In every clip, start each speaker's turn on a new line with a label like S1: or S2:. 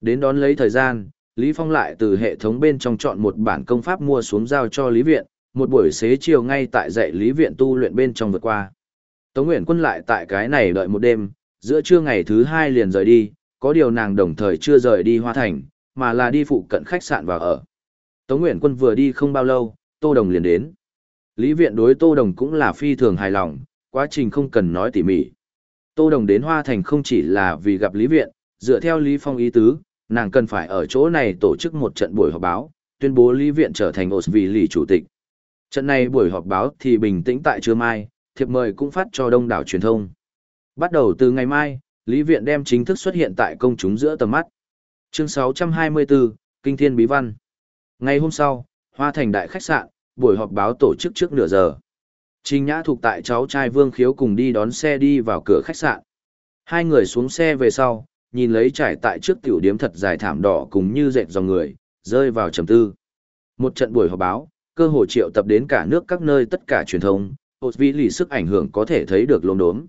S1: Đến đón lấy thời gian, Lý Phong lại từ hệ thống bên trong chọn một bản công pháp mua xuống giao cho Lý Viện, một buổi xế chiều ngay tại dạy Lý Viện tu luyện bên trong vượt qua. Tống Nguyễn Quân lại tại cái này đợi một đêm, giữa trưa ngày thứ hai liền rời đi, có điều nàng đồng thời chưa rời đi Hoa Thành, mà là đi phụ cận khách sạn và ở. Tống Nguyễn Quân vừa đi không bao lâu, Tô Đồng liền đến. Lý Viện đối Tô Đồng cũng là phi thường hài lòng, quá trình không cần nói tỉ mỉ. Tô Đồng đến Hoa Thành không chỉ là vì gặp Lý Viện, dựa theo Lý Phong ý tứ, nàng cần phải ở chỗ này tổ chức một trận buổi họp báo, tuyên bố Lý Viện trở thành ổ vì lì chủ tịch. Trận này buổi họp báo thì bình tĩnh tại trưa mai, thiệp mời cũng phát cho đông đảo truyền thông. Bắt đầu từ ngày mai, Lý Viện đem chính thức xuất hiện tại công chúng giữa tầm mắt. Chương 624, Kinh Thiên Bí Văn. Ngày hôm sau, Hoa Thành Đại Khách sạn, buổi họp báo tổ chức trước nửa giờ. Trình Nhã thuộc tại cháu trai Vương Khiếu cùng đi đón xe đi vào cửa khách sạn. Hai người xuống xe về sau, nhìn lấy trải tại trước tiểu điếm thật dài thảm đỏ cùng như dệt dòng người, rơi vào trầm tư. Một trận buổi họp báo, cơ hội triệu tập đến cả nước các nơi tất cả truyền thông, hột vĩ lì sức ảnh hưởng có thể thấy được lồn đốm.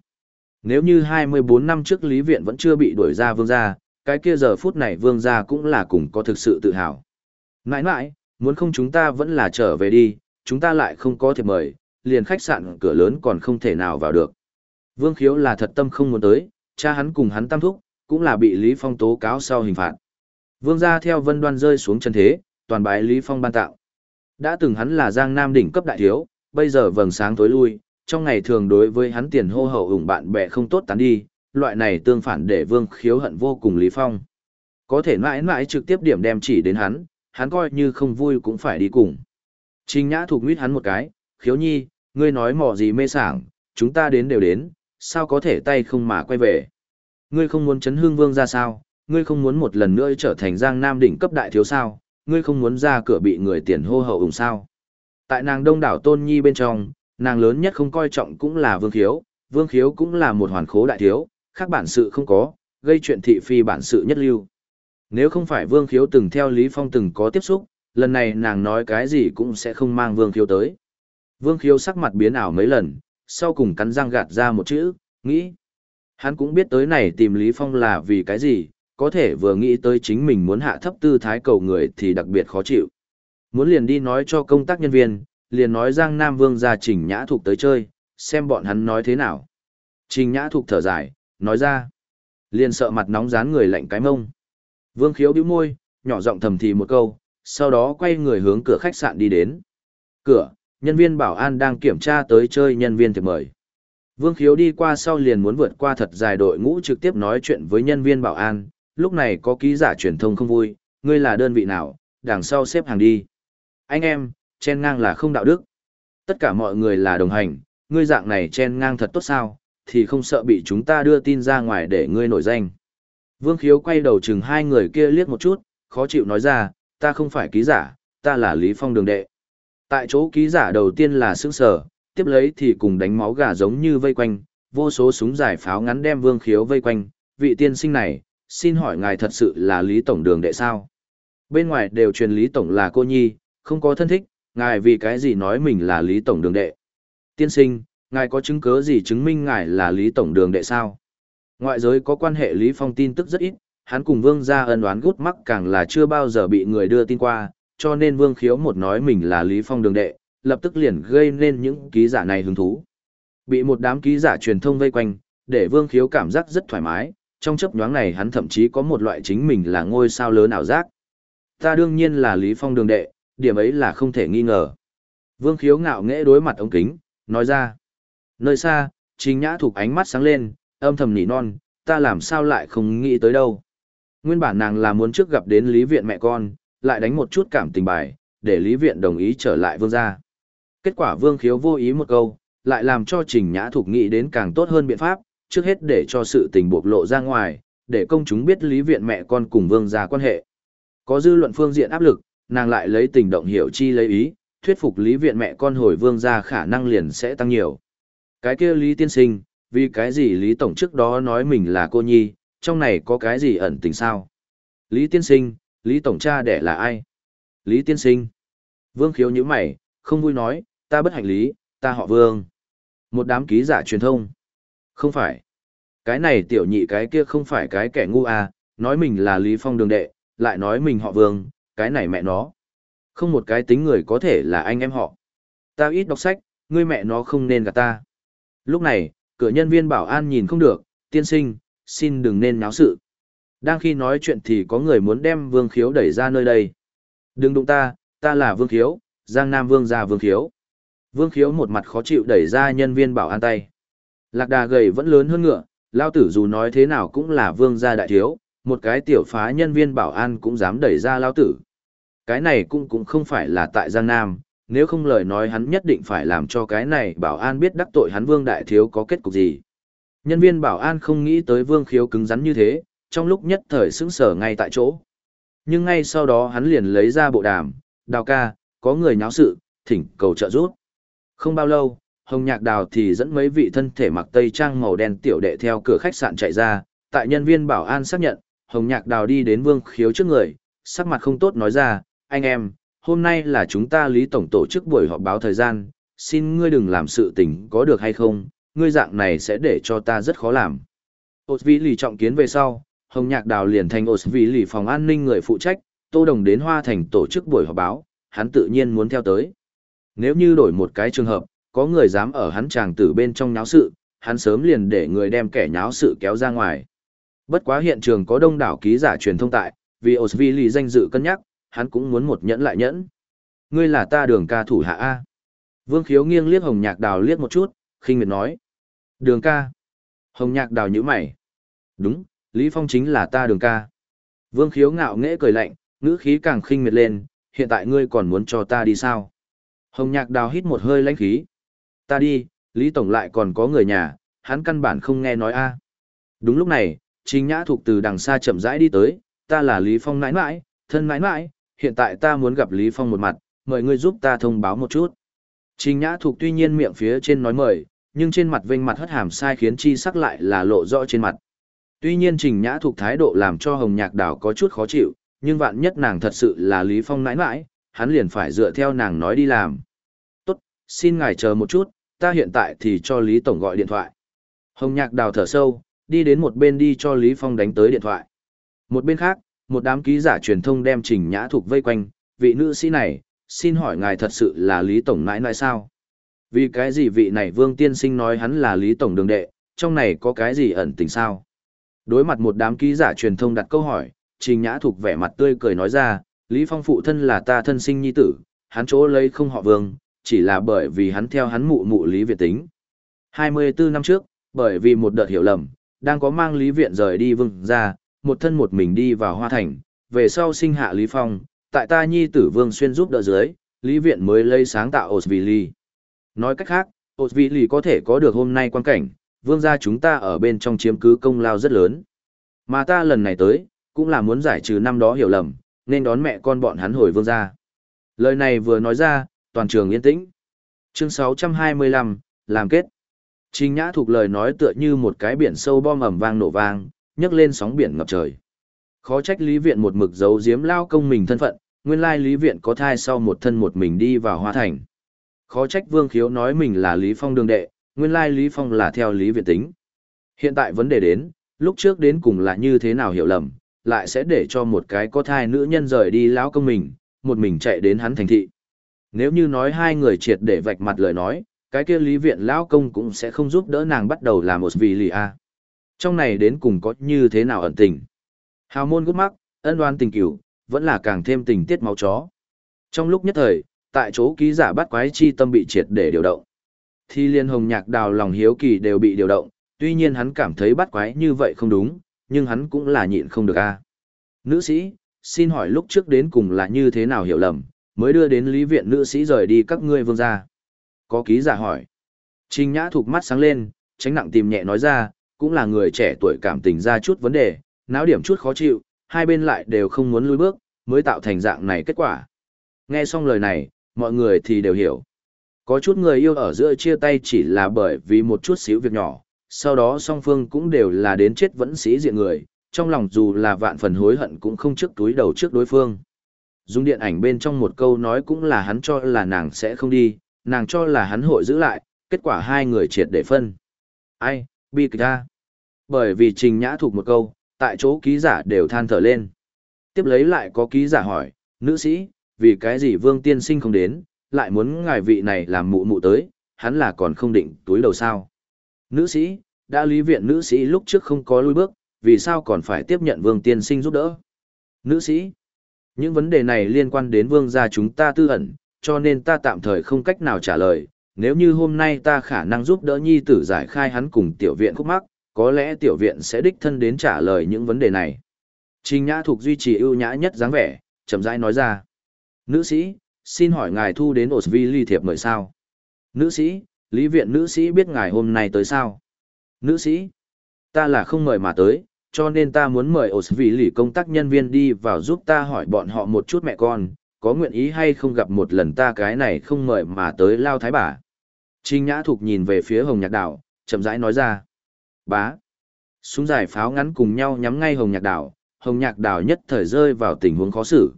S1: Nếu như 24 năm trước Lý Viện vẫn chưa bị đuổi ra vương gia, cái kia giờ phút này vương gia cũng là cùng có thực sự tự hào. Nãi nãi, muốn không chúng ta vẫn là trở về đi, chúng ta lại không có thiệp mời, liền khách sạn cửa lớn còn không thể nào vào được. Vương khiếu là thật tâm không muốn tới, cha hắn cùng hắn tam thúc, cũng là bị Lý Phong tố cáo sau hình phạt. Vương gia theo vân đoan rơi xuống chân thế, toàn bái Lý Phong ban tạo. Đã từng hắn là giang nam đỉnh cấp đại thiếu, bây giờ vầng sáng tối lui, trong ngày thường đối với hắn tiền hô hậu ủng bạn bè không tốt tán đi, loại này tương phản để vương khiếu hận vô cùng Lý Phong. Có thể mãi mãi trực tiếp điểm đem chỉ đến hắn, hắn coi như không vui cũng phải đi cùng. Trình nhã thuộc nguyết hắn một cái, khiếu nhi, ngươi nói mò gì mê sảng, chúng ta đến đều đến, sao có thể tay không mà quay về. Ngươi không muốn chấn hương vương ra sao, ngươi không muốn một lần nữa trở thành giang nam đỉnh cấp đại thiếu sao, ngươi không muốn ra cửa bị người tiền hô hậu ủng sao. Tại nàng đông đảo tôn nhi bên trong, nàng lớn nhất không coi trọng cũng là vương khiếu, vương khiếu cũng là một hoàn khố đại thiếu, khác bản sự không có, gây chuyện thị phi bản sự nhất lưu. Nếu không phải vương khiếu từng theo Lý Phong từng có tiếp xúc, lần này nàng nói cái gì cũng sẽ không mang vương khiếu tới. Vương khiếu sắc mặt biến ảo mấy lần, sau cùng cắn răng gạt ra một chữ, nghĩ. Hắn cũng biết tới này tìm Lý Phong là vì cái gì, có thể vừa nghĩ tới chính mình muốn hạ thấp tư thái cầu người thì đặc biệt khó chịu. Muốn liền đi nói cho công tác nhân viên, liền nói Giang Nam Vương ra Trình Nhã Thục tới chơi, xem bọn hắn nói thế nào. Trình Nhã Thục thở dài, nói ra. Liền sợ mặt nóng dán người lạnh cái mông. Vương khiếu bĩu môi, nhỏ giọng thầm thì một câu, sau đó quay người hướng cửa khách sạn đi đến. Cửa, nhân viên bảo an đang kiểm tra tới chơi nhân viên thiệp mời. Vương khiếu đi qua sau liền muốn vượt qua thật dài đội ngũ trực tiếp nói chuyện với nhân viên bảo an, lúc này có ký giả truyền thông không vui, ngươi là đơn vị nào, đằng sau xếp hàng đi. Anh em, chen ngang là không đạo đức. Tất cả mọi người là đồng hành, ngươi dạng này chen ngang thật tốt sao, thì không sợ bị chúng ta đưa tin ra ngoài để ngươi nổi danh. Vương khiếu quay đầu chừng hai người kia liếc một chút, khó chịu nói ra, ta không phải ký giả, ta là Lý Phong đường đệ. Tại chỗ ký giả đầu tiên là sững sờ, tiếp lấy thì cùng đánh máu gà giống như vây quanh, vô số súng giải pháo ngắn đem vương khiếu vây quanh, vị tiên sinh này, xin hỏi ngài thật sự là Lý Tổng đường đệ sao? Bên ngoài đều truyền Lý Tổng là cô nhi, không có thân thích, ngài vì cái gì nói mình là Lý Tổng đường đệ? Tiên sinh, ngài có chứng cứ gì chứng minh ngài là Lý Tổng đường đệ sao? Ngoại giới có quan hệ Lý Phong tin tức rất ít, hắn cùng Vương gia ân oán gút mắc càng là chưa bao giờ bị người đưa tin qua, cho nên Vương Khiếu một nói mình là Lý Phong đường đệ, lập tức liền gây nên những ký giả này hứng thú. Bị một đám ký giả truyền thông vây quanh, để Vương Khiếu cảm giác rất thoải mái, trong chấp nhoáng này hắn thậm chí có một loại chính mình là ngôi sao lớn ảo giác. Ta đương nhiên là Lý Phong đường đệ, điểm ấy là không thể nghi ngờ. Vương Khiếu ngạo nghễ đối mặt ống kính, nói ra. Nơi xa, Trình Nhã thuộc ánh mắt sáng lên, âm thầm nỉ non, ta làm sao lại không nghĩ tới đâu. Nguyên bản nàng là muốn trước gặp đến Lý Viện mẹ con, lại đánh một chút cảm tình bài, để Lý Viện đồng ý trở lại vương gia. Kết quả vương khiếu vô ý một câu, lại làm cho Trình Nhã Thục nghĩ đến càng tốt hơn biện pháp, trước hết để cho sự tình bộc lộ ra ngoài, để công chúng biết Lý Viện mẹ con cùng vương gia quan hệ. Có dư luận phương diện áp lực, nàng lại lấy tình động hiểu chi lấy ý, thuyết phục Lý Viện mẹ con hồi vương gia khả năng liền sẽ tăng nhiều. Cái kia Lý Tiên Sinh, vì cái gì Lý Tổng trước đó nói mình là cô nhi, trong này có cái gì ẩn tình sao? Lý Tiên Sinh, Lý Tổng cha đẻ là ai? Lý Tiên Sinh. Vương khiếu như mày, không vui nói, ta bất hạnh lý, ta họ Vương. Một đám ký giả truyền thông. Không phải. Cái này tiểu nhị cái kia không phải cái kẻ ngu à, nói mình là Lý Phong đường đệ, lại nói mình họ Vương, cái này mẹ nó. Không một cái tính người có thể là anh em họ. Ta ít đọc sách, ngươi mẹ nó không nên gạt ta. Lúc này, cửa nhân viên bảo an nhìn không được, tiên sinh, xin đừng nên náo sự. Đang khi nói chuyện thì có người muốn đem Vương Khiếu đẩy ra nơi đây. Đừng đụng ta, ta là Vương Khiếu, Giang Nam Vương gia Vương Khiếu. Vương Khiếu một mặt khó chịu đẩy ra nhân viên bảo an tay. Lạc đà gầy vẫn lớn hơn ngựa, lao tử dù nói thế nào cũng là Vương gia đại thiếu, một cái tiểu phá nhân viên bảo an cũng dám đẩy ra lao tử. Cái này cũng cũng không phải là tại Giang Nam, nếu không lời nói hắn nhất định phải làm cho cái này bảo an biết đắc tội hắn Vương đại thiếu có kết cục gì. Nhân viên bảo an không nghĩ tới Vương Khiếu cứng rắn như thế, trong lúc nhất thời sững sờ ngay tại chỗ. Nhưng ngay sau đó hắn liền lấy ra bộ đàm, đào ca, có người nháo sự, thỉnh cầu trợ giúp. Không bao lâu, Hồng Nhạc Đào thì dẫn mấy vị thân thể mặc tây trang màu đen tiểu đệ theo cửa khách sạn chạy ra, tại nhân viên bảo an xác nhận, Hồng Nhạc Đào đi đến Vương Khiếu trước người, sắc mặt không tốt nói ra, anh em, hôm nay là chúng ta Lý Tổng tổ chức buổi họp báo thời gian, xin ngươi đừng làm sự tình có được hay không, ngươi dạng này sẽ để cho ta rất khó làm. Ôt vĩ lì trọng kiến về sau, Hồng Nhạc Đào liền thành ôt vĩ lì phòng an ninh người phụ trách, Tô Đồng đến Hoa Thành tổ chức buổi họp báo, hắn tự nhiên muốn theo tới. Nếu như đổi một cái trường hợp, có người dám ở hắn chàng tử bên trong nháo sự, hắn sớm liền để người đem kẻ nháo sự kéo ra ngoài. Bất quá hiện trường có đông đảo ký giả truyền thông tại, vì Osvili danh dự cân nhắc, hắn cũng muốn một nhẫn lại nhẫn. Ngươi là ta đường ca thủ hạ A. Vương khiếu nghiêng liếc hồng nhạc đào liếc một chút, khinh miệt nói. Đường ca. Hồng nhạc đào nhíu mày. Đúng, Lý Phong chính là ta đường ca. Vương khiếu ngạo nghễ cười lạnh, ngữ khí càng khinh miệt lên, hiện tại ngươi còn muốn cho ta đi sao? Hồng nhạc đào hít một hơi lãnh khí. Ta đi, Lý Tổng lại còn có người nhà, hắn căn bản không nghe nói a. Đúng lúc này, Trình Nhã Thục từ đằng xa chậm rãi đi tới, ta là Lý Phong nãi nãi, thân nãi nãi, hiện tại ta muốn gặp Lý Phong một mặt, mời ngươi giúp ta thông báo một chút. Trình Nhã Thục tuy nhiên miệng phía trên nói mời, nhưng trên mặt vênh mặt hất hàm sai khiến chi sắc lại là lộ rõ trên mặt. Tuy nhiên Trình Nhã Thục thái độ làm cho Hồng Nhạc Đào có chút khó chịu, nhưng vạn nhất nàng thật sự là Lý Phong nãi nãi, hắn liền phải dựa theo nàng nói đi làm. Tốt, xin ngài chờ một chút, ta hiện tại thì cho Lý Tổng gọi điện thoại. Hồng Nhạc Đào thở sâu, đi đến một bên đi cho Lý Phong đánh tới điện thoại. Một bên khác, một đám ký giả truyền thông đem Trình Nhã Thục vây quanh, vị nữ sĩ này, xin hỏi ngài thật sự là Lý Tổng nãi nãi sao? Vì cái gì vị này Vương Tiên Sinh nói hắn là Lý Tổng đường đệ, trong này có cái gì ẩn tình sao? Đối mặt một đám ký giả truyền thông đặt câu hỏi, Trình Nhã Thục vẻ mặt tươi cười nói ra, Lý Phong phụ thân là ta thân sinh nhi tử, hắn chỗ lấy không họ Vương, chỉ là bởi vì hắn theo hắn mụ mụ Lý Việt tính. 24 năm trước, bởi vì một đợt hiểu lầm, đang có mang Lý Viện rời đi Vương ra, một thân một mình đi vào Hoa Thành, về sau sinh hạ Lý Phong, tại ta nhi tử Vương xuyên giúp đỡ dưới, Lý Viện mới lấy sáng tạo Osvili. Nói cách khác, Osvili có thể có được hôm nay quan cảnh, Vương gia chúng ta ở bên trong chiếm cứ công lao rất lớn. Mà ta lần này tới, cũng là muốn giải trừ năm đó hiểu lầm, nên đón mẹ con bọn hắn hồi vương gia. Lời này vừa nói ra, toàn trường yên tĩnh. Chương 625, làm kết. Trình Nhã thuộc lời nói tựa như một cái biển sâu bom ầm vang nổ vang, nhấc lên sóng biển ngập trời. Khó trách Lý Viện một mực giấu giếm lao công mình thân phận, nguyên lai Lý Viện có thai sau một thân một mình đi vào Hoa Thành. Khó trách Vương Khiếu nói mình là Lý Phong đường đệ, nguyên lai Lý Phong là theo Lý Viện tính. Hiện tại vấn đề đến, lúc trước đến cùng là như thế nào hiểu lầm, lại sẽ để cho một cái có thai nữ nhân rời đi lão công mình, một mình chạy đến hắn thành thị. Nếu như nói hai người triệt để vạch mặt lời nói, cái kia lý viện lão công cũng sẽ không giúp đỡ nàng bắt đầu làm một vì lì a. Trong này đến cùng có như thế nào ẩn tình. Hào môn gút mắc, ân đoan tình cửu, vẫn là càng thêm tình tiết máu chó. Trong lúc nhất thời, tại chỗ ký giả bắt quái chi tâm bị triệt để điều động. Thì liên hồng nhạc đào lòng hiếu kỳ đều bị điều động, tuy nhiên hắn cảm thấy bắt quái như vậy không đúng, nhưng hắn cũng là nhịn không được a. Nữ sĩ, xin hỏi lúc trước đến cùng là như thế nào hiểu lầm, mới đưa đến lý viện nữ sĩ rời đi các ngươi vương gia. Có ký giả hỏi. Trình Nhã thuộc mắt sáng lên, tránh nặng tìm nhẹ nói ra, cũng là người trẻ tuổi cảm tình ra chút vấn đề, náo điểm chút khó chịu, hai bên lại đều không muốn lùi bước, mới tạo thành dạng này kết quả. Nghe xong lời này, mọi người thì đều hiểu. Có chút người yêu ở giữa chia tay chỉ là bởi vì một chút xíu việc nhỏ, sau đó song phương cũng đều là đến chết vẫn sĩ diện người, trong lòng dù là vạn phần hối hận cũng không trước túi đầu trước đối phương. Dung điện ảnh bên trong một câu nói cũng là hắn cho là nàng sẽ không đi, nàng cho là hắn hội giữ lại, kết quả hai người triệt để phân. Ai, bi kịch ta. Bởi vì trình nhã thuộc một câu, tại chỗ ký giả đều than thở lên. Tiếp lấy lại có ký giả hỏi, nữ sĩ, vì cái gì vương tiên sinh không đến, lại muốn ngài vị này làm mụ mụ tới, hắn là còn không định túi đầu sao. Nữ sĩ, đã lý viện nữ sĩ lúc trước không có lui bước, vì sao còn phải tiếp nhận vương tiên sinh giúp đỡ. Nữ sĩ, những vấn đề này liên quan đến vương gia chúng ta tư ẩn, cho nên ta tạm thời không cách nào trả lời. Nếu như hôm nay ta khả năng giúp đỡ nhi tử giải khai hắn cùng tiểu viện khúc mắc, có lẽ tiểu viện sẽ đích thân đến trả lời những vấn đề này. Trình Nhã thuộc duy trì ưu nhã nhất dáng vẻ, chậm rãi nói ra. Nữ sĩ, xin hỏi ngài thu đến Osvili thiệp mời sao? Nữ sĩ, lý viện nữ sĩ biết ngài hôm nay tới sao? Nữ sĩ, ta là không mời mà tới, cho nên ta muốn mời Osvili công tác nhân viên đi vào giúp ta hỏi bọn họ một chút mẹ con, có nguyện ý hay không gặp một lần ta cái này không mời mà tới lao thái bà. Trinh Nhã Thục nhìn về phía Hồng Nhạc Đảo, chậm rãi nói ra. Bá. Súng dài pháo ngắn cùng nhau nhắm ngay Hồng Nhạc Đảo, Hồng Nhạc Đảo nhất thời rơi vào tình huống khó xử.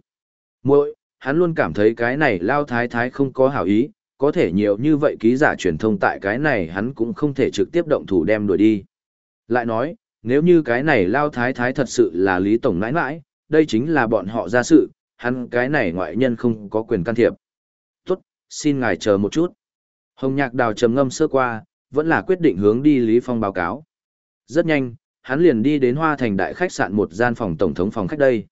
S1: Muội, hắn luôn cảm thấy cái này lao thái thái không có hảo ý, có thể nhiều như vậy ký giả truyền thông tại cái này hắn cũng không thể trực tiếp động thủ đem đuổi đi. Lại nói, nếu như cái này lao thái thái thật sự là Lý Tổng nãi nãi, đây chính là bọn họ ra sự, hắn cái này ngoại nhân không có quyền can thiệp. Tốt, xin ngài chờ một chút. Hồng Nhạc Đào trầm ngâm sơ qua, vẫn là quyết định hướng đi Lý Phong báo cáo. Rất nhanh, hắn liền đi đến Hoa Thành đại khách sạn một gian phòng tổng thống phòng khách đây.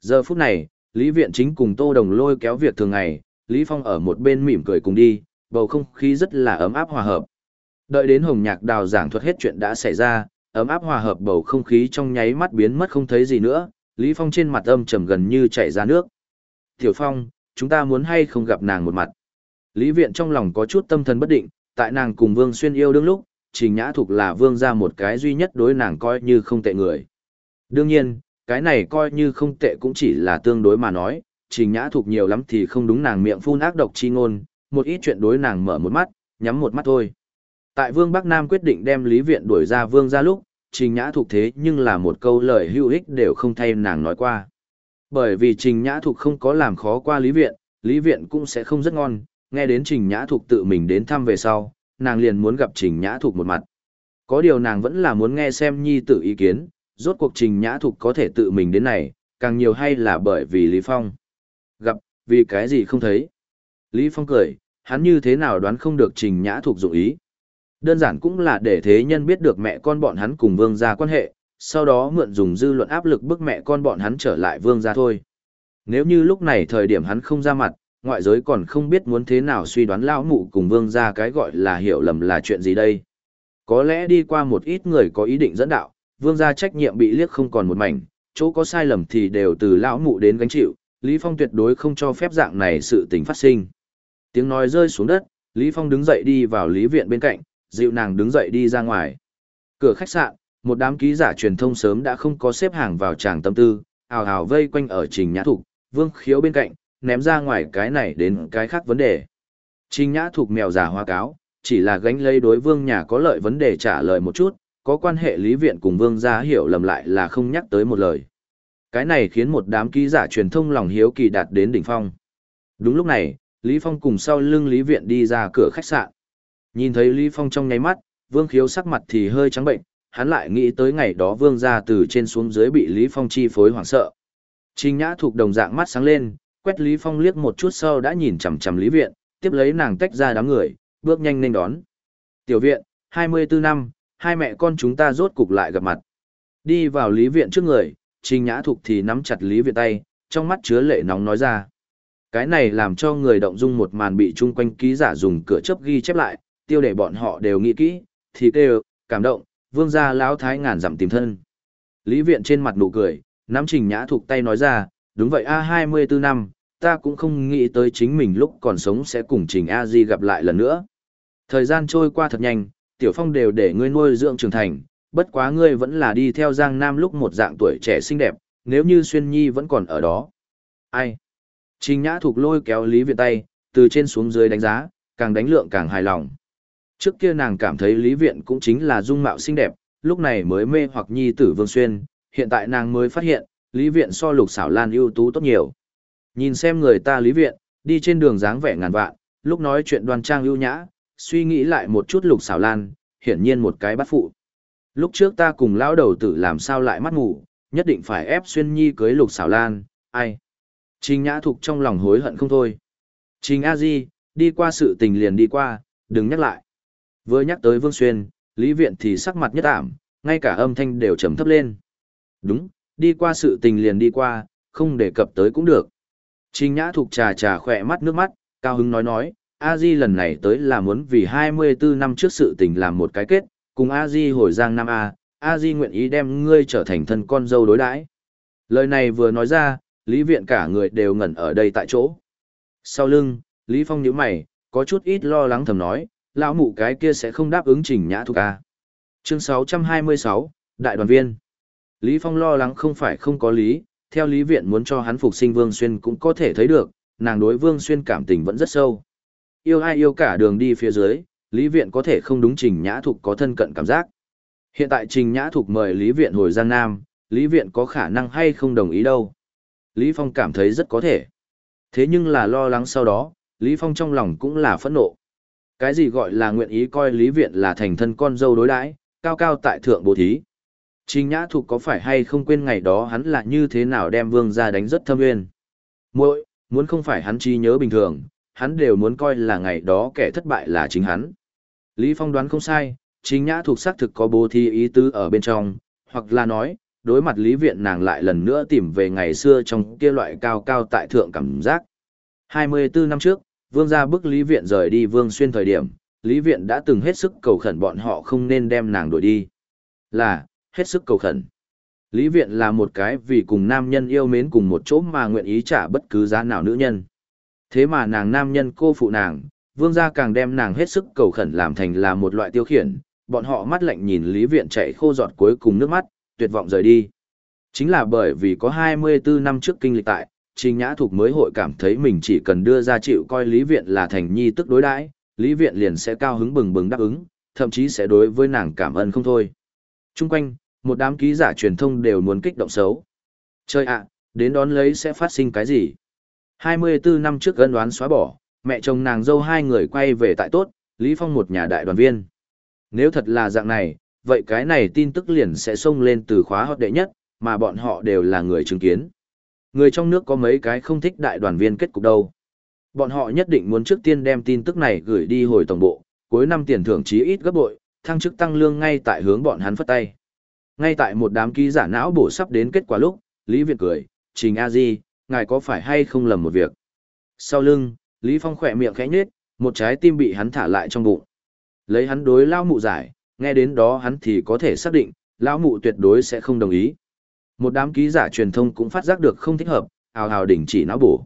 S1: Giờ phút này, Lý Viện Chính cùng Tô Đồng lôi kéo việc thường ngày, Lý Phong ở một bên mỉm cười cùng đi, bầu không khí rất là ấm áp hòa hợp. Đợi đến Hồng Nhạc Đào giảng thuật hết chuyện đã xảy ra, ấm áp hòa hợp bầu không khí trong nháy mắt biến mất không thấy gì nữa, Lý Phong trên mặt âm trầm gần như chảy ra nước. Tiểu Phong, chúng ta muốn hay không gặp nàng một mặt. Lý Viện trong lòng có chút tâm thần bất định, tại nàng cùng Vương Xuyên yêu đương lúc, Trình Nhã Thục là Vương gia một cái duy nhất đối nàng coi như không tệ người. Đương nhiên, cái này coi như không tệ cũng chỉ là tương đối mà nói, Trình Nhã Thục nhiều lắm thì không đúng nàng miệng phun ác độc chi ngôn, một ít chuyện đối nàng mở một mắt, nhắm một mắt thôi. Tại Vương Bắc Nam quyết định đem Lý Viện đuổi ra Vương ra lúc, Trình Nhã Thục thế nhưng là một câu lời hữu ích đều không thay nàng nói qua. Bởi vì Trình Nhã Thục không có làm khó qua Lý Viện, Lý Viện cũng sẽ không rất ngon, nghe đến Trình Nhã Thục tự mình đến thăm về sau, nàng liền muốn gặp Trình Nhã Thục một mặt. Có điều nàng vẫn là muốn nghe xem nhi tử ý kiến, rốt cuộc Trình Nhã Thục có thể tự mình đến này, càng nhiều hay là bởi vì Lý Phong. Gặp, vì cái gì không thấy. Lý Phong cười, hắn như thế nào đoán không được Trình Nhã thuộc dụng ý. Đơn giản cũng là để thế nhân biết được mẹ con bọn hắn cùng vương gia quan hệ, sau đó mượn dùng dư luận áp lực bức mẹ con bọn hắn trở lại vương gia thôi. Nếu như lúc này thời điểm hắn không ra mặt, ngoại giới còn không biết muốn thế nào suy đoán lão mụ cùng vương gia cái gọi là hiểu lầm là chuyện gì đây. Có lẽ đi qua một ít người có ý định dẫn đạo, vương gia trách nhiệm bị liếc không còn một mảnh, chỗ có sai lầm thì đều từ lão mụ đến gánh chịu, Lý Phong tuyệt đối không cho phép dạng này sự tình phát sinh. Tiếng nói rơi xuống đất, Lý Phong đứng dậy đi vào Lý Viện bên cạnh, dịu nàng đứng dậy đi ra ngoài. Cửa khách sạn, một đám ký giả truyền thông sớm đã không có xếp hàng vào tràng tâm tư, ào ào vây quanh ở Trình Nhã Thục, Vương Khiếu bên cạnh, ném ra ngoài cái này đến cái khác vấn đề. Trình Nhã Thục mèo giả hoa cáo, chỉ là gánh lấy đối Vương nhà có lợi vấn đề trả lời một chút, có quan hệ lý viện cùng Vương gia hiểu lầm lại là không nhắc tới một lời. Cái này khiến một đám ký giả truyền thông lòng hiếu kỳ đạt đến đỉnh phong. Đúng lúc này, Lý Phong cùng sau lưng Lý Viện đi ra cửa khách sạn. Nhìn thấy Lý Phong trong nháy mắt, Vương Khiếu sắc mặt thì hơi trắng bệnh, hắn lại nghĩ tới ngày đó Vương gia từ trên xuống dưới bị Lý Phong chi phối hoảng sợ. Trình Nhã thuộc đồng dạng mắt sáng lên, quét Lý Phong liếc một chút sau đã nhìn chằm chằm Lý Viện, tiếp lấy nàng tách ra đám người, bước nhanh nên đón. Tiểu viện, 24 năm, hai mẹ con chúng ta rốt cục lại gặp mặt. Đi vào Lý Viện trước người, Trình Nhã Thục thì nắm chặt Lý Viện tay, trong mắt chứa lệ nóng nói ra. Cái này làm cho người động dung một màn bị chung quanh ký giả dùng cửa chấp ghi chép lại, tiêu để bọn họ đều nghĩ kỹ, thì kêu, cảm động, vương gia lão thái ngàn dặm tìm thân. Lý viện trên mặt nụ cười, nắm trình nhã thuộc tay nói ra, đúng vậy a 24 năm, ta cũng không nghĩ tới chính mình lúc còn sống sẽ cùng trình a di gặp lại lần nữa. Thời gian trôi qua thật nhanh, tiểu phong đều để ngươi nuôi dưỡng trưởng thành, bất quá ngươi vẫn là đi theo giang nam lúc một dạng tuổi trẻ xinh đẹp, nếu như xuyên nhi vẫn còn ở đó. Ai? Trình nhã thuộc lôi kéo Lý viện tay, từ trên xuống dưới đánh giá, càng đánh lượng càng hài lòng. Trước kia nàng cảm thấy Lý Viện cũng chính là dung mạo xinh đẹp, lúc này mới mê hoặc nhi tử Vương Xuyên, hiện tại nàng mới phát hiện, Lý Viện so lục xảo lan ưu tú tốt nhiều. Nhìn xem người ta Lý Viện, đi trên đường dáng vẻ ngàn vạn, lúc nói chuyện đoan trang ưu nhã, suy nghĩ lại một chút lục xảo lan, hiển nhiên một cái bắt phụ. Lúc trước ta cùng lão đầu tử làm sao lại mắt ngủ, nhất định phải ép xuyên nhi cưới lục xảo lan, ai. Trình nhã thục trong lòng hối hận không thôi. Trình a di, đi qua sự tình liền đi qua, đừng nhắc lại. Vừa nhắc tới Vương Xuyên, Lý Viện thì sắc mặt nhất ảm, ngay cả âm thanh đều trầm thấp lên. Đúng, đi qua sự tình liền đi qua, không đề cập tới cũng được. Trình Nhã Thục trà trà khỏe mắt nước mắt, cao hứng nói nói, A Di lần này tới là muốn vì 24 năm trước sự tình làm một cái kết, cùng A Di hồi giang năm A, A Di nguyện ý đem ngươi trở thành thân con dâu đối đãi. Lời này vừa nói ra, Lý Viện cả người đều ngẩn ở đây tại chỗ. Sau lưng, Lý Phong nhíu mày, có chút ít lo lắng thầm nói, lão mụ cái kia sẽ không đáp ứng Trình Nhã Thục A. Chương 626, Đại đoàn viên. Lý Phong lo lắng không phải không có lý, theo Lý Viện muốn cho hắn phục sinh Vương Xuyên cũng có thể thấy được, nàng đối Vương Xuyên cảm tình vẫn rất sâu. Yêu ai yêu cả đường đi phía dưới, Lý Viện có thể không đúng Trình Nhã Thục có thân cận cảm giác. Hiện tại Trình Nhã Thục mời Lý Viện hồi Giang Nam, Lý Viện có khả năng hay không đồng ý đâu. Lý Phong cảm thấy rất có thể. Thế nhưng là lo lắng sau đó, Lý Phong trong lòng cũng là phẫn nộ. Cái gì gọi là nguyện ý coi Lý Viện là thành thân con dâu đối đãi, cao cao tại thượng bố thí. Trình Nhã Thục có phải hay không quên ngày đó hắn là như thế nào đem vương ra đánh rất thâm uyên? Muội, muốn không phải hắn chi nhớ bình thường, hắn đều muốn coi là ngày đó kẻ thất bại là chính hắn. Lý Phong đoán không sai, chính Nhã thuộc xác thực có bố thí ý tứ ở bên trong, hoặc là nói, đối mặt Lý Viện nàng lại lần nữa tìm về ngày xưa trong kia loại cao cao tại thượng cảm giác. 24 năm trước, vương gia bức Lý Viện rời đi vương xuyên thời điểm, Lý Viện đã từng hết sức cầu khẩn bọn họ không nên đem nàng đuổi đi. Là, hết sức cầu khẩn. Lý Viện là một cái vì cùng nam nhân yêu mến cùng một chỗ mà nguyện ý trả bất cứ giá nào nữ nhân. Thế mà nàng nam nhân cô phụ nàng, vương gia càng đem nàng hết sức cầu khẩn làm thành là một loại tiêu khiển, bọn họ mắt lạnh nhìn Lý Viện chạy khô giọt cuối cùng nước mắt, tuyệt vọng rời đi. Chính là bởi vì có 24 năm trước kinh lịch tại, Trình Nhã Thục mới hội cảm thấy mình chỉ cần đưa ra chịu coi Lý Viện là thành nhi tức đối đãi, Lý Viện liền sẽ cao hứng bừng bừng đáp ứng, thậm chí sẽ đối với nàng cảm ơn không thôi. Trung quanh, một đám ký giả truyền thông đều muốn kích động xấu. Chơi ạ, đến đón lấy sẽ phát sinh cái gì? 24 năm trước gân đoán xóa bỏ, mẹ chồng nàng dâu hai người quay về tại tốt, Lý Phong một nhà đại đoàn viên. Nếu thật là dạng này, vậy cái này tin tức liền sẽ xông lên từ khóa hot đệ nhất, mà bọn họ đều là người chứng kiến. Người trong nước có mấy cái không thích đại đoàn viên kết cục đâu. Bọn họ nhất định muốn trước tiên đem tin tức này gửi đi hồi tổng bộ, cuối năm tiền thưởng chí ít gấp bội, thăng chức tăng lương ngay tại hướng bọn hắn phất tay. Ngay tại một đám ký giả não bổ sắp đến kết quả lúc, Lý Việt cười, Trình A Di, ngài có phải hay không lầm một việc? Sau lưng, Lý Phong khỏe miệng khẽ nhếch, một trái tim bị hắn thả lại trong bụng. Lấy hắn đối lao mụ giải, nghe đến đó hắn thì có thể xác định, lão mụ tuyệt đối sẽ không đồng ý. Một đám ký giả truyền thông cũng phát giác được không thích hợp, ào ào đỉnh chỉ não bổ.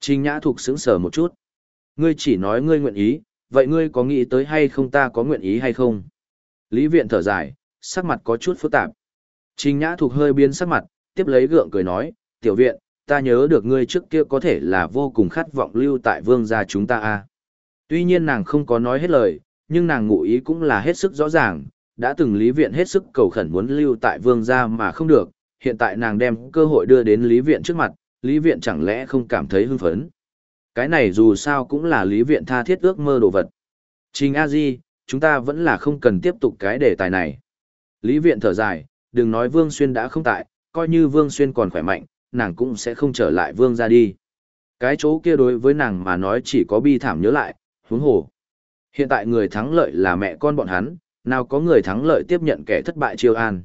S1: Trình Nhã Thục sững sờ một chút. Ngươi chỉ nói ngươi nguyện ý, vậy ngươi có nghĩ tới hay không ta có nguyện ý hay không? Lý Viện thở dài, sắc mặt có chút phức tạp. Trình Nhã Thục hơi biến sắc mặt, tiếp lấy gượng cười nói, tiểu viện, ta nhớ được ngươi trước kia có thể là vô cùng khát vọng lưu tại vương gia chúng ta a. Tuy nhiên nàng không có nói hết lời, nhưng nàng ngụ ý cũng là hết sức rõ ràng, đã từng Lý Viện hết sức cầu khẩn muốn lưu tại vương gia mà không được, hiện tại nàng đem cơ hội đưa đến Lý Viện trước mặt, Lý Viện chẳng lẽ không cảm thấy hưng phấn. Cái này dù sao cũng là Lý Viện tha thiết ước mơ đồ vật. Trình A Di, chúng ta vẫn là không cần tiếp tục cái đề tài này. Lý Viện thở dài, đừng nói Vương Xuyên đã không tại, coi như Vương Xuyên còn khỏe mạnh, nàng cũng sẽ không trở lại Vương ra đi. Cái chỗ kia đối với nàng mà nói chỉ có bi thảm nhớ lại, huống hồ. Hiện tại người thắng lợi là mẹ con bọn hắn, nào có người thắng lợi tiếp nhận kẻ thất bại chiêu an.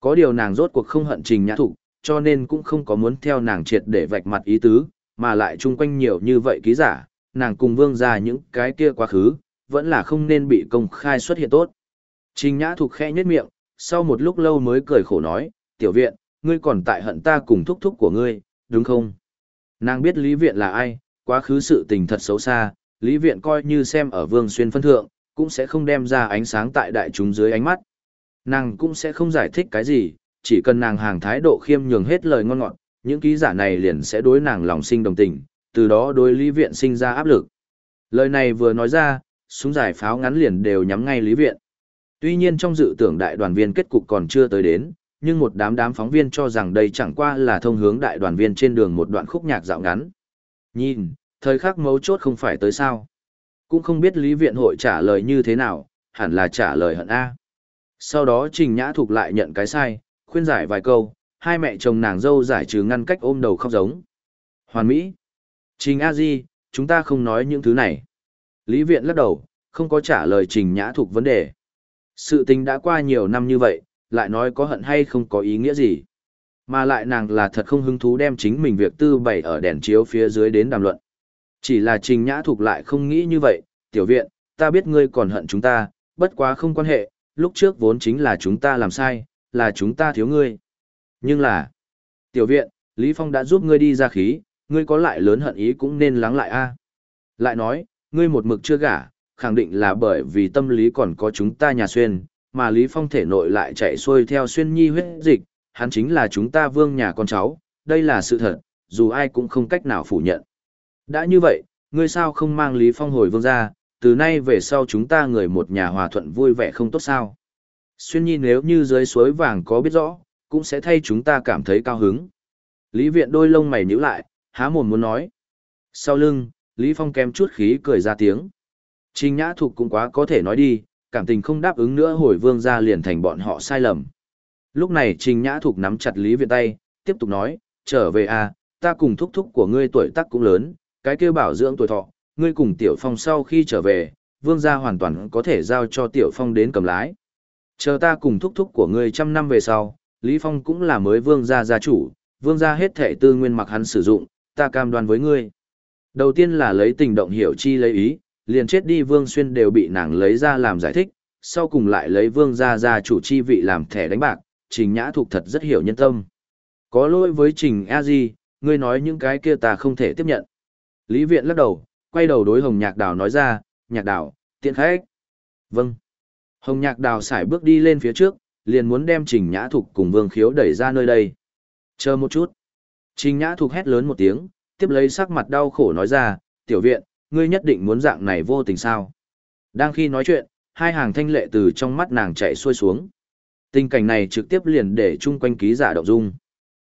S1: Có điều nàng rốt cuộc không hận trình nhã thục, cho nên cũng không có muốn theo nàng triệt để vạch mặt ý tứ, mà lại chung quanh nhiều như vậy ký giả, nàng cùng vương ra những cái kia quá khứ, vẫn là không nên bị công khai xuất hiện tốt. Trình nhã thục khẽ nhất miệng, sau một lúc lâu mới cười khổ nói, tiểu viện, ngươi còn tại hận ta cùng thúc thúc của ngươi, đúng không? Nàng biết Lý Viện là ai, quá khứ sự tình thật xấu xa, Lý Viện coi như xem ở Vương Xuyên phân thượng, cũng sẽ không đem ra ánh sáng tại đại chúng dưới ánh mắt. Nàng cũng sẽ không giải thích cái gì, chỉ cần nàng hàng thái độ khiêm nhường hết lời ngon ngọt, những ký giả này liền sẽ đối nàng lòng sinh đồng tình, từ đó đối Lý Viện sinh ra áp lực. Lời này vừa nói ra, súng giải pháo ngắn liền đều nhắm ngay Lý Viện. Tuy nhiên trong dự tưởng đại đoàn viên kết cục còn chưa tới đến, nhưng một đám đám phóng viên cho rằng đây chẳng qua là thông hướng đại đoàn viên trên đường một đoạn khúc nhạc dạo ngắn. Nhìn, thời khắc mấu chốt không phải tới sao. Cũng không biết Lý Viện hội trả lời như thế nào, hẳn là trả lời hận A. Sau đó Trình Nhã Thục lại nhận cái sai, khuyên giải vài câu, hai mẹ chồng nàng dâu giải trừ ngăn cách ôm đầu khóc giống. Hoàn Mỹ. Trình A Di, chúng ta không nói những thứ này. Lý Viện lắc đầu, không có trả lời Trình Nhã Thục vấn đề. Sự tình đã qua nhiều năm như vậy, lại nói có hận hay không có ý nghĩa gì. Mà lại nàng là thật không hứng thú đem chính mình việc tư bày ở đèn chiếu phía dưới đến đàm luận. Chỉ là Trình Nhã Thục lại không nghĩ như vậy, tiểu viện, ta biết ngươi còn hận chúng ta, bất quá không quan hệ, lúc trước vốn chính là chúng ta làm sai, là chúng ta thiếu ngươi. Nhưng là, tiểu viện, Lý Phong đã giúp ngươi đi ra khí, ngươi có lại lớn hận ý cũng nên lắng lại a. Lại nói, ngươi một mực chưa gả, khẳng định là bởi vì tâm lý còn có chúng ta nhà xuyên, mà Lý Phong thể nội lại chạy xuôi theo xuyên nhi huyết dịch, hắn chính là chúng ta vương nhà con cháu, đây là sự thật, dù ai cũng không cách nào phủ nhận. Đã như vậy, ngươi sao không mang Lý Phong hồi vương ra, từ nay về sau chúng ta người một nhà hòa thuận vui vẻ không tốt sao. Xuyên nhi nếu như dưới suối vàng có biết rõ, cũng sẽ thay chúng ta cảm thấy cao hứng. Lý viện đôi lông mày nhíu lại, há mồm muốn nói. Sau lưng, Lý Phong kém chút khí cười ra tiếng. Trình Nhã Thục cũng quá có thể nói đi, cảm tình không đáp ứng nữa hồi vương ra liền thành bọn họ sai lầm. Lúc này Trình Nhã Thục nắm chặt Lý Viện tay, tiếp tục nói, trở về à, ta cùng thúc thúc của ngươi tuổi tác cũng lớn, cái kêu bảo dưỡng tuổi thọ, ngươi cùng Tiểu Phong sau khi trở về, vương gia hoàn toàn có thể giao cho Tiểu Phong đến cầm lái. Chờ ta cùng thúc thúc của ngươi trăm năm về sau, Lý Phong cũng là mới vương gia gia chủ, vương gia hết thể tư nguyên mặc hắn sử dụng, ta cam đoan với ngươi. Đầu tiên là lấy tình động hiểu chi lấy ý, liền chết đi vương xuyên đều bị nàng lấy ra làm giải thích, sau cùng lại lấy vương gia gia chủ chi vị làm thẻ đánh bạc, trình nhã thuộc thật rất hiểu nhân tâm. Có lỗi với trình a di, ngươi nói những cái kia ta không thể tiếp nhận. Lý viện lắc đầu, quay đầu đối hồng nhạc đào nói ra, nhạc đào, tiện khách. Vâng. Hồng nhạc đào sải bước đi lên phía trước, liền muốn đem trình nhã thục cùng vương khiếu đẩy ra nơi đây. Chờ một chút. Trình nhã thục hét lớn một tiếng, tiếp lấy sắc mặt đau khổ nói ra, tiểu viện, ngươi nhất định muốn dạng này vô tình sao. Đang khi nói chuyện, hai hàng thanh lệ từ trong mắt nàng chạy xuôi xuống. Tình cảnh này trực tiếp liền để chung quanh ký giả động dung.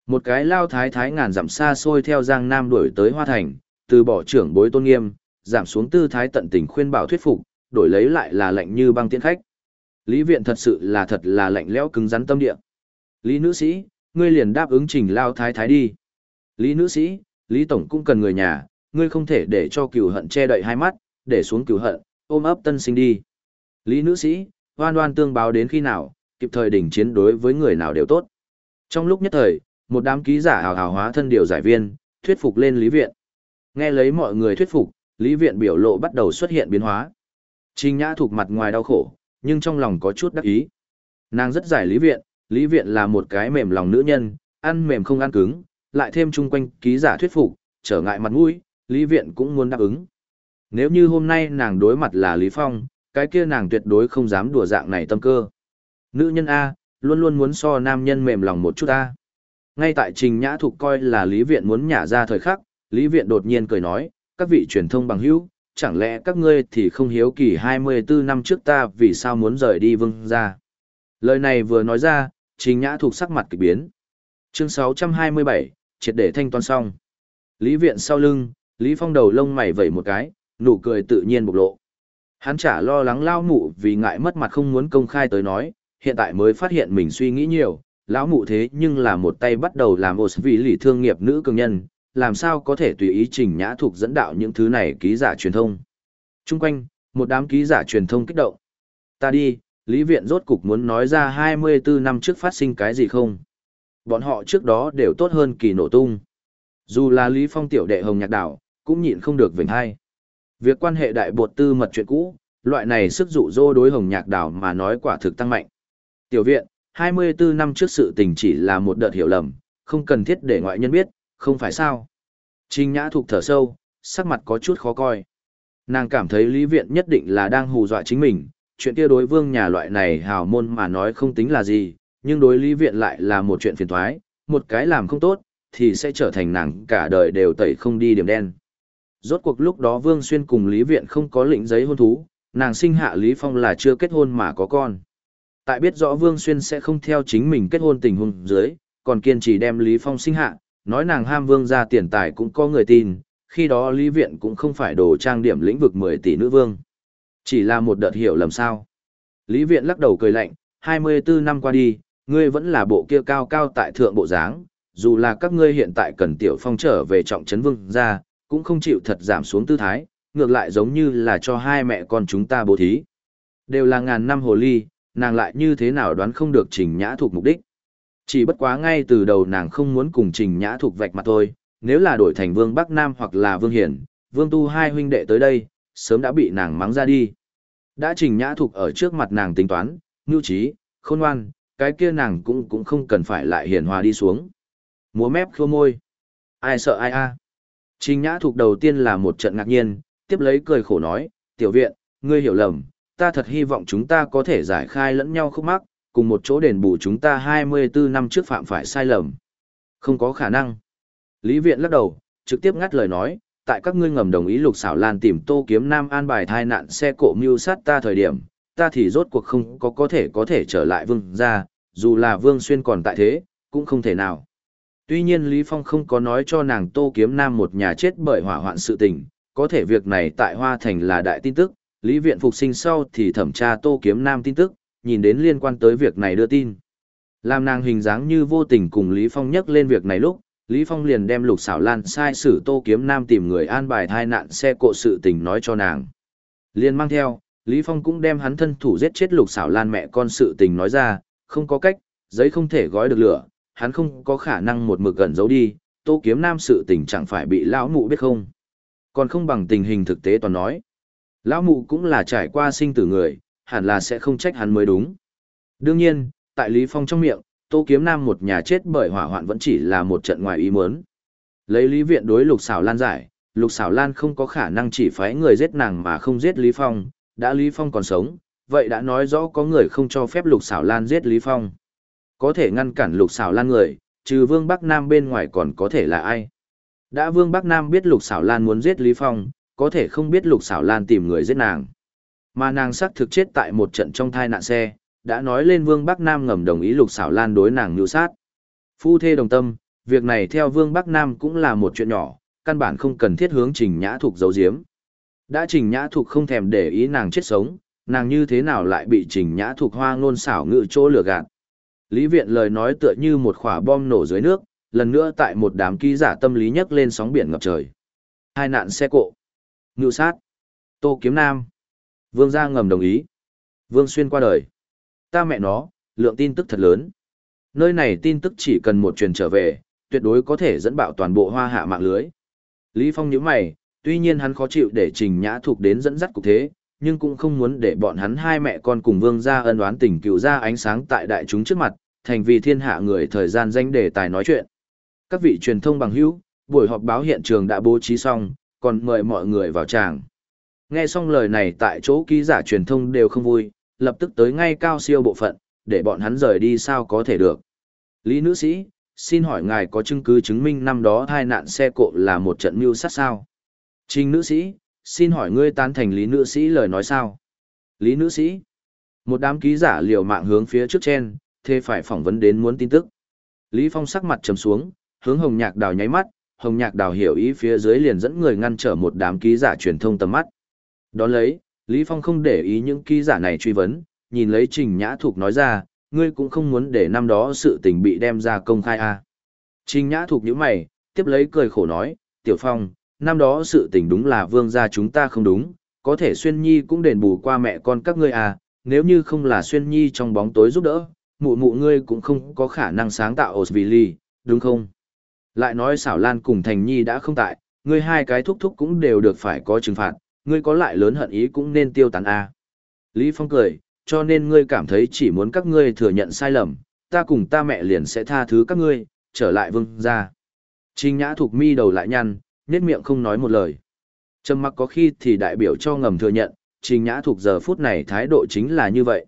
S1: Một cái lao thái thái ngàn dặm xa xôi theo Giang Nam đuổi tới Hoa Thành, từ bỏ trưởng bối tôn nghiêm, giảm xuống tư thái tận tình khuyên bảo thuyết phục, đổi lấy lại là lạnh như băng tiễn khách. Lý viện thật sự là thật là lạnh lẽo cứng rắn tâm địa. Lý nữ sĩ, ngươi liền đáp ứng trình lao thái thái đi. Lý nữ sĩ, Lý tổng cũng cần người nhà, ngươi không thể để cho cửu hận che đậy hai mắt, để xuống cửu hận, ôm ấp tân sinh đi. Lý nữ sĩ, hoan hoan tương báo đến khi nào, kịp thời đỉnh chiến đối với người nào đều tốt. Trong lúc nhất thời, một đám ký giả hào hào hóa thân điều giải viên, thuyết phục lên Lý Viện. Nghe lấy mọi người thuyết phục, Lý Viện biểu lộ bắt đầu xuất hiện biến hóa. Trình Nhã thuộc mặt ngoài đau khổ, nhưng trong lòng có chút đắc ý. Nàng rất giải Lý Viện, Lý Viện là một cái mềm lòng nữ nhân, ăn mềm không ăn cứng, lại thêm chung quanh ký giả thuyết phục, trở ngại mặt mũi, Lý Viện cũng muốn đáp ứng. Nếu như hôm nay nàng đối mặt là Lý Phong, cái kia nàng tuyệt đối không dám đùa dạng này tâm cơ. Nữ nhân A, luôn luôn muốn so nam nhân mềm lòng một chút A. Ngay tại Trình Nhã Thục coi là Lý Viện muốn nhả ra thời khắc, Lý Viện đột nhiên cười nói, các vị truyền thông bằng hữu, chẳng lẽ các ngươi thì không hiếu kỳ 24 năm trước ta vì sao muốn rời đi vương ra. Lời này vừa nói ra, Trình Nhã Thục sắc mặt kỳ biến. Chương 627, triệt để thanh toán xong. Lý Viện sau lưng, Lý Phong đầu lông mày vẩy một cái, nụ cười tự nhiên bộc lộ. Hắn chả lo lắng lao mụ vì ngại mất mặt không muốn công khai tới nói, hiện tại mới phát hiện mình suy nghĩ nhiều, lão mụ thế nhưng là một tay bắt đầu làm ổ vị lì thương nghiệp nữ cường nhân, làm sao có thể tùy ý trình nhã thuộc dẫn đạo những thứ này ký giả truyền thông. Trung quanh, một đám ký giả truyền thông kích động. Ta đi, Lý Viện rốt cục muốn nói ra 24 năm trước phát sinh cái gì không? Bọn họ trước đó đều tốt hơn kỳ nổ tung. Dù là Lý Phong tiểu đệ hồng nhạc đảo, cũng nhịn không được vểnh hai. Việc quan hệ đại bột tư mật chuyện cũ, loại này sức dụ dỗ đối hồng nhạc đảo mà nói quả thực tăng mạnh. Tiểu viện, 24 năm trước sự tình chỉ là một đợt hiểu lầm, không cần thiết để ngoại nhân biết, không phải sao. Trình Nhã Thục thở sâu, sắc mặt có chút khó coi. Nàng cảm thấy Lý Viện nhất định là đang hù dọa chính mình, chuyện kia đối vương nhà loại này hào môn mà nói không tính là gì, nhưng đối Lý Viện lại là một chuyện phiền thoái, một cái làm không tốt, thì sẽ trở thành nàng cả đời đều tẩy không đi điểm đen. Rốt cuộc lúc đó Vương Xuyên cùng Lý Viện không có lệnh giấy hôn thú, nàng sinh hạ Lý Phong là chưa kết hôn mà có con. Tại biết rõ Vương Xuyên sẽ không theo chính mình kết hôn tình huống dưới, còn kiên trì đem Lý Phong sinh hạ, nói nàng ham Vương ra tiền tài cũng có người tin, khi đó Lý Viện cũng không phải đồ trang điểm lĩnh vực 10 tỷ nữ vương. Chỉ là một đợt hiểu lầm sao. Lý Viện lắc đầu cười lạnh, 24 năm qua đi, ngươi vẫn là bộ kia cao cao tại thượng bộ dáng, dù là các ngươi hiện tại cần tiểu phong trở về trọng trấn vương ra, cũng không chịu thật giảm xuống tư thái, ngược lại giống như là cho hai mẹ con chúng ta bố thí. Đều là ngàn năm hồ ly, nàng lại như thế nào đoán không được trình nhã thuộc mục đích. Chỉ bất quá ngay từ đầu nàng không muốn cùng trình nhã thuộc vạch mặt thôi, nếu là đổi thành vương Bắc Nam hoặc là vương Hiển, vương tu hai huynh đệ tới đây, sớm đã bị nàng mắng ra đi. Đã trình nhã thuộc ở trước mặt nàng tính toán, nhu trí, khôn ngoan, cái kia nàng cũng cũng không cần phải lại hiền hòa đi xuống. Múa mép khô môi. Ai sợ ai a Trình nhã thuộc đầu tiên là một trận ngạc nhiên, tiếp lấy cười khổ nói, tiểu viện, ngươi hiểu lầm, ta thật hy vọng chúng ta có thể giải khai lẫn nhau khúc mắc, cùng một chỗ đền bù chúng ta 24 năm trước phạm phải sai lầm. Không có khả năng. Lý viện lắc đầu, trực tiếp ngắt lời nói, tại các ngươi ngầm đồng ý lục xảo lan tìm tô kiếm nam an bài thai nạn xe cộ mưu sát ta thời điểm, ta thì rốt cuộc không có có thể có thể trở lại vương gia, dù là vương xuyên còn tại thế, cũng không thể nào. Tuy nhiên Lý Phong không có nói cho nàng tô kiếm nam một nhà chết bởi hỏa hoạn sự tình, có thể việc này tại Hoa Thành là đại tin tức, Lý Viện phục sinh sau thì thẩm tra tô kiếm nam tin tức, nhìn đến liên quan tới việc này đưa tin. Làm nàng hình dáng như vô tình cùng Lý Phong nhắc lên việc này lúc, Lý Phong liền đem lục xảo lan sai sử tô kiếm nam tìm người an bài thai nạn xe cộ sự tình nói cho nàng. Liên mang theo, Lý Phong cũng đem hắn thân thủ giết chết lục xảo lan mẹ con sự tình nói ra, không có cách, giấy không thể gói được lửa, hắn không có khả năng một mực gần giấu đi, tô kiếm nam sự tình chẳng phải bị lão mụ biết không. Còn không bằng tình hình thực tế toàn nói. Lão mụ cũng là trải qua sinh tử người, hẳn là sẽ không trách hắn mới đúng. Đương nhiên, tại Lý Phong trong miệng, Tô Kiếm Nam một nhà chết bởi hỏa hoạn vẫn chỉ là một trận ngoài ý muốn. Lấy Lý Viện đối Lục Sảo Lan giải, Lục Sảo Lan không có khả năng chỉ phái người giết nàng mà không giết Lý Phong, đã Lý Phong còn sống, vậy đã nói rõ có người không cho phép Lục Sảo Lan giết Lý Phong. Có thể ngăn cản Lục Sảo Lan người, trừ Vương Bắc Nam bên ngoài còn có thể là ai? Đã Vương Bắc Nam biết Lục Sảo Lan muốn giết Lý Phong, có thể không biết Lục Sảo Lan tìm người giết nàng. Mà nàng xác thực chết tại một trận trong thai nạn xe, đã nói lên Vương Bắc Nam ngầm đồng ý Lục Sảo Lan đối nàng nhu sát. Phu thê đồng tâm, việc này theo Vương Bắc Nam cũng là một chuyện nhỏ, căn bản không cần thiết hướng Trình Nhã Thục giấu giếm. Đã Trình Nhã Thục không thèm để ý nàng chết sống, nàng như thế nào lại bị Trình Nhã Thục hoa ngôn xảo ngự chỗ lừa gạt. Lý Viện lời nói tựa như một quả bom nổ dưới nước, lần nữa tại một đám ký giả tâm lý nhấc lên sóng biển ngập trời. Hai nạn xe cộ. Ngự sát. Tô Kiếm Nam. Vương gia ngầm đồng ý. Vương Xuyên qua đời. Ta mẹ nó, lượng tin tức thật lớn. Nơi này tin tức chỉ cần một truyền trở về, tuyệt đối có thể dẫn bạo toàn bộ hoa hạ mạng lưới. Lý Phong nhíu mày, tuy nhiên hắn khó chịu để Trình Nhã thuộc đến dẫn dắt cục thế, nhưng cũng không muốn để bọn hắn hai mẹ con cùng vương gia ân oán tình cựu ra ánh sáng tại đại chúng trước mặt, thành vì thiên hạ người thời gian danh đề tài nói chuyện. Các vị truyền thông bằng hữu, buổi họp báo hiện trường đã bố trí xong, còn mời mọi người vào tràng. Nghe xong lời này tại chỗ ký giả truyền thông đều không vui, lập tức tới ngay cao siêu bộ phận, để bọn hắn rời đi sao có thể được. Lý nữ sĩ, xin hỏi ngài có chứng cứ chứng minh năm đó hai nạn xe cộ là một trận mưu sát sao? Trình nữ sĩ, xin hỏi ngươi tán thành lý nữ sĩ lời nói sao? Lý nữ sĩ, một đám ký giả liều mạng hướng phía trước trên, thế phải phỏng vấn đến muốn tin tức. Lý Phong sắc mặt trầm xuống, hướng Hồng Nhạc Đào nháy mắt, Hồng Nhạc Đào hiểu ý phía dưới liền dẫn người ngăn trở một đám ký giả truyền thông tầm mắt. Đón lấy, Lý Phong không để ý những ký giả này truy vấn, nhìn lấy Trình Nhã Thục nói ra, ngươi cũng không muốn để năm đó sự tình bị đem ra công khai à. Trình Nhã Thục nhíu mày, tiếp lấy cười khổ nói, Tiểu Phong, năm đó sự tình đúng là vương gia chúng ta không đúng, có thể Xuyên Nhi cũng đền bù qua mẹ con các ngươi à, nếu như không là Xuyên Nhi trong bóng tối giúp đỡ, mụ mụ ngươi cũng không có khả năng sáng tạo Osvili, đúng không? Lại nói xảo lan cùng Thành Nhi đã không tại, ngươi hai cái thúc thúc cũng đều được phải có trừng phạt, ngươi có lại lớn hận ý cũng nên tiêu tán a. Lý Phong cười, cho nên ngươi cảm thấy chỉ muốn các ngươi thừa nhận sai lầm, ta cùng ta mẹ liền sẽ tha thứ các ngươi, trở lại vương gia. Trình Nhã Thục mi đầu lại nhăn, nét miệng không nói một lời. Trầm mặc có khi thì đại biểu cho ngầm thừa nhận, Trình Nhã thuộc giờ phút này thái độ chính là như vậy.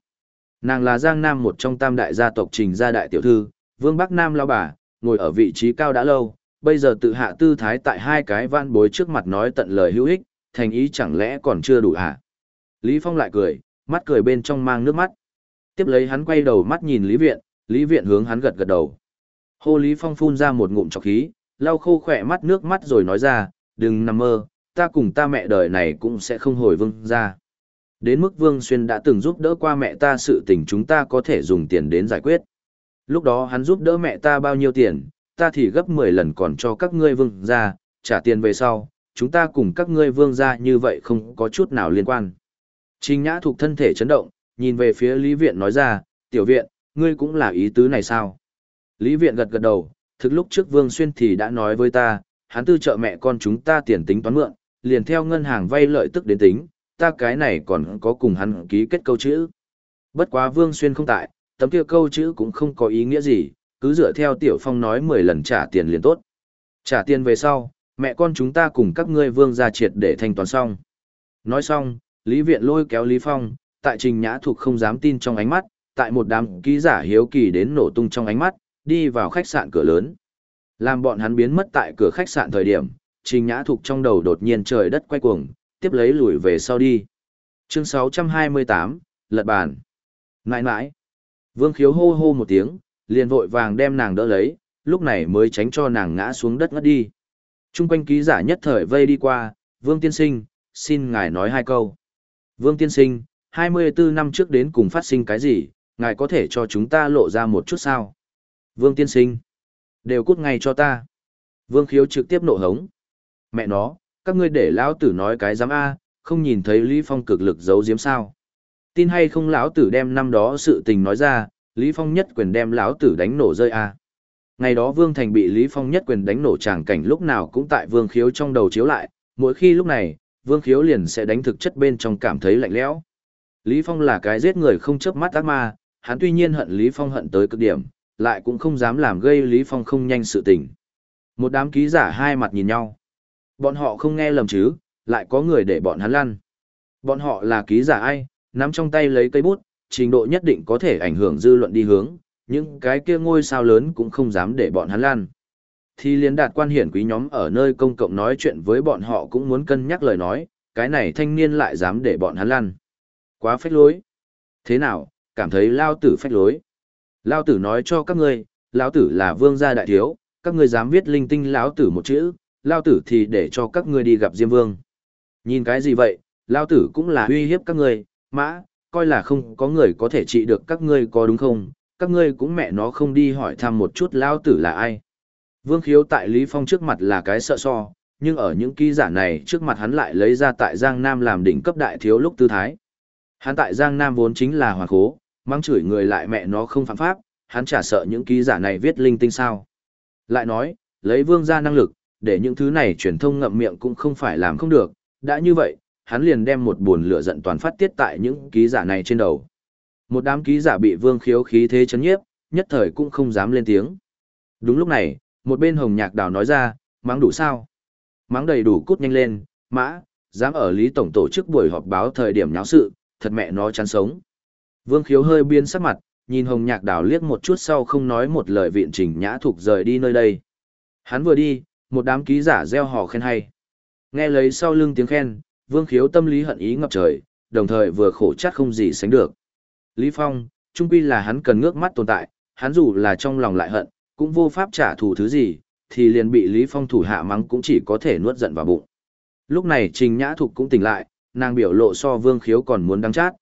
S1: Nàng là Giang Nam một trong tam đại gia tộc Trình gia đại tiểu thư, Vương Bắc Nam lao bà, ngồi ở vị trí cao đã lâu, bây giờ tự hạ tư thái tại hai cái van bối trước mặt nói tận lời hữu ích, thành ý chẳng lẽ còn chưa đủ à? Lý Phong lại cười, mắt cười bên trong mang nước mắt. Tiếp lấy hắn quay đầu mắt nhìn Lý Viện, Lý Viện hướng hắn gật gật đầu. Hô Lý Phong phun ra một ngụm trọc khí, lau khô khỏe mắt nước mắt rồi nói ra, đừng nằm mơ, ta cùng ta mẹ đời này cũng sẽ không hồi vương ra. Đến mức Vương Xuyên đã từng giúp đỡ qua mẹ ta sự tình chúng ta có thể dùng tiền đến giải quyết. Lúc đó hắn giúp đỡ mẹ ta bao nhiêu tiền, ta thì gấp 10 lần còn cho các ngươi vương ra, trả tiền về sau, chúng ta cùng các ngươi vương ra như vậy không có chút nào liên quan. Trình Nhã thuộc thân thể chấn động, nhìn về phía Lý Viện nói ra, tiểu viện, ngươi cũng là ý tứ này sao? Lý Viện gật gật đầu, thực lúc trước Vương Xuyên thì đã nói với ta, hắn tư trợ mẹ con chúng ta tiền tính toán mượn, liền theo ngân hàng vay lợi tức đến tính, ta cái này còn có cùng hắn ký kết câu chữ. Bất quá Vương Xuyên không tại, tấm kia câu chữ cũng không có ý nghĩa gì, cứ dựa theo Tiểu Phong nói 10 lần trả tiền liền tốt. Trả tiền về sau, mẹ con chúng ta cùng các ngươi vương ra triệt để thanh toán xong. Nói xong, Lý Viện lôi kéo Lý Phong, tại trình nhã thuộc không dám tin trong ánh mắt, tại một đám ký giả hiếu kỳ đến nổ tung trong ánh mắt, đi vào khách sạn cửa lớn. Làm bọn hắn biến mất tại cửa khách sạn thời điểm, trình nhã thuộc trong đầu đột nhiên trời đất quay cuồng, tiếp lấy lùi về sau đi. Chương 628, Lật bàn. Nãi nãi. Vương khiếu hô hô một tiếng, liền vội vàng đem nàng đỡ lấy, lúc này mới tránh cho nàng ngã xuống đất ngất đi. Trung quanh ký giả nhất thời vây đi qua, Vương Tiên Sinh, xin ngài nói hai câu. Vương Tiên Sinh, 24 năm trước đến cùng phát sinh cái gì, ngài có thể cho chúng ta lộ ra một chút sao? Vương Tiên Sinh, đều cút ngay cho ta. Vương Khiếu trực tiếp nộ hống. Mẹ nó, các ngươi để lão tử nói cái dám A, không nhìn thấy Lý Phong cực lực giấu giếm sao. Tin hay không lão tử đem năm đó sự tình nói ra, Lý Phong nhất quyền đem lão tử đánh nổ rơi A. Ngày đó Vương Thành bị Lý Phong nhất quyền đánh nổ tràng cảnh lúc nào cũng tại Vương Khiếu trong đầu chiếu lại, mỗi khi lúc này, Vương Khiếu liền sẽ đánh thực chất bên trong cảm thấy lạnh lẽo. Lý Phong là cái giết người không chớp mắt ác ma, hắn tuy nhiên hận Lý Phong hận tới cực điểm, lại cũng không dám làm gây Lý Phong không nhanh sự tình. Một đám ký giả hai mặt nhìn nhau. Bọn họ không nghe lầm chứ, lại có người để bọn hắn lăn. Bọn họ là ký giả ai, nắm trong tay lấy cây bút, trình độ nhất định có thể ảnh hưởng dư luận đi hướng, những cái kia ngôi sao lớn cũng không dám để bọn hắn lăn. Thì liên đạt quan hiển quý nhóm ở nơi công cộng nói chuyện với bọn họ cũng muốn cân nhắc lời nói, cái này thanh niên lại dám để bọn hắn lăn. Quá phách lối. Thế nào, cảm thấy lao tử phách lối. Lao tử nói cho các ngươi, lao tử là vương gia đại thiếu, các ngươi dám viết linh tinh lão tử một chữ, lao tử thì để cho các ngươi đi gặp Diêm Vương. Nhìn cái gì vậy, lao tử cũng là uy hiếp các ngươi, mã, coi là không có người có thể trị được các ngươi có đúng không, các ngươi cũng mẹ nó không đi hỏi thăm một chút lao tử là ai. Vương khiếu tại Lý Phong trước mặt là cái sợ so, nhưng ở những ký giả này trước mặt hắn lại lấy ra tại Giang Nam làm đỉnh cấp đại thiếu lúc tư thái. Hắn tại Giang Nam vốn chính là hoàng khố, mang chửi người lại mẹ nó không phạm pháp, hắn chả sợ những ký giả này viết linh tinh sao. Lại nói, lấy vương ra năng lực, để những thứ này truyền thông ngậm miệng cũng không phải làm không được, đã như vậy, hắn liền đem một buồn lửa giận toàn phát tiết tại những ký giả này trên đầu. Một đám ký giả bị vương khiếu khí thế chấn nhiếp, nhất thời cũng không dám lên tiếng. Đúng lúc này, một bên hồng nhạc đào nói ra, mắng đủ sao? Mắng đầy đủ cút nhanh lên, mã, dám ở Lý Tổng tổ chức buổi họp báo thời điểm nháo sự, thật mẹ nó chán sống. Vương khiếu hơi biến sắc mặt, nhìn hồng nhạc đào liếc một chút sau không nói một lời viện trình nhã thục rời đi nơi đây. Hắn vừa đi, một đám ký giả reo hò khen hay. Nghe lấy sau lưng tiếng khen, vương khiếu tâm lý hận ý ngập trời, đồng thời vừa khổ chắc không gì sánh được. Lý Phong, trung quy là hắn cần ngước mắt tồn tại, hắn dù là trong lòng lại hận, cũng vô pháp trả thù thứ gì, thì liền bị Lý Phong thủ hạ mắng cũng chỉ có thể nuốt giận vào bụng. Lúc này Trình Nhã Thục cũng tỉnh lại, nàng biểu lộ so Vương Khiếu còn muốn đắng chát.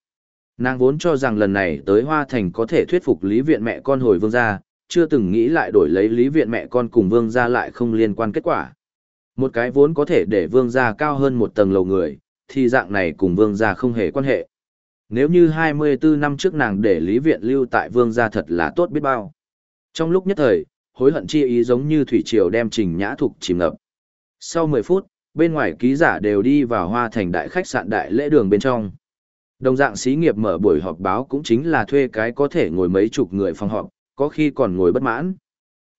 S1: Nàng vốn cho rằng lần này tới Hoa Thành có thể thuyết phục Lý Viện mẹ con hồi Vương gia, chưa từng nghĩ lại đổi lấy Lý Viện mẹ con cùng Vương gia lại không liên quan kết quả. Một cái vốn có thể để Vương gia cao hơn một tầng lầu người, thì dạng này cùng Vương gia không hề quan hệ. Nếu như 24 năm trước nàng để Lý Viện lưu tại Vương gia thật là tốt biết bao. Trong lúc nhất thời, hối hận chi ý giống như thủy triều đem Trình Nhã Thục chìm ngập. Sau 10 phút, bên ngoài ký giả đều đi vào hoa thành đại khách sạn đại lễ đường bên trong. Đồng dạng xí nghiệp mở buổi họp báo cũng chính là thuê cái có thể ngồi mấy chục người phòng họp, có khi còn ngồi bất mãn.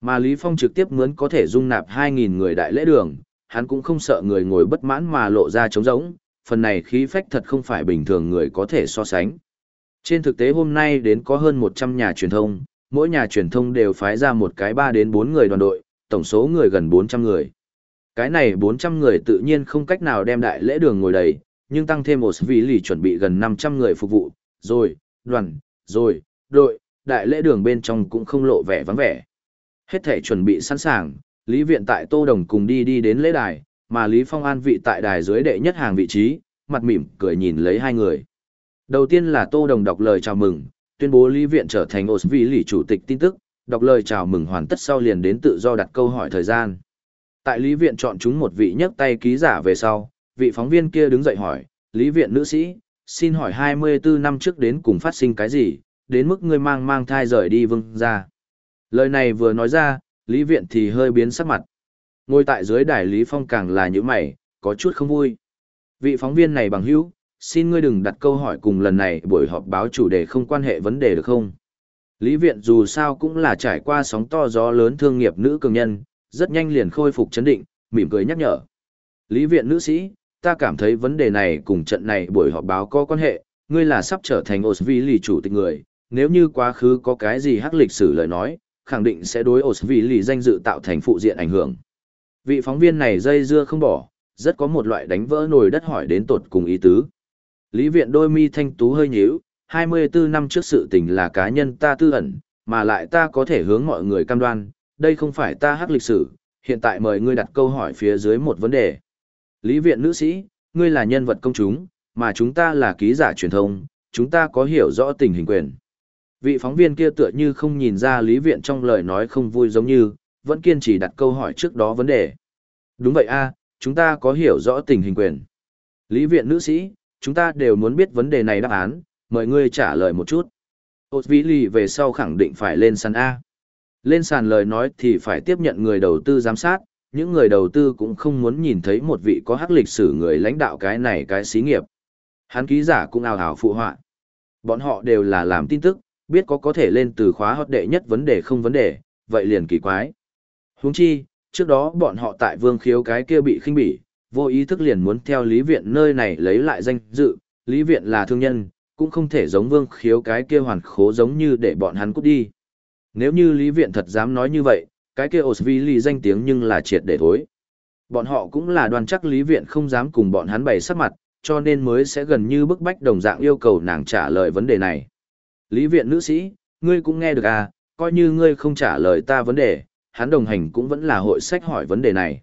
S1: Mà Lý Phong trực tiếp mướn có thể dung nạp 2.000 người đại lễ đường, hắn cũng không sợ người ngồi bất mãn mà lộ ra trống rỗng, phần này khí phách thật không phải bình thường người có thể so sánh. Trên thực tế hôm nay đến có hơn 100 nhà truyền thông, mỗi nhà truyền thông đều phái ra một cái 3 đến 4 người đoàn đội, tổng số người gần 400 người. Cái này 400 người tự nhiên không cách nào đem đại lễ đường ngồi đầy, nhưng tăng thêm một vị lì chuẩn bị gần 500 người phục vụ, rồi, đoàn, rồi, đội, đại lễ đường bên trong cũng không lộ vẻ vắng vẻ. Hết thể chuẩn bị sẵn sàng, Lý Viện tại Tô Đồng cùng đi đi đến lễ đài, mà Lý Phong an vị tại đài dưới đệ nhất hàng vị trí, mặt mỉm cười nhìn lấy hai người. Đầu tiên là Tô Đồng đọc lời chào mừng, tuyên bố Lý Viện trở thành Osvili chủ tịch tin tức, đọc lời chào mừng hoàn tất sau liền đến tự do đặt câu hỏi thời gian. Tại Lý Viện chọn chúng một vị nhấc tay ký giả về sau, vị phóng viên kia đứng dậy hỏi, Lý Viện nữ sĩ, xin hỏi 24 năm trước đến cùng phát sinh cái gì, đến mức ngươi mang mang thai rời đi vương ra. Lời này vừa nói ra, Lý Viện thì hơi biến sắc mặt. Ngồi tại dưới đài Lý Phong càng là những mày, có chút không vui. Vị phóng viên này bằng hữu, xin ngươi đừng đặt câu hỏi cùng lần này buổi họp báo chủ đề không quan hệ vấn đề được không? Lý Viện dù sao cũng là trải qua sóng to gió lớn thương nghiệp nữ cường nhân, rất nhanh liền khôi phục chấn định, mỉm cười nhắc nhở. Lý Viện nữ sĩ, ta cảm thấy vấn đề này cùng trận này buổi họp báo có quan hệ, ngươi là sắp trở thành Osvili chủ tịch người, nếu như quá khứ có cái gì hắc lịch sử lời nói, khẳng định sẽ đối Osvili danh dự tạo thành phụ diện ảnh hưởng. Vị phóng viên này dây dưa không bỏ, rất có một loại đánh vỡ nồi đất hỏi đến tột cùng ý tứ. Lý viện đôi mi thanh tú hơi nhíu, 24 năm trước sự tình là cá nhân ta tư ẩn, mà lại ta có thể hướng mọi người cam đoan, đây không phải ta hắc lịch sử, hiện tại mời ngươi đặt câu hỏi phía dưới một vấn đề. Lý viện nữ sĩ, ngươi là nhân vật công chúng, mà chúng ta là ký giả truyền thông, chúng ta có hiểu rõ tình hình quyền. Vị phóng viên kia tựa như không nhìn ra Lý viện trong lời nói không vui giống như, vẫn kiên trì đặt câu hỏi trước đó vấn đề. Đúng vậy a, chúng ta có hiểu rõ tình hình quyền. Lý viện nữ sĩ, chúng ta đều muốn biết vấn đề này đáp án, mời ngươi trả lời một chút. Ôt vĩ lì về sau khẳng định phải lên sàn A. Lên sàn lời nói thì phải tiếp nhận người đầu tư giám sát, những người đầu tư cũng không muốn nhìn thấy một vị có hắc lịch sử người lãnh đạo cái này cái xí nghiệp. Hắn ký giả cũng ào ào phụ họa. Bọn họ đều là làm tin tức, biết có có thể lên từ khóa hot đệ nhất vấn đề không vấn đề, vậy liền kỳ quái. Huống chi, trước đó bọn họ tại vương khiếu cái kia bị khinh bỉ, vô ý thức liền muốn theo lý viện nơi này lấy lại danh dự, lý viện là thương nhân, cũng không thể giống vương khiếu cái kia hoàn khố giống như để bọn hắn cút đi. Nếu như lý viện thật dám nói như vậy, cái kia Osvili danh tiếng nhưng là triệt để thối. Bọn họ cũng là đoàn chắc lý viện không dám cùng bọn hắn bày sắc mặt, cho nên mới sẽ gần như bức bách đồng dạng yêu cầu nàng trả lời vấn đề này. Lý viện nữ sĩ, ngươi cũng nghe được à, coi như ngươi không trả lời ta vấn đề, hắn đồng hành cũng vẫn là hội sách hỏi vấn đề này.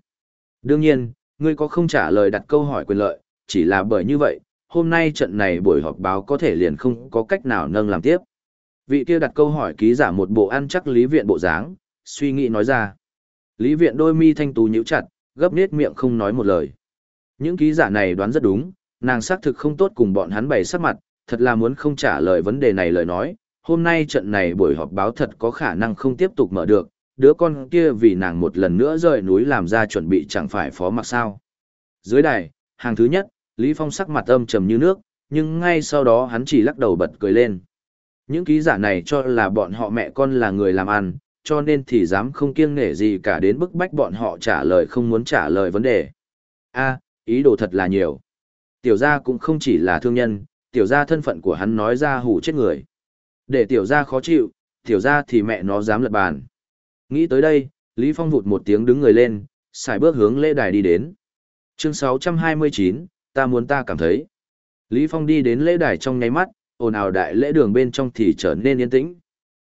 S1: Đương nhiên, ngươi có không trả lời đặt câu hỏi quyền lợi, chỉ là bởi như vậy, hôm nay trận này buổi họp báo có thể liền không có cách nào nâng làm tiếp. Vị kia đặt câu hỏi ký giả một bộ ăn chắc lý viện bộ dáng, suy nghĩ nói ra. Lý viện đôi mi thanh tú nhíu chặt, gấp nết miệng không nói một lời. Những ký giả này đoán rất đúng, nàng xác thực không tốt cùng bọn hắn bày sắc mặt, thật là muốn không trả lời vấn đề này lời nói. Hôm nay trận này buổi họp báo thật có khả năng không tiếp tục mở được, đứa con kia vì nàng một lần nữa rời núi làm ra chuẩn bị chẳng phải phó mặc sao. Dưới đài, hàng thứ nhất, Lý Phong sắc mặt âm trầm như nước, nhưng ngay sau đó hắn chỉ lắc đầu bật cười lên. Những ký giả này cho là bọn họ mẹ con là người làm ăn, cho nên thì dám không kiêng nể gì cả đến bức bách bọn họ trả lời không muốn trả lời vấn đề. A, ý đồ thật là nhiều. Tiểu gia cũng không chỉ là thương nhân, tiểu gia thân phận của hắn nói ra hủ chết người. Để tiểu gia khó chịu, tiểu gia thì mẹ nó dám lật bàn. Nghĩ tới đây, Lý Phong vụt một tiếng đứng người lên, xài bước hướng lễ đài đi đến. Chương 629, ta muốn ta cảm thấy. Lý Phong đi đến lễ đài trong nháy mắt, ồn ào đại lễ đường bên trong thì trở nên yên tĩnh.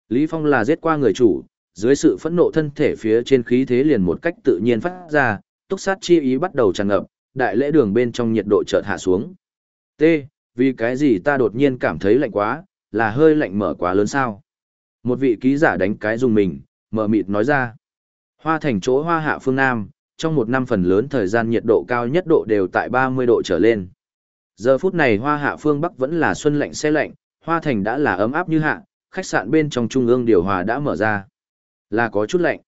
S1: Lý Phong là giết qua người chủ, dưới sự phẫn nộ thân thể phía trên khí thế liền một cách tự nhiên phát ra, túc sát chi ý bắt đầu tràn ngập, đại lễ đường bên trong nhiệt độ chợt hạ xuống. T, vì cái gì ta đột nhiên cảm thấy lạnh quá, là hơi lạnh mở quá lớn sao? Một vị ký giả đánh cái dùng mình, mở mịt nói ra. Hoa thành chỗ hoa hạ phương Nam, trong một năm phần lớn thời gian nhiệt độ cao nhất độ đều tại 30 độ trở lên. Giờ phút này hoa hạ phương Bắc vẫn là xuân lạnh xe lạnh, hoa thành đã là ấm áp như hạ, khách sạn bên trong trung ương điều hòa đã mở ra. Là có chút lạnh.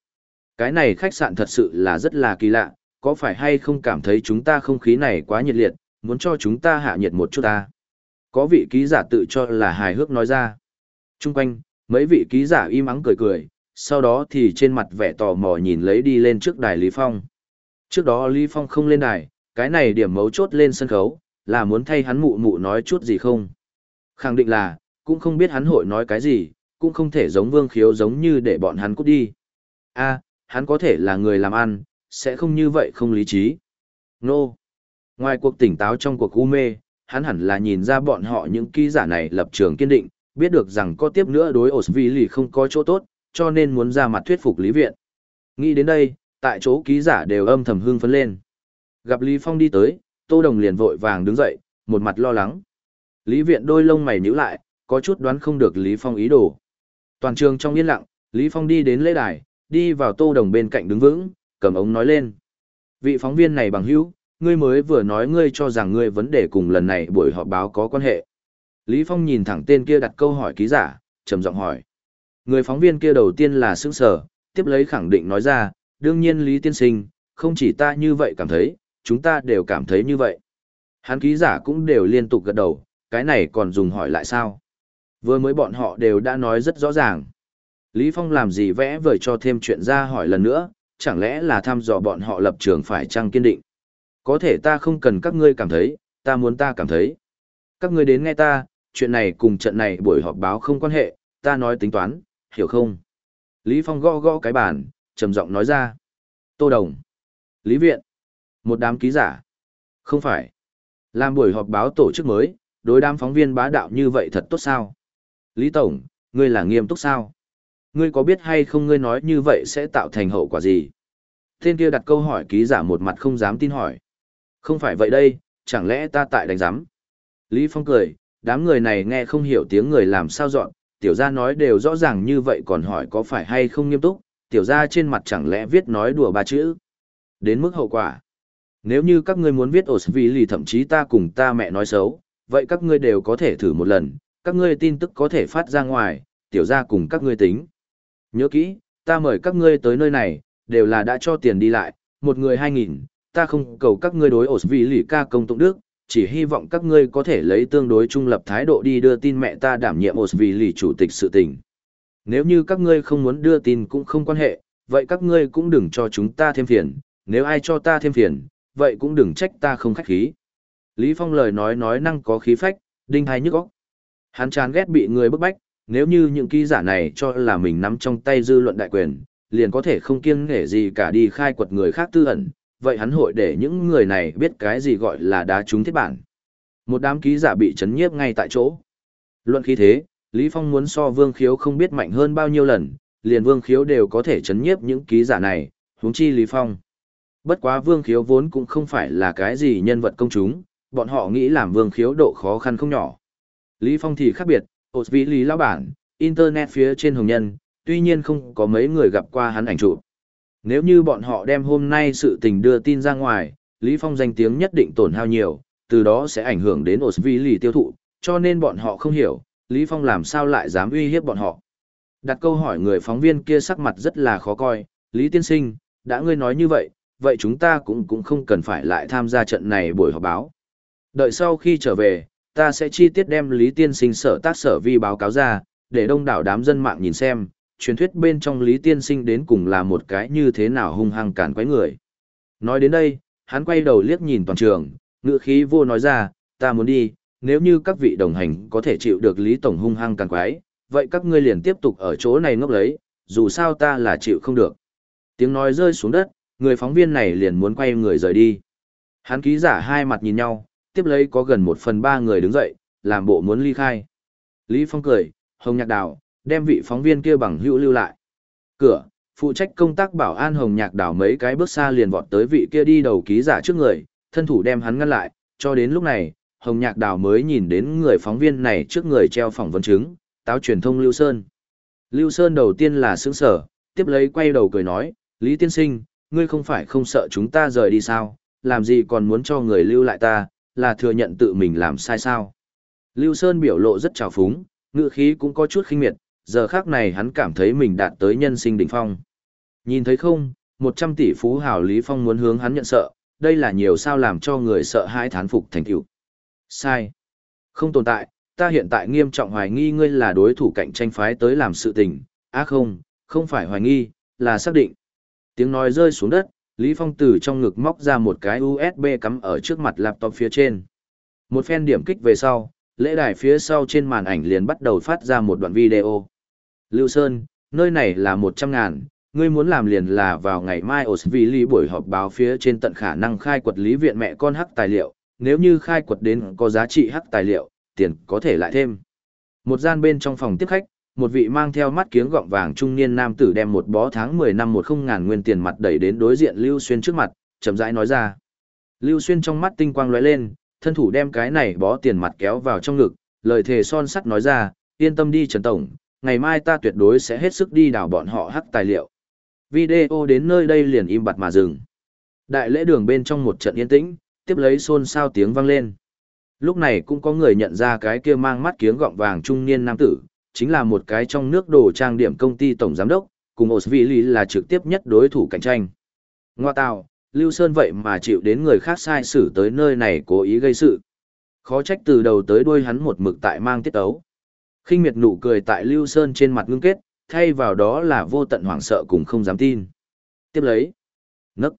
S1: Cái này khách sạn thật sự là rất là kỳ lạ, có phải hay không cảm thấy chúng ta không khí này quá nhiệt liệt, muốn cho chúng ta hạ nhiệt một chút ta. Có vị ký giả tự cho là hài hước nói ra. Trung quanh, mấy vị ký giả im ắng cười cười, sau đó thì trên mặt vẻ tò mò nhìn lấy đi lên trước đài Lý Phong. Trước đó Lý Phong không lên đài, cái này điểm mấu chốt lên sân khấu, là muốn thay hắn mụ mụ nói chút gì không. Khẳng định là, cũng không biết hắn hội nói cái gì, cũng không thể giống vương khiếu giống như để bọn hắn cút đi. a hắn có thể là người làm ăn, sẽ không như vậy không lý trí. Nô! No. Ngoài cuộc tỉnh táo trong cuộc u mê, hắn hẳn là nhìn ra bọn họ những ký giả này lập trường kiên định, biết được rằng có tiếp nữa đối ổ lì không có chỗ tốt, cho nên muốn ra mặt thuyết phục Lý Viện. Nghĩ đến đây, tại chỗ ký giả đều âm thầm hưng phấn lên. Gặp Lý Phong đi tới, Tô Đồng liền vội vàng đứng dậy, một mặt lo lắng. Lý Viện đôi lông mày nhíu lại, có chút đoán không được Lý Phong ý đồ. Toàn trường trong yên lặng, Lý Phong đi đến lễ đài, đi vào tô đồng bên cạnh đứng vững, cầm ống nói lên. Vị phóng viên này bằng hữu, ngươi mới vừa nói ngươi cho rằng ngươi vấn đề cùng lần này buổi họp báo có quan hệ. Lý Phong nhìn thẳng tên kia đặt câu hỏi ký giả, trầm giọng hỏi. Người phóng viên kia đầu tiên là sững sờ, tiếp lấy khẳng định nói ra, đương nhiên Lý Tiên Sinh, không chỉ ta như vậy cảm thấy, chúng ta đều cảm thấy như vậy. Hắn ký giả cũng đều liên tục gật đầu, cái này còn dùng hỏi lại sao? Vừa mới bọn họ đều đã nói rất rõ ràng. Lý Phong làm gì vẽ vời cho thêm chuyện ra hỏi lần nữa, chẳng lẽ là thăm dò bọn họ lập trường phải chăng kiên định. Có thể ta không cần các ngươi cảm thấy, ta muốn ta cảm thấy. Các ngươi đến nghe ta, chuyện này cùng trận này buổi họp báo không quan hệ, ta nói tính toán, hiểu không? Lý Phong gõ gõ cái bàn, trầm giọng nói ra. Tô Đồng. Lý Viện. Một đám ký giả. Không phải. Làm buổi họp báo tổ chức mới, đối đám phóng viên bá đạo như vậy thật tốt sao? Lý Tổng, ngươi là nghiêm túc sao? Ngươi có biết hay không ngươi nói như vậy sẽ tạo thành hậu quả gì? Tên kia đặt câu hỏi ký giả một mặt không dám tin hỏi. Không phải vậy đây, chẳng lẽ ta tại đánh giám? Lý Phong cười, đám người này nghe không hiểu tiếng người làm sao dọn, tiểu gia nói đều rõ ràng như vậy còn hỏi có phải hay không nghiêm túc, tiểu gia trên mặt chẳng lẽ viết nói đùa ba chữ. Đến mức hậu quả. Nếu như các ngươi muốn viết ổ vì lì thậm chí ta cùng ta mẹ nói xấu, vậy các ngươi đều có thể thử một lần, các ngươi tin tức có thể phát ra ngoài, tiểu gia cùng các ngươi tính. Nhớ kỹ, ta mời các ngươi tới nơi này, đều là đã cho tiền đi lại, một người hai nghìn, ta không cầu các ngươi đối ổ vì lì ca công tụng đức, chỉ hy vọng các ngươi có thể lấy tương đối trung lập thái độ đi đưa tin mẹ ta đảm nhiệm ổ vì lì chủ tịch sự tình. Nếu như các ngươi không muốn đưa tin cũng không quan hệ, vậy các ngươi cũng đừng cho chúng ta thêm phiền, nếu ai cho ta thêm phiền, vậy cũng đừng trách ta không khách khí. Lý Phong lời nói nói năng có khí phách, đinh hay nhức óc. Hắn chán ghét bị người bức bách, nếu như những ký giả này cho là mình nắm trong tay dư luận đại quyền, liền có thể không kiêng nể gì cả đi khai quật người khác tư ẩn, vậy hắn hội để những người này biết cái gì gọi là đá trúng thiết bản. Một đám ký giả bị chấn nhiếp ngay tại chỗ. Luận khí thế, Lý Phong muốn so Vương Khiếu không biết mạnh hơn bao nhiêu lần, liền Vương Khiếu đều có thể chấn nhiếp những ký giả này, huống chi Lý Phong. Bất quá Vương Khiếu vốn cũng không phải là cái gì nhân vật công chúng, bọn họ nghĩ làm Vương Khiếu độ khó khăn không nhỏ. Lý Phong thì khác biệt, hột vị Lý lão bản, internet phía trên hồng nhân, tuy nhiên không có mấy người gặp qua hắn ảnh chụp. Nếu như bọn họ đem hôm nay sự tình đưa tin ra ngoài, Lý Phong danh tiếng nhất định tổn hao nhiều, từ đó sẽ ảnh hưởng đến ột vĩ Lý tiêu thụ, cho nên bọn họ không hiểu, Lý Phong làm sao lại dám uy hiếp bọn họ. Đặt câu hỏi người phóng viên kia sắc mặt rất là khó coi, Lý Tiên Sinh, đã ngươi nói như vậy, vậy chúng ta cũng cũng không cần phải lại tham gia trận này buổi họp báo. Đợi sau khi trở về, ta sẽ chi tiết đem Lý Tiên Sinh sở tác sở vi báo cáo ra, để đông đảo đám dân mạng nhìn xem, truyền thuyết bên trong Lý Tiên Sinh đến cùng là một cái như thế nào hung hăng cản quấy người. Nói đến đây, hắn quay đầu liếc nhìn toàn trường, ngựa khí vô nói ra, ta muốn đi, nếu như các vị đồng hành có thể chịu được Lý Tổng hung hăng cản quái, vậy các ngươi liền tiếp tục ở chỗ này ngốc lấy, dù sao ta là chịu không được. Tiếng nói rơi xuống đất, người phóng viên này liền muốn quay người rời đi. Hắn ký giả hai mặt nhìn nhau, tiếp lấy có gần một phần ba người đứng dậy, làm bộ muốn ly khai. Lý Phong cười, Hồng Nhạc Đào, đem vị phóng viên kia bằng hữu lưu lại. Cửa, phụ trách công tác bảo an Hồng Nhạc Đào mấy cái bước xa liền vọt tới vị kia đi đầu ký giả trước người, thân thủ đem hắn ngăn lại, cho đến lúc này, Hồng Nhạc Đào mới nhìn đến người phóng viên này trước người treo phỏng vấn chứng, táo truyền thông Lưu Sơn. Lưu Sơn đầu tiên là sững sở, tiếp lấy quay đầu cười nói, Lý Tiên Sinh, ngươi không phải không sợ chúng ta rời đi sao, làm gì còn muốn cho người lưu lại ta, là thừa nhận tự mình làm sai sao. Lưu Sơn biểu lộ rất trào phúng, ngựa khí cũng có chút khinh miệt, giờ khác này hắn cảm thấy mình đạt tới nhân sinh đỉnh phong. Nhìn thấy không, 100 tỷ phú hào Lý Phong muốn hướng hắn nhận sợ, đây là nhiều sao làm cho người sợ hãi thán phục thành tựu. Sai. Không tồn tại, ta hiện tại nghiêm trọng hoài nghi ngươi là đối thủ cạnh tranh phái tới làm sự tình. Á à không, không phải hoài nghi, là xác định. Tiếng nói rơi xuống đất, Lý Phong từ trong ngực móc ra một cái USB cắm ở trước mặt laptop phía trên. Một phen điểm kích về sau, lễ đài phía sau trên màn ảnh liền bắt đầu phát ra một đoạn video. Lưu Sơn, nơi này là 100 ngàn, ngươi muốn làm liền là vào ngày mai Osvili buổi họp báo phía trên tận khả năng khai quật lý viện mẹ con hắc tài liệu, nếu như khai quật đến có giá trị hắc tài liệu, tiền có thể lại thêm. Một gian bên trong phòng tiếp khách, một vị mang theo mắt kiếng gọng vàng trung niên nam tử đem một bó tháng 10 năm một không ngàn nguyên tiền mặt đẩy đến đối diện Lưu Xuyên trước mặt, chậm rãi nói ra. Lưu Xuyên trong mắt tinh quang lóe lên, thân thủ đem cái này bó tiền mặt kéo vào trong ngực, lời thề son sắt nói ra, yên tâm đi Trần Tổng, ngày mai ta tuyệt đối sẽ hết sức đi đào bọn họ hắc tài liệu. Video đến nơi đây liền im bặt mà dừng. Đại lễ đường bên trong một trận yên tĩnh, tiếp lấy xôn xao tiếng vang lên. Lúc này cũng có người nhận ra cái kia mang mắt kiếng gọng vàng trung niên nam tử, chính là một cái trong nước đồ trang điểm công ty tổng giám đốc, cùng Osvili là trực tiếp nhất đối thủ cạnh tranh. Ngoa tào, Lưu Sơn vậy mà chịu đến người khác sai xử tới nơi này cố ý gây sự. Khó trách từ đầu tới đuôi hắn một mực tại mang tiết ấu. khinh miệt nụ cười tại Lưu Sơn trên mặt ngưng kết, thay vào đó là vô tận hoảng sợ cùng không dám tin. Tiếp lấy. Nấc.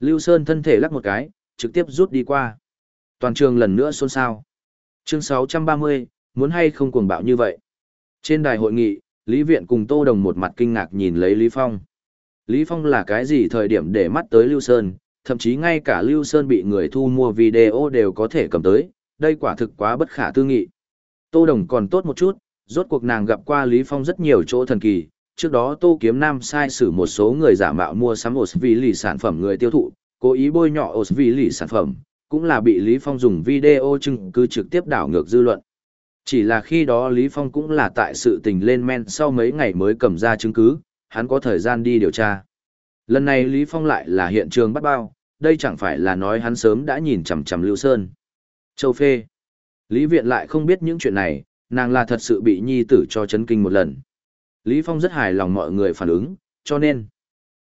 S1: Lưu Sơn thân thể lắc một cái, trực tiếp rút đi qua. Toàn trường lần nữa xôn xao. Chương 630, muốn hay không cuồng bạo như vậy. Trên đài hội nghị, Lý Viện cùng Tô Đồng một mặt kinh ngạc nhìn lấy Lý Phong. Lý Phong là cái gì thời điểm để mắt tới Lưu Sơn, thậm chí ngay cả Lưu Sơn bị người thu mua video đều có thể cầm tới, đây quả thực quá bất khả tư nghị. Tô Đồng còn tốt một chút, rốt cuộc nàng gặp qua Lý Phong rất nhiều chỗ thần kỳ, trước đó Tô Kiếm Nam sai sử một số người giả mạo mua sắm Osvili sản phẩm người tiêu thụ, cố ý bôi nhọ Osvili sản phẩm, cũng là bị Lý Phong dùng video chứng cứ trực tiếp đảo ngược dư luận. Chỉ là khi đó Lý Phong cũng là tại sự tình lên men sau mấy ngày mới cầm ra chứng cứ, hắn có thời gian đi điều tra. Lần này Lý Phong lại là hiện trường bắt bao, đây chẳng phải là nói hắn sớm đã nhìn chằm chằm Lưu Sơn. Châu Phê. Lý Viện lại không biết những chuyện này, nàng là thật sự bị nhi tử cho chấn kinh một lần. Lý Phong rất hài lòng mọi người phản ứng, cho nên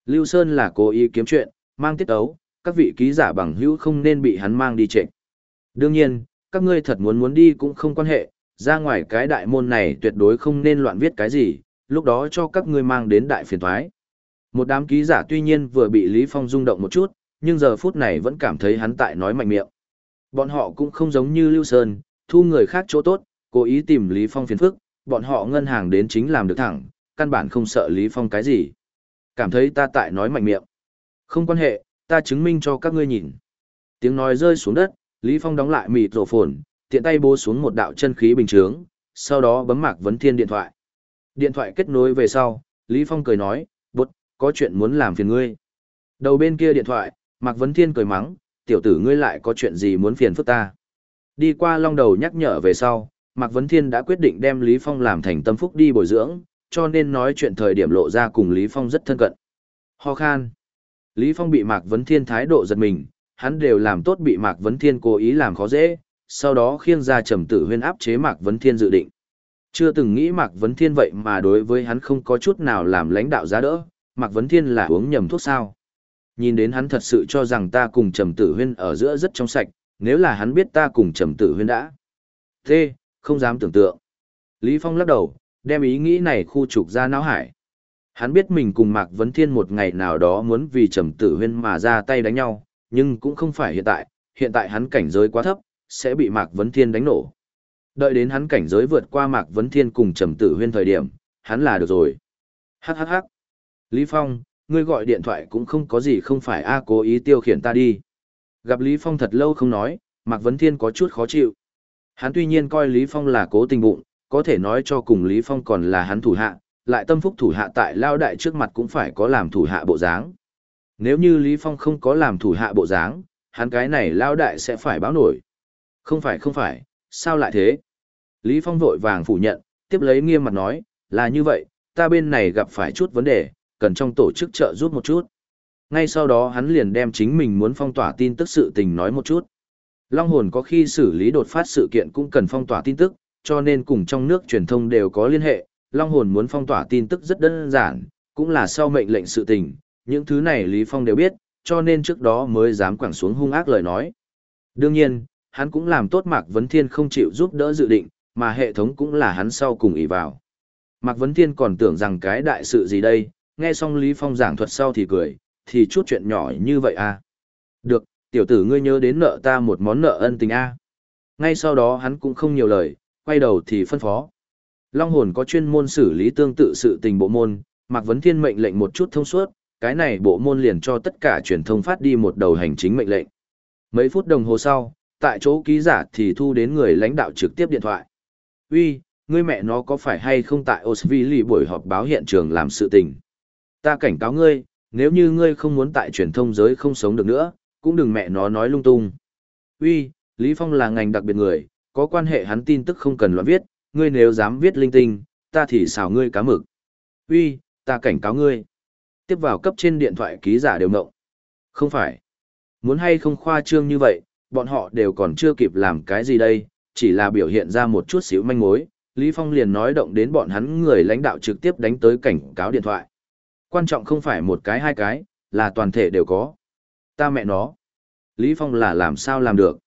S1: Lưu Sơn là cố ý kiếm chuyện, mang tiết ấu, các vị ký giả bằng hữu không nên bị hắn mang đi trệnh. Đương nhiên, các ngươi thật muốn muốn đi cũng không quan hệ, ra ngoài cái đại môn này tuyệt đối không nên loạn viết cái gì, lúc đó cho các ngươi mang đến đại phiền thoái. Một đám ký giả tuy nhiên vừa bị Lý Phong rung động một chút, nhưng giờ phút này vẫn cảm thấy hắn tại nói mạnh miệng. Bọn họ cũng không giống như Lưu Sơn, thu người khác chỗ tốt, cố ý tìm Lý Phong phiền phức, bọn họ ngân hàng đến chính làm được thẳng, căn bản không sợ Lý Phong cái gì. Cảm thấy ta tại nói mạnh miệng. Không quan hệ, ta chứng minh cho các ngươi nhìn. Tiếng nói rơi xuống đất, Lý Phong đóng lại mịt rổ phồn, tiện tay bố xuống một đạo chân khí bình chướng, sau đó bấm Mạc Vấn Thiên điện thoại. Điện thoại kết nối về sau, Lý Phong cười nói, bút, có chuyện muốn làm phiền ngươi. Đầu bên kia điện thoại, Mạc Vấn Thiên cười mắng, tiểu tử ngươi lại có chuyện gì muốn phiền phức ta. Đi qua long đầu nhắc nhở về sau, Mạc Vấn Thiên đã quyết định đem Lý Phong làm thành tâm phúc đi bồi dưỡng, cho nên nói chuyện thời điểm lộ ra cùng Lý Phong rất thân cận. Ho khan. Lý Phong bị Mạc Vấn Thiên thái độ giật mình, hắn đều làm tốt bị Mạc Vấn Thiên cố ý làm khó dễ, sau đó khiêng ra trầm tử huyên áp chế Mạc Vấn Thiên dự định. Chưa từng nghĩ Mạc Vấn Thiên vậy mà đối với hắn không có chút nào làm lãnh đạo giá đỡ, Mạc Vấn Thiên là uống nhầm thuốc sao. Nhìn đến hắn thật sự cho rằng ta cùng trầm tử huyên ở giữa rất trong sạch, nếu là hắn biết ta cùng trầm tử huyên đã. Thế, không dám tưởng tượng. Lý Phong lắc đầu, đem ý nghĩ này khu trục ra não hải. Hắn biết mình cùng Mạc Vấn Thiên một ngày nào đó muốn vì trầm tử huyên mà ra tay đánh nhau, nhưng cũng không phải hiện tại, hiện tại hắn cảnh giới quá thấp, sẽ bị Mạc Vấn Thiên đánh nổ. Đợi đến hắn cảnh giới vượt qua Mạc Vấn Thiên cùng Trầm Tử Huyên thời điểm, hắn là được rồi. Hắc hắc hắc. Lý Phong, ngươi gọi điện thoại cũng không có gì không phải a cố ý tiêu khiển ta đi. Gặp Lý Phong thật lâu không nói, Mạc Vấn Thiên có chút khó chịu. Hắn tuy nhiên coi Lý Phong là cố tình bụng, có thể nói cho cùng Lý Phong còn là hắn thủ hạ, lại tâm phúc thủ hạ tại lao đại trước mặt cũng phải có làm thủ hạ bộ dáng. Nếu như Lý Phong không có làm thủ hạ bộ dáng, hắn cái này lao đại sẽ phải báo nổi. Không phải không phải, sao lại thế? Lý Phong vội vàng phủ nhận, tiếp lấy nghiêm mặt nói, là như vậy, ta bên này gặp phải chút vấn đề, cần trong tổ chức trợ giúp một chút. Ngay sau đó hắn liền đem chính mình muốn phong tỏa tin tức sự tình nói một chút. Long hồn có khi xử lý đột phát sự kiện cũng cần phong tỏa tin tức, cho nên cùng trong nước truyền thông đều có liên hệ. Long hồn muốn phong tỏa tin tức rất đơn giản, cũng là sau mệnh lệnh sự tình, những thứ này Lý Phong đều biết, cho nên trước đó mới dám quẳng xuống hung ác lời nói. Đương nhiên, hắn cũng làm tốt Mạc Vấn Thiên không chịu giúp đỡ dự định, mà hệ thống cũng là hắn sau cùng ý vào. Mạc Vấn Thiên còn tưởng rằng cái đại sự gì đây, nghe xong Lý Phong giảng thuật sau thì cười, thì chút chuyện nhỏ như vậy à. Được, tiểu tử ngươi nhớ đến nợ ta một món nợ ân tình a. À. Ngay sau đó hắn cũng không nhiều lời, quay đầu thì phân phó. Long hồn có chuyên môn xử lý tương tự sự tình bộ môn, Mạc Vấn Thiên mệnh lệnh một chút thông suốt, cái này bộ môn liền cho tất cả truyền thông phát đi một đầu hành chính mệnh lệnh. Mấy phút đồng hồ sau, tại chỗ ký giả thì thu đến người lãnh đạo trực tiếp điện thoại. Uy, ngươi mẹ nó có phải hay không tại Osvili buổi họp báo hiện trường làm sự tình? Ta cảnh cáo ngươi, nếu như ngươi không muốn tại truyền thông giới không sống được nữa, cũng đừng mẹ nó nói lung tung. Uy, Lý Phong là ngành đặc biệt người, có quan hệ hắn tin tức không cần loạn viết, ngươi nếu dám viết linh tinh, ta thì xào ngươi cá mực. Uy, ta cảnh cáo ngươi. Tiếp vào cấp trên điện thoại ký giả đều mộng. Không phải. Muốn hay không khoa trương như vậy, bọn họ đều còn chưa kịp làm cái gì đây, chỉ là biểu hiện ra một chút xíu manh mối. Lý Phong liền nói động đến bọn hắn người lãnh đạo trực tiếp đánh tới cảnh cáo điện thoại. Quan trọng không phải một cái hai cái, là toàn thể đều có. Ta mẹ nó. Lý Phong là làm sao làm được.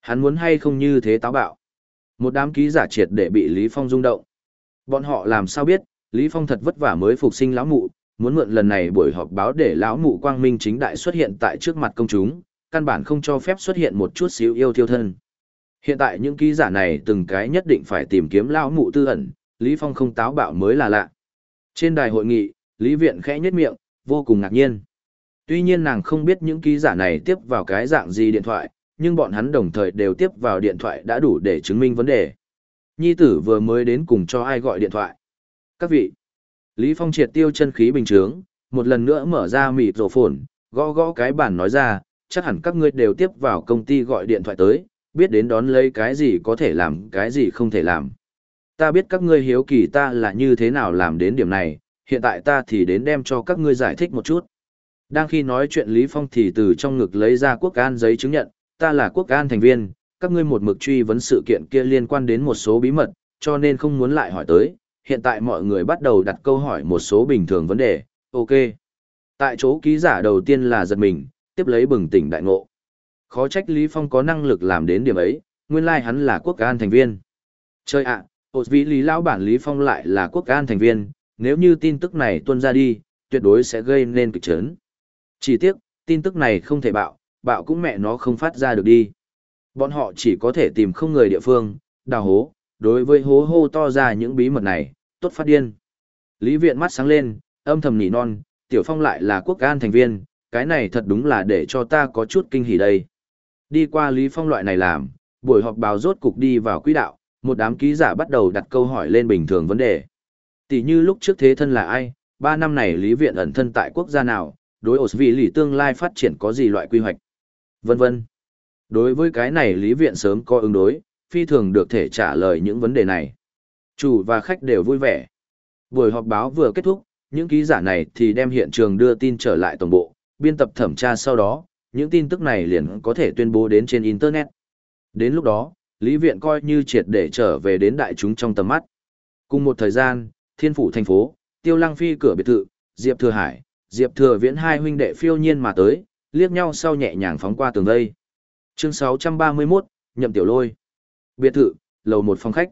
S1: Hắn muốn hay không như thế táo bạo. Một đám ký giả triệt để bị Lý Phong rung động. Bọn họ làm sao biết, Lý Phong thật vất vả mới phục sinh lão mụ, muốn mượn lần này buổi họp báo để lão mụ quang minh chính đại xuất hiện tại trước mặt công chúng, căn bản không cho phép xuất hiện một chút xíu yêu thiêu thân. Hiện tại những ký giả này từng cái nhất định phải tìm kiếm lão mụ tư ẩn, Lý Phong không táo bạo mới là lạ. Trên đài hội nghị, Lý Viện khẽ nhất miệng, vô cùng ngạc nhiên. Tuy nhiên nàng không biết những ký giả này tiếp vào cái dạng gì điện thoại, nhưng bọn hắn đồng thời đều tiếp vào điện thoại đã đủ để chứng minh vấn đề. Nhi tử vừa mới đến cùng cho ai gọi điện thoại. Các vị, Lý Phong triệt tiêu chân khí bình trướng, một lần nữa mở ra mịt rổ phồn, gõ gõ cái bản nói ra, chắc hẳn các ngươi đều tiếp vào công ty gọi điện thoại tới, biết đến đón lấy cái gì có thể làm, cái gì không thể làm. Ta biết các ngươi hiếu kỳ ta là như thế nào làm đến điểm này, hiện tại ta thì đến đem cho các ngươi giải thích một chút. Đang khi nói chuyện Lý Phong thì từ trong ngực lấy ra quốc an giấy chứng nhận, ta là quốc an thành viên, các ngươi một mực truy vấn sự kiện kia liên quan đến một số bí mật, cho nên không muốn lại hỏi tới, hiện tại mọi người bắt đầu đặt câu hỏi một số bình thường vấn đề, ok. Tại chỗ ký giả đầu tiên là giật mình, tiếp lấy bừng tỉnh đại ngộ. Khó trách Lý Phong có năng lực làm đến điểm ấy, nguyên lai like hắn là quốc an thành viên. Chơi ạ, à, vĩ Lý Lão bản Lý Phong lại là quốc an thành viên, nếu như tin tức này tuôn ra đi, tuyệt đối sẽ gây nên kịch chấn. Chỉ tiếc, tin tức này không thể bạo, bạo cũng mẹ nó không phát ra được đi. Bọn họ chỉ có thể tìm không người địa phương, đào hố, đối với hố hô to ra những bí mật này, tốt phát điên. Lý viện mắt sáng lên, âm thầm nỉ non, tiểu phong lại là quốc an thành viên, cái này thật đúng là để cho ta có chút kinh hỉ đây. Đi qua Lý Phong loại này làm, buổi họp báo rốt cục đi vào quỹ đạo, một đám ký giả bắt đầu đặt câu hỏi lên bình thường vấn đề. Tỷ như lúc trước thế thân là ai, ba năm này Lý Viện ẩn thân tại quốc gia nào, đối ổ vị lì tương lai phát triển có gì loại quy hoạch, vân vân. Đối với cái này Lý Viện sớm có ứng đối, phi thường được thể trả lời những vấn đề này. Chủ và khách đều vui vẻ. Buổi họp báo vừa kết thúc, những ký giả này thì đem hiện trường đưa tin trở lại tổng bộ, biên tập thẩm tra sau đó, những tin tức này liền có thể tuyên bố đến trên Internet. Đến lúc đó, Lý Viện coi như triệt để trở về đến đại chúng trong tầm mắt. Cùng một thời gian, thiên phủ thành phố, tiêu lăng phi cửa biệt thự, Diệp Thừa Hải, Diệp Thừa Viễn hai huynh đệ phiêu nhiên mà tới, liếc nhau sau nhẹ nhàng phóng qua tường đây. Chương 631, Nhậm Tiểu Lôi. Biệt thự, lầu một phòng khách.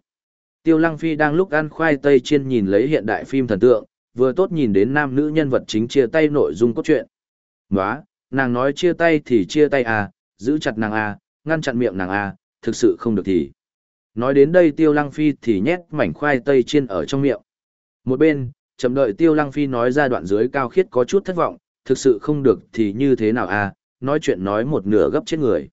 S1: Tiêu Lăng Phi đang lúc ăn khoai tây chiên nhìn lấy hiện đại phim thần tượng, vừa tốt nhìn đến nam nữ nhân vật chính chia tay nội dung cốt truyện. Nóa, nàng nói chia tay thì chia tay à, giữ chặt nàng à, ngăn chặn miệng nàng à, thực sự không được thì. Nói đến đây Tiêu Lăng Phi thì nhét mảnh khoai tây chiên ở trong miệng. Một bên, chậm đợi Tiêu Lăng Phi nói ra đoạn dưới cao khiết có chút thất vọng, thực sự không được thì như thế nào à, nói chuyện nói một nửa gấp chết người.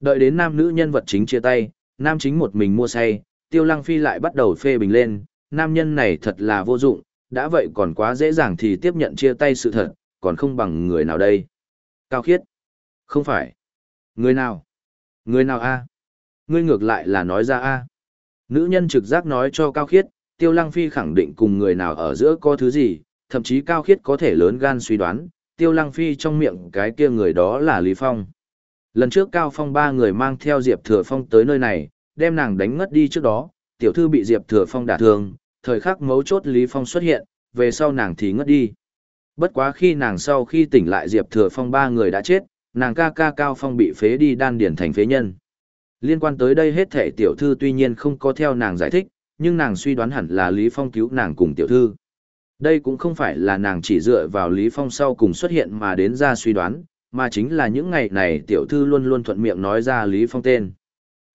S1: Đợi đến nam nữ nhân vật chính chia tay, nam chính một mình mua say, Tiêu Lăng Phi lại bắt đầu phê bình lên, nam nhân này thật là vô dụng, đã vậy còn quá dễ dàng thì tiếp nhận chia tay sự thật, còn không bằng người nào đây. Cao khiết. Không phải. Người nào? Người nào a? Ngươi ngược lại là nói ra a. Nữ nhân trực giác nói cho Cao khiết, Tiêu Lăng Phi khẳng định cùng người nào ở giữa có thứ gì, thậm chí Cao khiết có thể lớn gan suy đoán, Tiêu Lăng Phi trong miệng cái kia người đó là Lý Phong. Lần trước Cao Phong ba người mang theo Diệp Thừa Phong tới nơi này, đem nàng đánh ngất đi trước đó, tiểu thư bị Diệp Thừa Phong đả thương, thời khắc mấu chốt Lý Phong xuất hiện, về sau nàng thì ngất đi. Bất quá khi nàng sau khi tỉnh lại Diệp Thừa Phong ba người đã chết, nàng ca ca Cao Phong bị phế đi đan điển thành phế nhân. Liên quan tới đây hết thể tiểu thư tuy nhiên không có theo nàng giải thích, nhưng nàng suy đoán hẳn là Lý Phong cứu nàng cùng tiểu thư. Đây cũng không phải là nàng chỉ dựa vào Lý Phong sau cùng xuất hiện mà đến ra suy đoán, mà chính là những ngày này tiểu thư luôn luôn thuận miệng nói ra Lý Phong tên.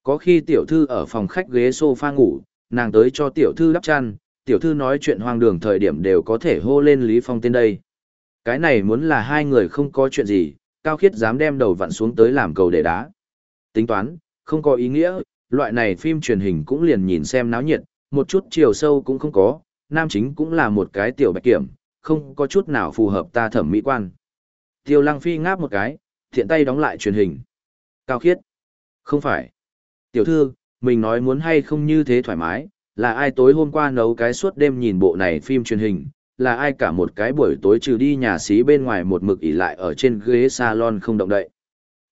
S1: Có khi tiểu thư ở phòng khách ghế sofa ngủ, nàng tới cho tiểu thư đắp chăn, tiểu thư nói chuyện hoang đường thời điểm đều có thể hô lên Lý Phong tên đây. Cái này muốn là hai người không có chuyện gì, Cao Khiết dám đem đầu vặn xuống tới làm cầu để đá. Tính toán, không có ý nghĩa, loại này phim truyền hình cũng liền nhìn xem náo nhiệt, một chút chiều sâu cũng không có, nam chính cũng là một cái tiểu bạch kiểm, không có chút nào phù hợp ta thẩm mỹ quan. Tiêu Lăng Phi ngáp một cái, thiện tay đóng lại truyền hình. Cao Khiết. Không phải. Tiểu thư, mình nói muốn hay không như thế thoải mái, là ai tối hôm qua nấu cái suốt đêm nhìn bộ này phim truyền hình, là ai cả một cái buổi tối trừ đi nhà xí bên ngoài một mực ỉ lại ở trên ghế salon không động đậy.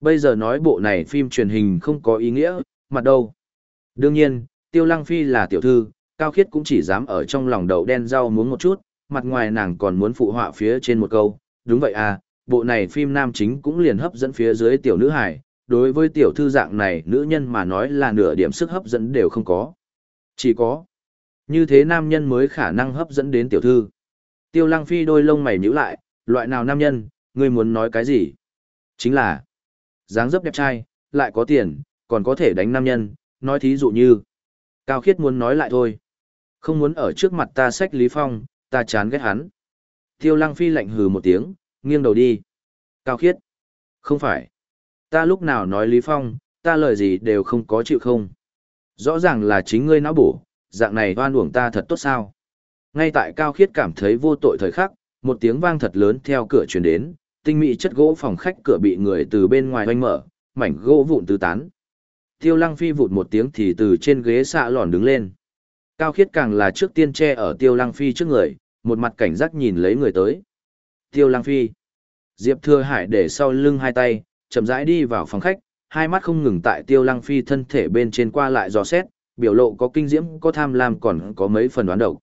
S1: Bây giờ nói bộ này phim truyền hình không có ý nghĩa, mặt đâu. Đương nhiên, Tiêu Lăng Phi là tiểu thư, Cao Khiết cũng chỉ dám ở trong lòng đậu đen rau muốn một chút, mặt ngoài nàng còn muốn phụ họa phía trên một câu, đúng vậy à, bộ này phim nam chính cũng liền hấp dẫn phía dưới tiểu nữ hải, đối với tiểu thư dạng này nữ nhân mà nói là nửa điểm sức hấp dẫn đều không có. Chỉ có, như thế nam nhân mới khả năng hấp dẫn đến tiểu thư. Tiêu lăng phi đôi lông mày nhíu lại, loại nào nam nhân, ngươi muốn nói cái gì? Chính là, dáng dấp đẹp trai, lại có tiền, còn có thể đánh nam nhân, nói thí dụ như. Cao khiết muốn nói lại thôi. Không muốn ở trước mặt ta sách Lý Phong, ta chán ghét hắn. Tiêu lăng phi lạnh hừ một tiếng, nghiêng đầu đi. Cao khiết. Không phải. Ta lúc nào nói Lý Phong, ta lời gì đều không có chịu không. Rõ ràng là chính ngươi não bổ, dạng này oan uổng ta thật tốt sao. Ngay tại Cao khiết cảm thấy vô tội thời khắc, một tiếng vang thật lớn theo cửa truyền đến, tinh mỹ chất gỗ phòng khách cửa bị người từ bên ngoài oanh mở, mảnh gỗ vụn tứ tán. Tiêu lăng phi vụt một tiếng thì từ trên ghế xạ lòn đứng lên. Cao khiết càng là trước tiên che ở tiêu lăng phi trước người, một mặt cảnh giác nhìn lấy người tới. Tiêu lăng phi. Diệp thừa hải để sau lưng hai tay, chậm rãi đi vào phòng khách, hai mắt không ngừng tại tiêu lăng phi thân thể bên trên qua lại dò xét, biểu lộ có kinh diễm có tham lam còn có mấy phần đoán độc.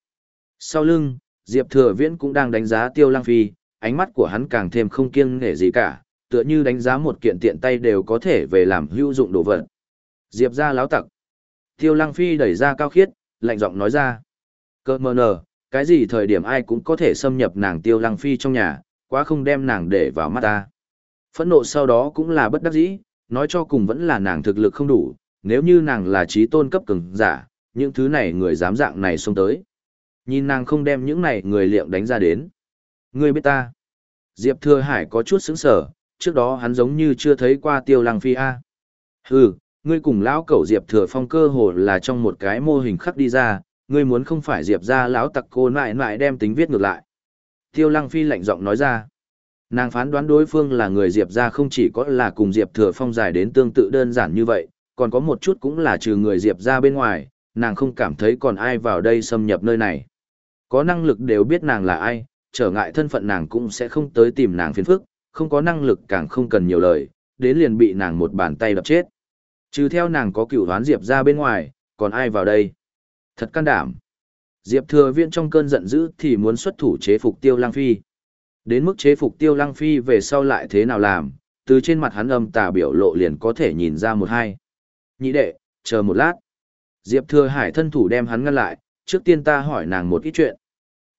S1: Sau lưng, Diệp thừa viễn cũng đang đánh giá tiêu lăng phi, ánh mắt của hắn càng thêm không kiêng nể gì cả, tựa như đánh giá một kiện tiện tay đều có thể về làm hữu dụng đồ vật. Diệp ra láo tặc. Tiêu lăng phi đẩy ra cao khiết, lạnh giọng nói ra. Cơ mờ nở, cái gì thời điểm ai cũng có thể xâm nhập nàng tiêu lăng phi trong nhà, quá không đem nàng để vào mắt ta. Phẫn nộ sau đó cũng là bất đắc dĩ, nói cho cùng vẫn là nàng thực lực không đủ, nếu như nàng là trí tôn cấp cường giả, những thứ này người dám dạng này xông tới. Nhìn nàng không đem những này người liệm đánh ra đến. Ngươi biết ta. Diệp Thừa Hải có chút sững sở, trước đó hắn giống như chưa thấy qua tiêu lăng phi A. Hừ, ngươi cùng lão cẩu Diệp Thừa Phong cơ hồ là trong một cái mô hình khắc đi ra, ngươi muốn không phải Diệp ra lão tặc cô nại nại đem tính viết ngược lại. Tiêu lăng phi lạnh giọng nói ra. Nàng phán đoán đối phương là người Diệp ra không chỉ có là cùng Diệp Thừa Phong dài đến tương tự đơn giản như vậy, còn có một chút cũng là trừ người Diệp ra bên ngoài, nàng không cảm thấy còn ai vào đây xâm nhập nơi này. Có năng lực đều biết nàng là ai, trở ngại thân phận nàng cũng sẽ không tới tìm nàng phiền phức, không có năng lực càng không cần nhiều lời, đến liền bị nàng một bàn tay đập chết. Trừ theo nàng có cựu hoán Diệp ra bên ngoài, còn ai vào đây? Thật can đảm. Diệp thừa viện trong cơn giận dữ thì muốn xuất thủ chế phục tiêu lang phi. Đến mức chế phục tiêu Lang phi về sau lại thế nào làm, từ trên mặt hắn âm tà biểu lộ liền có thể nhìn ra một hai. Nhĩ đệ, chờ một lát. Diệp thừa hải thân thủ đem hắn ngăn lại, trước tiên ta hỏi nàng một ít chuyện.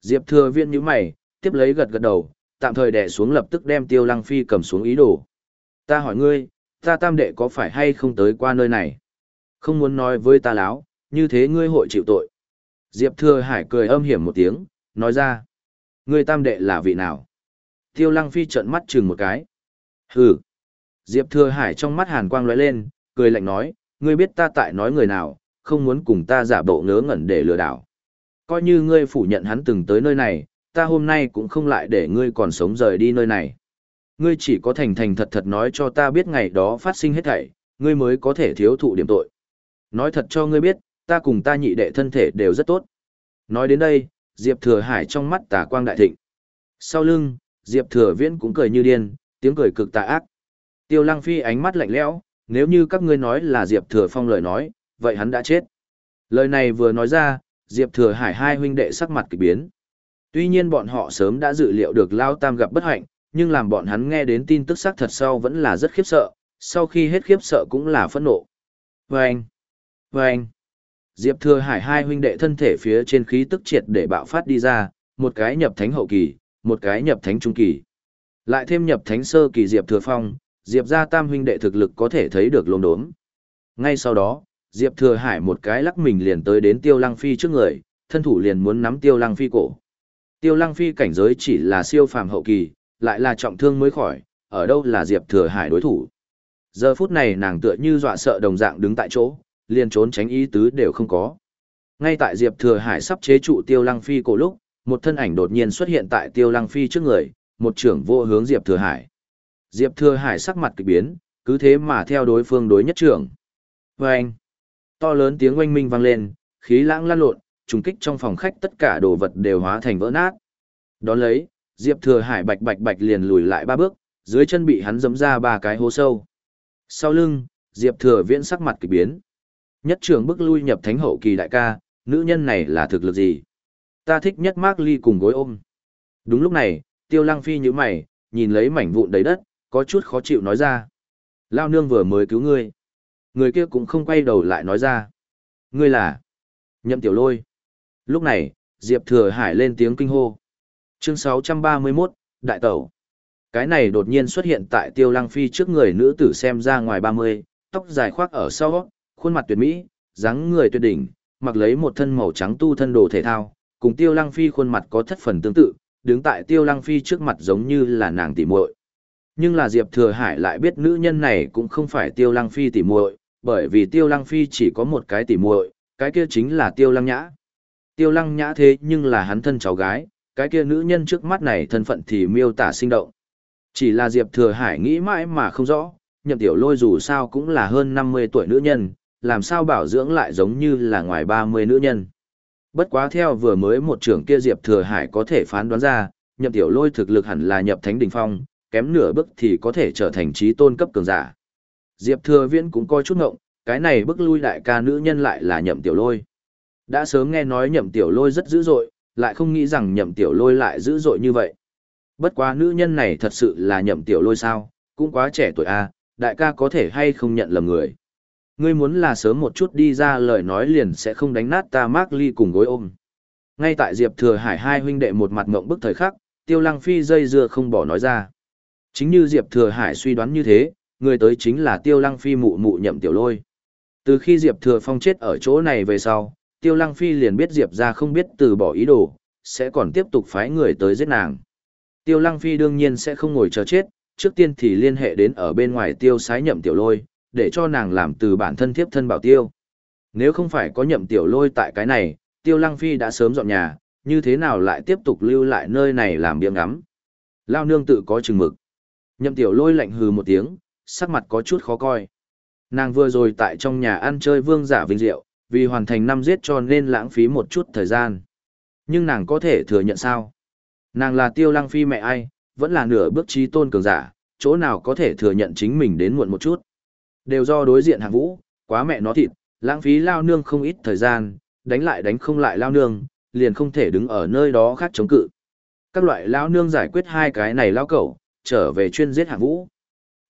S1: Diệp thừa viên như mày, tiếp lấy gật gật đầu, tạm thời đè xuống lập tức đem tiêu lăng phi cầm xuống ý đồ. Ta hỏi ngươi, ta tam đệ có phải hay không tới qua nơi này? Không muốn nói với ta láo, như thế ngươi hội chịu tội. Diệp thừa hải cười âm hiểm một tiếng, nói ra. Ngươi tam đệ là vị nào? Tiêu Lăng Phi trợn mắt chừng một cái. Hừ. Diệp Thừa Hải trong mắt hàn quang lóe lên, cười lạnh nói, ngươi biết ta tại nói người nào, không muốn cùng ta giả bộ ngớ ngẩn để lừa đảo. Coi như ngươi phủ nhận hắn từng tới nơi này, ta hôm nay cũng không lại để ngươi còn sống rời đi nơi này. Ngươi chỉ có thành thành thật thật nói cho ta biết ngày đó phát sinh hết thảy, ngươi mới có thể thiếu thụ điểm tội. Nói thật cho ngươi biết, ta cùng ta nhị đệ thân thể đều rất tốt. Nói đến đây, Diệp Thừa Hải trong mắt tà quang đại thịnh. Sau lưng, Diệp Thừa Viễn cũng cười như điên, tiếng cười cực tà ác. Tiêu Lăng Phi ánh mắt lạnh lẽo, nếu như các ngươi nói là Diệp Thừa Phong lời nói, vậy hắn đã chết. Lời này vừa nói ra, Diệp Thừa Hải hai huynh đệ sắc mặt kỳ biến. Tuy nhiên bọn họ sớm đã dự liệu được Lao Tam gặp bất hạnh, nhưng làm bọn hắn nghe đến tin tức xác thật sau vẫn là rất khiếp sợ, sau khi hết khiếp sợ cũng là phẫn nộ. Vâng! Vâng! Diệp Thừa Hải hai huynh đệ thân thể phía trên khí tức triệt để bạo phát đi ra, một cái nhập thánh hậu kỳ, một cái nhập thánh trung kỳ. Lại thêm nhập thánh sơ kỳ Diệp Thừa Phong, Diệp gia tam huynh đệ thực lực có thể thấy được lồn đốm. Ngay sau đó, Diệp Thừa Hải một cái lắc mình liền tới đến Tiêu Lăng Phi trước người, thân thủ liền muốn nắm Tiêu Lăng Phi cổ. Tiêu Lăng Phi cảnh giới chỉ là siêu phàm hậu kỳ, lại là trọng thương mới khỏi, ở đâu là Diệp Thừa Hải đối thủ. Giờ phút này nàng tựa như dọa sợ đồng dạng đứng tại chỗ, liền trốn tránh ý tứ đều không có. Ngay tại Diệp Thừa Hải sắp chế trụ Tiêu Lăng Phi cổ lúc, một thân ảnh đột nhiên xuất hiện tại Tiêu Lăng Phi trước người, một trưởng vô hướng Diệp Thừa Hải. Diệp Thừa Hải sắc mặt kỳ biến, cứ thế mà theo đối phương đối nhất trưởng. Vâng! anh, to lớn tiếng oanh minh vang lên, khí lãng lan lộn, trùng kích trong phòng khách tất cả đồ vật đều hóa thành vỡ nát. Đón lấy, Diệp Thừa Hải bạch bạch bạch liền lùi lại ba bước, dưới chân bị hắn giẫm ra ba cái hố sâu. Sau lưng, Diệp Thừa Viễn sắc mặt kỳ biến. Nhất trưởng bước lui nhập thánh hậu kỳ đại ca, nữ nhân này là thực lực gì? Ta thích nhất Mark Ly cùng gối ôm. Đúng lúc này, Tiêu Lăng Phi như mày, nhìn lấy mảnh vụn đầy đất, có chút khó chịu nói ra. Lao nương vừa mới cứu ngươi. Người kia cũng không quay đầu lại nói ra. Ngươi là... Nhậm tiểu lôi. Lúc này, Diệp Thừa Hải lên tiếng kinh hô. Chương 631, Đại Tẩu. Cái này đột nhiên xuất hiện tại Tiêu Lăng Phi trước người nữ tử xem ra ngoài 30, tóc dài khoác ở sau, khuôn mặt tuyệt mỹ, dáng người tuyệt đỉnh, mặc lấy một thân màu trắng tu thân đồ thể thao, cùng Tiêu Lăng Phi khuôn mặt có thất phần tương tự, đứng tại Tiêu Lăng Phi trước mặt giống như là nàng tỉ muội. Nhưng là Diệp Thừa Hải lại biết nữ nhân này cũng không phải Tiêu Lăng Phi tỉ muội, bởi vì Tiêu Lăng Phi chỉ có một cái tỉ muội, cái kia chính là Tiêu Lăng Nhã. Tiêu Lăng Nhã thế nhưng là hắn thân cháu gái, cái kia nữ nhân trước mắt này thân phận thì miêu tả sinh động. Chỉ là Diệp Thừa Hải nghĩ mãi mà không rõ, nhậm tiểu lôi dù sao cũng là hơn 50 tuổi nữ nhân, làm sao bảo dưỡng lại giống như là ngoài 30 nữ nhân. Bất quá theo vừa mới một trưởng kia Diệp Thừa Hải có thể phán đoán ra, nhậm tiểu lôi thực lực hẳn là nhập thánh đỉnh phong, kém nửa bước thì có thể trở thành trí tôn cấp cường giả. Diệp Thừa Viễn cũng coi chút ngộng, cái này bức lui đại ca nữ nhân lại là nhậm tiểu lôi. Đã sớm nghe nói nhậm tiểu lôi rất dữ dội, lại không nghĩ rằng nhậm tiểu lôi lại dữ dội như vậy. Bất quá nữ nhân này thật sự là nhậm tiểu lôi sao, cũng quá trẻ tuổi a, đại ca có thể hay không nhận lầm người. Ngươi muốn là sớm một chút đi ra lời nói liền sẽ không đánh nát ta mác ly cùng gối ôm. Ngay tại Diệp Thừa Hải hai huynh đệ một mặt ngộng bức thời khắc, Tiêu Lăng Phi dây dưa không bỏ nói ra. Chính như Diệp Thừa Hải suy đoán như thế, người tới chính là Tiêu Lăng Phi mụ mụ nhậm tiểu lôi. Từ khi Diệp Thừa Phong chết ở chỗ này về sau, Tiêu Lăng Phi liền biết Diệp ra không biết từ bỏ ý đồ, sẽ còn tiếp tục phái người tới giết nàng. Tiêu Lăng Phi đương nhiên sẽ không ngồi chờ chết, trước tiên thì liên hệ đến ở bên ngoài tiêu sái nhậm tiểu lôi, để cho nàng làm từ bản thân thiếp thân bảo tiêu. Nếu không phải có nhậm tiểu lôi tại cái này, Tiêu Lăng Phi đã sớm dọn nhà, như thế nào lại tiếp tục lưu lại nơi này làm biếng ngắm. Lao nương tự có chừng mực. Nhậm tiểu lôi lạnh hừ một tiếng, sắc mặt có chút khó coi. Nàng vừa rồi tại trong nhà ăn chơi vương giả vinh diệu, vì hoàn thành năm giết cho nên lãng phí một chút thời gian. Nhưng nàng có thể thừa nhận sao? Nàng là tiêu lăng phi mẹ ai, vẫn là nửa bước trí tôn cường giả, chỗ nào có thể thừa nhận chính mình đến muộn một chút. Đều do đối diện hạng vũ, quá mẹ nó thịt, lãng phí lao nương không ít thời gian, đánh lại đánh không lại lao nương, liền không thể đứng ở nơi đó khác chống cự. Các loại lao nương giải quyết hai cái này lao cẩu, trở về chuyên giết hạng vũ.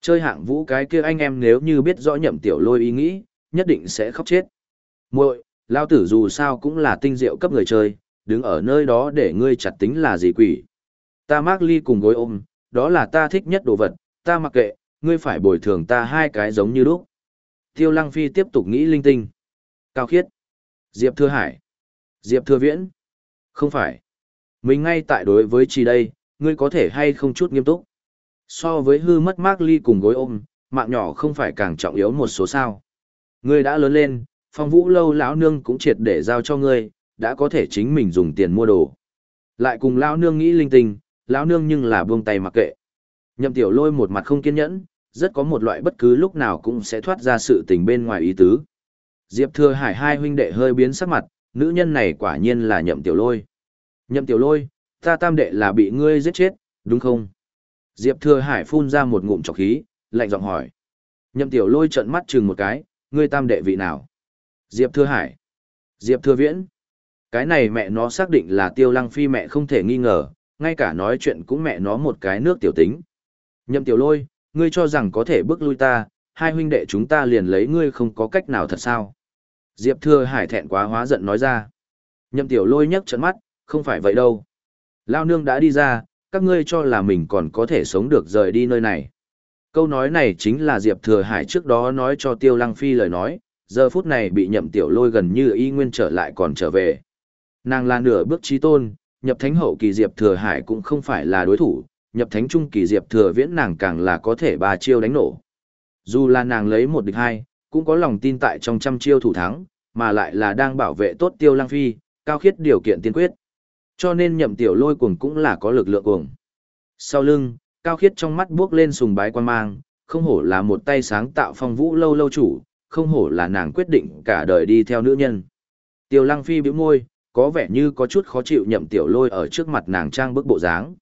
S1: Chơi hạng vũ cái kia anh em nếu như biết rõ nhậm tiểu lôi ý nghĩ, nhất định sẽ khóc chết. muội lao tử dù sao cũng là tinh diệu cấp người chơi, đứng ở nơi đó để ngươi chặt tính là gì quỷ. Ta mác ly cùng gối ôm, đó là ta thích nhất đồ vật, ta mặc kệ, ngươi phải bồi thường ta hai cái giống như lúc. Tiêu Lăng Phi tiếp tục nghĩ linh tinh. Cao khiết. Diệp Thừa Hải. Diệp Thừa Viễn. Không phải. Mình ngay tại đối với chi đây, ngươi có thể hay không chút nghiêm túc. So với hư mất mác ly cùng gối ôm, mạng nhỏ không phải càng trọng yếu một số sao. Ngươi đã lớn lên, phong vũ lâu lão nương cũng triệt để giao cho ngươi, đã có thể chính mình dùng tiền mua đồ. Lại cùng lão nương nghĩ linh tinh, lão nương nhưng là buông tay mặc kệ. Nhậm tiểu lôi một mặt không kiên nhẫn, rất có một loại bất cứ lúc nào cũng sẽ thoát ra sự tình bên ngoài ý tứ. Diệp Thừa Hải hai huynh đệ hơi biến sắc mặt, nữ nhân này quả nhiên là nhậm tiểu lôi. Nhậm tiểu lôi, ta tam đệ là bị ngươi giết chết, đúng không? Diệp Thừa Hải phun ra một ngụm trọc khí, lạnh giọng hỏi. Nhậm tiểu lôi trợn mắt chừng một cái, ngươi tam đệ vị nào? Diệp Thừa Hải. Diệp Thừa Viễn. Cái này mẹ nó xác định là tiêu lăng phi mẹ không thể nghi ngờ, ngay cả nói chuyện cũng mẹ nó một cái nước tiểu tính. Nhậm tiểu lôi, ngươi cho rằng có thể bước lui ta, hai huynh đệ chúng ta liền lấy ngươi không có cách nào thật sao. Diệp Thừa Hải thẹn quá hóa giận nói ra. Nhậm tiểu lôi nhấc trợn mắt, không phải vậy đâu. Lao nương đã đi ra, các ngươi cho là mình còn có thể sống được rời đi nơi này. Câu nói này chính là Diệp Thừa Hải trước đó nói cho Tiêu Lăng Phi lời nói, giờ phút này bị nhậm tiểu lôi gần như y nguyên trở lại còn trở về. Nàng là nửa bước trí tôn, nhập thánh hậu kỳ Diệp Thừa Hải cũng không phải là đối thủ, nhập thánh trung kỳ Diệp Thừa Viễn nàng càng là có thể ba chiêu đánh nổ. Dù là nàng lấy một địch hai, cũng có lòng tin tại trong trăm chiêu thủ thắng, mà lại là đang bảo vệ tốt Tiêu Lang Phi, cao khiết điều kiện tiên quyết. Cho nên nhậm tiểu lôi cuồng cũng là có lực lượng cuồng. Sau lưng, cao khiết trong mắt bước lên sùng bái quan mang, không hổ là một tay sáng tạo phong vũ lâu lâu chủ, không hổ là nàng quyết định cả đời đi theo nữ nhân. Tiêu lăng phi bĩu môi, có vẻ như có chút khó chịu nhậm tiểu lôi ở trước mặt nàng trang bức bộ dáng.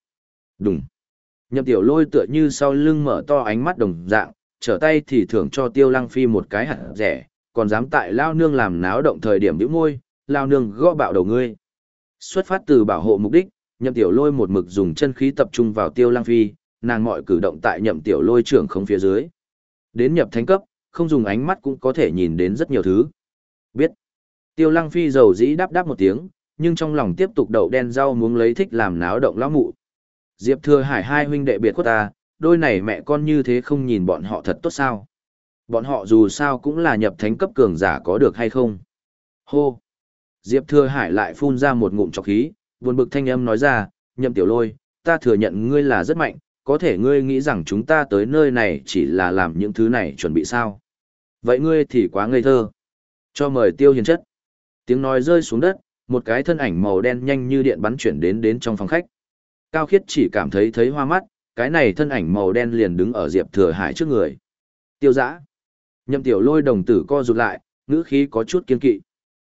S1: Đúng. Nhậm tiểu lôi tựa như sau lưng mở to ánh mắt đồng dạng, trở tay thì thưởng cho tiêu lăng phi một cái hạt rẻ, còn dám tại lao nương làm náo động thời điểm bĩu môi, lao nương gõ bạo đầu ngươi. Xuất phát từ bảo hộ mục đích, nhậm tiểu lôi một mực dùng chân khí tập trung vào tiêu Lang phi, nàng mọi cử động tại nhậm tiểu lôi trưởng không phía dưới. Đến nhập thánh cấp, không dùng ánh mắt cũng có thể nhìn đến rất nhiều thứ. Biết. Tiêu lăng phi dầu dĩ đáp đáp một tiếng, nhưng trong lòng tiếp tục đậu đen rau muốn lấy thích làm náo động lão mụ. Diệp thừa hải hai huynh đệ biệt khuất ta, đôi này mẹ con như thế không nhìn bọn họ thật tốt sao. Bọn họ dù sao cũng là nhập thánh cấp cường giả có được hay không. Hô. Diệp thừa hải lại phun ra một ngụm trọc khí, buồn bực thanh âm nói ra, nhậm tiểu lôi, ta thừa nhận ngươi là rất mạnh, có thể ngươi nghĩ rằng chúng ta tới nơi này chỉ là làm những thứ này chuẩn bị sao. Vậy ngươi thì quá ngây thơ. Cho mời tiêu hiền chất. Tiếng nói rơi xuống đất, một cái thân ảnh màu đen nhanh như điện bắn chuyển đến đến trong phòng khách. Cao khiết chỉ cảm thấy thấy hoa mắt, cái này thân ảnh màu đen liền đứng ở Diệp Thừa Hải trước người. Tiêu giã. Nhậm tiểu lôi đồng tử co rụt lại, ngữ khí có chút kiên kỵ.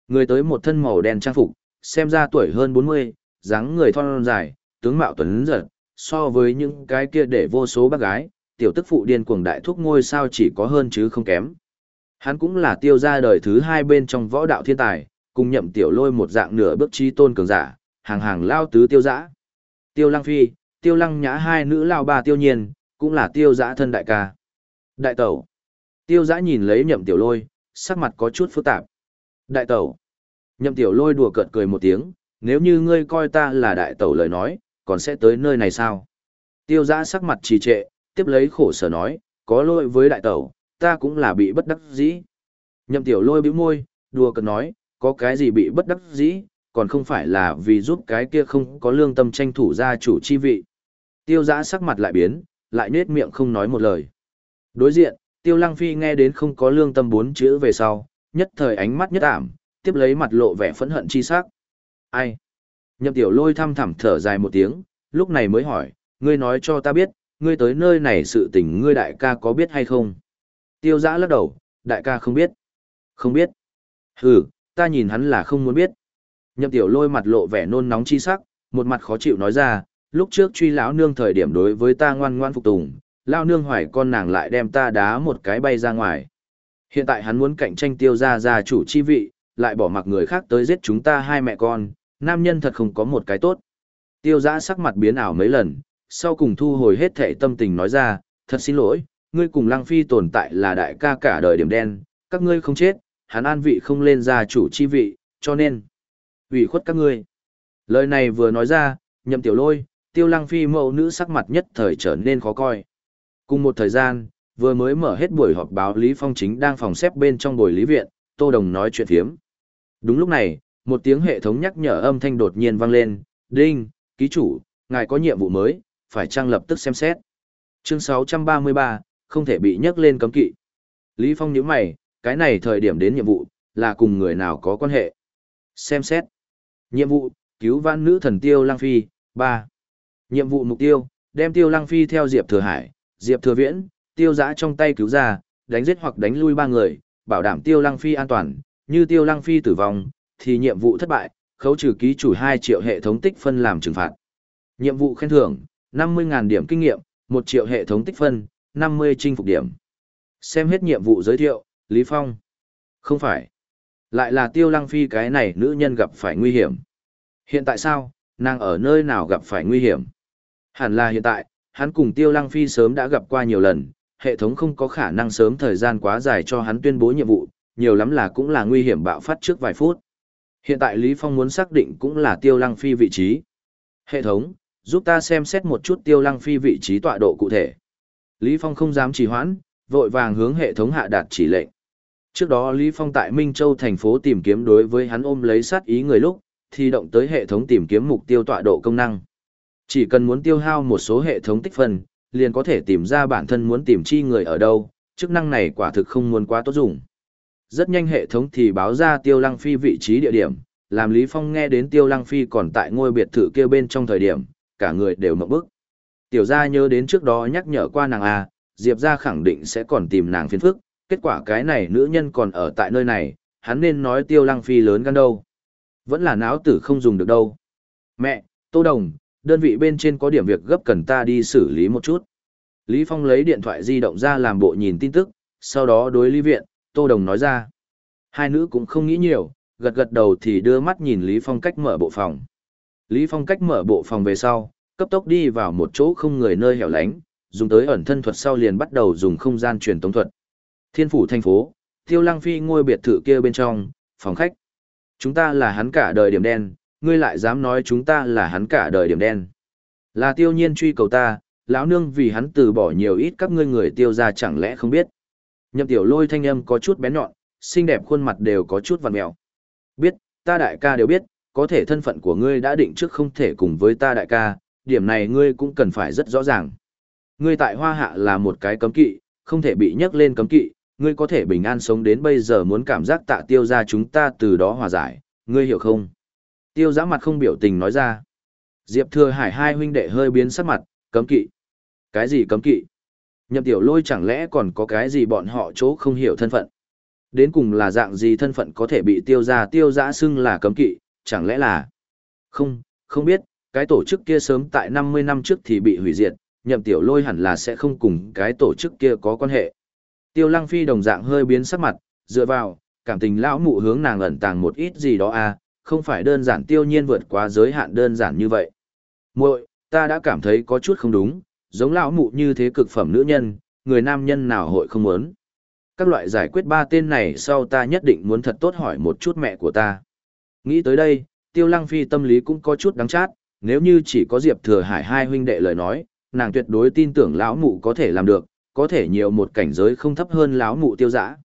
S1: Người tới một thân màu đen trang phục, xem ra tuổi hơn 40, dáng người thon dài, tướng mạo tuấn giật, so với những cái kia để vô số bác gái, tiểu tức phụ điên cuồng đại thúc ngôi sao chỉ có hơn chứ không kém. Hắn cũng là tiêu gia đời thứ hai bên trong võ đạo thiên tài, cùng nhậm tiểu lôi một dạng nửa bước trí tôn cường giả, hàng hàng lao tứ tiêu giã. Tiêu lăng phi, tiêu lăng nhã hai nữ lao ba tiêu nhiên, cũng là tiêu giã thân đại ca. Đại tẩu. Tiêu giã nhìn lấy nhậm tiểu lôi, sắc mặt có chút phức tạp. Đại tẩu. Nhậm tiểu lôi đùa cợt cười một tiếng, nếu như ngươi coi ta là đại tẩu lời nói, còn sẽ tới nơi này sao? Tiêu giã sắc mặt trì trệ, tiếp lấy khổ sở nói, có lỗi với đại tẩu, ta cũng là bị bất đắc dĩ. Nhậm tiểu lôi bĩu môi, đùa cợt nói, có cái gì bị bất đắc dĩ, còn không phải là vì giúp cái kia không có lương tâm tranh thủ gia chủ chi vị. Tiêu giã sắc mặt lại biến, lại nết miệng không nói một lời. Đối diện, tiêu lăng phi nghe đến không có lương tâm bốn chữ về sau, nhất thời ánh mắt nhất ảm, tiếp lấy mặt lộ vẻ phẫn hận chi sắc. Ai? Nhậm tiểu lôi thăm thẳm thở dài một tiếng, lúc này mới hỏi, ngươi nói cho ta biết, ngươi tới nơi này sự tình ngươi đại ca có biết hay không? Tiêu giã lắc đầu, đại ca không biết. Không biết. Hừ, ta nhìn hắn là không muốn biết. Nhậm tiểu lôi mặt lộ vẻ nôn nóng chi sắc, một mặt khó chịu nói ra, lúc trước truy lão nương thời điểm đối với ta ngoan ngoan phục tùng, lão nương hoài con nàng lại đem ta đá một cái bay ra ngoài. Hiện tại hắn muốn cạnh tranh tiêu ra gia chủ chi vị, lại bỏ mặc người khác tới giết chúng ta hai mẹ con, nam nhân thật không có một cái tốt. Tiêu giã sắc mặt biến ảo mấy lần, sau cùng thu hồi hết thệ tâm tình nói ra, thật xin lỗi, ngươi cùng Lăng Phi tồn tại là đại ca cả đời điểm đen, các ngươi không chết, hắn an vị không lên gia chủ chi vị, cho nên, ủy khuất các ngươi. Lời này vừa nói ra, nhậm tiểu lôi, tiêu Lăng Phi mẫu nữ sắc mặt nhất thời trở nên khó coi. Cùng một thời gian, vừa mới mở hết buổi họp báo Lý Phong chính đang phòng xếp bên trong buổi lý viện, Tô Đồng nói chuyện thiếm. Đúng lúc này, một tiếng hệ thống nhắc nhở âm thanh đột nhiên vang lên, đinh, ký chủ, ngài có nhiệm vụ mới, phải trang lập tức xem xét. Chương 633, không thể bị nhắc lên cấm kỵ. Lý Phong nhíu mày, cái này thời điểm đến nhiệm vụ, là cùng người nào có quan hệ. Xem xét. Nhiệm vụ, cứu vãn nữ thần tiêu Lang Phi, 3. Nhiệm vụ mục tiêu, đem tiêu Lang Phi theo Diệp Thừa Hải, Diệp Thừa Viễn, tiêu giã trong tay cứu ra, đánh giết hoặc đánh lui ba người, bảo đảm tiêu Lang Phi an toàn, như tiêu Lang Phi tử vong, thì nhiệm vụ thất bại, khấu trừ ký chủ 2 triệu hệ thống tích phân làm trừng phạt. Nhiệm vụ khen thưởng, 50.000 điểm kinh nghiệm, 1 triệu hệ thống tích phân, 50 chinh phục điểm. Xem hết nhiệm vụ giới thiệu, Lý Phong. Không phải. Lại là tiêu lăng phi cái này nữ nhân gặp phải nguy hiểm. Hiện tại sao, nàng ở nơi nào gặp phải nguy hiểm? Hẳn là hiện tại, hắn cùng tiêu lăng phi sớm đã gặp qua nhiều lần, hệ thống không có khả năng sớm thời gian quá dài cho hắn tuyên bố nhiệm vụ, nhiều lắm là cũng là nguy hiểm bạo phát trước vài phút. Hiện tại Lý Phong muốn xác định cũng là tiêu lăng phi vị trí. Hệ thống, giúp ta xem xét một chút tiêu lăng phi vị trí tọa độ cụ thể. Lý Phong không dám trì hoãn, vội vàng hướng hệ thống hạ đạt chỉ lệnh. Trước đó Lý Phong tại Minh Châu thành phố tìm kiếm đối với hắn ôm lấy sát ý người lúc, thì động tới hệ thống tìm kiếm mục tiêu tọa độ công năng. Chỉ cần muốn tiêu hao một số hệ thống tích phân, liền có thể tìm ra bản thân muốn tìm chi người ở đâu, chức năng này quả thực không muốn quá tốt dùng. Rất nhanh hệ thống thì báo ra Tiêu Lăng Phi vị trí địa điểm, làm Lý Phong nghe đến Tiêu Lăng Phi còn tại ngôi biệt thự kia bên trong thời điểm, cả người đều mộng bức. Tiểu gia nhớ đến trước đó nhắc nhở qua nàng A, Diệp Gia khẳng định sẽ còn tìm nàng phiền phức, kết quả cái này nữ nhân còn ở tại nơi này, hắn nên nói tiêu lăng phi lớn gan đâu. Vẫn là não tử không dùng được đâu. Mẹ, Tô Đồng, đơn vị bên trên có điểm việc gấp cần ta đi xử lý một chút. Lý Phong lấy điện thoại di động ra làm bộ nhìn tin tức, sau đó đối Lý Viện, Tô Đồng nói ra. Hai nữ cũng không nghĩ nhiều, gật gật đầu thì đưa mắt nhìn Lý Phong cách mở bộ phòng. Lý Phong cách mở bộ phòng về sau, cấp tốc đi vào một chỗ không người nơi hẻo lánh, dùng tới ẩn thân thuật sau liền bắt đầu dùng không gian truyền tống thuật. Thiên phủ thành phố, Tiêu Lăng Phi ngôi biệt thự kia bên trong, phòng khách. Chúng ta là hắn cả đời điểm đen, ngươi lại dám nói chúng ta là hắn cả đời điểm đen. Là tiêu nhiên truy cầu ta, lão nương vì hắn từ bỏ nhiều ít các ngươi người tiêu ra chẳng lẽ không biết. Nhậm tiểu lôi thanh âm có chút bén nhọn, xinh đẹp khuôn mặt đều có chút vằn mèo. Biết, ta đại ca đều biết, có thể thân phận của ngươi đã định trước không thể cùng với ta đại ca, điểm này ngươi cũng cần phải rất rõ ràng. Ngươi tại hoa hạ là một cái cấm kỵ, không thể bị nhắc lên cấm kỵ, ngươi có thể bình an sống đến bây giờ muốn cảm giác tạ tiêu ra chúng ta từ đó hòa giải, ngươi hiểu không? Tiêu giã mặt không biểu tình nói ra. Diệp Thừa Hải hai huynh đệ hơi biến sắc mặt, cấm kỵ. Cái gì cấm kỵ? Nhậm tiểu lôi chẳng lẽ còn có cái gì bọn họ chỗ không hiểu thân phận? Đến cùng là dạng gì thân phận có thể bị tiêu ra tiêu giã xưng là cấm kỵ, chẳng lẽ là... Không, không biết, cái tổ chức kia sớm tại 50 năm trước thì bị hủy diệt, nhậm tiểu lôi hẳn là sẽ không cùng cái tổ chức kia có quan hệ. Tiêu lăng phi đồng dạng hơi biến sắc mặt, dựa vào, cảm tình lão mụ hướng nàng ẩn tàng một ít gì đó à, không phải đơn giản tiêu nhiên vượt quá giới hạn đơn giản như vậy. muội ta đã cảm thấy có chút không đúng, giống lão mụ như thế cực phẩm nữ nhân, người nam nhân nào hội không muốn. Các loại giải quyết ba tên này sau ta nhất định muốn thật tốt hỏi một chút mẹ của ta. Nghĩ tới đây, tiêu lăng phi tâm lý cũng có chút đắng chát, nếu như chỉ có Diệp Thừa Hải hai huynh đệ lời nói, nàng tuyệt đối tin tưởng lão mụ có thể làm được, có thể nhiều một cảnh giới không thấp hơn lão mụ tiêu dã.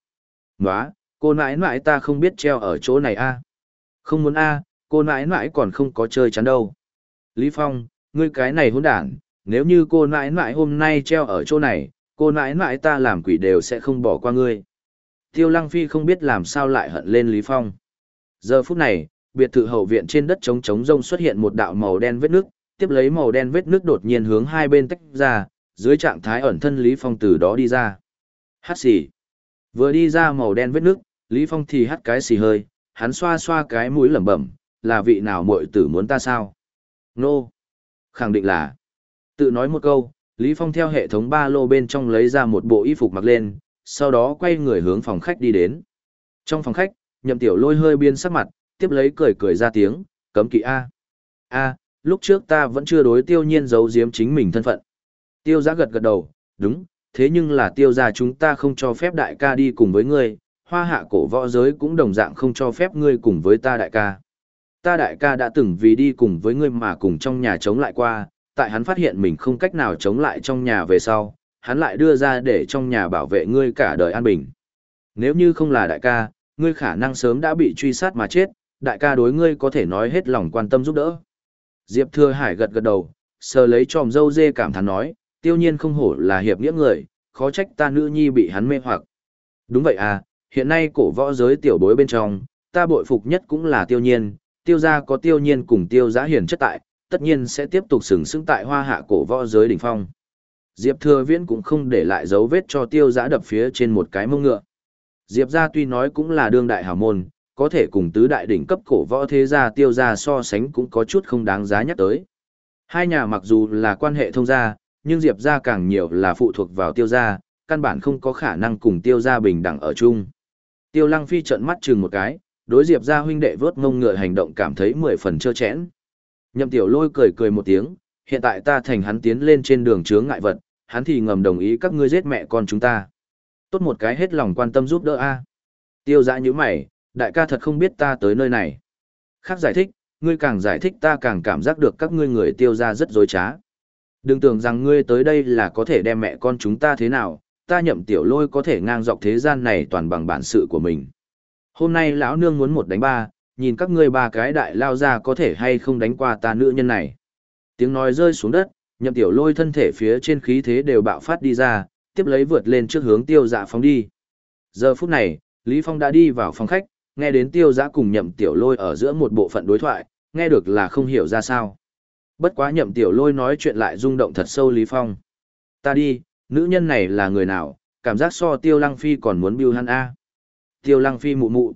S1: Nóa, cô nãi nãi ta không biết treo ở chỗ này a Không muốn a cô nãi nãi còn không có chơi chắn đâu. Lý Phong, ngươi cái này hỗn đản, nếu như cô nãi nãi hôm nay treo ở chỗ này, cô nãi nãi ta làm quỷ đều sẽ không bỏ qua ngươi. Tiêu Lăng Phi không biết làm sao lại hận lên Lý Phong. Giờ phút này, biệt thự hậu viện trên đất trống trống rông xuất hiện một đạo màu đen vết nước, tiếp lấy màu đen vết nước đột nhiên hướng hai bên tách ra, dưới trạng thái ẩn thân Lý Phong từ đó đi ra. Hát xì. Vừa đi ra màu đen vết nước, Lý Phong thì hắt cái xì hơi, hắn xoa xoa cái mũi lẩm bẩm, là vị nào muội tử muốn ta sao? Nô. Khẳng định là. Tự nói một câu, Lý Phong theo hệ thống ba lô bên trong lấy ra một bộ y phục mặc lên, sau đó quay người hướng phòng khách đi đến. Trong phòng khách, nhậm tiểu lôi hơi biên sắc mặt, tiếp lấy cười cười ra tiếng, cấm kỵ A. A, lúc trước ta vẫn chưa đối tiêu nhiên giấu giếm chính mình thân phận. Tiêu giã gật gật đầu, đúng, thế nhưng là tiêu gia chúng ta không cho phép đại ca đi cùng với ngươi, hoa hạ cổ võ giới cũng đồng dạng không cho phép ngươi cùng với ta đại ca. Ta đại ca đã từng vì đi cùng với ngươi mà cùng trong nhà chống lại qua, tại hắn phát hiện mình không cách nào chống lại trong nhà về sau, hắn lại đưa ra để trong nhà bảo vệ ngươi cả đời an bình. Nếu như không là đại ca, ngươi khả năng sớm đã bị truy sát mà chết, đại ca đối ngươi có thể nói hết lòng quan tâm giúp đỡ. Diệp Thừa Hải gật gật đầu, sờ lấy tròm dâu dê cảm thán nói, tiêu nhiên không hổ là hiệp nghĩa người, khó trách ta nữ nhi bị hắn mê hoặc. Đúng vậy à, hiện nay cổ võ giới tiểu bối bên trong, ta bội phục nhất cũng là tiêu nhiên, tiêu gia có tiêu nhiên cùng tiêu giá Hiển chất tại, tất nhiên sẽ tiếp tục sừng sững tại hoa hạ cổ võ giới đỉnh phong. Diệp Thừa Viễn cũng không để lại dấu vết cho tiêu giã đập phía trên một cái mông ngựa. Diệp gia tuy nói cũng là đương đại hào môn, có thể cùng tứ đại đỉnh cấp cổ võ thế gia tiêu gia so sánh cũng có chút không đáng giá nhắc tới. Hai nhà mặc dù là quan hệ thông gia, nhưng Diệp gia càng nhiều là phụ thuộc vào tiêu gia, căn bản không có khả năng cùng tiêu gia bình đẳng ở chung. Tiêu Lăng Phi trợn mắt chừng một cái, đối Diệp gia huynh đệ vớt mông ngựa hành động cảm thấy mười phần trơ chẽn. Nhậm Tiểu Lôi cười cười một tiếng, hiện tại ta thành hắn tiến lên trên đường chướng ngại vật, hắn thì ngầm đồng ý các ngươi giết mẹ con chúng ta. Tốt một cái hết lòng quan tâm giúp đỡ a. Tiêu Dã như mày, đại ca thật không biết ta tới nơi này. Khác giải thích, ngươi càng giải thích ta càng cảm giác được các ngươi người tiêu gia rất dối trá. Đừng tưởng rằng ngươi tới đây là có thể đem mẹ con chúng ta thế nào, ta nhậm tiểu lôi có thể ngang dọc thế gian này toàn bằng bản sự của mình. Hôm nay lão nương muốn một đánh ba, nhìn các ngươi ba cái đại lao ra có thể hay không đánh qua ta nữ nhân này. Tiếng nói rơi xuống đất, nhậm tiểu lôi thân thể phía trên khí thế đều bạo phát đi ra, tiếp lấy vượt lên trước hướng tiêu dạ phóng đi. Giờ phút này, Lý Phong đã đi vào phòng khách, nghe đến tiêu dạ cùng nhậm tiểu lôi ở giữa một bộ phận đối thoại, nghe được là không hiểu ra sao. Bất quá nhậm tiểu lôi nói chuyện lại rung động thật sâu Lý Phong. Ta đi, Nữ nhân này là người nào, cảm giác so tiêu lăng phi còn muốn biêu hắn A. Tiêu lăng phi mụ mụ.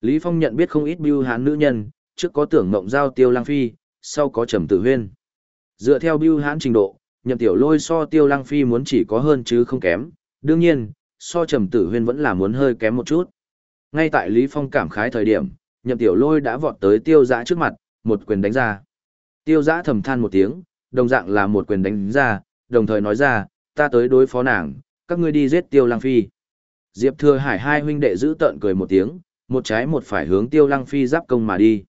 S1: Lý Phong nhận biết không ít biêu hán nữ nhân, trước có tưởng mộng giao tiêu Lang phi, sau có trầm tử huyên. Dựa theo biêu hán trình độ, nhậm tiểu lôi so tiêu Lang phi muốn chỉ có hơn chứ không kém, đương nhiên, so trầm tử huyên vẫn là muốn hơi kém một chút. Ngay tại Lý Phong cảm khái thời điểm, nhậm tiểu lôi đã vọt tới tiêu giã trước mặt, một quyền đánh ra. Tiêu giã thầm than một tiếng, đồng dạng là một quyền đánh ra, đồng thời nói ra, ta tới đối phó nàng, các ngươi đi giết tiêu Lang phi. Diệp thừa hải hai huynh đệ giữ tợn cười một tiếng, một trái một phải hướng tiêu lăng phi giáp công mà đi.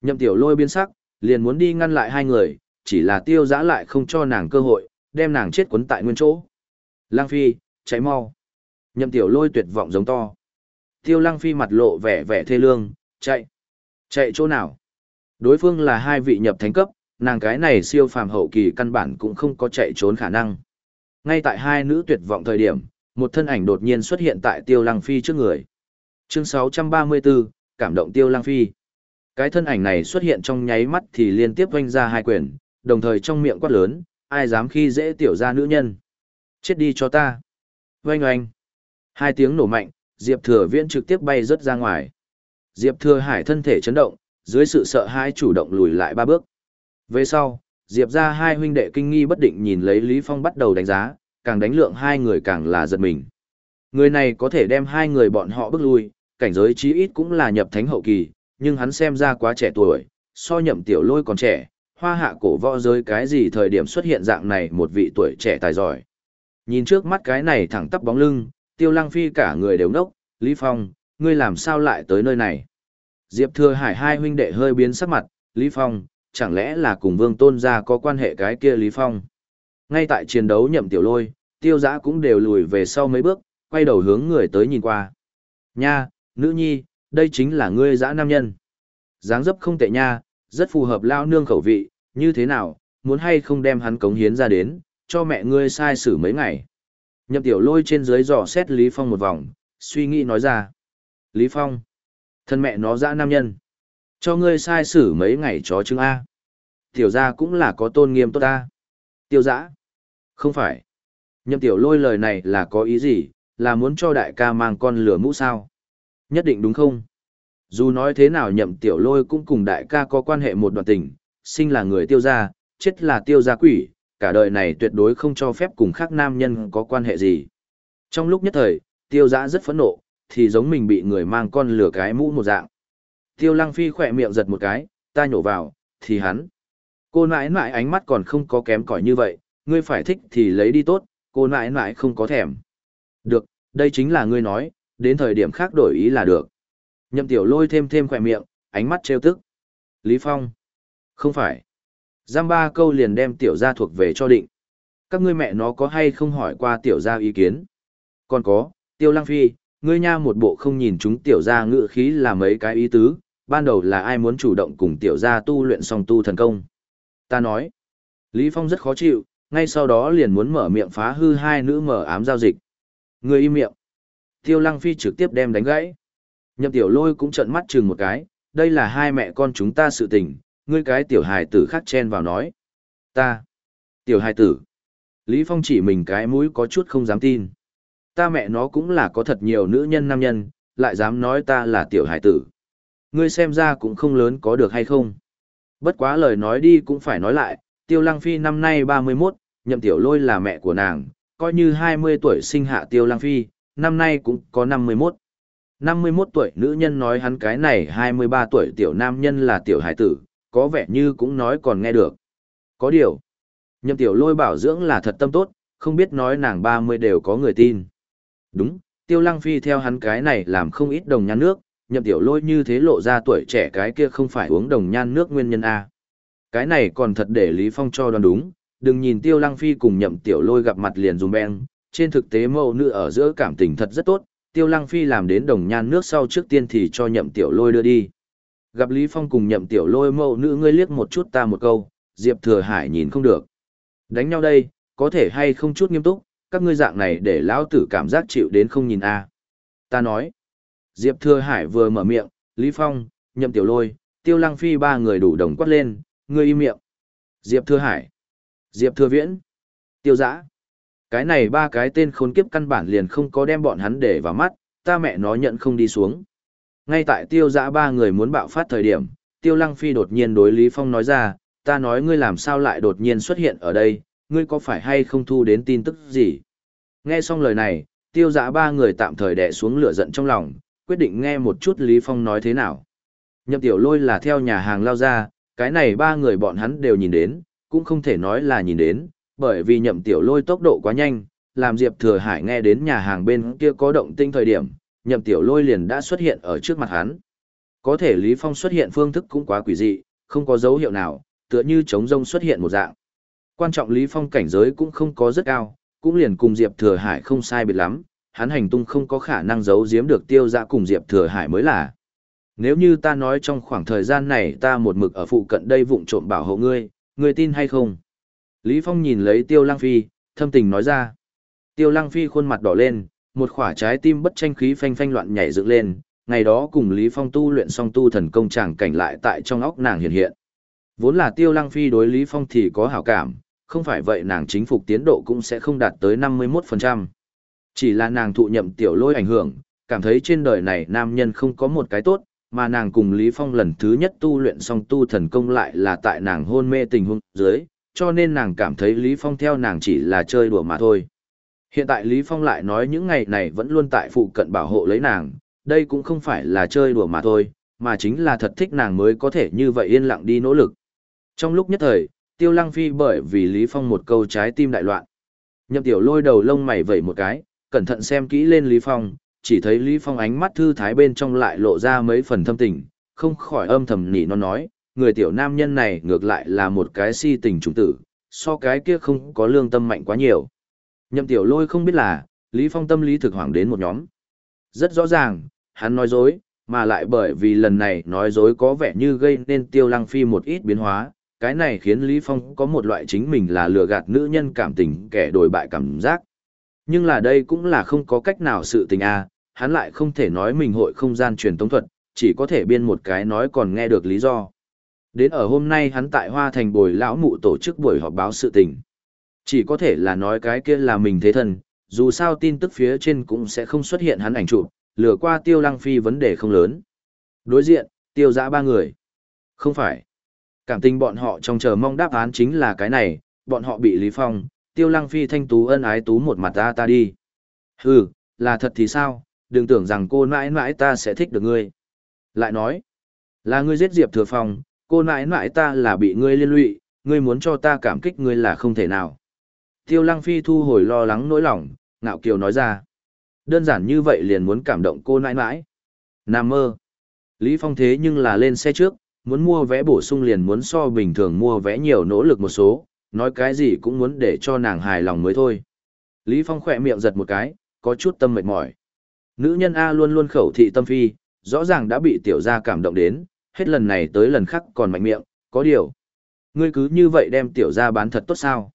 S1: Nhậm tiểu lôi biến sắc, liền muốn đi ngăn lại hai người, chỉ là tiêu giã lại không cho nàng cơ hội, đem nàng chết quấn tại nguyên chỗ. Lăng phi, cháy mau. Nhậm tiểu lôi tuyệt vọng giống to. Tiêu lăng phi mặt lộ vẻ vẻ thê lương, chạy. Chạy chỗ nào? Đối phương là hai vị nhập thánh cấp, nàng cái này siêu phàm hậu kỳ căn bản cũng không có chạy trốn khả năng. Ngay tại hai nữ tuyệt vọng thời điểm, một thân ảnh đột nhiên xuất hiện tại Tiêu Lăng Phi trước người. Chương 634, cảm động Tiêu lang Phi. Cái thân ảnh này xuất hiện trong nháy mắt thì liên tiếp vanh ra hai quyền, đồng thời trong miệng quát lớn, ai dám khi dễ tiểu ra nữ nhân. Chết đi cho ta. Oanh oanh. Hai tiếng nổ mạnh, Diệp Thừa Viễn trực tiếp bay rớt ra ngoài. Diệp Thừa Hải thân thể chấn động, dưới sự sợ hãi chủ động lùi lại ba bước. Về sau, Diệp ra hai huynh đệ kinh nghi bất định nhìn lấy Lý Phong bắt đầu đánh giá, càng đánh lượng hai người càng là giật mình. Người này có thể đem hai người bọn họ bước lui, cảnh giới chí ít cũng là nhập thánh hậu kỳ, nhưng hắn xem ra quá trẻ tuổi, so nhậm tiểu lôi còn trẻ, hoa hạ cổ võ giới cái gì thời điểm xuất hiện dạng này một vị tuổi trẻ tài giỏi. Nhìn trước mắt cái này thẳng tắp bóng lưng, tiêu lăng phi cả người đều nốc, Lý Phong, ngươi làm sao lại tới nơi này? Diệp Thừa Hải hai huynh đệ hơi biến sắc mặt, Lý Phong, chẳng lẽ là cùng Vương Tôn gia có quan hệ cái kia Lý Phong? Ngay tại chiến đấu nhậm tiểu lôi, tiêu giã cũng đều lùi về sau mấy bước, quay đầu hướng người tới nhìn qua. Nha, nữ nhi, đây chính là ngươi dã nam nhân. dáng dấp không tệ nha, rất phù hợp lao nương khẩu vị, như thế nào, muốn hay không đem hắn cống hiến ra đến, cho mẹ ngươi sai xử mấy ngày. Nhậm tiểu lôi trên dưới dò xét Lý Phong một vòng, suy nghĩ nói ra. Lý Phong, thân mẹ nó dã nam nhân. Cho ngươi sai xử mấy ngày chó chứng A. Tiểu gia cũng là có tôn nghiêm tốt ta. Tiêu Dã, Không phải. Nhậm tiểu lôi lời này là có ý gì, là muốn cho đại ca mang con lửa mũ sao? Nhất định đúng không? Dù nói thế nào nhậm tiểu lôi cũng cùng đại ca có quan hệ một đoạn tình, sinh là người tiêu gia, chết là tiêu gia quỷ, cả đời này tuyệt đối không cho phép cùng khác nam nhân có quan hệ gì. Trong lúc nhất thời, tiêu giã rất phẫn nộ, thì giống mình bị người mang con lửa cái mũ một dạng. Tiêu lăng phi khỏe miệng giật một cái, ta nhổ vào, thì hắn. Cô nãi nãi ánh mắt còn không có kém cỏi như vậy, ngươi phải thích thì lấy đi tốt, cô nãi nãi không có thèm. Được, đây chính là ngươi nói, đến thời điểm khác đổi ý là được. Nhậm tiểu lôi thêm thêm khỏe miệng, ánh mắt trêu tức. Lý Phong. Không phải. Giam ba câu liền đem tiểu gia thuộc về cho định. Các ngươi mẹ nó có hay không hỏi qua tiểu gia ý kiến? Còn có, tiêu lăng phi, ngươi nha một bộ không nhìn chúng tiểu gia ngự khí là mấy cái ý tứ, ban đầu là ai muốn chủ động cùng tiểu gia tu luyện song tu thần công. Ta nói, Lý Phong rất khó chịu, ngay sau đó liền muốn mở miệng phá hư hai nữ mở ám giao dịch. Ngươi im miệng. Tiêu Lăng Phi trực tiếp đem đánh gãy. Nhậm tiểu lôi cũng trợn mắt chừng một cái, đây là hai mẹ con chúng ta sự tình, ngươi cái tiểu hài tử khác chen vào nói. Ta. Tiểu hài tử. Lý Phong chỉ mình cái mũi có chút không dám tin. Ta mẹ nó cũng là có thật nhiều nữ nhân nam nhân, lại dám nói ta là tiểu hài tử. Ngươi xem ra cũng không lớn có được hay không. Bất quá lời nói đi cũng phải nói lại, Tiêu Lăng Phi năm nay 31, nhậm tiểu lôi là mẹ của nàng, coi như 20 tuổi sinh hạ Tiêu Lăng Phi, năm nay cũng có 51. 51 tuổi nữ nhân nói hắn cái này 23 tuổi tiểu nam nhân là tiểu hải tử, có vẻ như cũng nói còn nghe được. Có điều, nhậm tiểu lôi bảo dưỡng là thật tâm tốt, không biết nói nàng 30 đều có người tin. Đúng, tiêu lăng phi theo hắn cái này làm không ít đồng nhan nước, nhậm tiểu lôi như thế lộ ra tuổi trẻ cái kia không phải uống đồng nhan nước nguyên nhân A. Cái này còn thật để Lý Phong cho đoán đúng, đừng nhìn tiêu lăng phi cùng nhậm tiểu lôi gặp mặt liền dùng beng, trên thực tế mẫu nữ ở giữa cảm tình thật rất tốt, tiêu lăng phi làm đến đồng nhan nước sau trước tiên thì cho nhậm tiểu lôi đưa đi. Gặp Lý Phong cùng nhậm tiểu lôi mẫu nữ ngươi liếc một chút ta một câu, Diệp Thừa Hải nhìn không được. Đánh nhau đây, có thể hay không chút nghiêm túc, các ngươi dạng này để lão tử cảm giác chịu đến không nhìn a. À. Ta nói. Diệp Thừa Hải vừa mở miệng, Lý Phong, nhậm tiểu lôi, tiêu lăng phi ba người đủ đồng quát lên, ngươi im miệng. Diệp Thừa Hải. Diệp Thừa Viễn. Tiêu Giã. Cái này ba cái tên khốn kiếp căn bản liền không có đem bọn hắn để vào mắt, ta mẹ nó nhận không đi xuống. Ngay tại tiêu giã ba người muốn bạo phát thời điểm, tiêu lăng phi đột nhiên đối Lý Phong nói ra, ta nói ngươi làm sao lại đột nhiên xuất hiện ở đây, ngươi có phải hay không thu đến tin tức gì? Nghe xong lời này, tiêu giã ba người tạm thời đè xuống lửa giận trong lòng, quyết định nghe một chút Lý Phong nói thế nào. Nhậm tiểu lôi là theo nhà hàng lao ra, cái này ba người bọn hắn đều nhìn đến, cũng không thể nói là nhìn đến, bởi vì nhậm tiểu lôi tốc độ quá nhanh, làm Diệp Thừa Hải nghe đến nhà hàng bên kia có động tinh thời điểm, nhậm tiểu lôi liền đã xuất hiện ở trước mặt hắn. Có thể Lý Phong xuất hiện phương thức cũng quá quỷ dị, không có dấu hiệu nào, tựa như trống rông xuất hiện một dạng. Quan trọng Lý Phong cảnh giới cũng không có rất cao, cũng liền cùng Diệp Thừa Hải không sai biệt lắm, hắn hành tung không có khả năng giấu giếm được tiêu ra cùng Diệp Thừa Hải mới là. Nếu như ta nói trong khoảng thời gian này ta một mực ở phụ cận đây vụng trộm bảo hộ ngươi, ngươi tin hay không? Lý Phong nhìn lấy Tiêu Lăng Phi, thâm tình nói ra. Tiêu Lăng Phi khuôn mặt đỏ lên, một khỏa trái tim bất tranh khí phanh phanh loạn nhảy dựng lên, ngày đó cùng Lý Phong tu luyện xong tu thần công chàng cảnh lại tại trong óc nàng hiện hiện. Vốn là Tiêu Lăng Phi đối Lý Phong thì có hảo cảm, không phải vậy nàng chính phục tiến độ cũng sẽ không đạt tới 51%. Chỉ là nàng thụ nhậm tiểu lôi ảnh hưởng, cảm thấy trên đời này nam nhân không có một cái tốt, mà nàng cùng Lý Phong lần thứ nhất tu luyện xong tu thần công lại là tại nàng hôn mê tình huống dưới, cho nên nàng cảm thấy Lý Phong theo nàng chỉ là chơi đùa mà thôi. Hiện tại Lý Phong lại nói những ngày này vẫn luôn tại phụ cận bảo hộ lấy nàng, đây cũng không phải là chơi đùa mà thôi, mà chính là thật thích nàng mới có thể như vậy yên lặng đi nỗ lực. Trong lúc nhất thời, Tiêu Lăng Phi bởi vì Lý Phong một câu trái tim đại loạn. Nhậm tiểu lôi đầu lông mày vẩy một cái, cẩn thận xem kỹ lên Lý Phong, chỉ thấy Lý Phong ánh mắt thư thái bên trong lại lộ ra mấy phần thâm tình, không khỏi âm thầm nỉ nó nói, người tiểu nam nhân này ngược lại là một cái si tình trùng tử, so cái kia không có lương tâm mạnh quá nhiều. Nhậm tiểu lôi không biết là, Lý Phong tâm lý thực hoảng đến một nhóm. Rất rõ ràng, hắn nói dối, mà lại bởi vì lần này nói dối có vẻ như gây nên tiêu lăng phi một ít biến hóa, cái này khiến Lý Phong có một loại chính mình là lừa gạt nữ nhân cảm tình kẻ đổi bại cảm giác. Nhưng là đây cũng là không có cách nào sự tình a, hắn lại không thể nói mình hội không gian truyền tống thuật, chỉ có thể biên một cái nói còn nghe được lý do. Đến ở hôm nay hắn tại Hoa Thành bồi lão mụ tổ chức buổi họp báo sự tình. Chỉ có thể là nói cái kia là mình thế thân, dù sao tin tức phía trên cũng sẽ không xuất hiện hắn ảnh chụp, lừa qua tiêu lăng phi vấn đề không lớn. Đối diện, tiêu giã ba người. Không phải. Cảm tình bọn họ trong chờ mong đáp án chính là cái này, bọn họ bị Lý Phong, tiêu lăng phi thanh tú ân ái tú một mặt ta ta đi. Hừ, là thật thì sao, đừng tưởng rằng cô mãi mãi ta sẽ thích được ngươi. Lại nói, là ngươi giết Diệp Thừa Phong, cô nãi nãi ta là bị ngươi liên lụy, ngươi muốn cho ta cảm kích ngươi là không thể nào. Tiêu Lăng Phi thu hồi lo lắng nỗi lòng, ngạo kiều nói ra. Đơn giản như vậy liền muốn cảm động cô nãi nãi. Nam mơ. Lý Phong thế nhưng là lên xe trước, muốn mua vé bổ sung liền muốn so bình thường mua vé nhiều nỗ lực một số, nói cái gì cũng muốn để cho nàng hài lòng mới thôi. Lý Phong khỏe miệng giật một cái, có chút tâm mệt mỏi. Nữ nhân A luôn luôn khẩu thị tâm phi, rõ ràng đã bị tiểu gia cảm động đến, hết lần này tới lần khác còn mạnh miệng, có điều. Ngươi cứ như vậy đem tiểu gia bán thật tốt sao?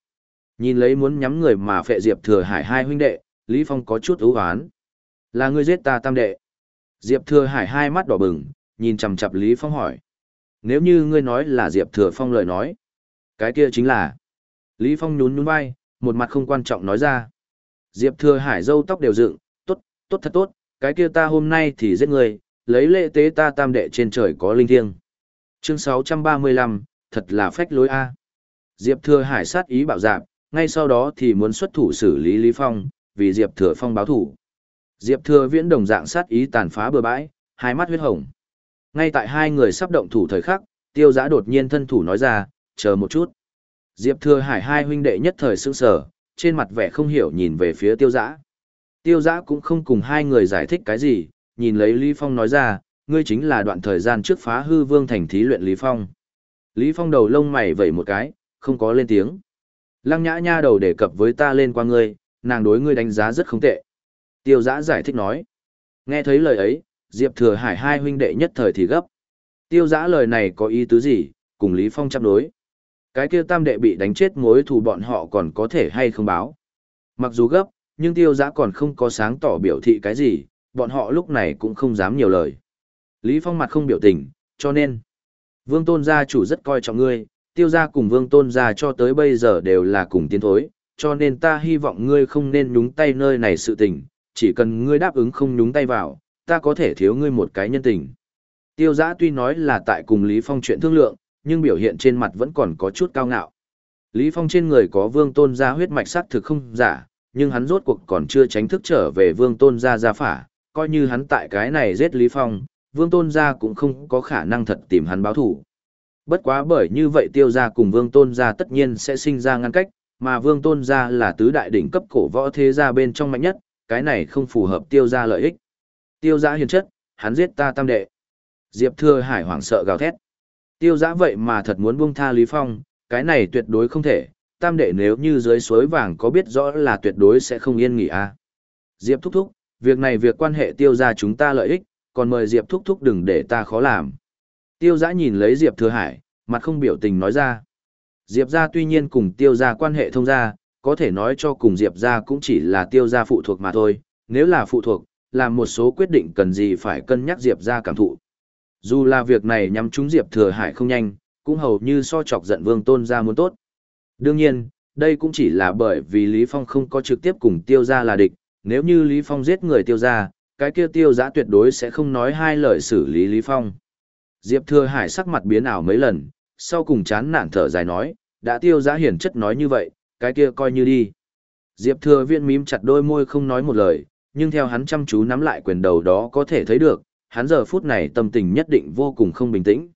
S1: Nhìn lấy muốn nhắm người mà phệ Diệp Thừa Hải hai huynh đệ, Lý Phong có chút ưu hoán. Là ngươi giết ta tam đệ. Diệp Thừa Hải hai mắt đỏ bừng, nhìn chằm chằm Lý Phong hỏi. Nếu như ngươi nói là Diệp Thừa Phong lời nói, cái kia chính là. Lý Phong nhún nhún vai, một mặt không quan trọng nói ra. Diệp Thừa Hải râu tóc đều dựng, tốt, tốt thật tốt, cái kia ta hôm nay thì giết ngươi, lấy lễ tế ta tam đệ trên trời có linh thiêng. Chương 635, thật là phách lối A. Diệp Thừa Hải sát ý bạo dạp, ngay sau đó thì muốn xuất thủ xử lý Lý Phong, vì Diệp Thừa Phong báo thủ. Diệp Thừa viễn đồng dạng sát ý tàn phá bừa bãi, hai mắt huyết hồng. Ngay tại hai người sắp động thủ thời khắc, tiêu giã đột nhiên thân thủ nói ra, chờ một chút. Diệp Thừa Hải hai huynh đệ nhất thời sững sờ, trên mặt vẻ không hiểu nhìn về phía tiêu giã. Tiêu giã cũng không cùng hai người giải thích cái gì, nhìn lấy Lý Phong nói ra, ngươi chính là đoạn thời gian trước phá hư vương thành thí luyện Lý Phong. Lý Phong đầu lông mày vẩy một cái, không có lên tiếng. Lăng nhã nha đầu đề cập với ta lên qua ngươi, nàng đối ngươi đánh giá rất không tệ. Tiêu giã giải thích nói. Nghe thấy lời ấy, Diệp Thừa Hải hai huynh đệ nhất thời thì gấp. Tiêu giã lời này có ý tứ gì, cùng Lý Phong chấp đối. Cái kia tam đệ bị đánh chết mối thù bọn họ còn có thể hay không báo. Mặc dù gấp, nhưng tiêu giã còn không có sáng tỏ biểu thị cái gì, bọn họ lúc này cũng không dám nhiều lời. Lý Phong mặt không biểu tình, cho nên, vương tôn gia chủ rất coi trọng ngươi, tiêu gia cùng vương tôn gia cho tới bây giờ đều là cùng tiến thối, cho nên ta hy vọng ngươi không nên nhúng tay nơi này sự tình, chỉ cần ngươi đáp ứng không nhúng tay vào, ta có thể thiếu ngươi một cái nhân tình. Tiêu giã tuy nói là tại cùng Lý Phong chuyện thương lượng, nhưng biểu hiện trên mặt vẫn còn có chút cao ngạo. Lý Phong trên người có vương tôn gia huyết mạch sắc thực không giả, nhưng hắn rốt cuộc còn chưa tránh thức trở về vương tôn gia gia phả, coi như hắn tại cái này giết Lý Phong, vương tôn gia cũng không có khả năng thật tìm hắn báo thủ. Bất quá bởi như vậy tiêu gia cùng vương tôn gia tất nhiên sẽ sinh ra ngăn cách, mà vương tôn gia là tứ đại đỉnh cấp cổ võ thế gia bên trong mạnh nhất, cái này không phù hợp tiêu gia lợi ích. Tiêu gia hiền chất, hắn giết ta tam đệ. Diệp Thừa Hải hoảng sợ gào thét. Tiêu gia vậy mà thật muốn buông tha Lý Phong, cái này tuyệt đối không thể, tam đệ nếu như dưới suối vàng có biết rõ là tuyệt đối sẽ không yên nghỉ à. Diệp thúc thúc, việc này việc quan hệ tiêu ra chúng ta lợi ích, còn mời Diệp thúc thúc đừng để ta khó làm. Tiêu giã nhìn lấy Diệp Thừa Hải, mặt không biểu tình nói ra. Diệp ra tuy nhiên cùng tiêu ra quan hệ thông ra, có thể nói cho cùng Diệp ra cũng chỉ là tiêu ra phụ thuộc mà thôi, nếu là phụ thuộc, làm một số quyết định cần gì phải cân nhắc Diệp ra cảm thụ. Dù là việc này nhắm trúng Diệp Thừa Hải không nhanh, cũng hầu như so chọc giận Vương Tôn ra muốn tốt. Đương nhiên, đây cũng chỉ là bởi vì Lý Phong không có trực tiếp cùng tiêu gia là địch, nếu như Lý Phong giết người tiêu gia, cái kia tiêu giã tuyệt đối sẽ không nói hai lời xử lý Lý Phong. Diệp Thừa Hải sắc mặt biến ảo mấy lần, sau cùng chán nản thở dài nói, đã tiêu giã hiển chất nói như vậy, cái kia coi như đi. Diệp Thừa Viên mím chặt đôi môi không nói một lời, nhưng theo hắn chăm chú nắm lại quyền đầu đó có thể thấy được, hắn giờ phút này tâm tình nhất định vô cùng không bình tĩnh.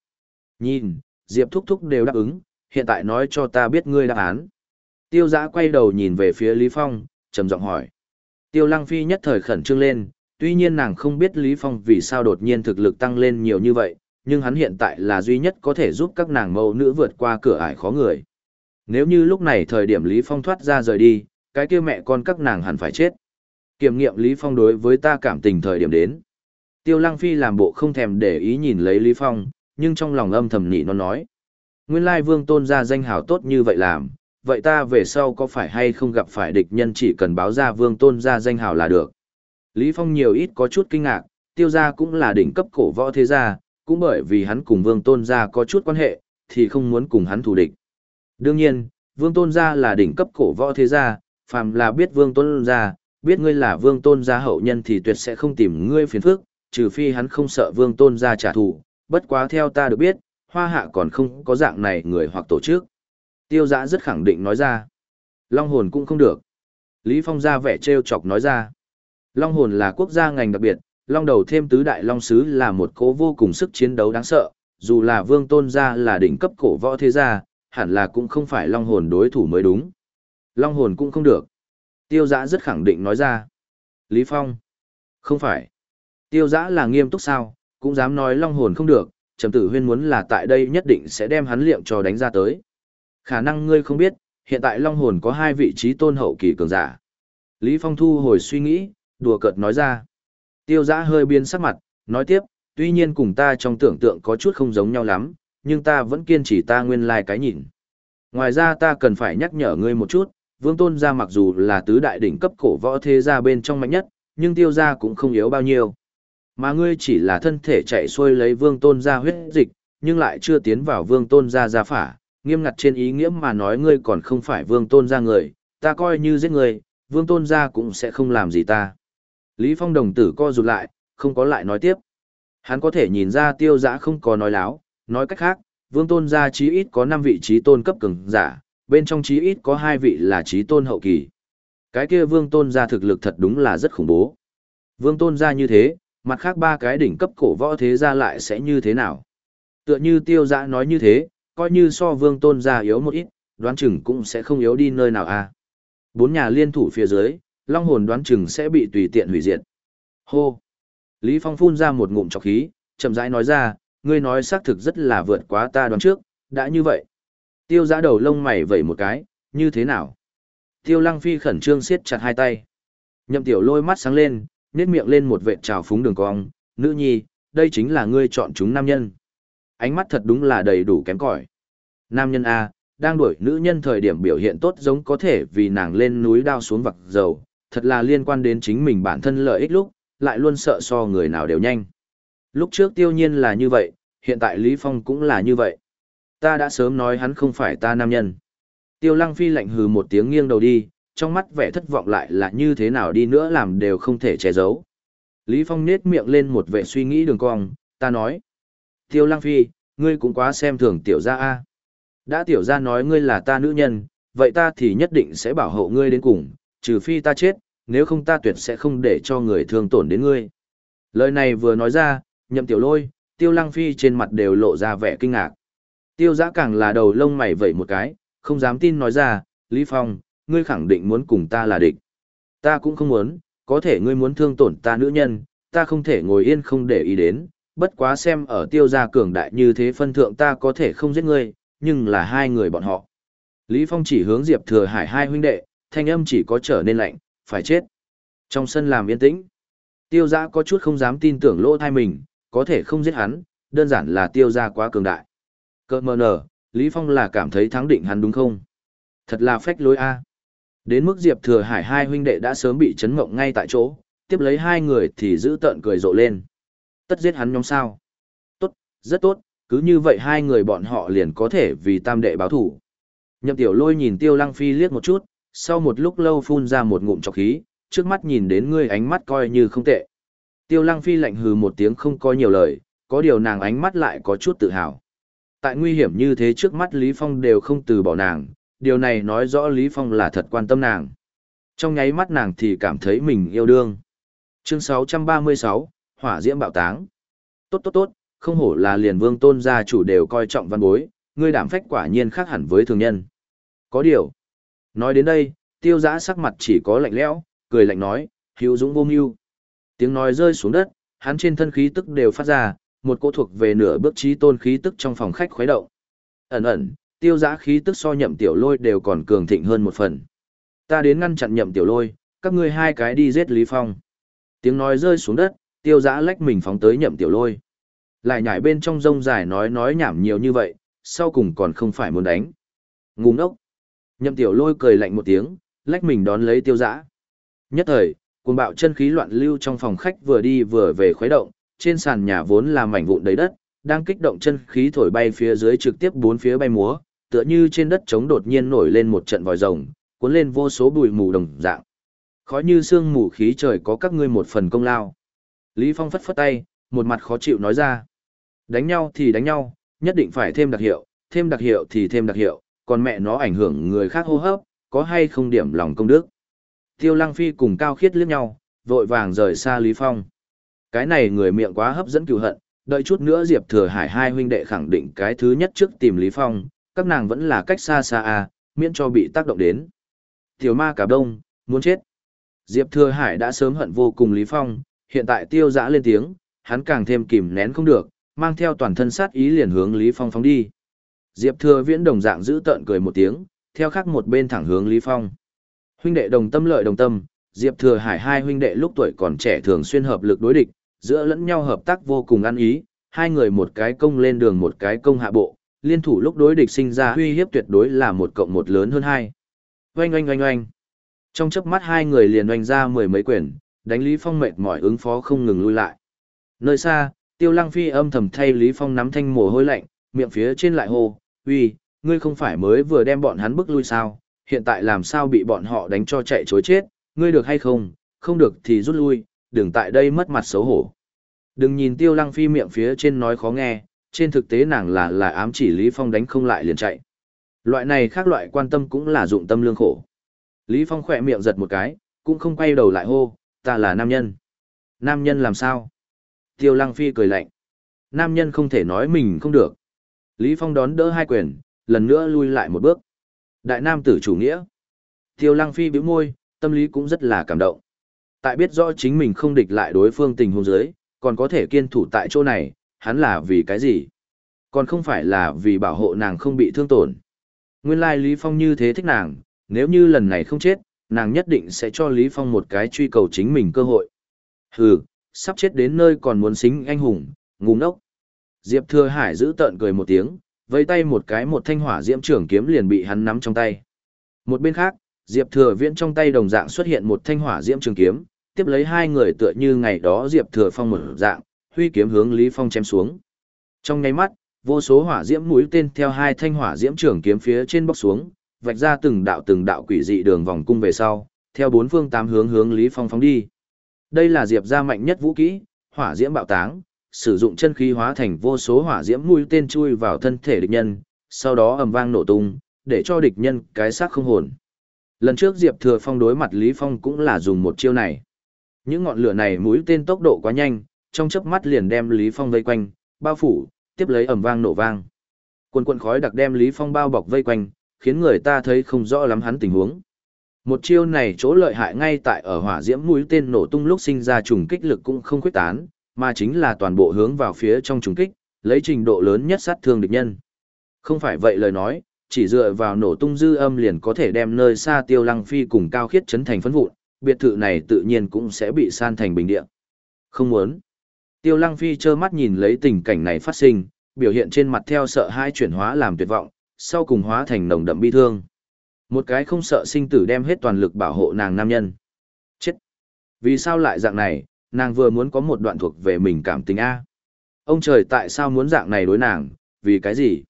S1: Nhìn, Diệp Thúc Thúc đều đáp ứng, hiện tại nói cho ta biết ngươi đáp án. Tiêu giã quay đầu nhìn về phía Lý Phong, trầm giọng hỏi. Tiêu Lăng Phi nhất thời khẩn trương lên, tuy nhiên nàng không biết Lý Phong vì sao đột nhiên thực lực tăng lên nhiều như vậy, nhưng hắn hiện tại là duy nhất có thể giúp các nàng mẫu nữ vượt qua cửa ải khó người. Nếu như lúc này thời điểm Lý Phong thoát ra rời đi, cái kia mẹ con các nàng hẳn phải chết. Kiểm nghiệm Lý Phong đối với ta cảm tình thời điểm đến. Tiêu Lăng Phi làm bộ không thèm để ý nhìn lấy Lý Phong, nhưng trong lòng âm thầm nị nó nói. Nguyên lai vương tôn ra danh hào tốt như vậy làm, vậy ta về sau có phải hay không gặp phải địch nhân chỉ cần báo ra vương tôn ra danh hào là được. Lý Phong nhiều ít có chút kinh ngạc, tiêu gia cũng là đỉnh cấp cổ võ thế gia, cũng bởi vì hắn cùng vương tôn gia có chút quan hệ, thì không muốn cùng hắn thù địch. Đương nhiên, vương tôn gia là đỉnh cấp cổ võ thế gia, phàm là biết vương tôn gia, biết ngươi là vương tôn gia hậu nhân thì tuyệt sẽ không tìm ngươi phiền phức, trừ phi hắn không sợ vương tôn gia trả thù, bất quá theo ta được biết, hoa hạ còn không có dạng này người hoặc tổ chức. Tiêu giã rất khẳng định nói ra. Long hồn cũng không được. Lý Phong ra vẻ trêu chọc nói ra. Long hồn là quốc gia ngành đặc biệt, long đầu thêm tứ đại long sứ là một cố vô cùng sức chiến đấu đáng sợ, dù là vương tôn gia là đỉnh cấp cổ võ thế gia, hẳn là cũng không phải long hồn đối thủ mới đúng. Long hồn cũng không được. Tiêu giã rất khẳng định nói ra. Lý Phong. Không phải. Tiêu giã là nghiêm túc sao, cũng dám nói long hồn không được, trầm tử huyên muốn là tại đây nhất định sẽ đem hắn liệm cho đánh ra tới. Khả năng ngươi không biết, hiện tại long hồn có hai vị trí tôn hậu kỳ cường giả. Lý Phong thu hồi suy nghĩ, đùa cợt nói ra. Tiêu giã hơi biến sắc mặt, nói tiếp, tuy nhiên cùng ta trong tưởng tượng có chút không giống nhau lắm, nhưng ta vẫn kiên trì ta nguyên lai like cái nhìn. Ngoài ra ta cần phải nhắc nhở ngươi một chút, vương tôn gia mặc dù là tứ đại đỉnh cấp cổ võ thế gia bên trong mạnh nhất, nhưng tiêu gia cũng không yếu bao nhiêu. Mà ngươi chỉ là thân thể chạy xuôi lấy vương tôn gia huyết dịch, nhưng lại chưa tiến vào vương tôn gia gia phả, nghiêm ngặt trên ý nghĩa mà nói ngươi còn không phải vương tôn gia người, ta coi như giết ngươi, vương tôn gia cũng sẽ không làm gì ta. Lý Phong đồng tử co rụt lại, không có lại nói tiếp. Hắn có thể nhìn ra tiêu giã không có nói láo, nói cách khác, vương tôn gia chí ít có 5 vị trí tôn cấp cường giả, bên trong chí ít có 2 vị là trí tôn hậu kỳ. Cái kia vương tôn gia thực lực thật đúng là rất khủng bố. Vương tôn gia như thế, mặt khác ba cái đỉnh cấp cổ võ thế gia lại sẽ như thế nào? Tựa như tiêu giã nói như thế, coi như so vương tôn gia yếu một ít, đoán chừng cũng sẽ không yếu đi nơi nào à. Bốn nhà liên thủ phía dưới, long hồn đoán chừng sẽ bị tùy tiện hủy diệt. Hô! Lý Phong phun ra một ngụm trọc khí, chậm rãi nói ra, ngươi nói xác thực rất là vượt quá ta đoán trước, đã như vậy. Tiêu giã đầu lông mày vẩy một cái, như thế nào? Tiêu lăng phi khẩn trương siết chặt hai tay. Nhậm tiểu lôi mắt sáng lên, nét miệng lên một vệt trào phúng đường cong, nữ nhi, đây chính là ngươi chọn chúng nam nhân. Ánh mắt thật đúng là đầy đủ kém cỏi. Nam nhân A, đang đuổi nữ nhân thời điểm biểu hiện tốt giống có thể vì nàng lên núi đao xuống vặt dầu, thật là liên quan đến chính mình bản thân lợi ích lúc, lại luôn sợ so người nào đều nhanh. Lúc trước tiêu nhiên là như vậy, hiện tại Lý Phong cũng là như vậy. Ta đã sớm nói hắn không phải ta nam nhân. Tiêu Lăng Phi lạnh hừ một tiếng nghiêng đầu đi, trong mắt vẻ thất vọng lại là như thế nào đi nữa làm đều không thể che giấu. Lý Phong nết miệng lên một vẻ suy nghĩ đường cong, ta nói. Tiêu Lăng Phi, ngươi cũng quá xem thường tiểu gia a. Đã tiểu gia nói ngươi là ta nữ nhân, vậy ta thì nhất định sẽ bảo hộ ngươi đến cùng, trừ phi ta chết, nếu không ta tuyệt sẽ không để cho người thương tổn đến ngươi. Lời này vừa nói ra, nhậm tiểu lôi, tiêu lăng phi trên mặt đều lộ ra vẻ kinh ngạc. Tiêu giã càng là đầu lông mày vẩy một cái, không dám tin nói ra, Lý Phong, ngươi khẳng định muốn cùng ta là địch. Ta cũng không muốn, có thể ngươi muốn thương tổn ta nữ nhân, ta không thể ngồi yên không để ý đến, bất quá xem ở tiêu gia cường đại như thế phân thượng ta có thể không giết ngươi, nhưng là hai người bọn họ. Lý Phong chỉ hướng Diệp Thừa Hải hai huynh đệ, thanh âm chỉ có trở nên lạnh, phải chết. Trong sân làm yên tĩnh, tiêu gia có chút không dám tin tưởng lỗ thai mình, có thể không giết hắn, đơn giản là tiêu gia quá cường đại. Cơ mờ nở, Lý Phong là cảm thấy thắng định hắn đúng không? Thật là phách lối a. Đến mức Diệp Thừa Hải hai huynh đệ đã sớm bị chấn ngộng ngay tại chỗ, tiếp lấy hai người thì giữ tợn cười rộ lên. Tất giết hắn nhóm sao? Tốt, rất tốt, cứ như vậy hai người bọn họ liền có thể vì tam đệ báo thủ. Nhậm tiểu lôi nhìn tiêu lăng phi liếc một chút, sau một lúc lâu phun ra một ngụm chọc khí, trước mắt nhìn đến ngươi ánh mắt coi như không tệ. Tiêu lăng phi lạnh hừ một tiếng không có nhiều lời, có điều nàng ánh mắt lại có chút tự hào. Tại nguy hiểm như thế trước mắt Lý Phong đều không từ bỏ nàng, điều này nói rõ Lý Phong là thật quan tâm nàng. Trong nháy mắt nàng thì cảm thấy mình yêu đương. Chương 636, Hỏa diễm bạo táng. Tốt tốt tốt, không hổ là liền vương tôn gia chủ đều coi trọng văn bối, ngươi đảm phách quả nhiên khác hẳn với thường nhân. Có điều. Nói đến đây, tiêu giã sắc mặt chỉ có lạnh lẽo, cười lạnh nói, hữu dũng vô mưu. Tiếng nói rơi xuống đất, hắn trên thân khí tức đều phát ra, một cỗ thuộc về nửa bước trí tôn khí tức trong phòng khách khuấy động. Ẩn ẩn, tiêu giã khí tức so nhậm tiểu lôi đều còn cường thịnh hơn một phần. Ta đến ngăn chặn nhậm tiểu lôi, các ngươi hai cái đi giết Lý Phong. Tiếng nói rơi xuống đất, tiêu giã lách mình phóng tới nhậm tiểu lôi. Lại nhảy bên trong rông dài nói nói nhảm nhiều như vậy, sau cùng còn không phải muốn đánh. Ngu ngốc. Nhậm tiểu lôi cười lạnh một tiếng, lách mình đón lấy tiêu giã. Nhất thời, cuồng bạo chân khí loạn lưu trong phòng khách vừa đi vừa về khuấy động, trên sàn nhà vốn là mảnh vụn đầy đất, đang kích động chân khí thổi bay phía dưới trực tiếp bốn phía bay múa, tựa như trên đất trống đột nhiên nổi lên một trận vòi rồng, cuốn lên vô số bụi mù đồng dạng. Khói như sương mù khí trời có các ngươi một phần công lao. Lý Phong phất phất tay, một mặt khó chịu nói ra. Đánh nhau thì đánh nhau, nhất định phải thêm đặc hiệu, thêm đặc hiệu thì thêm đặc hiệu, còn mẹ nó ảnh hưởng người khác hô hấp, có hay không điểm lòng công đức. Tiêu Lăng Phi cùng Cao Khiết liếc nhau, vội vàng rời xa Lý Phong. Cái này người miệng quá hấp dẫn cừu hận, đợi chút nữa Diệp Thừa Hải hai huynh đệ khẳng định cái thứ nhất trước tìm Lý Phong, các nàng vẫn là cách xa xa à, miễn cho bị tác động đến. Tiểu ma cả đông, muốn chết. Diệp Thừa Hải đã sớm hận vô cùng Lý Phong, hiện tại tiêu dã lên tiếng, hắn càng thêm kìm nén không được, mang theo toàn thân sát ý liền hướng Lý Phong phóng đi. Diệp Thừa Viễn đồng dạng giữ tợn cười một tiếng, theo khác một bên thẳng hướng Lý Phong. Huynh đệ đồng tâm lợi đồng tâm, Diệp Thừa Hải hai huynh đệ lúc tuổi còn trẻ thường xuyên hợp lực đối địch, giữa lẫn nhau hợp tác vô cùng ăn ý, hai người một cái công lên đường một cái công hạ bộ, liên thủ lúc đối địch sinh ra uy hiếp tuyệt đối là một cộng một lớn hơn hai. Oanh oanh oanh oanh. Trong chớp mắt hai người liền oanh ra mười mấy quyền, đánh Lý Phong mệt mỏi ứng phó không ngừng lui lại. Nơi xa, Tiêu Lăng Phi âm thầm thay Lý Phong nắm thanh mồ hôi lạnh, miệng phía trên lại hô, uy, ngươi không phải mới vừa đem bọn hắn bức lui sao, hiện tại làm sao bị bọn họ đánh cho chạy chối chết, ngươi được hay không, không được thì rút lui, đừng tại đây mất mặt xấu hổ. Đừng nhìn Tiêu Lăng Phi miệng phía trên nói khó nghe, trên thực tế nàng là là ám chỉ Lý Phong đánh không lại liền chạy. Loại này khác loại quan tâm cũng là dụng tâm lương khổ. Lý Phong khỏe miệng giật một cái, cũng không quay đầu lại hô, ta là nam nhân. Nam nhân làm sao? Tiêu Lăng Phi cười lạnh. Nam nhân không thể nói mình không được. Lý Phong đón đỡ hai quyền, lần nữa lui lại một bước. Đại nam tử chủ nghĩa. Tiêu Lăng Phi bĩu môi, tâm lý cũng rất là cảm động. Tại biết rõ chính mình không địch lại đối phương tình huống dưới, còn có thể kiên thủ tại chỗ này, hắn là vì cái gì? Còn không phải là vì bảo hộ nàng không bị thương tổn. Nguyên lai Lý Phong như thế thích nàng, nếu như lần này không chết, nàng nhất định sẽ cho Lý Phong một cái truy cầu chính mình cơ hội. Hừ, sắp chết đến nơi còn muốn xính anh hùng, ngu ngốc. Diệp Thừa Hải giữ tợn cười một tiếng, vây tay một cái một thanh hỏa diễm trưởng kiếm liền bị hắn nắm trong tay. Một bên khác, Diệp Thừa Viễn trong tay đồng dạng xuất hiện một thanh hỏa diễm trường kiếm, tiếp lấy hai người tựa như ngày đó Diệp Thừa Phong một dạng, huy kiếm hướng Lý Phong chém xuống. Trong nháy mắt, vô số hỏa diễm mũi tên theo hai thanh hỏa diễm trường kiếm phía trên bóc xuống, vạch ra từng đạo từng đạo quỷ dị đường vòng cung về sau, theo bốn phương tám hướng hướng Lý Phong phóng đi. Đây là Diệp gia mạnh nhất vũ kỹ, hỏa diễm bạo táng, sử dụng chân khí hóa thành vô số hỏa diễm mũi tên chui vào thân thể địch nhân, sau đó ầm vang nổ tung, để cho địch nhân cái xác không hồn. Lần trước Diệp Thừa Phong đối mặt Lý Phong cũng là dùng một chiêu này. Những ngọn lửa này mũi tên tốc độ quá nhanh, trong chớp mắt liền đem Lý Phong vây quanh, bao phủ, tiếp lấy ầm vang nổ vang. Quần quần khói đặc đem Lý Phong bao bọc vây quanh, khiến người ta thấy không rõ lắm hắn tình huống. Một chiêu này chỗ lợi hại ngay tại ở hỏa diễm mũi tên nổ tung lúc sinh ra trùng kích lực cũng không khuyết tán, mà chính là toàn bộ hướng vào phía trong trùng kích, lấy trình độ lớn nhất sát thương địch nhân. Không phải vậy lời nói, chỉ dựa vào nổ tung dư âm liền có thể đem nơi xa tiêu lăng phi cùng cao khiết chấn thành phấn vụn, biệt thự này tự nhiên cũng sẽ bị san thành bình địa. Không muốn. Tiêu lăng phi trơ mắt nhìn lấy tình cảnh này phát sinh, biểu hiện trên mặt theo sợ hai chuyển hóa làm tuyệt vọng, sau cùng hóa thành nồng đậm bi thương. Một cái không sợ sinh tử đem hết toàn lực bảo hộ nàng nam nhân. Chết! Vì sao lại dạng này, nàng vừa muốn có một đoạn thuộc về mình cảm tình A. Ông trời tại sao muốn dạng này đối nàng, vì cái gì?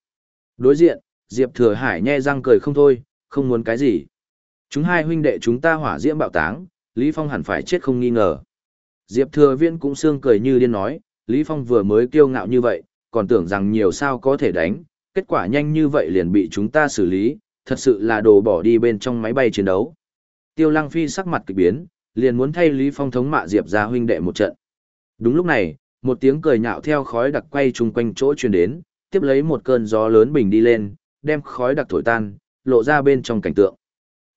S1: Đối diện, Diệp Thừa Hải nhe răng cười không thôi, không muốn cái gì. Chúng hai huynh đệ chúng ta hỏa diễm bạo táng, Lý Phong hẳn phải chết không nghi ngờ. Diệp Thừa Viên cũng sương cười như điên nói, Lý Phong vừa mới kiêu ngạo như vậy, còn tưởng rằng nhiều sao có thể đánh, kết quả nhanh như vậy liền bị chúng ta xử lý, thật sự là đồ bỏ đi bên trong máy bay chiến đấu. Tiêu Lăng Phi sắc mặt kỳ biến, liền muốn thay Lý Phong thống mạ Diệp ra huynh đệ một trận. Đúng lúc này, một tiếng cười nhạo theo khói đặc quay chung quanh chỗ truyền đến, tiếp lấy một cơn gió lớn bình đi lên, đem khói đặc thổi tan, lộ ra bên trong cảnh tượng.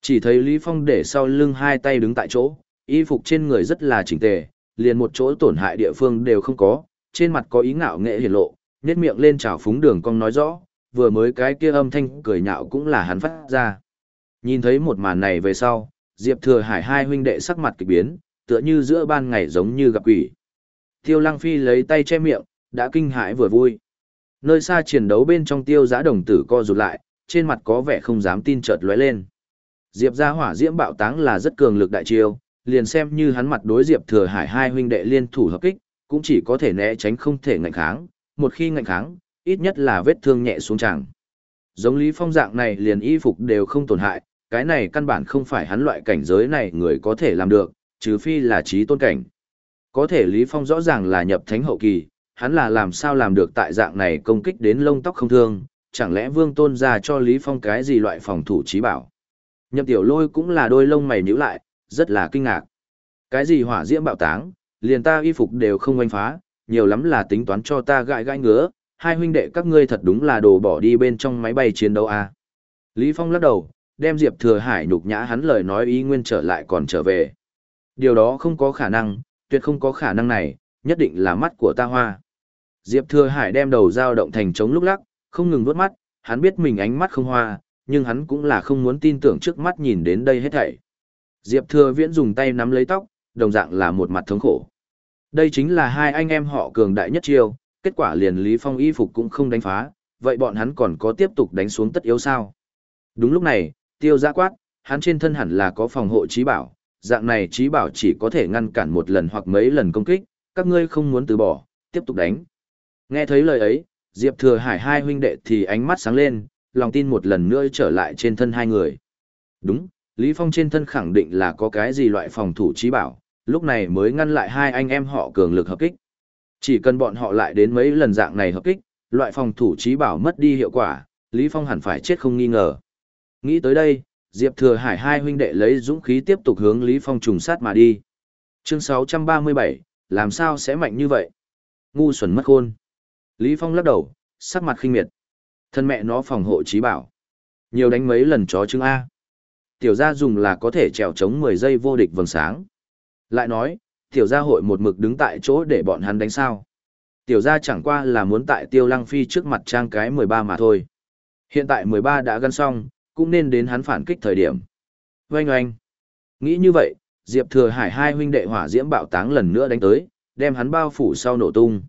S1: Chỉ thấy Lý Phong để sau lưng hai tay đứng tại chỗ, y phục trên người rất là chỉnh tề, liền một chỗ tổn hại địa phương đều không có, trên mặt có ý ngạo nghệ hiển lộ, nét miệng lên chào phúng đường cong nói rõ, vừa mới cái kia âm thanh cười nhạo cũng là hắn phát ra. Nhìn thấy một màn này về sau, Diệp Thừa Hải hai huynh đệ sắc mặt kỳ biến, tựa như giữa ban ngày giống như gặp quỷ. Tiêu Lăng Phi lấy tay che miệng, đã kinh hãi vừa vui. Nơi xa chiến đấu bên trong tiêu giã đồng tử co rụt lại, trên mặt có vẻ không dám tin chợt lóe lên. Diệp gia hỏa diễm bạo táng là rất cường lực đại chiêu, liền xem như hắn mặt đối Diệp Thừa Hải hai huynh đệ liên thủ hợp kích, cũng chỉ có thể né tránh không thể ngạnh kháng, một khi ngạnh kháng, ít nhất là vết thương nhẹ xuống chẳng. Giống Lý Phong dạng này liền y phục đều không tổn hại, cái này căn bản không phải hắn loại cảnh giới này người có thể làm được, trừ phi là trí tôn cảnh. Có thể Lý Phong rõ ràng là nhập thánh hậu kỳ, hắn là làm sao làm được tại dạng này công kích đến lông tóc không thương, chẳng lẽ vương tôn ra cho Lý Phong cái gì loại phòng thủ trí bảo. Nhậm tiểu lôi cũng là đôi lông mày nhíu lại, rất là kinh ngạc. Cái gì hỏa diễm bạo táng, liền ta y phục đều không oanh phá, nhiều lắm là tính toán cho ta gãi gãi ngứa, hai huynh đệ các ngươi thật đúng là đồ bỏ đi bên trong máy bay chiến đấu à. Lý Phong lắc đầu, đem Diệp Thừa Hải nhục nhã hắn lời nói ý nguyên trở lại còn trở về. Điều đó không có khả năng, tuyệt không có khả năng này, nhất định là mắt của ta hoa. Diệp Thừa Hải đem đầu dao động thành trống lúc lắc, không ngừng vuốt mắt, hắn biết mình ánh mắt không hoa, nhưng hắn cũng là không muốn tin tưởng trước mắt nhìn đến đây hết thảy. Diệp Thừa Viễn dùng tay nắm lấy tóc, đồng dạng là một mặt thống khổ. Đây chính là hai anh em họ cường đại nhất chiêu, kết quả liền Lý Phong y phục cũng không đánh phá, vậy bọn hắn còn có tiếp tục đánh xuống tất yếu sao? Đúng lúc này, tiêu giã quát, hắn trên thân hẳn là có phòng hộ trí bảo, dạng này trí bảo chỉ có thể ngăn cản một lần hoặc mấy lần công kích, các ngươi không muốn từ bỏ, tiếp tục đánh. Nghe thấy lời ấy, Diệp Thừa Hải hai huynh đệ thì ánh mắt sáng lên, lòng tin một lần nữa trở lại trên thân hai người. Đúng, Lý Phong trên thân khẳng định là có cái gì loại phòng thủ trí bảo, lúc này mới ngăn lại hai anh em họ cường lực hợp kích. Chỉ cần bọn họ lại đến mấy lần dạng này hợp kích, loại phòng thủ trí bảo mất đi hiệu quả, Lý Phong hẳn phải chết không nghi ngờ. Nghĩ tới đây, Diệp Thừa Hải hai huynh đệ lấy dũng khí tiếp tục hướng Lý Phong trùng sát mà đi. Chương 637, làm sao sẽ mạnh như vậy? Ngu xuẩn mất khôn. Lý Phong lắc đầu, sắc mặt khinh miệt. Thân mẹ nó phòng hộ trí bảo. Nhiều đánh mấy lần chó chứng A. Tiểu gia dùng là có thể trèo chống 10 giây vô địch vầng sáng. Lại nói, tiểu gia hội một mực đứng tại chỗ để bọn hắn đánh sao. Tiểu gia chẳng qua là muốn tại tiêu lăng phi trước mặt trang cái 13 mà thôi. Hiện tại 13 đã gắn xong, cũng nên đến hắn phản kích thời điểm. Oanh oanh. Nghĩ như vậy, Diệp Thừa Hải hai huynh đệ hỏa diễm bạo táng lần nữa đánh tới, đem hắn bao phủ sau nổ tung.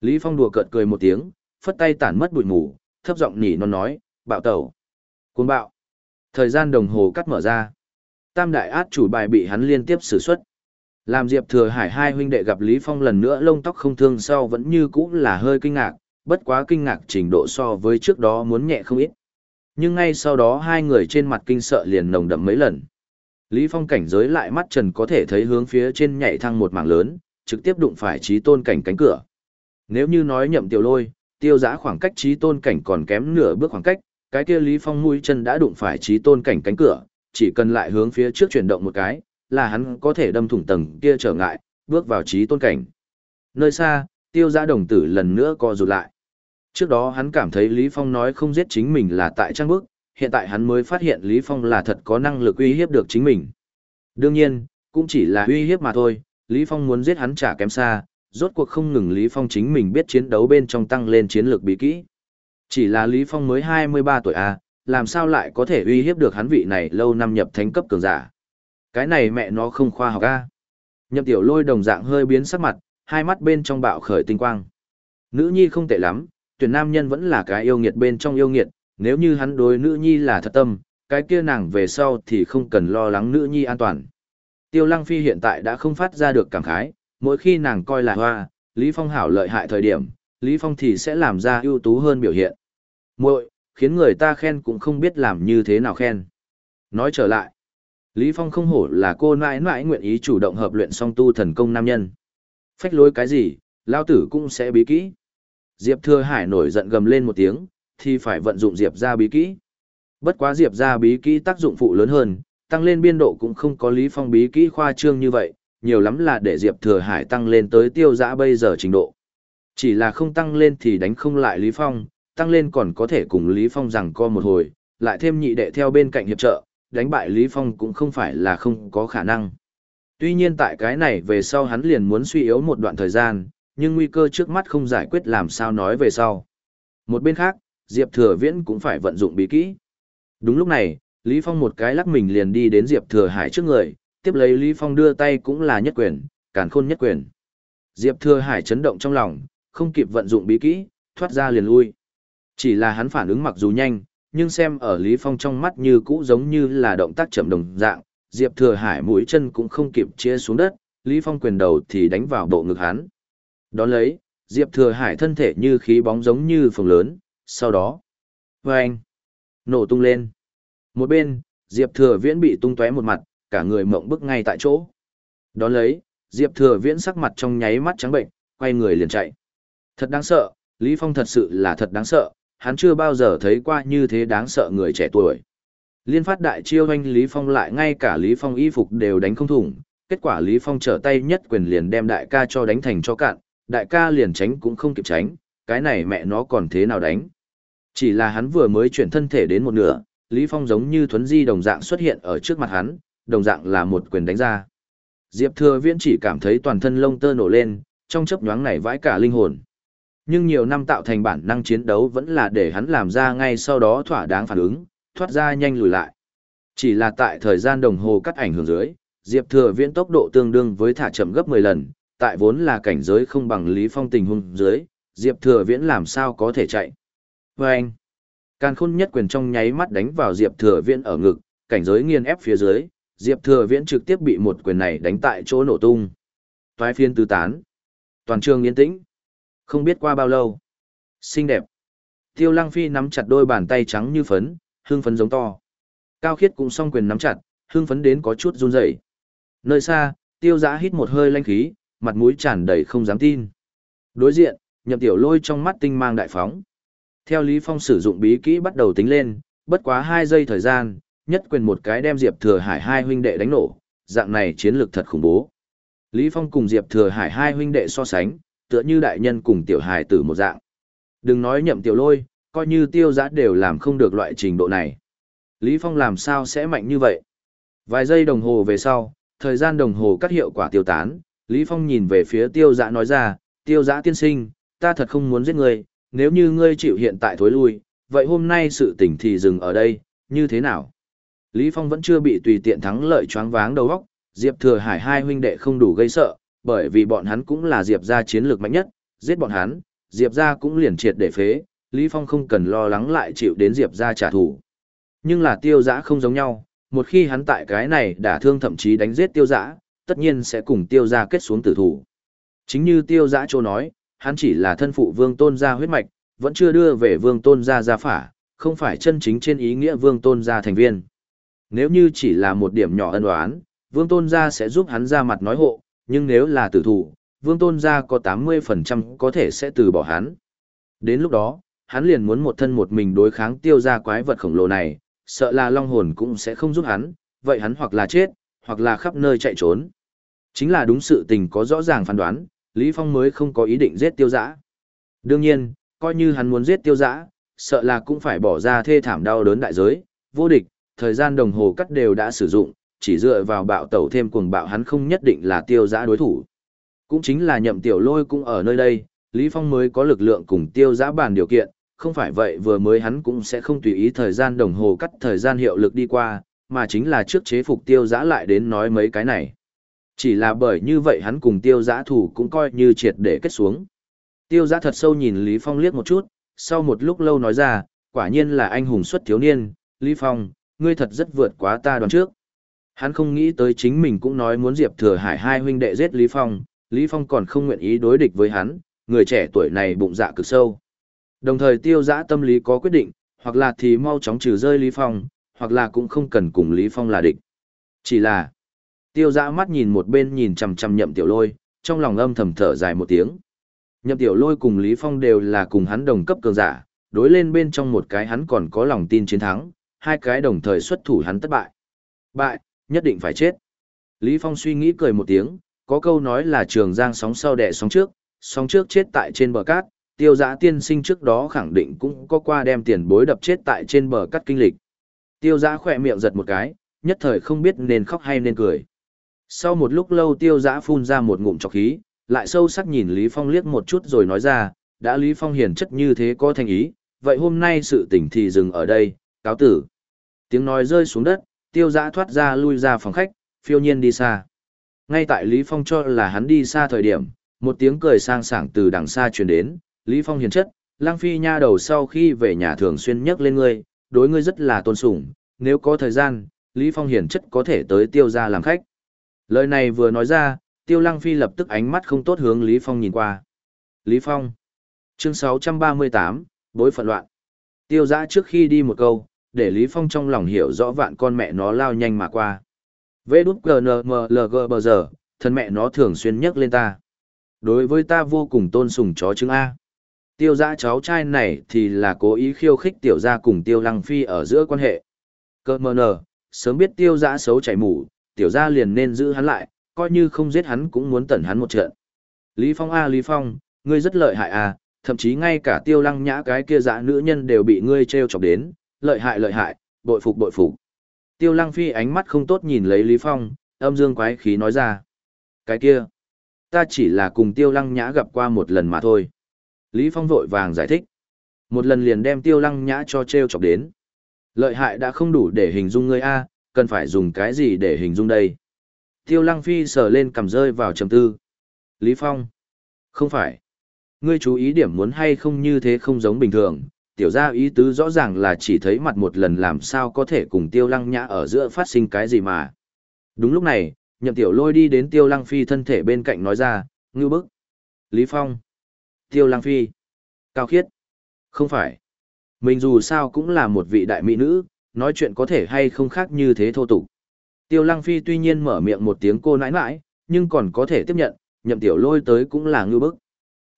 S1: Lý Phong đùa cợt cười một tiếng, phất tay tản mất bụi mù, thấp giọng nhỉ non nói, bạo tẩu. Cuốn bạo. Thời gian đồng hồ cắt mở ra. Tam đại át chủ bài bị hắn liên tiếp sử xuất. Làm Diệp Thừa Hải hai huynh đệ gặp Lý Phong lần nữa lông tóc không thương sau vẫn như cũ là hơi kinh ngạc, bất quá kinh ngạc trình độ so với trước đó muốn nhẹ không ít. Nhưng ngay sau đó hai người trên mặt kinh sợ liền nồng đậm mấy lần. Lý Phong cảnh giới lại mắt trần có thể thấy hướng phía trên nhảy thăng một mảng lớn, trực tiếp đụng phải trí tôn cảnh cánh cửa. Nếu như nói nhậm tiểu lôi, tiêu giã khoảng cách trí tôn cảnh còn kém nửa bước khoảng cách, cái kia Lý Phong mũi chân đã đụng phải trí tôn cảnh cánh cửa, chỉ cần lại hướng phía trước chuyển động một cái, là hắn có thể đâm thủng tầng kia trở ngại, bước vào trí tôn cảnh. Nơi xa, tiêu gia đồng tử lần nữa co rụt lại. Trước đó hắn cảm thấy Lý Phong nói không giết chính mình là tại trang bức, hiện tại hắn mới phát hiện Lý Phong là thật có năng lực uy hiếp được chính mình. Đương nhiên, cũng chỉ là uy hiếp mà thôi, Lý Phong muốn giết hắn trả kém xa, rốt cuộc không ngừng Lý Phong chính mình biết chiến đấu bên trong tăng lên chiến lược bí kỹ. Chỉ là Lý Phong mới 23 tuổi à, làm sao lại có thể uy hiếp được hắn vị này lâu năm nhập thánh cấp cường giả. Cái này mẹ nó không khoa học a. Nhậm tiểu lôi đồng dạng hơi biến sắc mặt, hai mắt bên trong bạo khởi tinh quang. Nữ nhi không tệ lắm, tuyển nam nhân vẫn là cái yêu nghiệt bên trong yêu nghiệt, nếu như hắn đối nữ nhi là thật tâm, cái kia nàng về sau thì không cần lo lắng nữ nhi an toàn. Tiêu Lăng Phi hiện tại đã không phát ra được cảm khái, mỗi khi nàng coi là hoa, Lý Phong hảo lợi hại thời điểm, Lý Phong thì sẽ làm ra ưu tú hơn biểu hiện. Muội, khiến người ta khen cũng không biết làm như thế nào khen. Nói trở lại, Lý Phong không hổ là cô nãi nãi nguyện ý chủ động hợp luyện song tu thần công nam nhân. Phách lối cái gì, lao tử cũng sẽ bí kỹ. Diệp Thừa Hải nổi giận gầm lên một tiếng, thì phải vận dụng Diệp ra bí kỹ. Bất quá Diệp ra bí kỹ tác dụng phụ lớn hơn, tăng lên biên độ cũng không có Lý Phong bí kỹ khoa trương như vậy, nhiều lắm là để Diệp Thừa Hải tăng lên tới tiêu dã bây giờ trình độ. Chỉ là không tăng lên thì đánh không lại Lý Phong, tăng lên còn có thể cùng Lý Phong rằng co một hồi, lại thêm nhị đệ theo bên cạnh hiệp trợ, đánh bại Lý Phong cũng không phải là không có khả năng. Tuy nhiên tại cái này về sau hắn liền muốn suy yếu một đoạn thời gian, nhưng nguy cơ trước mắt không giải quyết làm sao nói về sau. Một bên khác, Diệp Thừa Viễn cũng phải vận dụng bí kỹ. Đúng lúc này, Lý Phong một cái lắc mình liền đi đến Diệp Thừa Hải trước người, tiếp lấy Lý Phong đưa tay cũng là nhất quyền, càn khôn nhất quyền. Diệp Thừa Hải chấn động trong lòng, không kịp vận dụng bí kỹ, thoát ra liền lui. Chỉ là hắn phản ứng mặc dù nhanh, nhưng xem ở Lý Phong trong mắt như cũ giống như là động tác chậm đồng dạng, Diệp Thừa Hải mũi chân cũng không kịp chia xuống đất, Lý Phong quyền đầu thì đánh vào bộ ngực hắn. Đón lấy, Diệp Thừa Hải thân thể như khí bóng giống như phồng lớn, sau đó, vâng, nổ tung lên. Một bên, Diệp Thừa Viễn bị tung tóe một mặt, cả người mộng bức ngay tại chỗ. Đón lấy, Diệp Thừa Viễn sắc mặt trong nháy mắt trắng bệnh, quay người liền chạy. Thật đáng sợ, Lý Phong thật sự là thật đáng sợ, hắn chưa bao giờ thấy qua như thế đáng sợ người trẻ tuổi. Liên phát đại chiêu anh Lý Phong lại ngay cả Lý Phong y phục đều đánh không thủng, kết quả Lý Phong trở tay nhất quyền liền đem đại ca cho đánh thành cho cạn, đại ca liền tránh cũng không kịp tránh, cái này mẹ nó còn thế nào đánh. Chỉ là hắn vừa mới chuyển thân thể đến một nửa, Lý Phong giống như thuấn di đồng dạng xuất hiện ở trước mặt hắn, đồng dạng là một quyền đánh ra. Diệp Thừa Viễn chỉ cảm thấy toàn thân lông tơ nổ lên, trong chớp nhoáng này vãi cả linh hồn. Nhưng nhiều năm tạo thành bản năng chiến đấu vẫn là để hắn làm ra ngay sau đó thỏa đáng phản ứng, thoát ra nhanh lùi lại. Chỉ là tại thời gian đồng hồ cắt ảnh hưởng dưới, Diệp Thừa Viễn tốc độ tương đương với thả chậm gấp 10 lần, tại vốn là cảnh giới không bằng Lý Phong tình huống dưới, Diệp Thừa Viễn làm sao có thể chạy. Và anh, Càn khôn nhất quyền trong nháy mắt đánh vào Diệp Thừa Viễn ở ngực, cảnh giới nghiền ép phía dưới, Diệp Thừa Viễn trực tiếp bị một quyền này đánh tại chỗ nổ tung. Toái phiên tứ tán. Toàn trường yên tĩnh. Không biết qua bao lâu. Xinh đẹp. Tiêu Lăng Phi nắm chặt đôi bàn tay trắng như phấn, hương phấn giống to. Cao Khiết cũng song quyền nắm chặt, hương phấn đến có chút run rẩy. Nơi xa, Tiêu Giã hít một hơi lanh khí, mặt mũi tràn đầy không dám tin. Đối diện, Nhậm Tiểu Lôi trong mắt tinh mang đại phóng. Theo Lý Phong sử dụng bí kỹ bắt đầu tính lên, bất quá 2 giây thời gian, nhất quyền một cái đem Diệp Thừa Hải hai huynh đệ đánh nổ, dạng này chiến lược thật khủng bố. Lý Phong cùng Diệp Thừa Hải hai huynh đệ so sánh, tựa như đại nhân cùng tiểu hài tử một dạng. Đừng nói nhậm tiểu lôi, coi như tiêu giã đều làm không được loại trình độ này. Lý Phong làm sao sẽ mạnh như vậy? Vài giây đồng hồ về sau, thời gian đồng hồ cắt hiệu quả tiêu tán, Lý Phong nhìn về phía tiêu giã nói ra, tiêu giã tiên sinh, ta thật không muốn giết ngươi, nếu như ngươi chịu hiện tại thối lui, vậy hôm nay sự tình thì dừng ở đây, như thế nào? Lý Phong vẫn chưa bị tùy tiện thắng lợi choáng váng đầu óc, Diệp Thừa Hải hai huynh đệ không đủ gây sợ, bởi vì bọn hắn cũng là Diệp gia chiến lược mạnh nhất, giết bọn hắn, Diệp gia cũng liền triệt để phế, Lý Phong không cần lo lắng lại chịu đến Diệp gia trả thù. Nhưng là tiêu giã không giống nhau, một khi hắn tại cái này đả thương thậm chí đánh giết tiêu giã, tất nhiên sẽ cùng tiêu gia kết xuống tử thủ. Chính như tiêu giã chỗ nói, hắn chỉ là thân phụ vương tôn gia huyết mạch, vẫn chưa đưa về vương tôn gia gia phả, không phải chân chính trên ý nghĩa vương tôn gia thành viên. Nếu như chỉ là một điểm nhỏ ân oán, vương tôn gia sẽ giúp hắn ra mặt nói hộ, nhưng nếu là tử thủ, vương tôn gia có 80% có thể sẽ từ bỏ hắn. Đến lúc đó, hắn liền muốn một thân một mình đối kháng tiêu gia quái vật khổng lồ này, sợ là long hồn cũng sẽ không giúp hắn, vậy hắn hoặc là chết, hoặc là khắp nơi chạy trốn. Chính là đúng sự tình có rõ ràng phán đoán, Lý Phong mới không có ý định giết tiêu giã. Đương nhiên, coi như hắn muốn giết tiêu giã, sợ là cũng phải bỏ ra thê thảm đau đớn đại giới, vô địch, thời gian đồng hồ cắt đều đã sử dụng, chỉ dựa vào bạo tẩu thêm cuồng bạo hắn không nhất định là tiêu giã đối thủ. Cũng chính là nhậm tiểu lôi cũng ở nơi đây, Lý Phong mới có lực lượng cùng tiêu giã bàn điều kiện, không phải vậy vừa mới hắn cũng sẽ không tùy ý thời gian đồng hồ cắt thời gian hiệu lực đi qua, mà chính là trước chế phục tiêu giã lại đến nói mấy cái này. Chỉ là bởi như vậy hắn cùng tiêu giã thủ cũng coi như triệt để kết xuống. Tiêu giã thật sâu nhìn Lý Phong liếc một chút, sau một lúc lâu nói ra, quả nhiên là anh hùng xuất thiếu niên, Lý Phong, ngươi thật rất vượt quá ta đoán trước. Hắn không nghĩ tới chính mình cũng nói muốn Diệp Thừa Hải hai huynh đệ giết Lý Phong, Lý Phong còn không nguyện ý đối địch với hắn, người trẻ tuổi này bụng dạ cực sâu. Đồng thời tiêu giã tâm lý có quyết định, hoặc là thì mau chóng trừ rơi Lý Phong, hoặc là cũng không cần cùng Lý Phong là địch. Chỉ là, tiêu giã mắt nhìn một bên nhìn chằm chằm nhậm tiểu lôi, trong lòng âm thầm thở dài một tiếng. Nhậm tiểu lôi cùng Lý Phong đều là cùng hắn đồng cấp cường giả, đối lên bên trong một cái hắn còn có lòng tin chiến thắng, hai cái đồng thời xuất thủ hắn thất bại. Bại, nhất định phải chết. Lý Phong suy nghĩ cười một tiếng, có câu nói là trường giang sóng sau đẻ sóng trước, sóng trước chết tại trên bờ cát, tiêu giã tiên sinh trước đó khẳng định cũng có qua đem tiền bối đập chết tại trên bờ cát kinh lịch. Tiêu giã khỏe miệng giật một cái, nhất thời không biết nên khóc hay nên cười. Sau một lúc lâu tiêu giã phun ra một ngụm trọc khí, lại sâu sắc nhìn Lý Phong liếc một chút rồi nói ra, đã Lý Phong hiền chất như thế có thành ý, vậy hôm nay sự tỉnh thì dừng ở đây, cáo tử. Tiếng nói rơi xuống đất, tiêu giã thoát ra lui ra phòng khách, phiêu nhiên đi xa. Ngay tại Lý Phong cho là hắn đi xa thời điểm, một tiếng cười sang sảng từ đằng xa truyền đến, Lý Phong hiền chất, lang phi nha đầu sau khi về nhà thường xuyên nhắc lên ngươi, đối ngươi rất là tôn sủng, nếu có thời gian, Lý Phong hiền chất có thể tới tiêu ra làm khách. Lời này vừa nói ra, tiêu Lang phi lập tức ánh mắt không tốt hướng Lý Phong nhìn qua. Lý Phong. Chương 638, bối phận loạn. Tiêu giã trước khi đi một câu, để Lý Phong trong lòng hiểu rõ vạn con mẹ nó lao nhanh mà qua. Vê đút GNMLG bờ giờ, thân mẹ nó thường xuyên nhắc lên ta. Đối với ta vô cùng tôn sùng chó chứng A. Tiêu giã cháu trai này thì là cố ý khiêu khích tiểu gia cùng tiêu lăng phi ở giữa quan hệ. Cơ mờ nờ, sớm biết tiêu giã xấu chảy mủ, tiểu gia liền nên giữ hắn lại, coi như không giết hắn cũng muốn tẩn hắn một trận. Lý Phong A Lý Phong, ngươi rất lợi hại a, thậm chí ngay cả tiêu lăng nhã cái kia dã nữ nhân đều bị ngươi treo chọc đến, lợi hại lợi hại, bội phục bội phục. Tiêu lăng phi ánh mắt không tốt nhìn lấy Lý Phong, âm dương quái khí nói ra. Cái kia, ta chỉ là cùng tiêu lăng nhã gặp qua một lần mà thôi. Lý Phong vội vàng giải thích. Một lần liền đem tiêu lăng nhã cho treo chọc đến. Lợi hại đã không đủ để hình dung ngươi A, cần phải dùng cái gì để hình dung đây. Tiêu lăng phi sờ lên cầm rơi vào trầm tư. Lý Phong. Không phải. Ngươi chú ý điểm muốn hay không như thế không giống bình thường. Tiểu gia ý tứ rõ ràng là chỉ thấy mặt một lần làm sao có thể cùng tiêu lăng nhã ở giữa phát sinh cái gì mà. Đúng lúc này, nhậm tiểu lôi đi đến tiêu lăng phi thân thể bên cạnh nói ra, ngư bức. Lý Phong. Tiêu Lang Phi. Cao khiết. Không phải. Mình dù sao cũng là một vị đại mỹ nữ, nói chuyện có thể hay không khác như thế thô tục. Tiêu Lăng Phi tuy nhiên mở miệng một tiếng cô nãi nãi, nhưng còn có thể tiếp nhận, nhậm tiểu lôi tới cũng là ngư bức.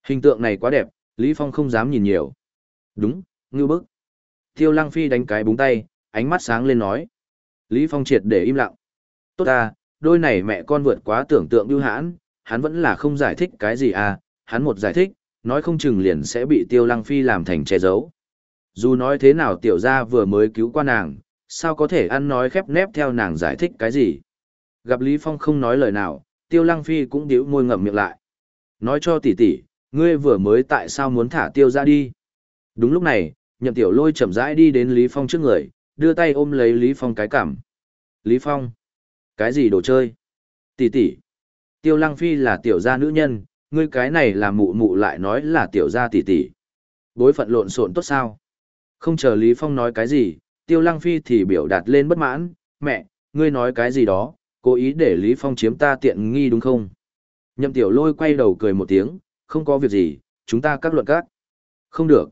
S1: Hình tượng này quá đẹp, Lý Phong không dám nhìn nhiều. Đúng, ngư bức. Tiêu Lăng Phi đánh cái búng tay, ánh mắt sáng lên nói. Lý Phong triệt để im lặng. Tốt ta, đôi này mẹ con vượt quá tưởng tượng bưu hãn, hắn vẫn là không giải thích cái gì à, hắn một giải thích, nói không chừng liền sẽ bị tiêu lăng phi làm thành che giấu. Dù nói thế nào tiểu gia vừa mới cứu qua nàng, sao có thể ăn nói khép nép theo nàng giải thích cái gì. Gặp Lý Phong không nói lời nào, tiêu lăng phi cũng điếu môi ngậm miệng lại. Nói cho tỷ tỷ, ngươi vừa mới tại sao muốn thả tiêu ra đi. Đúng lúc này, nhậm tiểu lôi chậm rãi đi đến Lý Phong trước người, đưa tay ôm lấy Lý Phong cái cảm. Lý Phong, cái gì đồ chơi? Tỷ tỷ, tiêu lăng phi là tiểu gia nữ nhân, ngươi cái này là mụ mụ lại nói là tiểu gia tỷ tỷ. Bối phận lộn xộn tốt sao? Không chờ Lý Phong nói cái gì, Tiêu Lăng Phi thì biểu đạt lên bất mãn, mẹ, ngươi nói cái gì đó, cố ý để Lý Phong chiếm ta tiện nghi đúng không? Nhậm tiểu lôi quay đầu cười một tiếng, không có việc gì, chúng ta các luận các. Không được.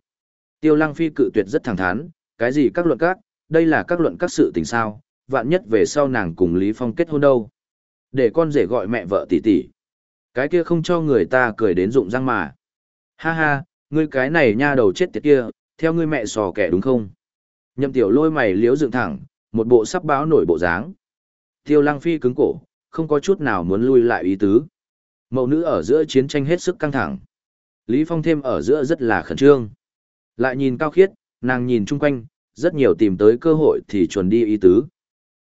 S1: Tiêu Lăng Phi cự tuyệt rất thẳng thắn, cái gì các luận các, đây là các luận các sự tình sao, vạn nhất về sau nàng cùng Lý Phong kết hôn đâu. Để con rể gọi mẹ vợ tỷ tỷ. Cái kia không cho người ta cười đến rụng răng mà. Ha ha, ngươi cái này nha đầu chết tiệt kia, theo ngươi mẹ sò kẻ đúng không? Nhậm tiểu lôi mày liếu dựng thẳng, một bộ sắp báo nổi bộ dáng. Tiêu lăng phi cứng cổ, không có chút nào muốn lui lại ý tứ. Mậu nữ ở giữa chiến tranh hết sức căng thẳng. Lý Phong thêm ở giữa rất là khẩn trương. Lại nhìn cao khiết, nàng nhìn chung quanh, rất nhiều tìm tới cơ hội thì chuẩn đi ý tứ.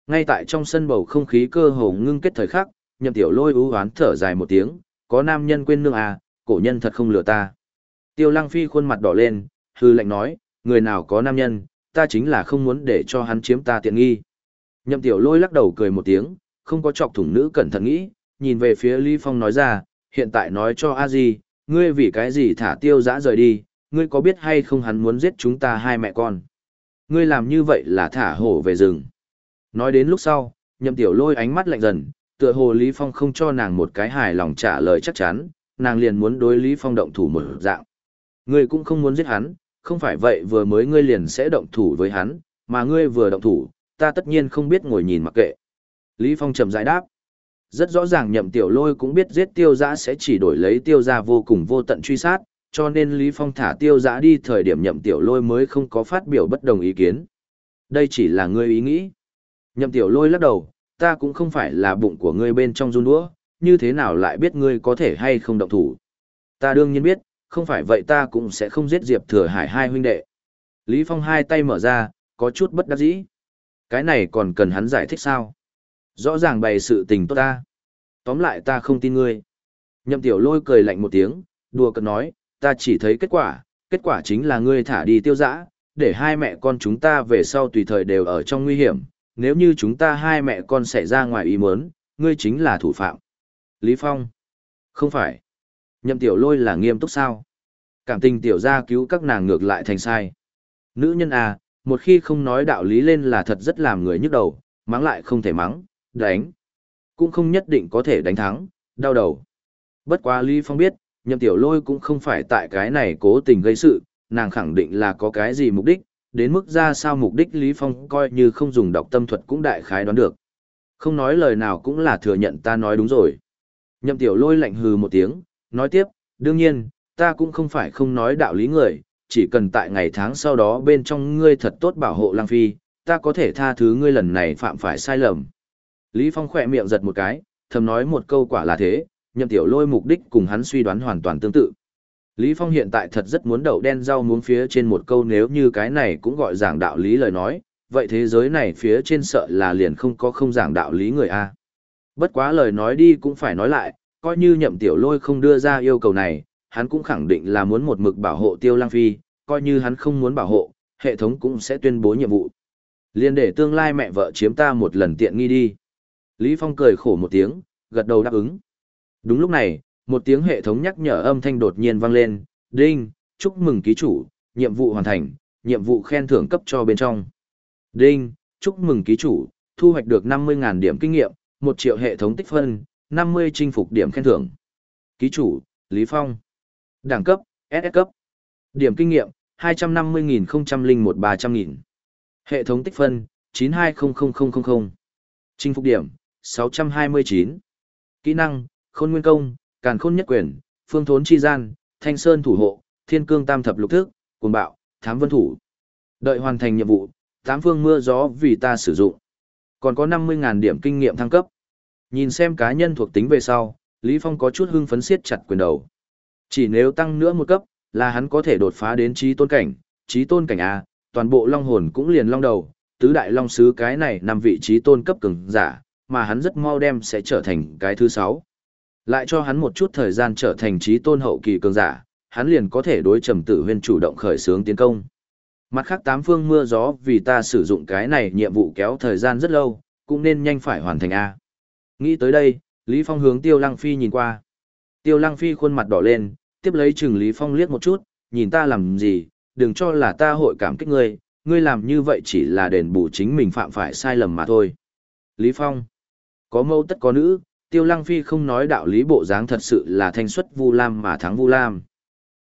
S1: Ngay tại trong sân bầu không khí cơ hồ ngưng kết thời khắc, nhậm tiểu lôi ưu hoán thở dài một tiếng, có nam nhân quên nương à, cổ nhân thật không lừa ta. Tiêu lăng phi khuôn mặt đỏ lên, hư lệnh nói, người nào có nam nhân, ta chính là không muốn để cho hắn chiếm ta tiện nghi. Nhậm tiểu lôi lắc đầu cười một tiếng, không có chọc thủng nữ cẩn thận nghĩ, nhìn về phía Lý Phong nói ra, hiện tại nói cho a di, ngươi vì cái gì thả tiêu dã rời đi, ngươi có biết hay không hắn muốn giết chúng ta hai mẹ con. Ngươi làm như vậy là thả hổ về rừng. Nói đến lúc sau, nhậm tiểu lôi ánh mắt lạnh dần, tựa hồ Lý Phong không cho nàng một cái hài lòng trả lời chắc chắn, nàng liền muốn đối Lý Phong động thủ một dạng. Ngươi cũng không muốn giết hắn, không phải vậy vừa mới ngươi liền sẽ động thủ với hắn, mà ngươi vừa động thủ, ta tất nhiên không biết ngồi nhìn mặc kệ. Lý Phong trầm rãi đáp. Rất rõ ràng nhậm tiểu lôi cũng biết giết tiêu giã sẽ chỉ đổi lấy tiêu gia vô cùng vô tận truy sát, cho nên Lý Phong thả tiêu giã đi thời điểm nhậm tiểu lôi mới không có phát biểu bất đồng ý kiến. Đây chỉ là ngươi ý nghĩ. Nhậm tiểu lôi lắc đầu, ta cũng không phải là bụng của ngươi bên trong run đũa, như thế nào lại biết ngươi có thể hay không động thủ. Ta đương nhiên biết, không phải vậy ta cũng sẽ không giết Diệp Thừa Hải hai huynh đệ. Lý Phong hai tay mở ra, có chút bất đắc dĩ. Cái này còn cần hắn giải thích sao? Rõ ràng bày sự tình tốt ta. Tóm lại ta không tin ngươi. Nhậm tiểu lôi cười lạnh một tiếng, đùa cợt nói, ta chỉ thấy kết quả, kết quả chính là ngươi thả đi tiêu dã, để hai mẹ con chúng ta về sau tùy thời đều ở trong nguy hiểm, nếu như chúng ta hai mẹ con xảy ra ngoài ý muốn, ngươi chính là thủ phạm. Lý Phong. Không phải. Nhậm tiểu lôi là nghiêm túc sao? Cảm tình tiểu gia cứu các nàng ngược lại thành sai. Nữ nhân à, một khi không nói đạo lý lên là thật rất làm người nhức đầu, mắng lại không thể mắng, đánh. Cũng không nhất định có thể đánh thắng, đau đầu. Bất quá Lý Phong biết, nhậm tiểu lôi cũng không phải tại cái này cố tình gây sự, nàng khẳng định là có cái gì mục đích, đến mức ra sao mục đích Lý Phong coi như không dùng đọc tâm thuật cũng đại khái đoán được. Không nói lời nào cũng là thừa nhận ta nói đúng rồi. Nhậm tiểu lôi lạnh hừ một tiếng, nói tiếp, đương nhiên, ta cũng không phải không nói đạo lý người, chỉ cần tại ngày tháng sau đó bên trong ngươi thật tốt bảo hộ lang phi, ta có thể tha thứ ngươi lần này phạm phải sai lầm. Lý Phong khỏe miệng giật một cái, thầm nói một câu quả là thế, nhậm tiểu lôi mục đích cùng hắn suy đoán hoàn toàn tương tự. Lý Phong hiện tại thật rất muốn đậu đen rau muốn phía trên một câu nếu như cái này cũng gọi giảng đạo lý lời nói, vậy thế giới này phía trên sợ là liền không có không giảng đạo lý người A. Bất quá lời nói đi cũng phải nói lại, coi như nhậm tiểu lôi không đưa ra yêu cầu này, hắn cũng khẳng định là muốn một mực bảo hộ tiêu lang phi, coi như hắn không muốn bảo hộ, hệ thống cũng sẽ tuyên bố nhiệm vụ. Liên để tương lai mẹ vợ chiếm ta một lần tiện nghi đi. Lý Phong cười khổ một tiếng, gật đầu đáp ứng. Đúng lúc này, một tiếng hệ thống nhắc nhở âm thanh đột nhiên vang lên, đinh, chúc mừng ký chủ, nhiệm vụ hoàn thành, nhiệm vụ khen thưởng cấp cho bên trong. Đinh, chúc mừng ký chủ, thu hoạch được 50.000 điểm kinh nghiệm, 1 triệu hệ thống tích phân, 50 chinh phục điểm khen thưởng. Ký chủ, Lý Phong. Đẳng cấp, SS cấp. Điểm kinh nghiệm, 250.001-300.000. Hệ thống tích phân, 920000. Chinh phục điểm, 629. Kỹ năng, khôn nguyên công, càn khôn nhất quyền, phương thốn chi gian, thanh sơn thủ hộ, thiên cương tam thập lục thức, cuồng bạo, thám vân thủ. Đợi hoàn thành nhiệm vụ, tám phương mưa gió vì ta sử dụng. Còn có 50.000 điểm kinh nghiệm thăng cấp. Nhìn xem cá nhân thuộc tính về sau, Lý Phong có chút hưng phấn siết chặt quyền đầu. Chỉ nếu tăng nữa một cấp, là hắn có thể đột phá đến trí tôn cảnh, trí tôn cảnh A, toàn bộ long hồn cũng liền long đầu, tứ đại long sứ cái này nằm vị trí tôn cấp cường giả, mà hắn rất mau đem sẽ trở thành cái thứ sáu. Lại cho hắn một chút thời gian trở thành trí tôn hậu kỳ cường giả, hắn liền có thể đối trầm tử huyên chủ động khởi xướng tiến công. Mặt khác tám phương mưa gió vì ta sử dụng cái này nhiệm vụ kéo thời gian rất lâu, cũng nên nhanh phải hoàn thành A. Nghĩ tới đây, Lý Phong hướng Tiêu Lăng Phi nhìn qua. Tiêu Lăng Phi khuôn mặt đỏ lên, tiếp lấy chừng Lý Phong liếc một chút, nhìn ta làm gì, đừng cho là ta hội cảm kích ngươi, ngươi làm như vậy chỉ là đền bù chính mình phạm phải sai lầm mà thôi. Lý Phong, có mâu tất có nữ, Tiêu Lăng Phi không nói đạo lý bộ dáng thật sự là thanh xuất Vu Lam mà thắng Vu Lam.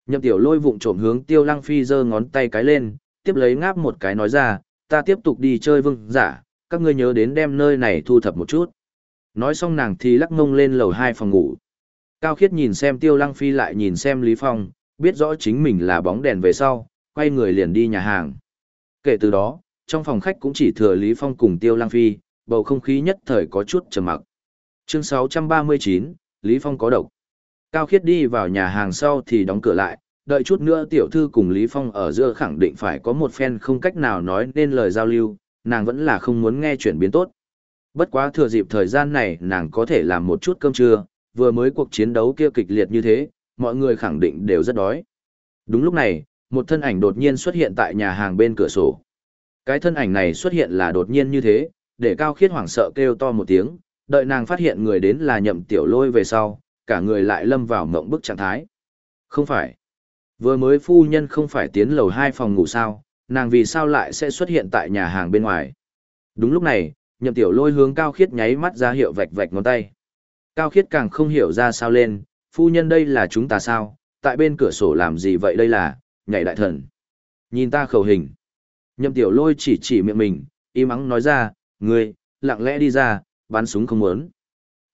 S1: Nhậm Tiểu Lôi vụng trộm hướng Tiêu Lăng Phi giơ ngón tay cái lên, tiếp lấy ngáp một cái nói ra, ta tiếp tục đi chơi vương giả, các ngươi nhớ đến đem nơi này thu thập một chút. Nói xong nàng thì lắc mông lên lầu hai phòng ngủ. Cao Khiết nhìn xem Tiêu Lăng Phi lại nhìn xem Lý Phong, biết rõ chính mình là bóng đèn về sau, quay người liền đi nhà hàng. Kể từ đó, trong phòng khách cũng chỉ thừa Lý Phong cùng Tiêu Lăng Phi, bầu không khí nhất thời có chút trầm mặc. Chương 639, Lý Phong có độc. Cao Khiết đi vào nhà hàng sau thì đóng cửa lại, đợi chút nữa tiểu thư cùng Lý Phong ở giữa khẳng định phải có một phen không cách nào nói nên lời giao lưu, nàng vẫn là không muốn nghe chuyển biến tốt. Bất quá thừa dịp thời gian này nàng có thể làm một chút cơm trưa, vừa mới cuộc chiến đấu kia kịch liệt như thế, mọi người khẳng định đều rất đói. Đúng lúc này, một thân ảnh đột nhiên xuất hiện tại nhà hàng bên cửa sổ. Cái thân ảnh này xuất hiện là đột nhiên như thế, để Cao Khiết hoảng sợ kêu to một tiếng, đợi nàng phát hiện người đến là nhậm tiểu lôi về sau, cả người lại lâm vào mộng bức trạng thái. Không phải. Vừa mới phu nhân không phải tiến lầu hai phòng ngủ sao, nàng vì sao lại sẽ xuất hiện tại nhà hàng bên ngoài. Đúng lúc này, nhậm tiểu lôi hướng Cao Khiết nháy mắt ra hiệu vạch vạch ngón tay. Cao Khiết càng không hiểu ra sao lên, phu nhân đây là chúng ta sao, tại bên cửa sổ làm gì vậy đây là, nhảy đại thần. Nhìn ta khẩu hình. Nhậm tiểu lôi chỉ chỉ miệng mình, im ắng nói ra, ngươi, lặng lẽ đi ra, bắn súng không muốn.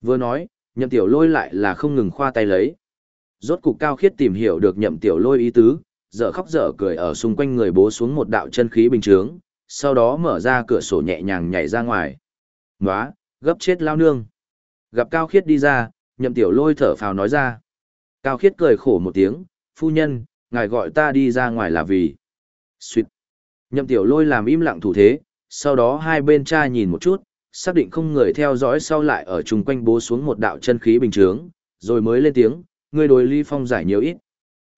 S1: Vừa nói, nhậm tiểu lôi lại là không ngừng khoa tay lấy. Rốt cục cao khiết tìm hiểu được nhậm tiểu lôi ý tứ, dở khóc dở cười ở xung quanh người bố xuống một đạo chân khí bình trướng, sau đó mở ra cửa sổ nhẹ nhàng nhảy ra ngoài. Nóa, gấp chết lao nương. Gặp cao khiết đi ra, nhậm tiểu lôi thở phào nói ra. Cao khiết cười khổ một tiếng, phu nhân, ngài gọi ta đi ra ngoài là vì. Xuyệt. Nhậm tiểu lôi làm im lặng thủ thế, sau đó hai bên cha nhìn một chút, xác định không người theo dõi sau lại ở chung quanh bố xuống một đạo chân khí bình chướng, rồi mới lên tiếng, ngươi đối Lý Phong giải nhiều ít.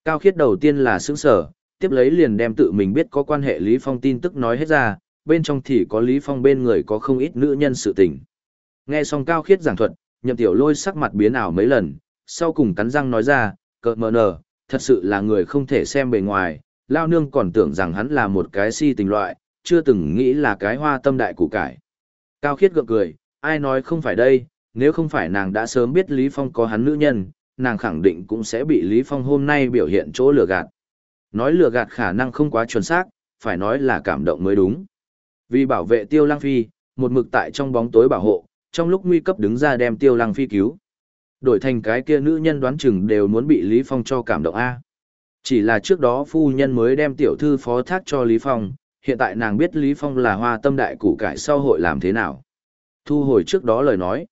S1: Cao khiết đầu tiên là sững sở, tiếp lấy liền đem tự mình biết có quan hệ Lý Phong tin tức nói hết ra, bên trong thì có Lý Phong bên người có không ít nữ nhân sự tình. Nghe xong Cao khiết giảng thuật, nhậm tiểu lôi sắc mặt biến ảo mấy lần, sau cùng cắn răng nói ra, cợt mờ nở, thật sự là người không thể xem bề ngoài, lao nương còn tưởng rằng hắn là một cái si tình loại, chưa từng nghĩ là cái hoa tâm đại củ cải. Cao khiết gượng cười, ai nói không phải đây, nếu không phải nàng đã sớm biết Lý Phong có hắn nữ nhân, nàng khẳng định cũng sẽ bị Lý Phong hôm nay biểu hiện chỗ lừa gạt. Nói lừa gạt khả năng không quá chuẩn xác, phải nói là cảm động mới đúng. Vì bảo vệ Tiêu Lăng Phi, một mực tại trong bóng tối bảo hộ, trong lúc nguy cấp đứng ra đem Tiêu Lăng Phi cứu. Đổi thành cái kia nữ nhân đoán chừng đều muốn bị Lý Phong cho cảm động A. Chỉ là trước đó phu nhân mới đem tiểu thư phó thác cho Lý Phong, hiện tại nàng biết Lý Phong là hoa tâm đại củ cải sau hội làm thế nào. Thu hồi trước đó lời nói.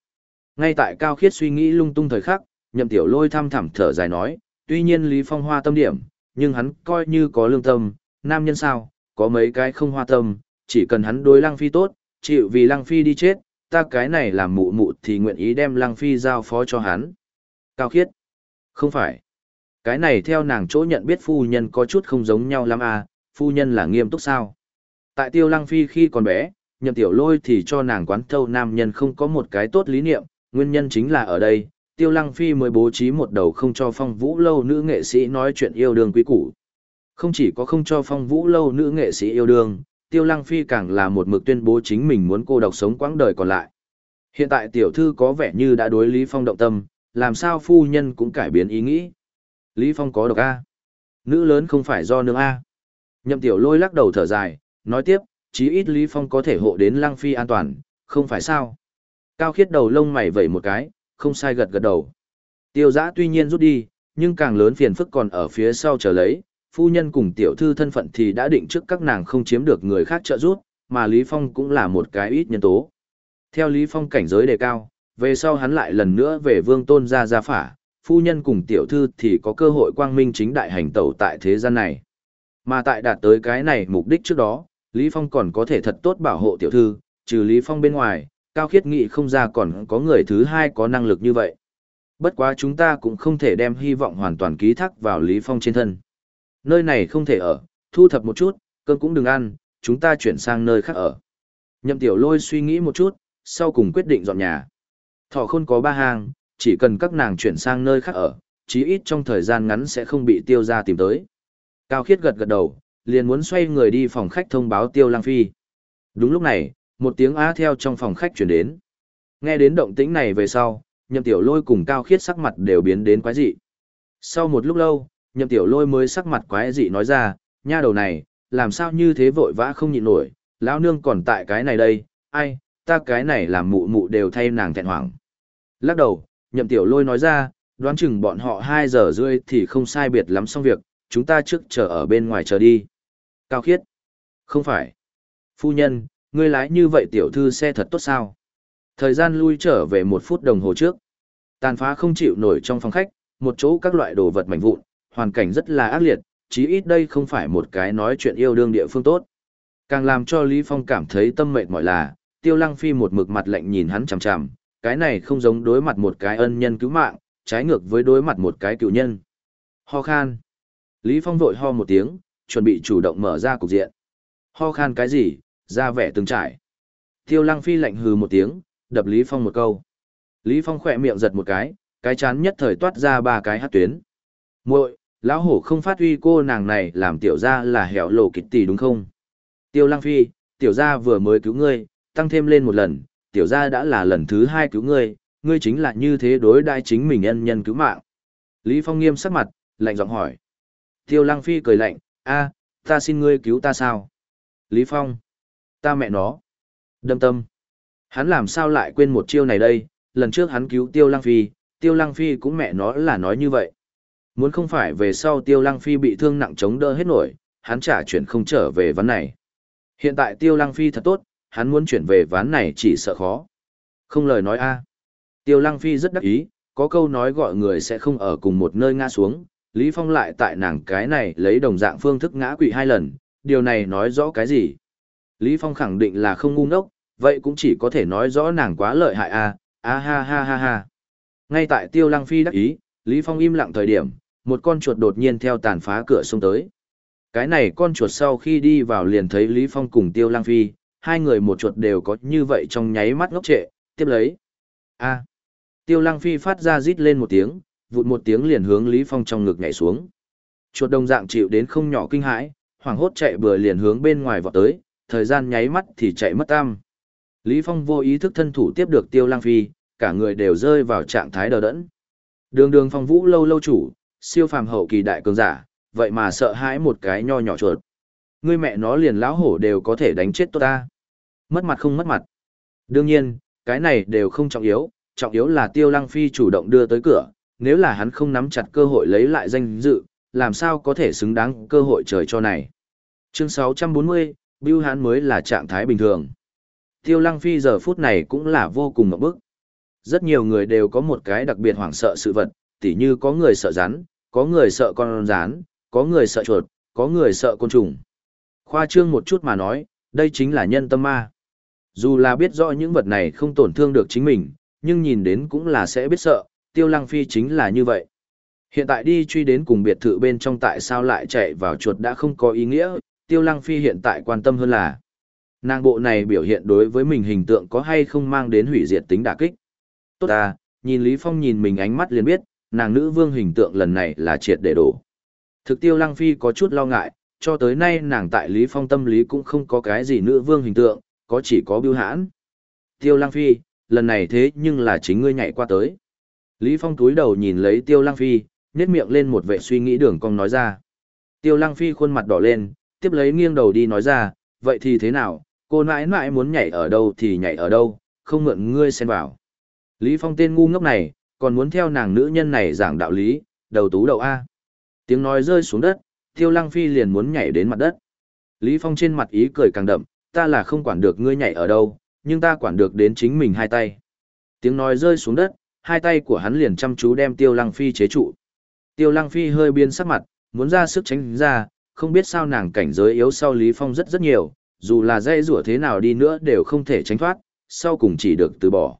S1: Ngay tại Cao Khiết suy nghĩ lung tung thời khắc, nhậm tiểu lôi thăm thẳm thở dài nói, tuy nhiên Lý Phong hoa tâm điểm, nhưng hắn coi như có lương tâm, nam nhân sao, có mấy cái không hoa tâm, chỉ cần hắn đối Lăng Phi tốt, chịu vì Lăng Phi đi chết, ta cái này làm mụ mụ thì nguyện ý đem Lăng Phi giao phó cho hắn. Cao khiết. Không phải. Cái này theo nàng chỗ nhận biết phu nhân có chút không giống nhau lắm à, phu nhân là nghiêm túc sao. Tại tiêu Lăng Phi khi còn bé, nhậm tiểu lôi thì cho nàng quán thâu nam nhân không có một cái tốt lý niệm, nguyên nhân chính là ở đây, tiêu lăng phi mới bố trí một đầu không cho phong vũ lâu nữ nghệ sĩ nói chuyện yêu đương quý củ. Không chỉ có không cho phong vũ lâu nữ nghệ sĩ yêu đương, tiêu lăng phi càng là một mực tuyên bố chính mình muốn cô độc sống quãng đời còn lại. Hiện tại tiểu thư có vẻ như đã đối Lý Phong động tâm, làm sao phu nhân cũng cải biến ý nghĩ. Lý Phong có độc A. Nữ lớn không phải do nương A. Nhậm tiểu lôi lắc đầu thở dài, nói tiếp, chí ít Lý Phong có thể hộ đến lăng phi an toàn, không phải sao. Cao khiết đầu lông mày vẩy một cái, không sai gật gật đầu. Tiêu giã tuy nhiên rút đi, nhưng càng lớn phiền phức còn ở phía sau chờ lấy, phu nhân cùng tiểu thư thân phận thì đã định trước các nàng không chiếm được người khác trợ giúp, mà Lý Phong cũng là một cái ít nhân tố. Theo Lý Phong cảnh giới đề cao, về sau hắn lại lần nữa về vương tôn gia gia phả, phu nhân cùng tiểu thư thì có cơ hội quang minh chính đại hành tẩu tại thế gian này. Mà tại đạt tới cái này mục đích trước đó, Lý Phong còn có thể thật tốt bảo hộ tiểu thư, trừ Lý Phong bên ngoài, Cao Khiết nghĩ không ra còn có người thứ hai có năng lực như vậy. Bất quá chúng ta cũng không thể đem hy vọng hoàn toàn ký thác vào Lý Phong trên thân. Nơi này không thể ở, thu thập một chút, cơm cũng đừng ăn, chúng ta chuyển sang nơi khác ở. Nhậm tiểu lôi suy nghĩ một chút, sau cùng quyết định dọn nhà. Thọ khôn có ba hàng, chỉ cần các nàng chuyển sang nơi khác ở, chí ít trong thời gian ngắn sẽ không bị tiêu ra tìm tới. Cao khiết gật gật đầu, liền muốn xoay người đi phòng khách thông báo tiêu lang phi. Đúng lúc này, một tiếng á theo trong phòng khách chuyển đến. Nghe đến động tĩnh này về sau, nhậm tiểu lôi cùng cao khiết sắc mặt đều biến đến quái dị. Sau một lúc lâu, nhậm tiểu lôi mới sắc mặt quái dị nói ra, nha đầu này, làm sao như thế vội vã không nhịn nổi, lão nương còn tại cái này đây, ai, ta cái này làm mụ mụ đều thay nàng thẹn hoảng. Lắc đầu, nhậm tiểu lôi nói ra, đoán chừng bọn họ 2 giờ rưỡi thì không sai biệt lắm xong việc, chúng ta trước chờ ở bên ngoài chờ đi. Cao khiết. Không phải. Phu nhân, ngươi lái như vậy tiểu thư xe thật tốt sao? Thời gian lui trở về một phút đồng hồ trước. Tàn phá không chịu nổi trong phòng khách, một chỗ các loại đồ vật mảnh vụn, hoàn cảnh rất là ác liệt, chí ít đây không phải một cái nói chuyện yêu đương địa phương tốt. Càng làm cho Lý Phong cảm thấy tâm mệt mỏi là, Tiêu Lăng Phi một mực mặt lạnh nhìn hắn chằm chằm, cái này không giống đối mặt một cái ân nhân cứu mạng, trái ngược với đối mặt một cái cựu nhân. Ho khan. Lý Phong vội ho một tiếng, chuẩn bị chủ động mở ra cục diện. Ho khan cái gì, ra vẻ từng trải. Tiêu Lăng Phi lạnh hừ một tiếng, đập Lý Phong một câu. Lý Phong khỏe miệng giật một cái, cái chán nhất thời toát ra ba cái hát tuyến. muội lão hổ không phát huy cô nàng này làm tiểu gia là hẻo lộ kịch tỷ đúng không? Tiêu Lăng Phi, tiểu gia vừa mới cứu ngươi, tăng thêm lên một lần, tiểu gia đã là lần thứ hai cứu ngươi, ngươi chính là như thế đối đãi chính mình nhân nhân cứu mạng. Lý Phong nghiêm sắc mặt, lạnh giọng hỏi. Tiêu Lăng Phi cười lạnh, a, ta xin ngươi cứu ta sao? Lý Phong, ta mẹ nó. Đâm tâm. Hắn làm sao lại quên một chiêu này đây, lần trước hắn cứu Tiêu Lăng Phi, Tiêu Lăng Phi cũng mẹ nó là nói như vậy. Muốn không phải về sau Tiêu Lăng Phi bị thương nặng chống đỡ hết nổi, hắn trả chuyển không trở về ván này. Hiện tại Tiêu Lăng Phi thật tốt, hắn muốn chuyển về ván này chỉ sợ khó. Không lời nói a. Tiêu Lăng Phi rất đắc ý, có câu nói gọi người sẽ không ở cùng một nơi ngã xuống, Lý Phong lại tại nàng cái này lấy đồng dạng phương thức ngã quỵ hai lần, điều này nói rõ cái gì? Lý Phong khẳng định là không ngu ngốc, vậy cũng chỉ có thể nói rõ nàng quá lợi hại a, a ha ha ha ha. Ngay tại Tiêu Lăng Phi đắc ý, Lý Phong im lặng thời điểm, một con chuột đột nhiên theo tàn phá cửa xông tới. Cái này con chuột sau khi đi vào liền thấy Lý Phong cùng Tiêu Lăng Phi, hai người một chuột đều có như vậy trong nháy mắt ngốc trệ, tiếp lấy. A. Tiêu Lăng Phi phát ra rít lên một tiếng, vụt một tiếng liền hướng Lý Phong trong ngực nhảy xuống. Chuột đồng dạng chịu đến không nhỏ kinh hãi, hoảng hốt chạy bừa liền hướng bên ngoài vọt tới, thời gian nháy mắt thì chạy mất tam. Lý Phong vô ý thức thân thủ tiếp được Tiêu Lang Phi, cả người đều rơi vào trạng thái đờ đẫn. Đường đường phong vũ lâu lâu chủ, siêu phàm hậu kỳ đại cường giả, vậy mà sợ hãi một cái nho nhỏ chuột. Ngươi mẹ nó liền lão hổ đều có thể đánh chết tôi ta. Mất mặt không mất mặt. Đương nhiên, cái này đều không trọng yếu, trọng yếu là Tiêu Lăng Phi chủ động đưa tới cửa, nếu là hắn không nắm chặt cơ hội lấy lại danh dự, làm sao có thể xứng đáng cơ hội trời cho này. Chương 640, Bưu Hán mới là trạng thái bình thường. Tiêu Lăng Phi giờ phút này cũng là vô cùng ngập bức. Rất nhiều người đều có một cái đặc biệt hoảng sợ sự vật, tỉ như có người sợ rắn, có người sợ con rắn, có người sợ chuột, có người sợ côn trùng. Khoa trương một chút mà nói, đây chính là nhân tâm ma. Dù là biết rõ những vật này không tổn thương được chính mình, nhưng nhìn đến cũng là sẽ biết sợ, tiêu lăng phi chính là như vậy. Hiện tại đi truy đến cùng biệt thự bên trong tại sao lại chạy vào chuột đã không có ý nghĩa, tiêu lăng phi hiện tại quan tâm hơn là nàng bộ này biểu hiện đối với mình hình tượng có hay không mang đến hủy diệt tính đả kích. Tốt à, nhìn Lý Phong nhìn mình ánh mắt liền biết, nàng nữ vương hình tượng lần này là triệt để đổ. Thực tiêu lăng phi có chút lo ngại, cho tới nay nàng tại Lý Phong tâm lý cũng không có cái gì nữ vương hình tượng, có chỉ có biêu hãn. Tiêu lăng phi, lần này thế nhưng là chính ngươi nhảy qua tới. Lý Phong túi đầu nhìn lấy tiêu lăng phi, nhếch miệng lên một vệ suy nghĩ đường cong nói ra. Tiêu lăng phi khuôn mặt đỏ lên, tiếp lấy nghiêng đầu đi nói ra, vậy thì thế nào, cô nãi nãi muốn nhảy ở đâu thì nhảy ở đâu, không mượn ngươi xen vào. Lý Phong tên ngu ngốc này, còn muốn theo nàng nữ nhân này giảng đạo lý, đầu tú đầu A. Tiếng nói rơi xuống đất, Tiêu Lăng Phi liền muốn nhảy đến mặt đất. Lý Phong trên mặt ý cười càng đậm, ta là không quản được ngươi nhảy ở đâu, nhưng ta quản được đến chính mình hai tay. Tiếng nói rơi xuống đất, hai tay của hắn liền chăm chú đem Tiêu Lăng Phi chế trụ. Tiêu Lăng Phi hơi biên sắc mặt, muốn ra sức tránh ra, không biết sao nàng cảnh giới yếu sau Lý Phong rất rất nhiều, dù là dây rủa thế nào đi nữa đều không thể tránh thoát, sau cùng chỉ được từ bỏ.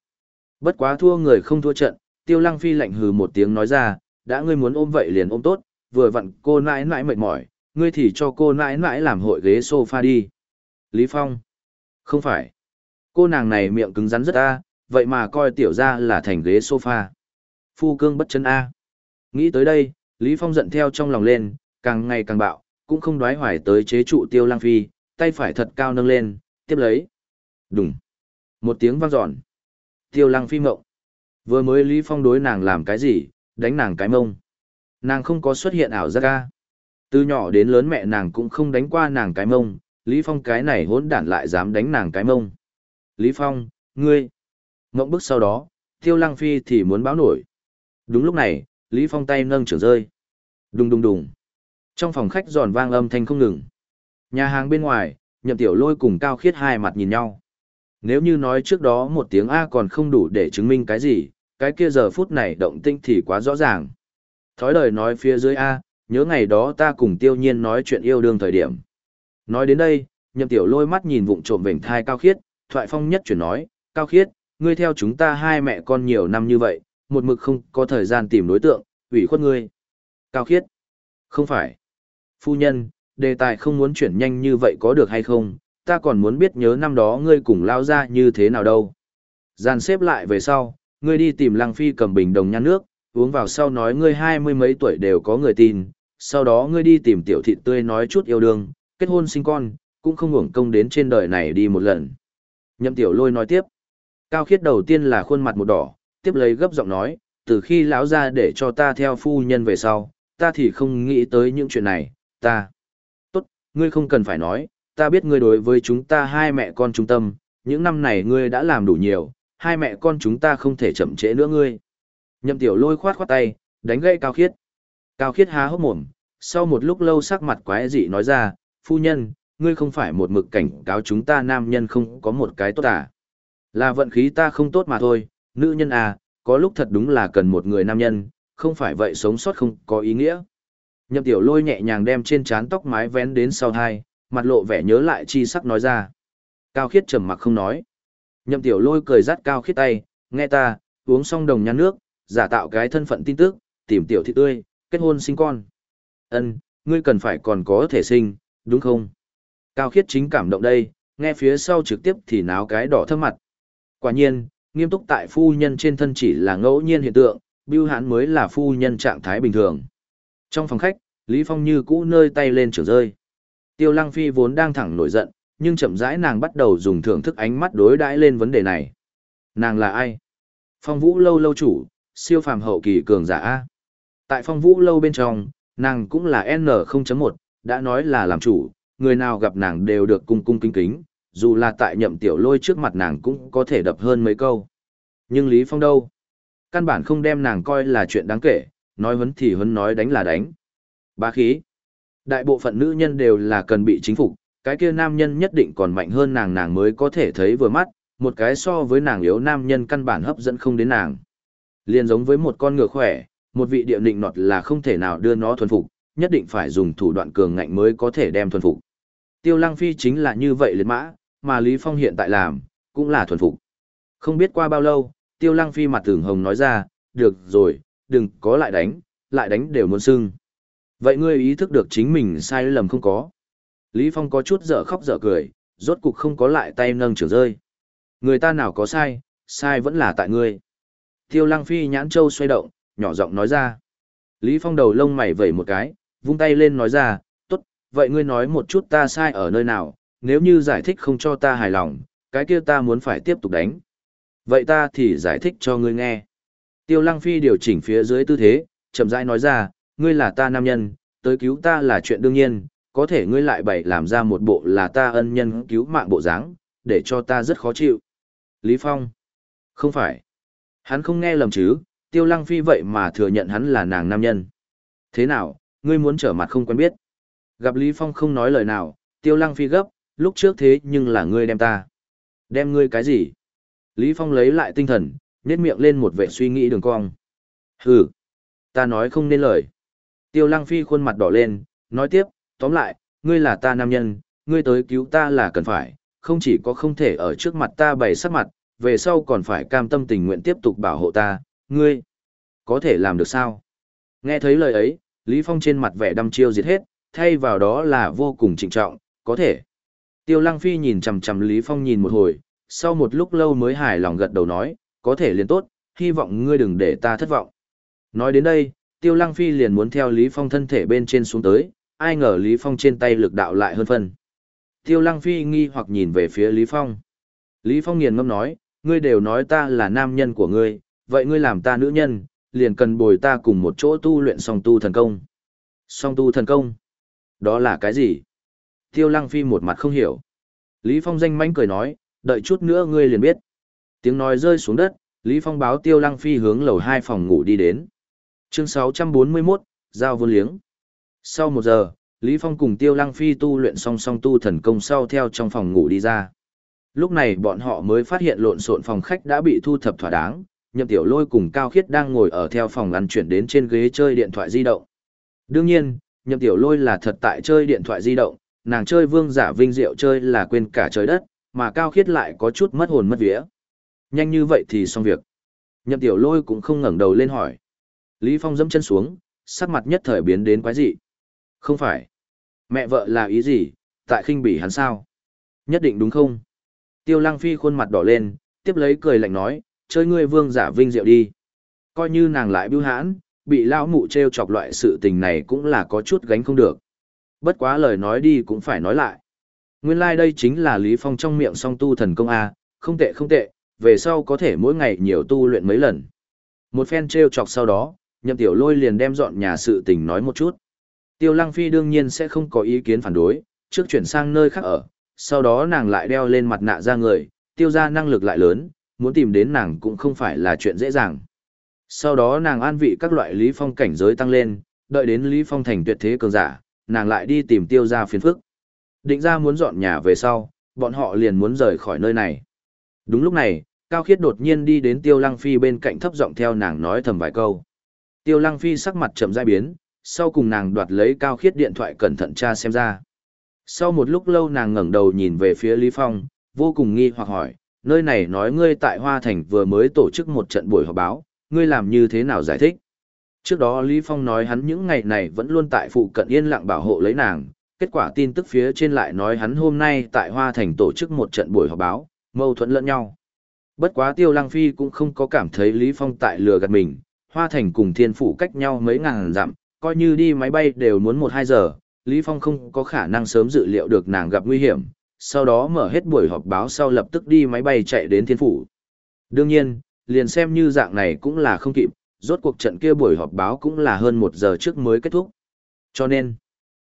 S1: Bất quá thua người không thua trận, Tiêu Lăng Phi lạnh hừ một tiếng nói ra, đã ngươi muốn ôm vậy liền ôm tốt, vừa vặn cô nãi nãi mệt mỏi, ngươi thì cho cô nãi nãi làm hội ghế sofa đi. Lý Phong. Không phải. Cô nàng này miệng cứng rắn rất ta vậy mà coi tiểu ra là thành ghế sofa. Phu cương bất chân a. Nghĩ tới đây, Lý Phong giận theo trong lòng lên, càng ngày càng bạo, cũng không đoái hoài tới chế trụ tiêu lang phi, tay phải thật cao nâng lên, tiếp lấy. Đùng. Một tiếng vang dọn. Tiêu lang phi mộng. Vừa mới Lý Phong đối nàng làm cái gì, đánh nàng cái mông. Nàng không có xuất hiện ảo giác ca. Từ nhỏ đến lớn mẹ nàng cũng không đánh qua nàng cái mông, Lý Phong cái này hỗn đản lại dám đánh nàng cái mông. Lý Phong, ngươi. Ngộng bức sau đó, Tiêu Lăng Phi thì muốn báo nổi. Đúng lúc này, Lý Phong tay nâng trưởng rơi. Đùng đùng đùng. Trong phòng khách giòn vang âm thanh không ngừng. Nhà hàng bên ngoài, nhậm tiểu lôi cùng cao khiết hai mặt nhìn nhau. Nếu như nói trước đó một tiếng A còn không đủ để chứng minh cái gì, cái kia giờ phút này động tinh thì quá rõ ràng. Thói đời nói phía dưới A, nhớ ngày đó ta cùng tiêu nhiên nói chuyện yêu đương thời điểm. Nói đến đây, nhậm tiểu lôi mắt nhìn vụng trộm vểnh thai cao khiết, thoại phong nhất chuyển nói, cao khiết, ngươi theo chúng ta hai mẹ con nhiều năm như vậy, một mực không có thời gian tìm đối tượng, ủy khuất ngươi. Cao khiết, không phải. Phu nhân, đề tài không muốn chuyển nhanh như vậy có được hay không, ta còn muốn biết nhớ năm đó ngươi cùng lao ra như thế nào đâu. Giàn xếp lại về sau, ngươi đi tìm lăng phi cầm bình đồng nhan nước, uống vào sau nói ngươi hai mươi mấy tuổi đều có người tin, sau đó ngươi đi tìm tiểu thị tươi nói chút yêu đương, kết hôn sinh con, cũng không hưởng công đến trên đời này đi một lần. Nhậm tiểu lôi nói tiếp. Cao khiết đầu tiên là khuôn mặt một đỏ, tiếp lấy gấp giọng nói, từ khi lão ra để cho ta theo phu nhân về sau, ta thì không nghĩ tới những chuyện này, ta. Tốt, ngươi không cần phải nói, ta biết ngươi đối với chúng ta hai mẹ con trung tâm, những năm này ngươi đã làm đủ nhiều, hai mẹ con chúng ta không thể chậm trễ nữa ngươi. Nhậm tiểu lôi khoát khoát tay, đánh gây cao khiết. Cao khiết há hốc mồm, sau một lúc lâu sắc mặt quái dị nói ra, phu nhân, ngươi không phải một mực cảnh cáo chúng ta nam nhân không có một cái tốt à. Là vận khí ta không tốt mà thôi, nữ nhân à, có lúc thật đúng là cần một người nam nhân, không phải vậy sống sót không có ý nghĩa. Nhậm tiểu lôi nhẹ nhàng đem trên trán tóc mái vén đến sau hai, mặt lộ vẻ nhớ lại chi sắc nói ra. Cao khiết trầm mặc không nói. Nhậm tiểu lôi cười rát cao khiết tay, nghe ta, uống xong đồng nhan nước, giả tạo cái thân phận tin tức, tìm tiểu thị tươi, kết hôn sinh con. Ân, ngươi cần phải còn có thể sinh, đúng không? Cao khiết chính cảm động đây, nghe phía sau trực tiếp thì náo cái đỏ thơm mặt. Quả nhiên, nghiêm túc tại phu nhân trên thân chỉ là ngẫu nhiên hiện tượng, bưu hãn mới là phu nhân trạng thái bình thường. Trong phòng khách, Lý Phong như cũ nơi tay lên trường rơi. Tiêu Lăng Phi vốn đang thẳng nổi giận, nhưng chậm rãi nàng bắt đầu dùng thưởng thức ánh mắt đối đãi lên vấn đề này. Nàng là ai? Phong Vũ lâu lâu chủ, siêu phàm hậu kỳ cường giả A. Tại Phong Vũ lâu bên trong, nàng cũng là N0.1, đã nói là làm chủ, người nào gặp nàng đều được cung cung kính kính, dù là tại nhậm tiểu lôi trước mặt nàng cũng có thể đập hơn mấy câu. Nhưng Lý Phong đâu? Căn bản không đem nàng coi là chuyện đáng kể, nói huấn thì huấn nói đánh là đánh. Bá khí. Đại bộ phận nữ nhân đều là cần bị chính phục, cái kia nam nhân nhất định còn mạnh hơn nàng nàng mới có thể thấy vừa mắt, một cái so với nàng yếu nam nhân căn bản hấp dẫn không đến nàng. Liên giống với một con ngựa khỏe, một vị địa định nọt là không thể nào đưa nó thuần phục, nhất định phải dùng thủ đoạn cường ngạnh mới có thể đem thuần phục. Tiêu Lăng Phi chính là như vậy liệt mã, mà Lý Phong hiện tại làm, cũng là thuần phục. Không biết qua bao lâu, Tiêu Lăng Phi mặt tưởng hồng nói ra, được rồi, đừng có lại đánh, lại đánh đều muốn sưng. Vậy ngươi ý thức được chính mình sai lầm không có. Lý Phong có chút dở khóc dở cười, rốt cục không có lại tay nâng trưởng rơi. Người ta nào có sai, sai vẫn là tại ngươi. Tiêu Lăng Phi nhãn châu xoay động, nhỏ giọng nói ra. Lý Phong đầu lông mày vẩy một cái, vung tay lên nói ra, tốt, vậy ngươi nói một chút ta sai ở nơi nào, nếu như giải thích không cho ta hài lòng, cái kia ta muốn phải tiếp tục đánh. Vậy ta thì giải thích cho ngươi nghe. Tiêu Lăng Phi điều chỉnh phía dưới tư thế, chậm rãi nói ra, ngươi là ta nam nhân, tới cứu ta là chuyện đương nhiên, có thể ngươi lại bày làm ra một bộ là ta ân nhân cứu mạng bộ dáng, để cho ta rất khó chịu. Lý Phong. Không phải. Hắn không nghe lầm chứ, Tiêu Lăng Phi vậy mà thừa nhận hắn là nàng nam nhân. Thế nào, ngươi muốn trở mặt không quen biết. Gặp Lý Phong không nói lời nào, Tiêu Lăng Phi gấp, lúc trước thế nhưng là ngươi đem ta. Đem ngươi cái gì? Lý Phong lấy lại tinh thần, nhét miệng lên một vẻ suy nghĩ đường cong. Hừ, ta nói không nên lời. Tiêu Lăng Phi khuôn mặt đỏ lên, nói tiếp, tóm lại, ngươi là ta nam nhân, ngươi tới cứu ta là cần phải, không chỉ có không thể ở trước mặt ta bày sắc mặt, về sau còn phải cam tâm tình nguyện tiếp tục bảo hộ ta, ngươi, có thể làm được sao? Nghe thấy lời ấy, Lý Phong trên mặt vẻ đăm chiêu diệt hết, thay vào đó là vô cùng trịnh trọng, có thể. Tiêu Lăng Phi nhìn chằm chằm Lý Phong nhìn một hồi, sau một lúc lâu mới hài lòng gật đầu nói, có thể liền tốt, hy vọng ngươi đừng để ta thất vọng. Nói đến đây, Tiêu Lăng Phi liền muốn theo Lý Phong thân thể bên trên xuống tới, ai ngờ Lý Phong trên tay lực đạo lại hơn phần. Tiêu Lăng Phi nghi hoặc nhìn về phía Lý Phong. Lý Phong nghiền ngâm nói, ngươi đều nói ta là nam nhân của ngươi, vậy ngươi làm ta nữ nhân, liền cần bồi ta cùng một chỗ tu luyện song tu thần công. Song tu thần công. Đó là cái gì? Tiêu Lăng Phi một mặt không hiểu. Lý Phong danh mánh cười nói, đợi chút nữa ngươi liền biết. Tiếng nói rơi xuống đất, Lý Phong báo Tiêu Lăng Phi hướng lầu hai phòng ngủ đi đến. Chương 641, Giao vốn liếng. Sau một giờ, Lý Phong cùng Tiêu Lăng Phi tu luyện song song tu thần công sau theo trong phòng ngủ đi ra. Lúc này bọn họ mới phát hiện lộn xộn phòng khách đã bị thu thập thỏa đáng, Nhậm Tiểu Lôi cùng Cao Khiết đang ngồi ở theo phòng ăn chuyển đến trên ghế chơi điện thoại di động. Đương nhiên, Nhậm Tiểu Lôi là thật tại chơi điện thoại di động, nàng chơi vương giả vinh diệu chơi là quên cả trời đất, mà Cao Khiết lại có chút mất hồn mất vía. Nhanh như vậy thì xong việc. Nhậm Tiểu Lôi cũng không ngẩng đầu lên hỏi. Lý Phong dẫm chân xuống, sắc mặt nhất thời biến đến quái dị. Không phải. Mẹ vợ là ý gì, tại khinh bỉ hắn sao? Nhất định đúng không? Tiêu Lăng Phi khuôn mặt đỏ lên, tiếp lấy cười lạnh nói, chơi ngươi vương giả vinh diệu đi. Coi như nàng lại bưu hãn, bị lão mụ treo chọc loại sự tình này cũng là có chút gánh không được. Bất quá lời nói đi cũng phải nói lại. Nguyên lai like đây chính là Lý Phong trong miệng song tu thần công A, không tệ không tệ, về sau có thể mỗi ngày nhiều tu luyện mấy lần. Một phen treo chọc sau đó, nhậm tiểu lôi liền đem dọn nhà sự tình nói một chút. Tiêu Lăng Phi đương nhiên sẽ không có ý kiến phản đối, trước chuyển sang nơi khác ở, sau đó nàng lại đeo lên mặt nạ ra người, tiêu ra năng lực lại lớn, muốn tìm đến nàng cũng không phải là chuyện dễ dàng. Sau đó nàng an vị các loại Lý Phong cảnh giới tăng lên, đợi đến Lý Phong thành tuyệt thế cường giả, nàng lại đi tìm tiêu ra phiền phức. Định ra muốn dọn nhà về sau, bọn họ liền muốn rời khỏi nơi này. Đúng lúc này, Cao Khiết đột nhiên đi đến Tiêu Lăng Phi bên cạnh thấp giọng theo nàng nói thầm vài câu. Tiêu Lăng Phi sắc mặt chậm rãi biến, sau cùng nàng đoạt lấy Cao Khiết điện thoại cẩn thận tra xem ra. Sau một lúc lâu nàng ngẩng đầu nhìn về phía Lý Phong, vô cùng nghi hoặc hỏi, nơi này nói ngươi tại Hoa Thành vừa mới tổ chức một trận buổi họp báo, ngươi làm như thế nào giải thích? Trước đó Lý Phong nói hắn những ngày này vẫn luôn tại phụ cận yên lặng bảo hộ lấy nàng, kết quả tin tức phía trên lại nói hắn hôm nay tại Hoa Thành tổ chức một trận buổi họp báo, mâu thuẫn lẫn nhau. Bất quá Tiêu Lăng Phi cũng không có cảm thấy Lý Phong tại lừa gạt mình, Hoa Thành cùng Thiên Phủ cách nhau mấy ngàn dặm, coi như đi máy bay đều muốn một hai giờ, Lý Phong không có khả năng sớm dự liệu được nàng gặp nguy hiểm, sau đó mở hết buổi họp báo sau lập tức đi máy bay chạy đến Thiên Phủ. Đương nhiên, liền xem như dạng này cũng là không kịp, rốt cuộc trận kia buổi họp báo cũng là hơn một giờ trước mới kết thúc. Cho nên,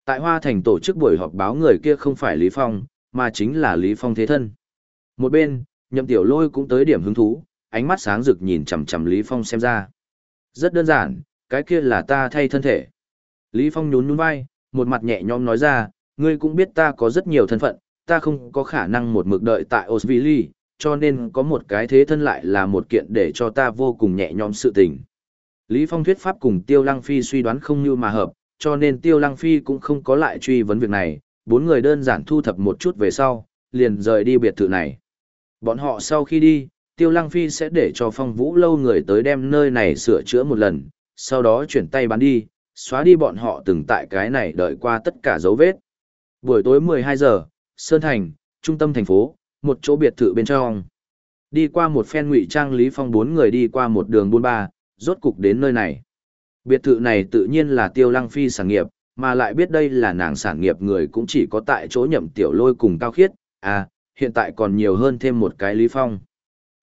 S1: tại Hoa Thành tổ chức buổi họp báo người kia không phải Lý Phong, mà chính là Lý Phong thế thân. Một bên, nhậm tiểu lôi cũng tới điểm hứng thú, ánh mắt sáng rực nhìn chằm chằm Lý Phong xem ra. Rất đơn giản, cái kia là ta thay thân thể. Lý Phong nhún nhún vai, một mặt nhẹ nhõm nói ra, ngươi cũng biết ta có rất nhiều thân phận, ta không có khả năng một mực đợi tại Osvili, cho nên có một cái thế thân lại là một kiện để cho ta vô cùng nhẹ nhõm sự tình. Lý Phong thuyết pháp cùng Tiêu Lăng Phi suy đoán không như mà hợp, cho nên Tiêu Lăng Phi cũng không có lại truy vấn việc này, bốn người đơn giản thu thập một chút về sau, liền rời đi biệt thự này. Bọn họ sau khi đi, Tiêu Lăng Phi sẽ để cho phong vũ lâu người tới đem nơi này sửa chữa một lần, sau đó chuyển tay bán đi, xóa đi bọn họ từng tại cái này đợi qua tất cả dấu vết. Buổi tối 12 giờ, Sơn Thành, trung tâm thành phố, một chỗ biệt thự bên trong. Đi qua một phen ngụy trang Lý Phong bốn người đi qua một đường buôn ba, rốt cục đến nơi này. Biệt thự này tự nhiên là Tiêu Lăng Phi sản nghiệp, mà lại biết đây là nàng sản nghiệp người cũng chỉ có tại chỗ nhậm tiểu lôi cùng cao khiết, à, hiện tại còn nhiều hơn thêm một cái Lý Phong.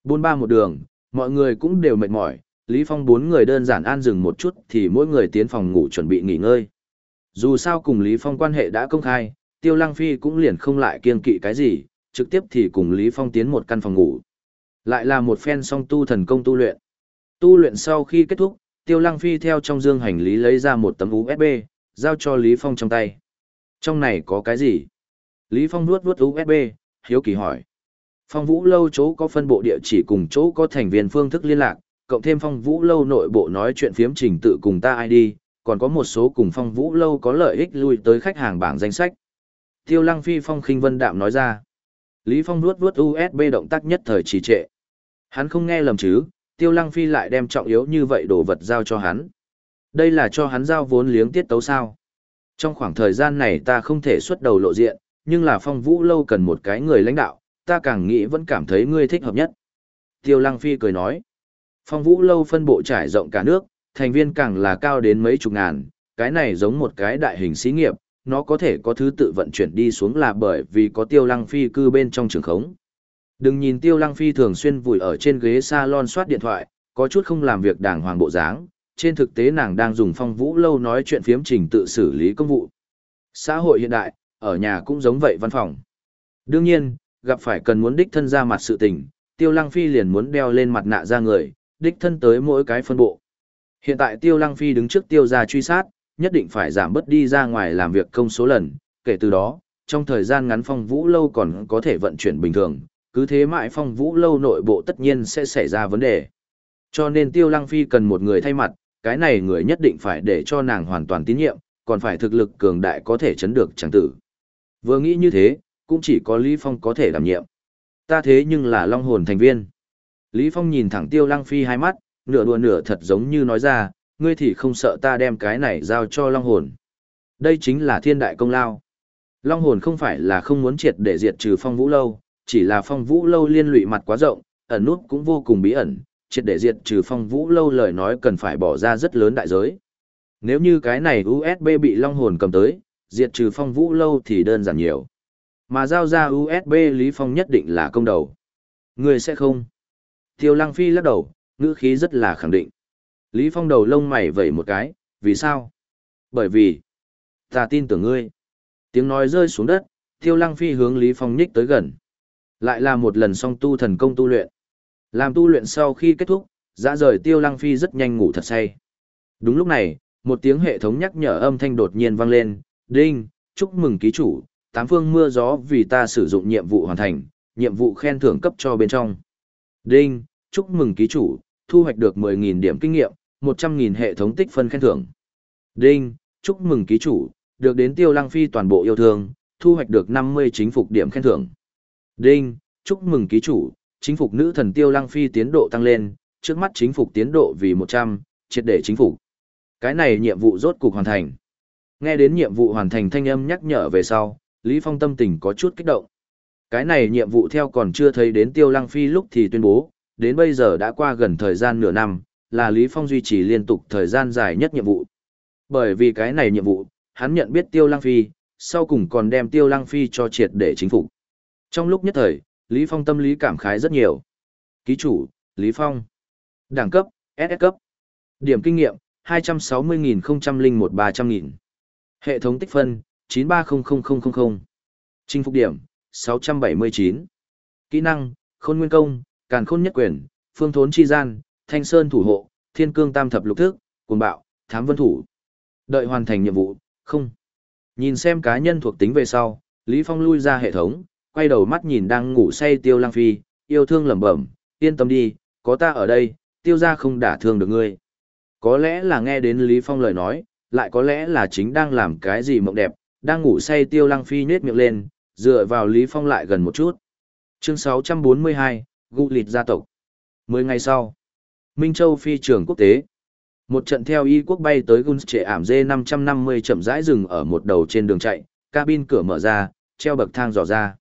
S1: Buôn ba một đường, mọi người cũng đều mệt mỏi, Lý Phong bốn người đơn giản an dừng một chút thì mỗi người tiến phòng ngủ chuẩn bị nghỉ ngơi. Dù sao cùng Lý Phong quan hệ đã công khai, Tiêu Lăng Phi cũng liền không lại kiên kỵ cái gì, trực tiếp thì cùng Lý Phong tiến một căn phòng ngủ. Lại là một phen song tu thần công tu luyện. Tu luyện sau khi kết thúc, Tiêu Lăng Phi theo trong dương hành lý lấy ra một tấm USB, giao cho Lý Phong trong tay. Trong này có cái gì? Lý Phong nuốt nuốt USB, hiếu kỳ hỏi. Phong Vũ lâu chỗ có phân bộ địa chỉ cùng chỗ có thành viên phương thức liên lạc, cộng thêm Phong Vũ lâu nội bộ nói chuyện phiếm trình tự cùng ta ID, còn có một số cùng Phong Vũ lâu có lợi ích lui tới khách hàng bảng danh sách. Tiêu Lăng Phi Phong khinh vân đạm nói ra. Lý Phong nuốt nuốt USB động tác nhất thời trì trệ. Hắn không nghe lầm chứ, Tiêu Lăng Phi lại đem trọng yếu như vậy đồ vật giao cho hắn. Đây là cho hắn giao vốn liếng tiết tấu sao. Trong khoảng thời gian này ta không thể xuất đầu lộ diện, nhưng là phong vũ lâu cần một cái người lãnh đạo, ta càng nghĩ vẫn cảm thấy ngươi thích hợp nhất. Tiêu Lăng Phi cười nói, phong vũ lâu phân bộ trải rộng cả nước, thành viên càng là cao đến mấy chục ngàn, cái này giống một cái đại hình xí nghiệp, nó có thể có thứ tự vận chuyển đi xuống là bởi vì có Tiêu Lăng Phi cư bên trong trường khống. Đừng nhìn Tiêu Lăng Phi thường xuyên vùi ở trên ghế salon soát điện thoại, có chút không làm việc đàng hoàng bộ dáng, trên thực tế nàng đang dùng phong vũ lâu nói chuyện phiếm trình tự xử lý công vụ. Xã hội hiện đại, ở nhà cũng giống vậy văn phòng. Đương nhiên, gặp phải cần muốn đích thân ra mặt sự tình, Tiêu Lăng Phi liền muốn đeo lên mặt nạ ra người, đích thân tới mỗi cái phân bộ. Hiện tại Tiêu Lăng Phi đứng trước Tiêu gia truy sát, nhất định phải giảm bớt đi ra ngoài làm việc công số lần, kể từ đó, trong thời gian ngắn phong vũ lâu còn có thể vận chuyển bình thường, cứ thế mãi phong vũ lâu nội bộ tất nhiên sẽ xảy ra vấn đề. Cho nên Tiêu Lăng Phi cần một người thay mặt, cái này người nhất định phải để cho nàng hoàn toàn tín nhiệm, còn phải thực lực cường đại có thể chấn được chẳng tử. Vừa nghĩ như thế, cũng chỉ có Lý Phong có thể đảm nhiệm. Ta thế nhưng là long hồn thành viên. Lý Phong nhìn thẳng Tiêu Lăng Phi hai mắt, nửa đùa nửa thật giống như nói ra, ngươi thì không sợ ta đem cái này giao cho long hồn. Đây chính là thiên đại công lao. Long hồn không phải là không muốn triệt để diệt trừ phong vũ lâu, chỉ là phong vũ lâu liên lụy mặt quá rộng, ẩn nút cũng vô cùng bí ẩn, triệt để diệt trừ phong vũ lâu lời nói cần phải bỏ ra rất lớn đại giới. Nếu như cái này USB bị long hồn cầm tới, diệt trừ phong vũ lâu thì đơn giản nhiều. Mà giao ra USB Lý Phong nhất định là công đầu. Người sẽ không. Tiêu Lăng Phi lắc đầu, ngữ khí rất là khẳng định. Lý Phong đầu lông mày vẩy một cái, vì sao? Bởi vì, ta tin tưởng ngươi. Tiếng nói rơi xuống đất, Tiêu Lăng Phi hướng Lý Phong nhích tới gần. Lại là một lần song tu thần công tu luyện. Làm tu luyện sau khi kết thúc, dã rời Tiêu Lăng Phi rất nhanh ngủ thật say. Đúng lúc này, một tiếng hệ thống nhắc nhở âm thanh đột nhiên vang lên, "Đinh, chúc mừng ký chủ, tám phương mưa gió vì ta sử dụng nhiệm vụ hoàn thành, nhiệm vụ khen thưởng cấp cho bên trong." "Đinh, chúc mừng ký chủ, thu hoạch được 10.000 điểm kinh nghiệm, 100.000 hệ thống tích phân khen thưởng." "Đinh, chúc mừng ký chủ, được đến Tiêu Lăng Phi toàn bộ yêu thương, thu hoạch được 50 chính phục điểm khen thưởng." "Đinh, chúc mừng ký chủ, chính phục nữ thần Tiêu Lăng Phi tiến độ tăng lên, trước mắt chính phục tiến độ vì 100, triệt để chính phục." Cái này nhiệm vụ rốt cục hoàn thành. Nghe đến nhiệm vụ hoàn thành thanh âm nhắc nhở về sau, Lý Phong tâm tình có chút kích động. Cái này nhiệm vụ theo còn chưa thấy đến Tiêu Lăng Phi lúc thì tuyên bố, đến bây giờ đã qua gần thời gian nửa năm, là Lý Phong duy trì liên tục thời gian dài nhất nhiệm vụ. Bởi vì cái này nhiệm vụ, hắn nhận biết Tiêu Lăng Phi, sau cùng còn đem Tiêu Lăng Phi cho triệt để chính phục. Trong lúc nhất thời, Lý Phong tâm lý cảm khái rất nhiều. Ký chủ, Lý Phong. Đẳng cấp, SS cấp. Điểm kinh nghiệm, 260.001-300.000. Hệ thống tích phân, 930000. Chinh phục điểm, 679. Kỹ năng, khôn nguyên công, càn khôn nhất quyền, phương thốn chi gian, thanh sơn thủ hộ, thiên cương tam thập lục thức, cuồng bạo, thám vân thủ. Đợi hoàn thành nhiệm vụ, không. Nhìn xem cá nhân thuộc tính về sau, Lý Phong lui ra hệ thống, quay đầu mắt nhìn đang ngủ say tiêu lang phi, yêu thương lẩm bẩm, yên tâm đi, có ta ở đây, tiêu ra không đả thương được ngươi. Có lẽ là nghe đến Lý Phong lời nói, lại có lẽ là chính đang làm cái gì mộng đẹp, đang ngủ say tiêu lăng phi nhếch miệng lên, dựa vào Lý Phong lại gần một chút. Chương 642, Gu Lịt gia tộc. Mười ngày sau, Minh Châu phi trường quốc tế. Một trận theo y quốc bay tới Guns trệ ảm D550 chậm rãi dừng ở một đầu trên đường chạy, cabin cửa mở ra, treo bậc thang dò ra.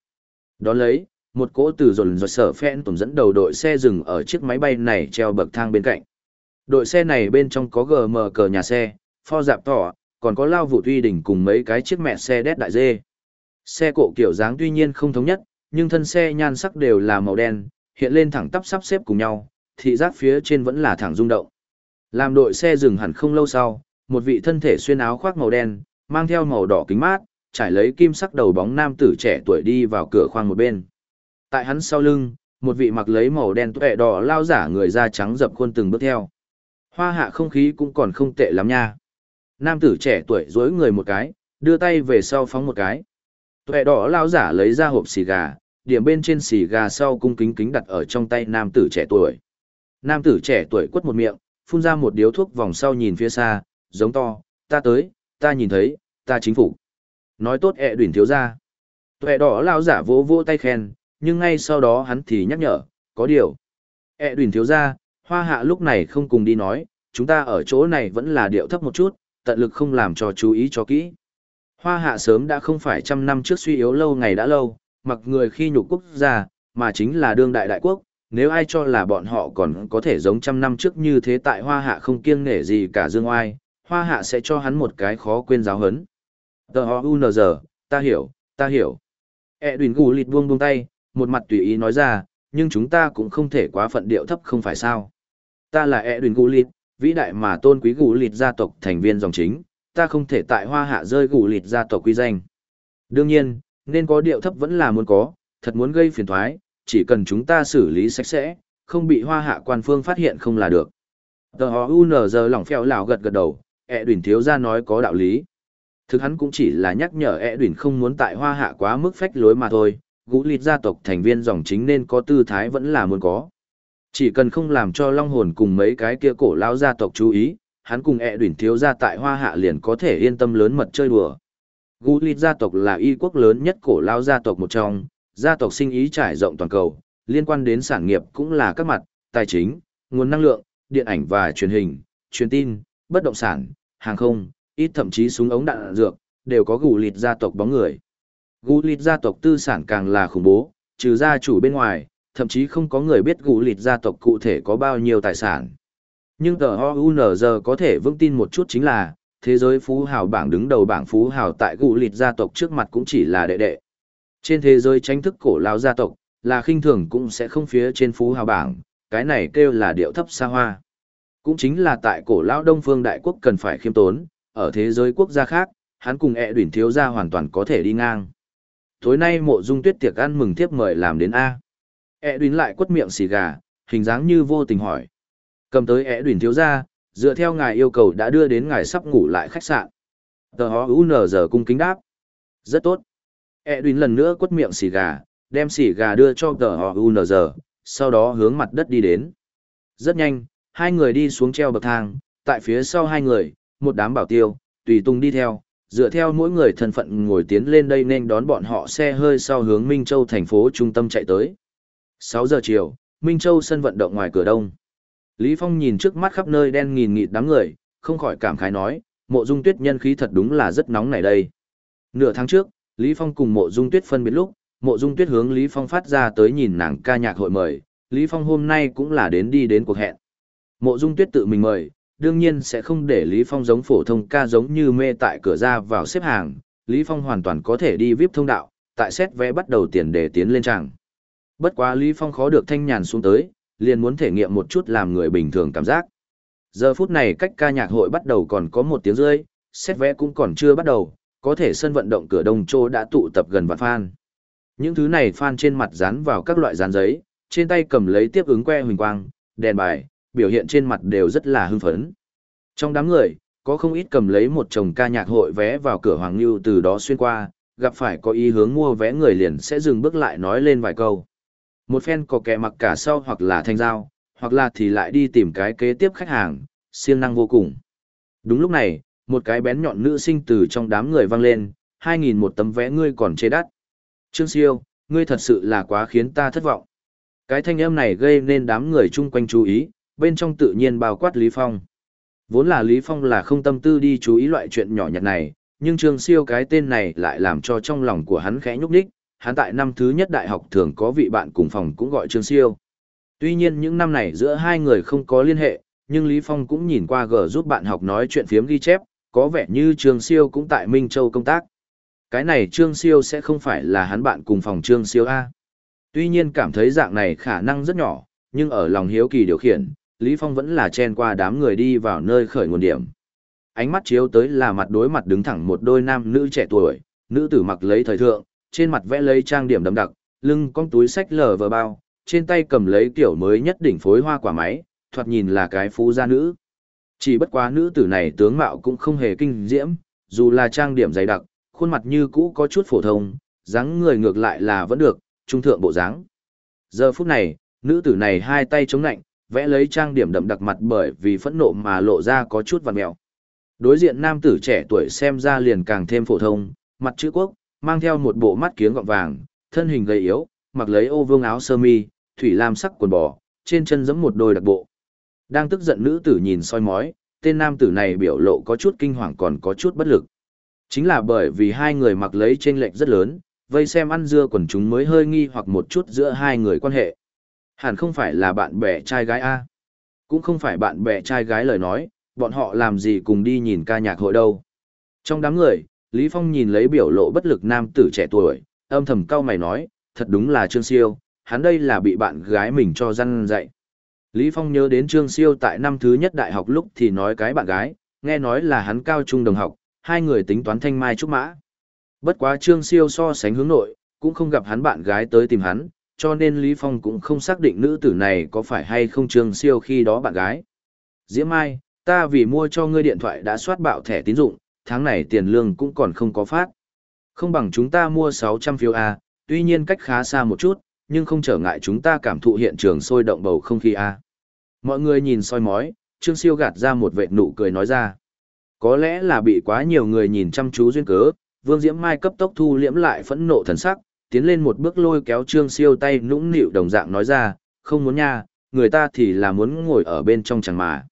S1: Đón lấy, một cỗ từ dồn dồn sở phen tổng dẫn đầu đội xe dừng ở chiếc máy bay này treo bậc thang bên cạnh. Đội xe này bên trong có GM cờ nhà xe, pho dạp tỏ, còn có lao vụ tuy đỉnh cùng mấy cái chiếc mẹ xe đét đại dê. Xe cộ kiểu dáng tuy nhiên không thống nhất, nhưng thân xe nhan sắc đều là màu đen, hiện lên thẳng tắp sắp xếp cùng nhau, thị giác phía trên vẫn là thẳng rung động. Làm đội xe dừng hẳn không lâu sau, một vị thân thể xuyên áo khoác màu đen, mang theo màu đỏ kính mát, trải lấy kim sắc đầu bóng nam tử trẻ tuổi đi vào cửa khoang một bên. Tại hắn sau lưng, một vị mặc lấy màu đen tuệ đỏ lao giả người da trắng dập khuôn từng bước theo. Hoa hạ không khí cũng còn không tệ lắm nha. Nam tử trẻ tuổi dối người một cái, đưa tay về sau phóng một cái. Tuệ đỏ lao giả lấy ra hộp xì gà, điểm bên trên xì gà sau cung kính kính đặt ở trong tay nam tử trẻ tuổi. Nam tử trẻ tuổi quất một miệng, phun ra một điếu thuốc vòng sau nhìn phía xa, giống to, ta tới, ta nhìn thấy, ta chính phủ. Nói tốt ẹ đuỳnh thiếu ra. Tuệ đỏ lao giả vỗ vỗ tay khen, nhưng ngay sau đó hắn thì nhắc nhở, có điều. ẹ đuỳnh thiếu ra, Hoa hạ lúc này không cùng đi nói, chúng ta ở chỗ này vẫn là điệu thấp một chút, tận lực không làm cho chú ý cho kỹ. Hoa hạ sớm đã không phải trăm năm trước suy yếu lâu ngày đã lâu, mặc người khi nhục quốc gia, mà chính là đương đại đại quốc, nếu ai cho là bọn họ còn có thể giống trăm năm trước như thế tại hoa hạ không kiêng nể gì cả dương oai, hoa hạ sẽ cho hắn một cái khó quên giáo hấn. Tờ ho UNZ, ta hiểu, ta hiểu. E đùn gù lịt buông buông tay, một mặt tùy ý nói ra, nhưng chúng ta cũng không thể quá phận điệu thấp không phải sao. Ta là Edwin lịt, vĩ đại mà tôn quý Gulit gia tộc thành viên dòng chính, ta không thể tại hoa hạ rơi gù lịt gia tộc quy danh. Đương nhiên, nên có điệu thấp vẫn là muốn có, thật muốn gây phiền thoái, chỉ cần chúng ta xử lý sạch sẽ, không bị hoa hạ quan phương phát hiện không là được. Tờ hò UNZ lỏng phèo lào gật gật đầu, ẹ đuyển thiếu ra nói có đạo lý. Thực hắn cũng chỉ là nhắc nhở ẹ đuyển không muốn tại hoa hạ quá mức phách lối mà thôi, gũ lịt gia tộc thành viên dòng chính nên có tư thái vẫn là muốn có. Chỉ cần không làm cho long hồn cùng mấy cái kia cổ lao gia tộc chú ý, hắn cùng ẹ đuyển thiếu ra tại hoa hạ liền có thể yên tâm lớn mật chơi đùa. Gũ lịt gia tộc là y quốc lớn nhất cổ lao gia tộc một trong, gia tộc sinh ý trải rộng toàn cầu, liên quan đến sản nghiệp cũng là các mặt, tài chính, nguồn năng lượng, điện ảnh và truyền hình, truyền tin, bất động sản, hàng không, ít thậm chí súng ống đạn dược, đều có gù lịt gia tộc bóng người. Gù lịt gia tộc tư sản càng là khủng bố, trừ gia chủ bên ngoài, thậm chí không có người biết gù lịt gia tộc cụ thể có bao nhiêu tài sản. Nhưng tờ OUNZ có thể vững tin một chút chính là, thế giới phú hào bảng đứng đầu bảng phú hào tại gù lịt gia tộc trước mặt cũng chỉ là đệ đệ. Trên thế giới tranh thức cổ lao gia tộc, là khinh thường cũng sẽ không phía trên phú hào bảng, cái này kêu là điệu thấp xa hoa. Cũng chính là tại cổ lao đông phương đại quốc cần phải khiêm tốn, ở thế giới quốc gia khác, hắn cùng e ẹ đuyển thiếu gia hoàn toàn có thể đi ngang. Tối nay mộ dung tuyết tiệc ăn mừng tiếp mời làm đến A. E ẹ đuyển lại quất miệng xì gà, hình dáng như vô tình hỏi. Cầm tới e ẹ đuyển thiếu gia, dựa theo ngài yêu cầu đã đưa đến ngài sắp ngủ lại khách sạn. Tờ hó UN giờ cung kính đáp. Rất tốt. ẹ đuyển lần nữa quất miệng xì gà, đem xì gà đưa cho tờ hó UN giờ, sau đó hướng mặt đất đi đến. Rất nhanh, hai người đi xuống treo bậc thang, tại phía sau hai người, một đám bảo tiêu, tùy tung đi theo, dựa theo mỗi người thân phận ngồi tiến lên đây nên đón bọn họ xe hơi sau hướng Minh Châu thành phố trung tâm chạy tới. 6 giờ chiều, Minh Châu sân vận động ngoài cửa đông. Lý Phong nhìn trước mắt khắp nơi đen nghìn nghịt đám người, không khỏi cảm khái nói, mộ dung tuyết nhân khí thật đúng là rất nóng này đây. Nửa tháng trước, Lý Phong cùng mộ dung tuyết phân biệt lúc, mộ dung tuyết hướng Lý Phong phát ra tới nhìn nàng ca nhạc hội mời, Lý Phong hôm nay cũng là đến đi đến cuộc hẹn. Mộ dung tuyết tự mình mời, đương nhiên sẽ không để Lý Phong giống phổ thông ca giống như mê tại cửa ra vào xếp hàng, Lý Phong hoàn toàn có thể đi VIP thông đạo, tại xét vé bắt đầu tiền để tiến lên tràng. Bất quá Lý Phong khó được thanh nhàn xuống tới, liền muốn thể nghiệm một chút làm người bình thường cảm giác. Giờ phút này cách ca nhạc hội bắt đầu còn có một tiếng rơi, xét vé cũng còn chưa bắt đầu, có thể sân vận động cửa đông châu đã tụ tập gần vạn fan. Những thứ này fan trên mặt dán vào các loại dán giấy, trên tay cầm lấy tiếp ứng que huỳnh quang, đèn bài, biểu hiện trên mặt đều rất là hưng phấn. Trong đám người, có không ít cầm lấy một chồng ca nhạc hội vé vào cửa Hoàng Lưu từ đó xuyên qua, gặp phải có ý hướng mua vé người liền sẽ dừng bước lại nói lên vài câu. Một phen có kẻ mặc cả sau hoặc là thanh giao, hoặc là thì lại đi tìm cái kế tiếp khách hàng, siêng năng vô cùng. Đúng lúc này, một cái bén nhọn nữ sinh từ trong đám người vang lên, 2.000 một tấm vé ngươi còn chê đắt. Trương Siêu, ngươi thật sự là quá khiến ta thất vọng. Cái thanh âm này gây nên đám người chung quanh chú ý, bên trong tự nhiên bao quát Lý Phong. Vốn là Lý Phong là không tâm tư đi chú ý loại chuyện nhỏ nhặt này, nhưng Trương Siêu cái tên này lại làm cho trong lòng của hắn khẽ nhúc nhích, hắn tại năm thứ nhất đại học thường có vị bạn cùng phòng cũng gọi Trương Siêu. Tuy nhiên những năm này giữa hai người không có liên hệ, nhưng Lý Phong cũng nhìn qua gờ giúp bạn học nói chuyện phiếm ghi chép, có vẻ như Trương Siêu cũng tại Minh Châu công tác. Cái này Trương Siêu sẽ không phải là hắn bạn cùng phòng Trương Siêu A. Tuy nhiên cảm thấy dạng này khả năng rất nhỏ, nhưng ở lòng hiếu kỳ điều khiển, Lý Phong vẫn là chen qua đám người đi vào nơi khởi nguồn điểm. Ánh mắt chiếu tới là mặt đối mặt đứng thẳng một đôi nam nữ trẻ tuổi, nữ tử mặc lấy thời thượng, trên mặt vẽ lấy trang điểm đậm đặc, lưng con túi sách lờ vờ bao, trên tay cầm lấy kiểu mới nhất đỉnh phối hoa quả máy, thoạt nhìn là cái phú gia nữ. Chỉ bất quá nữ tử này tướng mạo cũng không hề kinh diễm, dù là trang điểm dày đặc, khuôn mặt như cũ có chút phổ thông, dáng người ngược lại là vẫn được, trung thượng bộ dáng. Giờ phút này, nữ tử này hai tay chống nạnh, vẽ lấy trang điểm đậm đặc mặt bởi vì phẫn nộ mà lộ ra có chút vằn mèo. Đối diện nam tử trẻ tuổi xem ra liền càng thêm phổ thông, mặt chữ quốc, mang theo một bộ mắt kiếng gọng vàng, thân hình gầy yếu, mặc lấy ô vương áo sơ mi, thủy lam sắc quần bò, trên chân giẫm một đôi đặc bộ. Đang tức giận nữ tử nhìn soi mói, tên nam tử này biểu lộ có chút kinh hoàng còn có chút bất lực. Chính là bởi vì hai người mặc lấy chênh lệch rất lớn, vây xem ăn dưa quần chúng mới hơi nghi hoặc một chút giữa hai người quan hệ. Hẳn không phải là bạn bè trai gái A. Cũng không phải bạn bè trai gái lời nói, bọn họ làm gì cùng đi nhìn ca nhạc hội đâu. Trong đám người, Lý Phong nhìn lấy biểu lộ bất lực nam tử trẻ tuổi, âm thầm cau mày nói, thật đúng là Trương Siêu, hắn đây là bị bạn gái mình cho răn dạy. Lý Phong nhớ đến Trương Siêu tại năm thứ nhất đại học lúc thì nói cái bạn gái, nghe nói là hắn cao trung đồng học, hai người tính toán thanh mai trúc mã. Bất quá Trương Siêu so sánh hướng nội, cũng không gặp hắn bạn gái tới tìm hắn, cho nên Lý Phong cũng không xác định nữ tử này có phải hay không Trương Siêu khi đó bạn gái. Diễm Mai, ta vì mua cho ngươi điện thoại đã soát bạo thẻ tín dụng, tháng này tiền lương cũng còn không có phát. Không bằng chúng ta mua 600 phiếu A, tuy nhiên cách khá xa một chút, nhưng không trở ngại chúng ta cảm thụ hiện trường sôi động bầu không khí A. Mọi người nhìn soi mói, Trương Siêu gạt ra một vệt nụ cười nói ra. Có lẽ là bị quá nhiều người nhìn chăm chú duyên cớ, Vương Diễm Mai cấp tốc thu liễm lại phẫn nộ thần sắc, tiến lên một bước lôi kéo Trương Siêu tay nũng nịu đồng dạng nói ra, không muốn nha, người ta thì là muốn ngồi ở bên trong chẳng mà.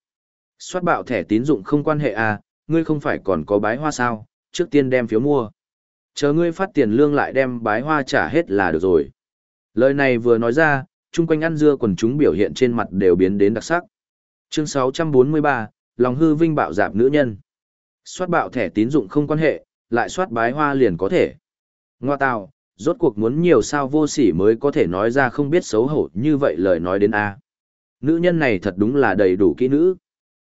S1: Xoát bạo thẻ tín dụng không quan hệ à, ngươi không phải còn có bái hoa sao, trước tiên đem phiếu mua. Chờ ngươi phát tiền lương lại đem bái hoa trả hết là được rồi. Lời này vừa nói ra, chung quanh ăn dưa quần chúng biểu hiện trên mặt đều biến đến đặc sắc. Chương 643, lòng hư vinh bạo dạp nữ nhân. Xoát bạo thẻ tín dụng không quan hệ, lại soát bái hoa liền có thể. Ngoa tào, rốt cuộc muốn nhiều sao vô sỉ mới có thể nói ra không biết xấu hổ như vậy lời nói đến A. Nữ nhân này thật đúng là đầy đủ kỹ nữ.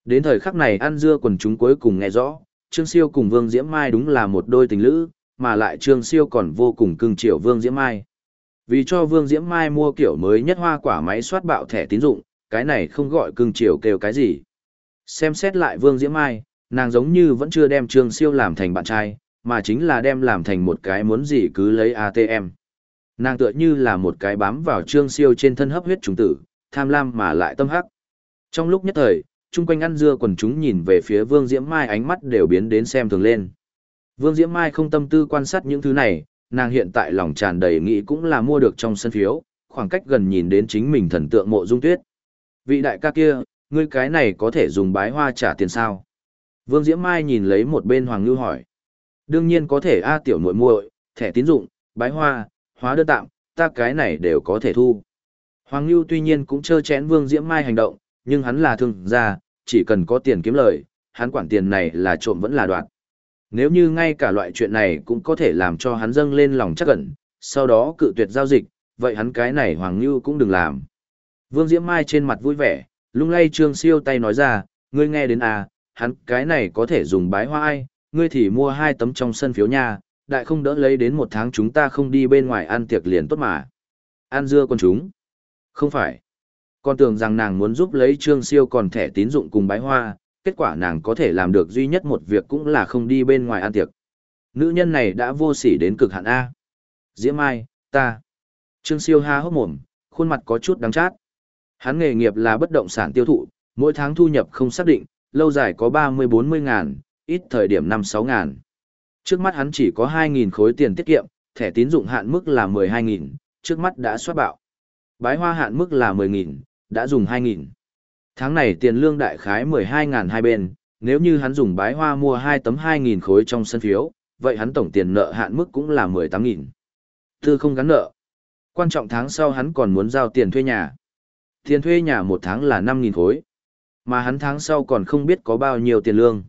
S1: Đến thời khắc này ăn dưa quần chúng cuối cùng nghe rõ, Trương Siêu cùng Vương Diễm Mai đúng là một đôi tình lữ, mà lại Trương Siêu còn vô cùng cưng chiều Vương Diễm Mai. Vì cho Vương Diễm Mai mua kiểu mới nhất hoa quả máy soát bạo thẻ tín dụng, cái này không gọi cưng chiều kêu cái gì. Xem xét lại Vương Diễm Mai, nàng giống như vẫn chưa đem Trương Siêu làm thành bạn trai, mà chính là đem làm thành một cái muốn gì cứ lấy ATM. Nàng tựa như là một cái bám vào Trương Siêu trên thân hấp huyết trùng tử, tham lam mà lại tâm hắc. Trong lúc nhất thời, chung quanh ăn dưa quần chúng nhìn về phía Vương Diễm Mai ánh mắt đều biến đến xem thường lên. Vương Diễm Mai không tâm tư quan sát những thứ này, nàng hiện tại lòng tràn đầy nghĩ cũng là mua được trong sân phiếu, khoảng cách gần nhìn đến chính mình thần tượng mộ dung tuyết. Vị đại ca kia, ngươi cái này có thể dùng bái hoa trả tiền sao? Vương Diễm Mai nhìn lấy một bên Hoàng Ngưu hỏi. Đương nhiên có thể A tiểu muội muội, thẻ tín dụng, bái hoa, hóa đơn tạm, ta cái này đều có thể thu. Hoàng lưu tuy nhiên cũng chơ chén Vương Diễm Mai hành động, nhưng hắn là thương gia, chỉ cần có tiền kiếm lời, hắn quản tiền này là trộm vẫn là đoạt. Nếu như ngay cả loại chuyện này cũng có thể làm cho hắn dâng lên lòng chắc ẩn, sau đó cự tuyệt giao dịch, vậy hắn cái này Hoàng lưu cũng đừng làm. Vương Diễm Mai trên mặt vui vẻ, lung lay Trương Siêu tay nói ra, ngươi nghe đến à, hắn cái này có thể dùng bái hoa ai, ngươi thì mua hai tấm trong sân phiếu nha, đại không đỡ lấy đến một tháng chúng ta không đi bên ngoài ăn tiệc liền tốt mà. Ăn dưa con chúng. Không phải. Con tưởng rằng nàng muốn giúp lấy Trương Siêu còn thẻ tín dụng cùng bái hoa, kết quả nàng có thể làm được duy nhất một việc cũng là không đi bên ngoài ăn tiệc. Nữ nhân này đã vô sỉ đến cực hạn A. Diễm Mai, ta. Trương Siêu ha hốc mồm, khuôn mặt có chút đắng chát. Hắn nghề nghiệp là bất động sản tiêu thụ, mỗi tháng thu nhập không xác định, lâu dài có 30-40 ngàn, ít thời điểm 5-6 ngàn. Trước mắt hắn chỉ có 2.000 khối tiền tiết kiệm, thẻ tín dụng hạn mức là 12.000, trước mắt đã soát bạo. Bái hoa hạn mức là 10.000, đã dùng 2.000. Tháng này tiền lương đại khái 12.000 hai bên, nếu như hắn dùng bái hoa mua 2 tấm 2.000 khối trong sân phiếu, vậy hắn tổng tiền nợ hạn mức cũng là 18.000. Tư không gắn nợ. Quan trọng tháng sau hắn còn muốn giao tiền thuê nhà. Tiền thuê nhà một tháng là 5.000 khối. Mà hắn tháng sau còn không biết có bao nhiêu tiền lương.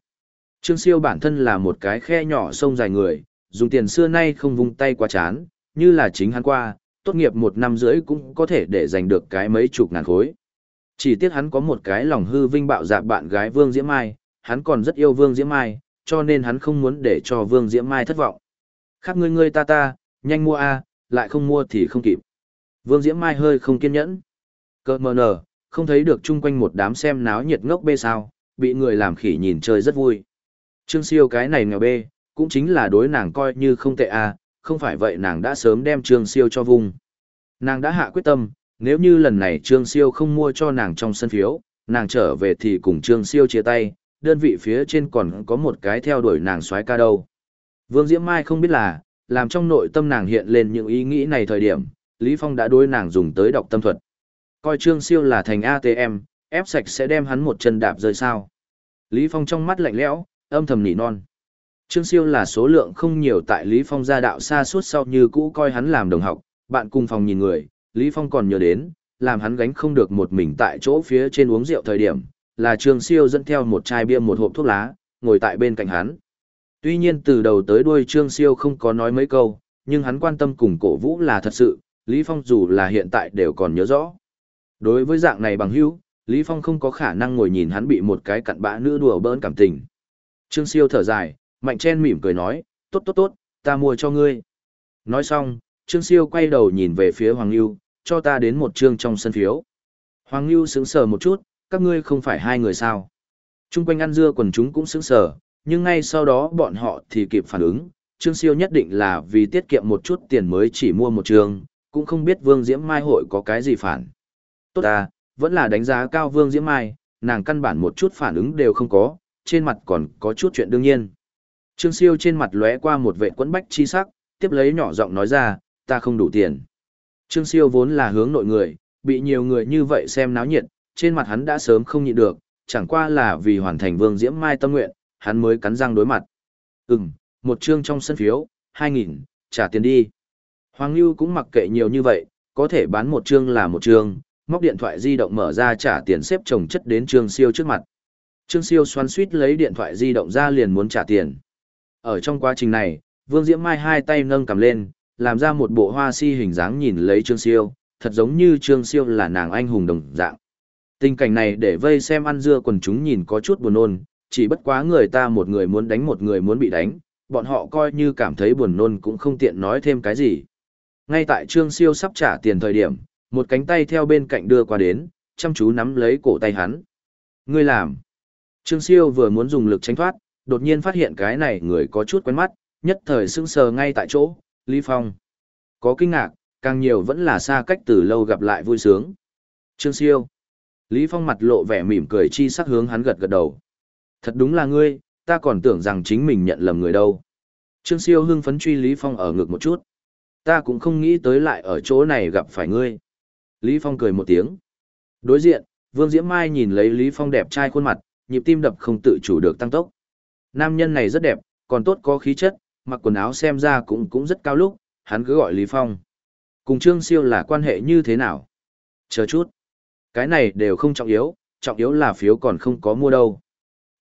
S1: Trương Siêu bản thân là một cái khe nhỏ sông dài người, dùng tiền xưa nay không vung tay quá chán, như là chính hắn qua, tốt nghiệp một năm rưỡi cũng có thể để giành được cái mấy chục ngàn khối. Chỉ tiếc hắn có một cái lòng hư vinh bạo dạ bạn gái Vương Diễm Mai, hắn còn rất yêu Vương Diễm Mai, cho nên hắn không muốn để cho Vương Diễm Mai thất vọng. Khác ngươi ngươi ta ta, nhanh mua a, lại không mua thì không kịp. Vương Diễm Mai hơi không kiên nhẫn. Cơ mờ nở, không thấy được chung quanh một đám xem náo nhiệt ngốc bê sao, bị người làm khỉ nhìn chơi rất vui. Trương siêu cái này nghèo bê, cũng chính là đối nàng coi như không tệ à, không phải vậy nàng đã sớm đem Trương siêu cho vùng. Nàng đã hạ quyết tâm, nếu như lần này Trương siêu không mua cho nàng trong sân phiếu, nàng trở về thì cùng Trương siêu chia tay, đơn vị phía trên còn có một cái theo đuổi nàng xoái ca đâu. Vương Diễm Mai không biết là, làm trong nội tâm nàng hiện lên những ý nghĩ này thời điểm, Lý Phong đã đối nàng dùng tới đọc tâm thuật coi Trương Siêu là thành ATM, ép sạch sẽ đem hắn một chân đạp rơi sao. Lý Phong trong mắt lạnh lẽo, âm thầm nỉ non. Trương Siêu là số lượng không nhiều tại Lý Phong gia đạo xa suốt sau như cũ coi hắn làm đồng học, bạn cùng phòng nhìn người, Lý Phong còn nhớ đến, làm hắn gánh không được một mình tại chỗ phía trên uống rượu thời điểm, là Trương Siêu dẫn theo một chai bia một hộp thuốc lá, ngồi tại bên cạnh hắn. Tuy nhiên từ đầu tới đuôi Trương Siêu không có nói mấy câu, nhưng hắn quan tâm cùng cổ vũ là thật sự, Lý Phong dù là hiện tại đều còn nhớ rõ. Đối với dạng này bằng hữu, Lý Phong không có khả năng ngồi nhìn hắn bị một cái cặn bã nữ đùa bỡn cảm tình. Trương Siêu thở dài, Mạnh chen mỉm cười nói, tốt tốt tốt, ta mua cho ngươi. Nói xong, Trương Siêu quay đầu nhìn về phía Hoàng Lưu, cho ta đến một trương trong sân phiếu. Hoàng Lưu sững sờ một chút, các ngươi không phải hai người sao. Trung quanh ăn dưa quần chúng cũng sững sờ, nhưng ngay sau đó bọn họ thì kịp phản ứng, Trương Siêu nhất định là vì tiết kiệm một chút tiền mới chỉ mua một trường, cũng không biết Vương Diễm Mai hội có cái gì phản. Tốt à, vẫn là đánh giá cao Vương Diễm Mai, nàng căn bản một chút phản ứng đều không có, trên mặt còn có chút chuyện đương nhiên. Trương Siêu trên mặt lóe qua một vệ quẫn bách chi sắc, tiếp lấy nhỏ giọng nói ra, ta không đủ tiền. Trương Siêu vốn là hướng nội người, bị nhiều người như vậy xem náo nhiệt, trên mặt hắn đã sớm không nhịn được, chẳng qua là vì hoàn thành Vương Diễm Mai tâm nguyện, hắn mới cắn răng đối mặt. Ừm, một chương trong sân phiếu, 2.000, trả tiền đi. Hoàng Lưu cũng mặc kệ nhiều như vậy, có thể bán một chương là một chương, móc điện thoại di động mở ra trả tiền xếp chồng chất đến Trương Siêu trước mặt. Trương Siêu xoắn suýt lấy điện thoại di động ra liền muốn trả tiền. Ở trong quá trình này, Vương Diễm Mai hai tay nâng cầm lên, làm ra một bộ hoa si hình dáng nhìn lấy Trương Siêu, thật giống như Trương Siêu là nàng anh hùng đồng dạng. Tình cảnh này để vây xem ăn dưa quần chúng nhìn có chút buồn nôn, chỉ bất quá người ta một người muốn đánh một người muốn bị đánh, bọn họ coi như cảm thấy buồn nôn cũng không tiện nói thêm cái gì. Ngay tại Trương Siêu sắp trả tiền thời điểm, một cánh tay theo bên cạnh đưa qua đến, chăm chú nắm lấy cổ tay hắn. Ngươi làm. Trương Siêu vừa muốn dùng lực tránh thoát, đột nhiên phát hiện cái này người có chút quen mắt, nhất thời sững sờ ngay tại chỗ, Lý Phong. Có kinh ngạc, càng nhiều vẫn là xa cách từ lâu gặp lại vui sướng. Trương Siêu. Lý Phong mặt lộ vẻ mỉm cười chi sắc hướng hắn gật gật đầu. Thật đúng là ngươi, ta còn tưởng rằng chính mình nhận lầm người đâu. Trương Siêu hưng phấn truy Lý Phong ở ngực một chút. Ta cũng không nghĩ tới lại ở chỗ này gặp phải ngươi. Lý Phong cười một tiếng. Đối diện, Vương Diễm Mai nhìn lấy Lý Phong đẹp trai khuôn mặt, nhịp tim đập không tự chủ được tăng tốc. Nam nhân này rất đẹp, còn tốt có khí chất, mặc quần áo xem ra cũng cũng rất cao lúc, hắn cứ gọi Lý Phong. Cùng Trương Siêu là quan hệ như thế nào? Chờ chút. Cái này đều không trọng yếu, trọng yếu là phiếu còn không có mua đâu.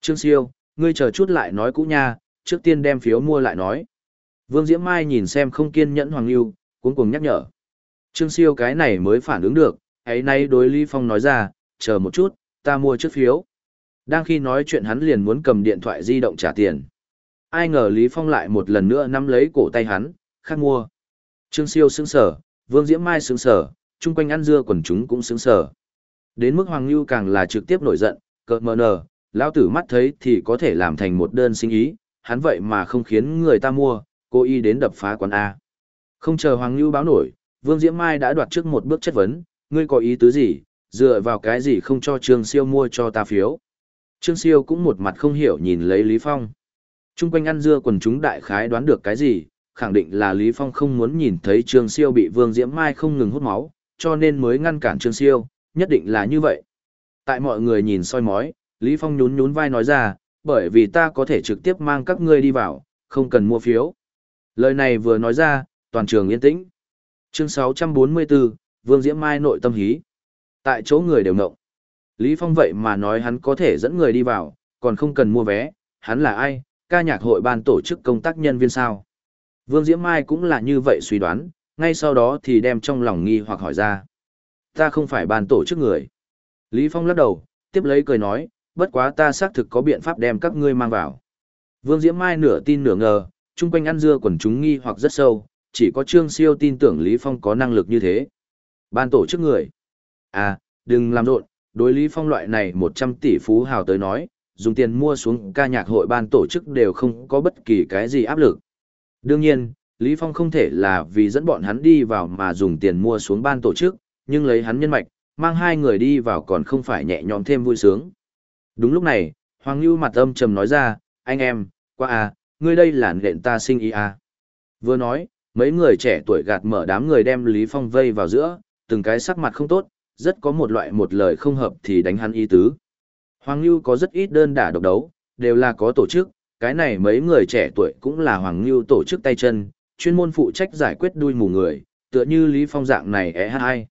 S1: Trương Siêu, ngươi chờ chút lại nói cũ nha, trước tiên đem phiếu mua lại nói. Vương Diễm Mai nhìn xem không kiên nhẫn Hoàng Lưu, cuống cuồng nhắc nhở. Trương Siêu cái này mới phản ứng được, ấy nay đối Lý Phong nói ra, chờ một chút, ta mua trước phiếu. Đang khi nói chuyện hắn liền muốn cầm điện thoại di động trả tiền. Ai ngờ Lý Phong lại một lần nữa nắm lấy cổ tay hắn, khác mua. Trương Siêu sững sở, Vương Diễm Mai sững sở, chung quanh ăn dưa quần chúng cũng sững sở. Đến mức Hoàng Lưu càng là trực tiếp nổi giận, cợt mờ nở, lão tử mắt thấy thì có thể làm thành một đơn sinh ý, hắn vậy mà không khiến người ta mua, cô y đến đập phá quán A. Không chờ Hoàng Lưu báo nổi, Vương Diễm Mai đã đoạt trước một bước chất vấn, ngươi có ý tứ gì, dựa vào cái gì không cho Trương Siêu mua cho ta phiếu. Trương Siêu cũng một mặt không hiểu nhìn lấy Lý Phong. Trung quanh ăn dưa quần chúng đại khái đoán được cái gì, khẳng định là Lý Phong không muốn nhìn thấy Trương Siêu bị Vương Diễm Mai không ngừng hút máu, cho nên mới ngăn cản Trương Siêu, nhất định là như vậy. Tại mọi người nhìn soi mói, Lý Phong nhún nhún vai nói ra, bởi vì ta có thể trực tiếp mang các ngươi đi vào, không cần mua phiếu. Lời này vừa nói ra, toàn trường yên tĩnh. Chương 644, Vương Diễm Mai nội tâm hí. Tại chỗ người đều ngộng. Lý Phong vậy mà nói hắn có thể dẫn người đi vào, còn không cần mua vé, hắn là ai, ca nhạc hội ban tổ chức công tác nhân viên sao. Vương Diễm Mai cũng là như vậy suy đoán, ngay sau đó thì đem trong lòng nghi hoặc hỏi ra. Ta không phải ban tổ chức người. Lý Phong lắc đầu, tiếp lấy cười nói, bất quá ta xác thực có biện pháp đem các ngươi mang vào. Vương Diễm Mai nửa tin nửa ngờ, chung quanh ăn dưa quần chúng nghi hoặc rất sâu, chỉ có Trương Siêu tin tưởng Lý Phong có năng lực như thế. Ban tổ chức người. À, đừng làm rộn, đối Lý Phong loại này 100 tỷ phú hào tới nói, dùng tiền mua xuống ca nhạc hội ban tổ chức đều không có bất kỳ cái gì áp lực. Đương nhiên, Lý Phong không thể là vì dẫn bọn hắn đi vào mà dùng tiền mua xuống ban tổ chức, nhưng lấy hắn nhân mạch, mang hai người đi vào còn không phải nhẹ nhõm thêm vui sướng. Đúng lúc này, Hoàng Lưu mặt âm trầm nói ra, anh em, qua à, ngươi đây là nện ta sinh ý à. Vừa nói, mấy người trẻ tuổi gạt mở đám người đem Lý Phong vây vào giữa, từng cái sắc mặt không tốt, rất có một loại một lời không hợp thì đánh hắn ý tứ. Hoàng Nhu có rất ít đơn đả độc đấu, đều là có tổ chức, cái này mấy người trẻ tuổi cũng là Hoàng Nhu tổ chức tay chân, chuyên môn phụ trách giải quyết đuôi mù người, tựa như Lý Phong dạng này e é hai.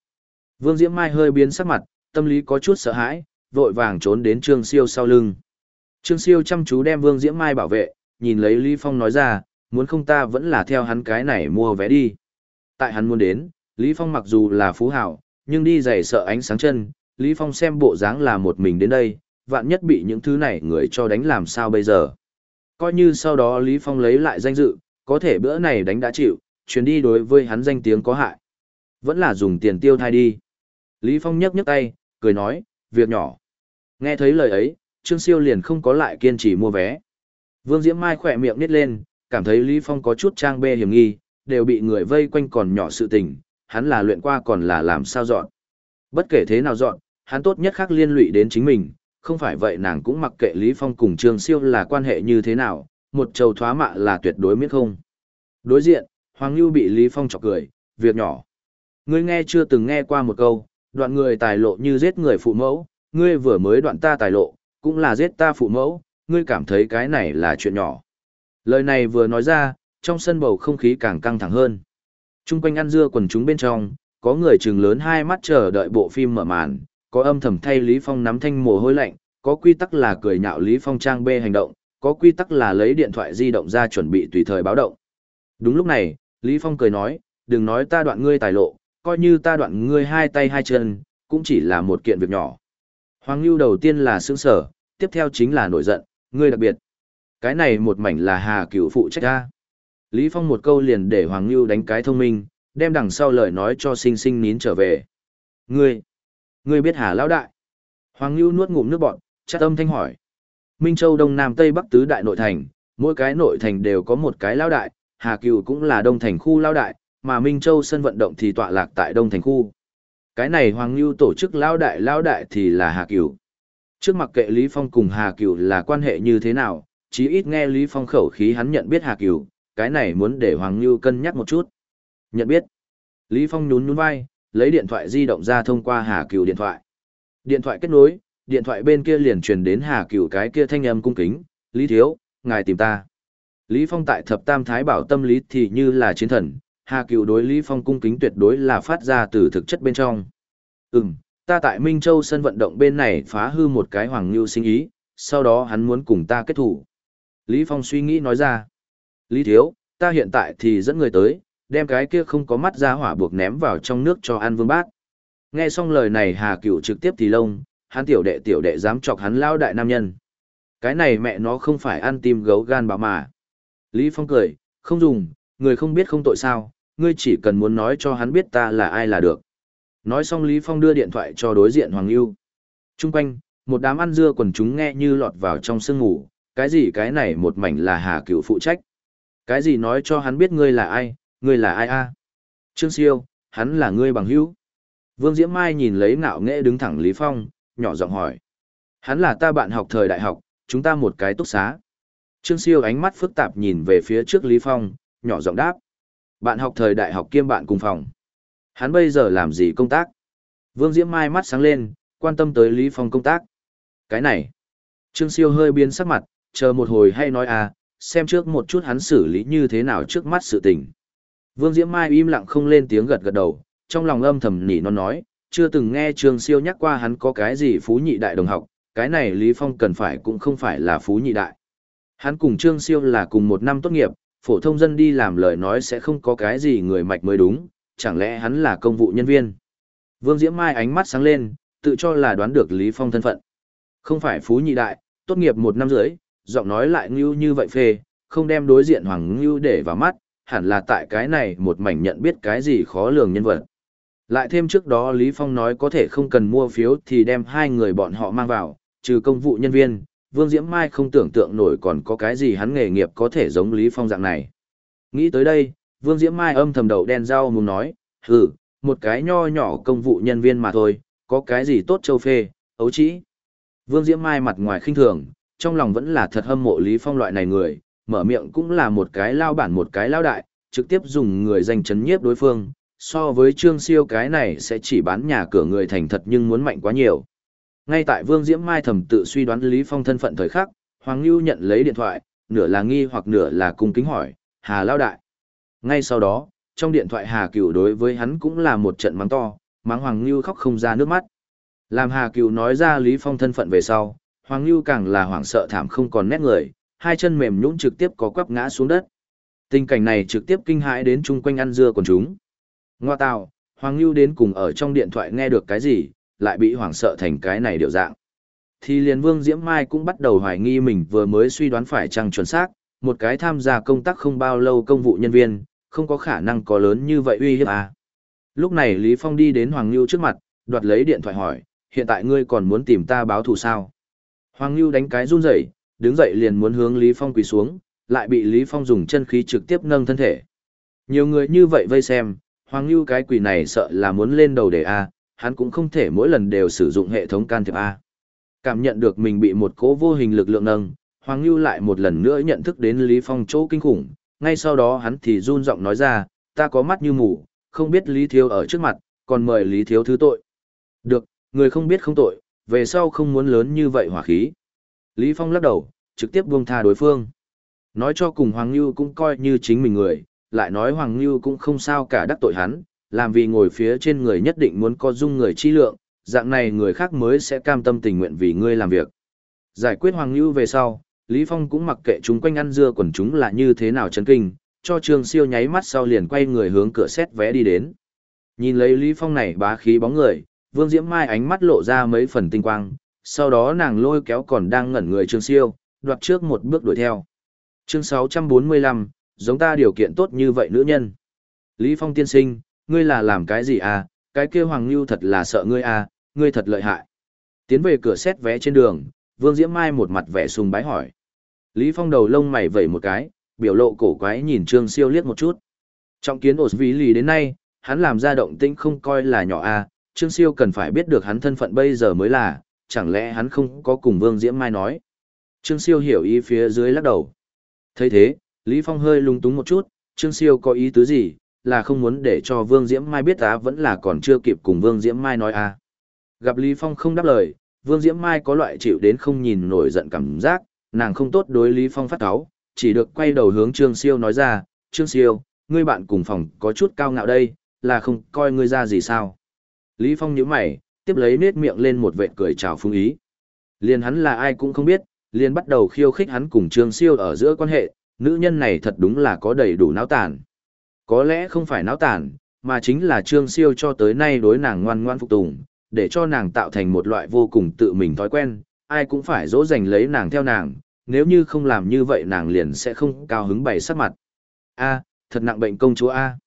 S1: Vương Diễm Mai hơi biến sắc mặt, tâm lý có chút sợ hãi, vội vàng trốn đến Trương Siêu sau lưng. Trương Siêu chăm chú đem Vương Diễm Mai bảo vệ, nhìn lấy Lý Phong nói ra, muốn không ta vẫn là theo hắn cái này mua vé đi. Tại hắn muốn đến, Lý Phong mặc dù là phú hảo, nhưng đi giày sợ ánh sáng chân, Lý Phong xem bộ dáng là một mình đến đây, vạn nhất bị những thứ này người cho đánh làm sao bây giờ. Coi như sau đó Lý Phong lấy lại danh dự, có thể bữa này đánh đã chịu, chuyến đi đối với hắn danh tiếng có hại. Vẫn là dùng tiền tiêu thai đi. Lý Phong nhấc nhấc tay, cười nói, việc nhỏ. Nghe thấy lời ấy, Trương Siêu liền không có lại kiên trì mua vé. Vương Diễm Mai khỏe miệng nít lên, cảm thấy Lý Phong có chút trang bê hiểm nghi, đều bị người vây quanh còn nhỏ sự tình, hắn là luyện qua còn là làm sao dọn. Bất kể thế nào dọn, hắn tốt nhất khác liên lụy đến chính mình, không phải vậy nàng cũng mặc kệ Lý Phong cùng Trương Siêu là quan hệ như thế nào, một trầu thoá mạ là tuyệt đối miễn không. Đối diện, Hoàng Nhu bị Lý Phong chọc cười, việc nhỏ. Ngươi nghe chưa từng nghe qua một câu, đoạn người tài lộ như giết người phụ mẫu, ngươi vừa mới đoạn ta tài lộ, cũng là giết ta phụ mẫu, ngươi cảm thấy cái này là chuyện nhỏ. Lời này vừa nói ra, trong sân bầu không khí càng căng thẳng hơn. Trung quanh ăn dưa quần chúng bên trong, có người trừng lớn hai mắt chờ đợi bộ phim mở màn, có âm thầm thay Lý Phong nắm thanh mồ hôi lạnh, có quy tắc là cười nhạo Lý Phong trang bê hành động, có quy tắc là lấy điện thoại di động ra chuẩn bị tùy thời báo động. Đúng lúc này, Lý Phong cười nói, đừng nói ta đoạn ngươi tài lộ, coi như ta đoạn ngươi hai tay hai chân, cũng chỉ là một kiện việc nhỏ. Hoàng lưu đầu tiên là sướng sở, tiếp theo chính là nổi giận, ngươi đặc biệt. Cái này một mảnh là Hà Cửu phụ trách ta. Lý Phong một câu liền để Hoàng Ngưu đánh cái thông minh, đem đằng sau lời nói cho sinh sinh nín trở về. Ngươi, ngươi biết Hà Lão Đại. Hoàng Ngưu nuốt ngụm nước bọt, chắc âm thanh hỏi. Minh Châu Đông Nam Tây Bắc tứ đại nội thành, mỗi cái nội thành đều có một cái Lão Đại, Hà Cựu cũng là Đông Thành khu Lão Đại, mà Minh Châu sân vận động thì tọa lạc tại Đông Thành khu. Cái này Hoàng Ngưu tổ chức Lão Đại Lão Đại thì là Hà Cựu. Trước mặc kệ Lý Phong cùng Hà Cửu là quan hệ như thế nào, chí ít nghe Lý Phong khẩu khí hắn nhận biết Hà Cửu, cái này muốn để Hoàng Nhu cân nhắc một chút. Nhận biết. Lý Phong nhún nhún vai, lấy điện thoại di động ra thông qua Hà Cửu điện thoại. Điện thoại kết nối, điện thoại bên kia liền truyền đến Hà Cửu cái kia thanh âm cung kính, "Lý thiếu, ngài tìm ta." Lý Phong tại Thập Tam Thái Bảo tâm lý thì như là chiến thần, Hà Cửu đối Lý Phong cung kính tuyệt đối là phát ra từ thực chất bên trong. "Ừm, ta tại Minh Châu sân vận động bên này phá hư một cái Hoàng Ngưu sinh ý, sau đó hắn muốn cùng ta kết thủ." Lý Phong suy nghĩ nói ra. "Lý thiếu, ta hiện tại thì dẫn người tới, đem cái kia không có mắt ra hỏa buộc ném vào trong nước cho ăn vương bát. Nghe xong lời này Hà Cửu trực tiếp thì lông, hắn tiểu đệ tiểu đệ dám chọc hắn lao đại nam nhân. Cái này mẹ nó không phải ăn tim gấu gan bà mà. Lý Phong cười, không dùng, người không biết không tội sao, ngươi chỉ cần muốn nói cho hắn biết ta là ai là được. Nói xong Lý Phong đưa điện thoại cho đối diện Hoàng Lưu. Trung quanh, một đám ăn dưa quần chúng nghe như lọt vào trong sương ngủ, cái gì cái này một mảnh là Hà Cửu phụ trách. Cái gì nói cho hắn biết ngươi là ai, ngươi là ai a? Trương Siêu, hắn là ngươi bằng hữu. Vương Diễm Mai nhìn lấy ngạo nghễ đứng thẳng Lý Phong, nhỏ giọng hỏi. Hắn là ta bạn học thời đại học, chúng ta một cái túc xá. Trương Siêu ánh mắt phức tạp nhìn về phía trước Lý Phong, nhỏ giọng đáp. Bạn học thời đại học kiêm bạn cùng phòng. Hắn bây giờ làm gì công tác? Vương Diễm Mai mắt sáng lên, quan tâm tới Lý Phong công tác. Cái này. Trương Siêu hơi biến sắc mặt, chờ một hồi hay nói à, xem trước một chút hắn xử lý như thế nào trước mắt sự tình. Vương Diễm Mai im lặng không lên tiếng gật gật đầu, trong lòng âm thầm nỉ non nói, chưa từng nghe Trương Siêu nhắc qua hắn có cái gì phú nhị đại đồng học, cái này Lý Phong cần phải cũng không phải là phú nhị đại. Hắn cùng Trương Siêu là cùng một năm tốt nghiệp, phổ thông dân đi làm lời nói sẽ không có cái gì người mạch mới đúng, chẳng lẽ hắn là công vụ nhân viên. Vương Diễm Mai ánh mắt sáng lên, tự cho là đoán được Lý Phong thân phận. Không phải phú nhị đại, tốt nghiệp một năm rưỡi, giọng nói lại ngưu như vậy phê, không đem đối diện Hoàng Ngưu để vào mắt, hẳn là tại cái này một mảnh nhận biết cái gì khó lường nhân vật. Lại thêm trước đó Lý Phong nói có thể không cần mua phiếu thì đem hai người bọn họ mang vào, trừ công vụ nhân viên, Vương Diễm Mai không tưởng tượng nổi còn có cái gì hắn nghề nghiệp có thể giống Lý Phong dạng này. Nghĩ tới đây, Vương Diễm Mai âm thầm đầu đen rau muốn nói, hừ, một cái nho nhỏ công vụ nhân viên mà thôi, có cái gì tốt châu phê, ấu trĩ. Vương Diễm Mai mặt ngoài khinh thường, trong lòng vẫn là thật hâm mộ Lý Phong loại này người, mở miệng cũng là một cái lao bản một cái lao đại, trực tiếp dùng người danh chấn nhiếp đối phương, so với Trương Siêu cái này sẽ chỉ bán nhà cửa người thành thật nhưng muốn mạnh quá nhiều. Ngay tại Vương Diễm Mai thầm tự suy đoán Lý Phong thân phận thời khắc, Hoàng Lưu nhận lấy điện thoại, nửa là nghi hoặc nửa là cung kính hỏi, Hà Lao Đại. Ngay sau đó, trong điện thoại Hà Cửu đối với hắn cũng là một trận mắng to, mắng Hoàng Lưu khóc không ra nước mắt. Làm Hà Cửu nói ra Lý Phong thân phận về sau, Hoàng Nưu càng là hoảng sợ thảm không còn nét người, hai chân mềm nhũn trực tiếp có quắp ngã xuống đất. Tình cảnh này trực tiếp kinh hãi đến chung quanh ăn dưa còn chúng. Ngoa tào, Hoàng Nưu đến cùng ở trong điện thoại nghe được cái gì, lại bị hoảng sợ thành cái này điều dạng. thì liền Vương Diễm Mai cũng bắt đầu hoài nghi mình vừa mới suy đoán phải chăng chuẩn xác, một cái tham gia công tác không bao lâu công vụ nhân viên, không có khả năng có lớn như vậy uy hiếp à. Lúc này Lý Phong đi đến Hoàng Nhu trước mặt, đoạt lấy điện thoại hỏi, hiện tại ngươi còn muốn tìm ta báo thù sao? Hoàng Nưu đánh cái run rẩy, đứng dậy liền muốn hướng Lý Phong quỳ xuống, lại bị Lý Phong dùng chân khí trực tiếp nâng thân thể. Nhiều người như vậy vây xem, Hoàng Nưu cái quỳ này sợ là muốn lên đầu để A, hắn cũng không thể mỗi lần đều sử dụng hệ thống can thiệp A. Cảm nhận được mình bị một cố vô hình lực lượng nâng, Hoàng Nưu lại một lần nữa nhận thức đến Lý Phong chỗ kinh khủng, ngay sau đó hắn thì run giọng nói ra, ta có mắt như mù, không biết Lý Thiếu ở trước mặt, còn mời Lý Thiếu thứ tội. Được, người không biết không tội, về sau không muốn lớn như vậy hỏa khí. Lý Phong lắc đầu, trực tiếp buông tha đối phương. Nói cho cùng Hoàng Nhu cũng coi như chính mình người, lại nói Hoàng Nhu cũng không sao cả đắc tội hắn, làm vì ngồi phía trên người nhất định muốn có dung người chi lượng, dạng này người khác mới sẽ cam tâm tình nguyện vì ngươi làm việc. Giải quyết Hoàng Nhu về sau, Lý Phong cũng mặc kệ chúng quanh ăn dưa quần chúng là như thế nào chấn kinh, cho Trương Siêu nháy mắt sau liền quay người hướng cửa xét vé đi đến. Nhìn lấy Lý Phong này bá khí bóng người, Vương Diễm Mai ánh mắt lộ ra mấy phần tinh quang, sau đó nàng lôi kéo còn đang ngẩn người Trương Siêu, đoạt trước một bước đuổi theo. Chương 645, giống ta điều kiện tốt như vậy nữ nhân. Lý Phong tiên sinh, ngươi là làm cái gì à, cái kia Hoàng Nhu thật là sợ ngươi à, ngươi thật lợi hại. Tiến về cửa xét vé trên đường, Vương Diễm Mai một mặt vẻ sùng bái hỏi. Lý Phong đầu lông mày vẩy một cái, biểu lộ cổ quái nhìn Trương Siêu liếc một chút. Trọng kiến ổ ví lì đến nay, hắn làm ra động tĩnh không coi là nhỏ à. Trương Siêu cần phải biết được hắn thân phận bây giờ mới là, chẳng lẽ hắn không có cùng Vương Diễm Mai nói. Trương Siêu hiểu ý phía dưới lắc đầu. thấy thế, Lý Phong hơi lung túng một chút, Trương Siêu có ý tứ gì, là không muốn để cho Vương Diễm Mai biết á vẫn là còn chưa kịp cùng Vương Diễm Mai nói à? Gặp Lý Phong không đáp lời, Vương Diễm Mai có loại chịu đến không nhìn nổi giận cảm giác, nàng không tốt đối Lý Phong phát cáo, chỉ được quay đầu hướng Trương Siêu nói ra, Trương Siêu, ngươi bạn cùng phòng có chút cao ngạo đây, là không coi ngươi ra gì sao. Lý Phong nhíu mày, tiếp lấy nết miệng lên một vệt cười chào phương ý. Liền hắn là ai cũng không biết, liền bắt đầu khiêu khích hắn cùng Trương Siêu ở giữa quan hệ, nữ nhân này thật đúng là có đầy đủ náo tàn. Có lẽ không phải náo tàn, mà chính là Trương Siêu cho tới nay đối nàng ngoan ngoan phục tùng, để cho nàng tạo thành một loại vô cùng tự mình thói quen, ai cũng phải dỗ dành lấy nàng theo nàng, nếu như không làm như vậy nàng liền sẽ không cao hứng bày sắc mặt. A, thật nặng bệnh công chúa A.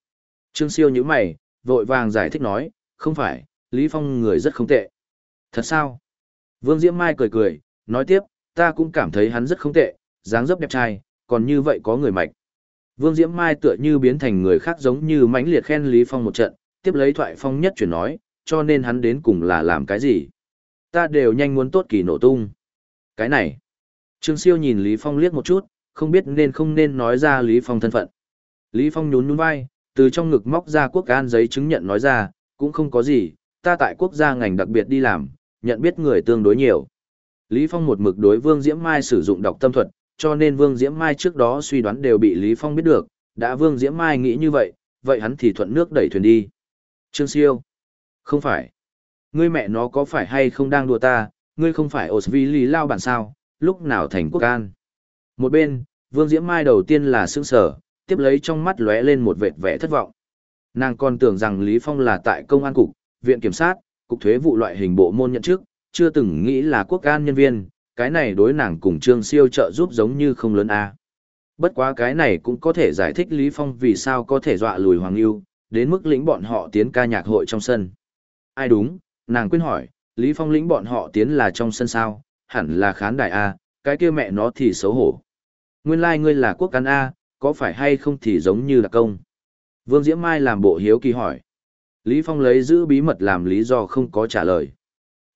S1: Trương siêu như mày, vội vàng giải thích nói, không phải, Lý Phong người rất không tệ. Thật sao? Vương Diễm Mai cười cười, nói tiếp, ta cũng cảm thấy hắn rất không tệ, dáng dấp đẹp trai, còn như vậy có người mạch. Vương Diễm Mai tựa như biến thành người khác giống như mãnh liệt khen Lý Phong một trận, tiếp lấy thoại phong nhất chuyển nói, cho nên hắn đến cùng là làm cái gì? Ta đều nhanh muốn tốt kỳ nổ tung. Cái này. Trương Siêu nhìn Lý Phong liếc một chút, không biết nên không nên nói ra Lý Phong thân phận. Lý Phong nhún nhún vai, từ trong ngực móc ra quốc an giấy chứng nhận nói ra, cũng không có gì, ta tại quốc gia ngành đặc biệt đi làm, nhận biết người tương đối nhiều. Lý Phong một mực đối Vương Diễm Mai sử dụng đọc tâm thuật, cho nên Vương Diễm Mai trước đó suy đoán đều bị Lý Phong biết được, đã Vương Diễm Mai nghĩ như vậy, vậy hắn thì thuận nước đẩy thuyền đi. Trương Siêu. Không phải. Ngươi mẹ nó có phải hay không đang đùa ta, ngươi không phải Osvili lao bản sao, lúc nào thành quốc an. Một bên, Vương Diễm Mai đầu tiên là sững sở, tiếp lấy trong mắt lóe lên một vệt vẻ thất vọng. Nàng còn tưởng rằng Lý Phong là tại công an cục, viện kiểm sát, cục thuế vụ loại hình bộ môn nhận chức, chưa từng nghĩ là quốc an nhân viên, cái này đối nàng cùng Trương Siêu trợ giúp giống như không lớn a. Bất quá cái này cũng có thể giải thích Lý Phong vì sao có thể dọa lùi Hoàng Ưu, đến mức lĩnh bọn họ tiến ca nhạc hội trong sân. Ai đúng, nàng quên hỏi, Lý Phong lĩnh bọn họ tiến là trong sân sao, hẳn là khán đài A, cái kia mẹ nó thì xấu hổ. Nguyên lai like ngươi là quốc an A, có phải hay không thì giống như là công. Vương Diễm Mai làm bộ hiếu kỳ hỏi. Lý Phong lấy giữ bí mật làm lý do không có trả lời.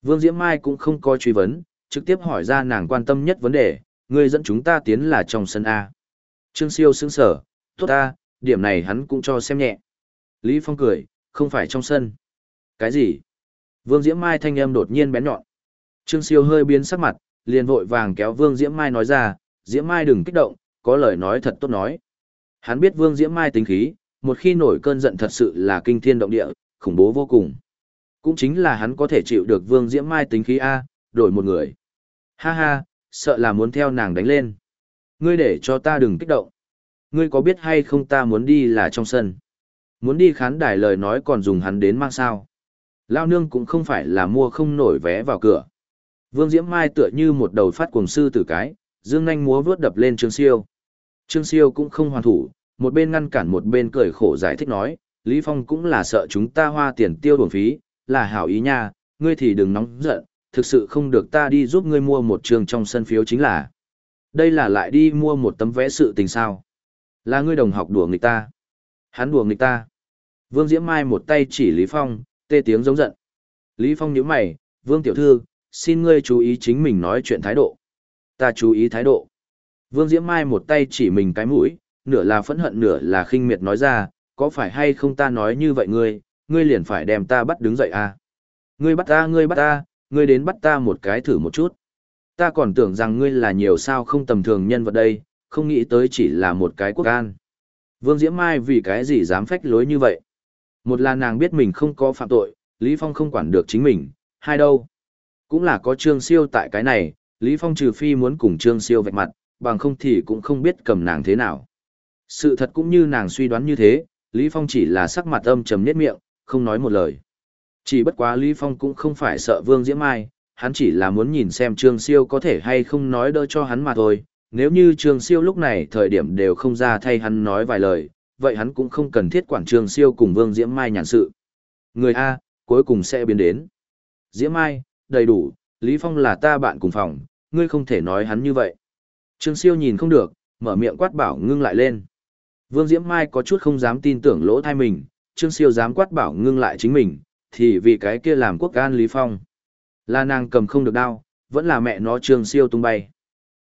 S1: Vương Diễm Mai cũng không có truy vấn, trực tiếp hỏi ra nàng quan tâm nhất vấn đề, ngươi dẫn chúng ta tiến là trong sân A. Trương Siêu sững sở, tốt ta, điểm này hắn cũng cho xem nhẹ. Lý Phong cười, không phải trong sân. Cái gì? Vương Diễm Mai thanh âm đột nhiên bén nhọn. Trương Siêu hơi biến sắc mặt, liền vội vàng kéo Vương Diễm Mai nói ra, Diễm Mai đừng kích động, có lời nói thật tốt nói. Hắn biết Vương Diễm Mai tính khí, một khi nổi cơn giận thật sự là kinh thiên động địa, khủng bố vô cùng. Cũng chính là hắn có thể chịu được Vương Diễm Mai tính khí A, đổi một người. Ha ha, sợ là muốn theo nàng đánh lên. Ngươi để cho ta đừng kích động. Ngươi có biết hay không ta muốn đi là trong sân. Muốn đi khán đài lời nói còn dùng hắn đến mang sao. Lao nương cũng không phải là mua không nổi vé vào cửa. Vương Diễm Mai tựa như một đầu phát cuồng sư tử cái, dương nhanh múa vướt đập lên Trương Siêu. Trương Siêu cũng không hoàn thủ, một bên ngăn cản một bên cười khổ giải thích nói, Lý Phong cũng là sợ chúng ta hoa tiền tiêu bổng phí, là hảo ý nha, ngươi thì đừng nóng giận, thực sự không được ta đi giúp ngươi mua một trường trong sân phiếu chính là. Đây là lại đi mua một tấm vẽ sự tình sao. Là ngươi đồng học đùa nghịch ta. Hắn đùa nghịch ta. Vương Diễm Mai một tay chỉ Lý Phong, tê tiếng giống giận. Lý Phong nhíu mày, Vương Tiểu Thư, xin ngươi chú ý chính mình nói chuyện thái độ. Ta chú ý thái độ. Vương Diễm Mai một tay chỉ mình cái mũi, nửa là phẫn hận nửa là khinh miệt nói ra, có phải hay không ta nói như vậy ngươi, ngươi liền phải đem ta bắt đứng dậy à? Ngươi bắt ta, ngươi bắt ta, ngươi đến bắt ta một cái thử một chút. Ta còn tưởng rằng ngươi là nhiều sao không tầm thường nhân vật đây, không nghĩ tới chỉ là một cái quốc an. Vương Diễm Mai vì cái gì dám phách lối như vậy? Một là nàng biết mình không có phạm tội, Lý Phong không quản được chính mình, hai đâu. Cũng là có Trương Siêu tại cái này, Lý Phong trừ phi muốn cùng Trương Siêu vạch mặt, bằng không thì cũng không biết cầm nàng thế nào. Sự thật cũng như nàng suy đoán như thế, Lý Phong chỉ là sắc mặt âm trầm nết miệng, không nói một lời. Chỉ bất quá Lý Phong cũng không phải sợ Vương Diễm Mai, hắn chỉ là muốn nhìn xem Trương Siêu có thể hay không nói đỡ cho hắn mà thôi. Nếu như Trương Siêu lúc này thời điểm đều không ra thay hắn nói vài lời, vậy hắn cũng không cần thiết quản Trương Siêu cùng Vương Diễm Mai nhàn sự. Người A, cuối cùng sẽ biến đến. Diễm Mai, đầy đủ, Lý Phong là ta bạn cùng phòng, ngươi không thể nói hắn như vậy. Trương Siêu nhìn không được, mở miệng quát bảo ngưng lại lên. Vương Diễm Mai có chút không dám tin tưởng lỗ thai mình, Trương Siêu dám quát bảo ngưng lại chính mình, thì vì cái kia làm quốc an Lý Phong. Là nàng cầm không được đao, vẫn là mẹ nó Trương Siêu tung bay.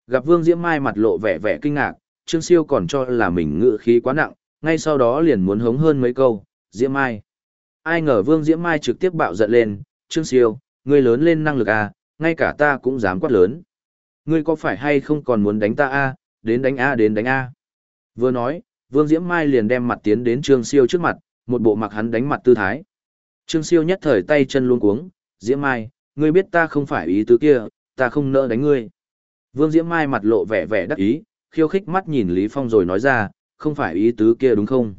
S1: Gặp Vương Diễm Mai mặt lộ vẻ vẻ kinh ngạc, Trương Siêu còn cho là mình ngự khí quá nặng, ngay sau đó liền muốn hống hơn mấy câu, Diễm Mai. Ai ngờ Vương Diễm Mai trực tiếp bạo giận lên, Trương Siêu, ngươi lớn lên năng lực à, ngay cả ta cũng dám quát lớn. Ngươi có phải hay không còn muốn đánh ta a à, đến đánh a đến đánh a Vừa nói, Vương Diễm Mai liền đem mặt tiến đến Trương Siêu trước mặt, một bộ mặc hắn đánh mặt tư thái. Trương Siêu nhất thời tay chân luôn cuống, Diễm Mai, ngươi biết ta không phải ý tứ kia, ta không nỡ đánh ngươi. Vương Diễm Mai mặt lộ vẻ vẻ đắc ý, khiêu khích mắt nhìn Lý Phong rồi nói ra, không phải ý tứ kia đúng không?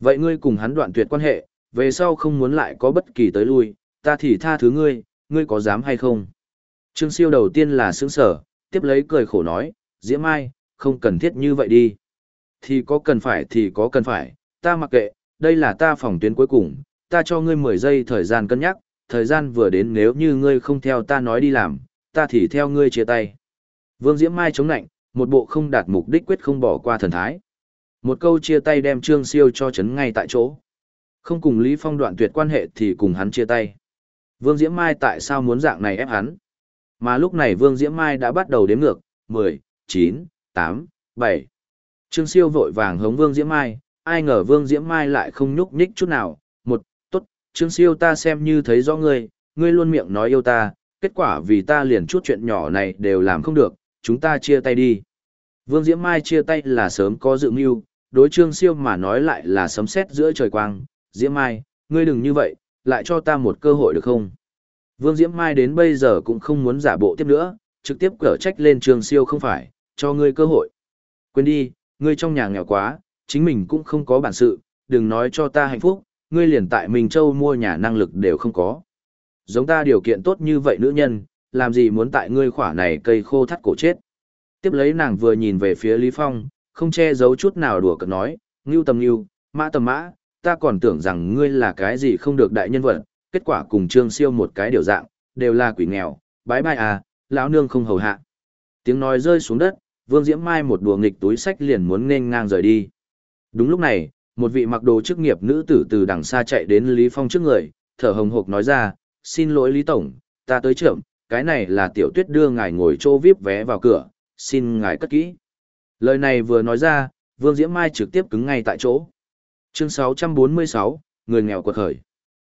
S1: Vậy ngươi cùng hắn đoạn tuyệt quan hệ, về sau không muốn lại có bất kỳ tới lui, ta thì tha thứ ngươi, ngươi có dám hay không? Trương Siêu đầu tiên là sững sở, tiếp lấy cười khổ nói, Diễm Mai, không cần thiết như vậy đi. Thì có cần phải thì có cần phải, ta mặc kệ, đây là ta phòng tuyến cuối cùng, ta cho ngươi 10 giây thời gian cân nhắc, thời gian vừa đến nếu như ngươi không theo ta nói đi làm, ta thì theo ngươi chia tay. Vương Diễm Mai chống nạnh, một bộ không đạt mục đích quyết không bỏ qua thần thái. Một câu chia tay đem Trương Siêu cho chấn ngay tại chỗ. Không cùng Lý Phong đoạn tuyệt quan hệ thì cùng hắn chia tay. Vương Diễm Mai tại sao muốn dạng này ép hắn? Mà lúc này Vương Diễm Mai đã bắt đầu đếm ngược, 10, 9, 8, 7. Trương Siêu vội vàng hống Vương Diễm Mai, ai ngờ Vương Diễm Mai lại không nhúc nhích chút nào. Một, tốt, Trương Siêu ta xem như thấy rõ ngươi, ngươi luôn miệng nói yêu ta, kết quả vì ta liền chút chuyện nhỏ này đều làm không được, chúng ta chia tay đi. Vương Diễm Mai chia tay là sớm có dự mưu, đối Trương Siêu mà nói lại là sấm sét giữa trời quang. Diễm Mai, ngươi đừng như vậy, lại cho ta một cơ hội được không? Vương Diễm Mai đến bây giờ cũng không muốn giả bộ tiếp nữa, trực tiếp cở trách lên Trương Siêu không phải, cho ngươi cơ hội. Quên đi, ngươi trong nhà nghèo quá, chính mình cũng không có bản sự, đừng nói cho ta hạnh phúc, ngươi liền tại Minh Châu mua nhà năng lực đều không có. Giống ta điều kiện tốt như vậy nữ nhân, làm gì muốn tại ngươi khỏa này cây khô thắt cổ chết. Tiếp lấy nàng vừa nhìn về phía Lý Phong, không che giấu chút nào đùa cợt nói, ngưu tầm ngưu, mã tầm mã, ta còn tưởng rằng ngươi là cái gì không được đại nhân vật, kết quả cùng Trương Siêu một cái điều dạng, đều là quỷ nghèo, bái bai à, lão nương không hầu hạ. Tiếng nói rơi xuống đất, Vương Diễm Mai một đùa nghịch túi sách liền muốn nên ngang rời đi. Đúng lúc này, một vị mặc đồ chức nghiệp nữ tử từ đằng xa chạy đến Lý Phong trước người, thở hồng hộc nói ra, xin lỗi Lý Tổng, ta tới trưởng, cái này là tiểu tuyết đưa ngài ngồi chỗ VIP vé vào cửa, xin ngài cất kỹ. Lời này vừa nói ra, Vương Diễm Mai trực tiếp cứng ngay tại chỗ. Chương 646, người nghèo quật khởi.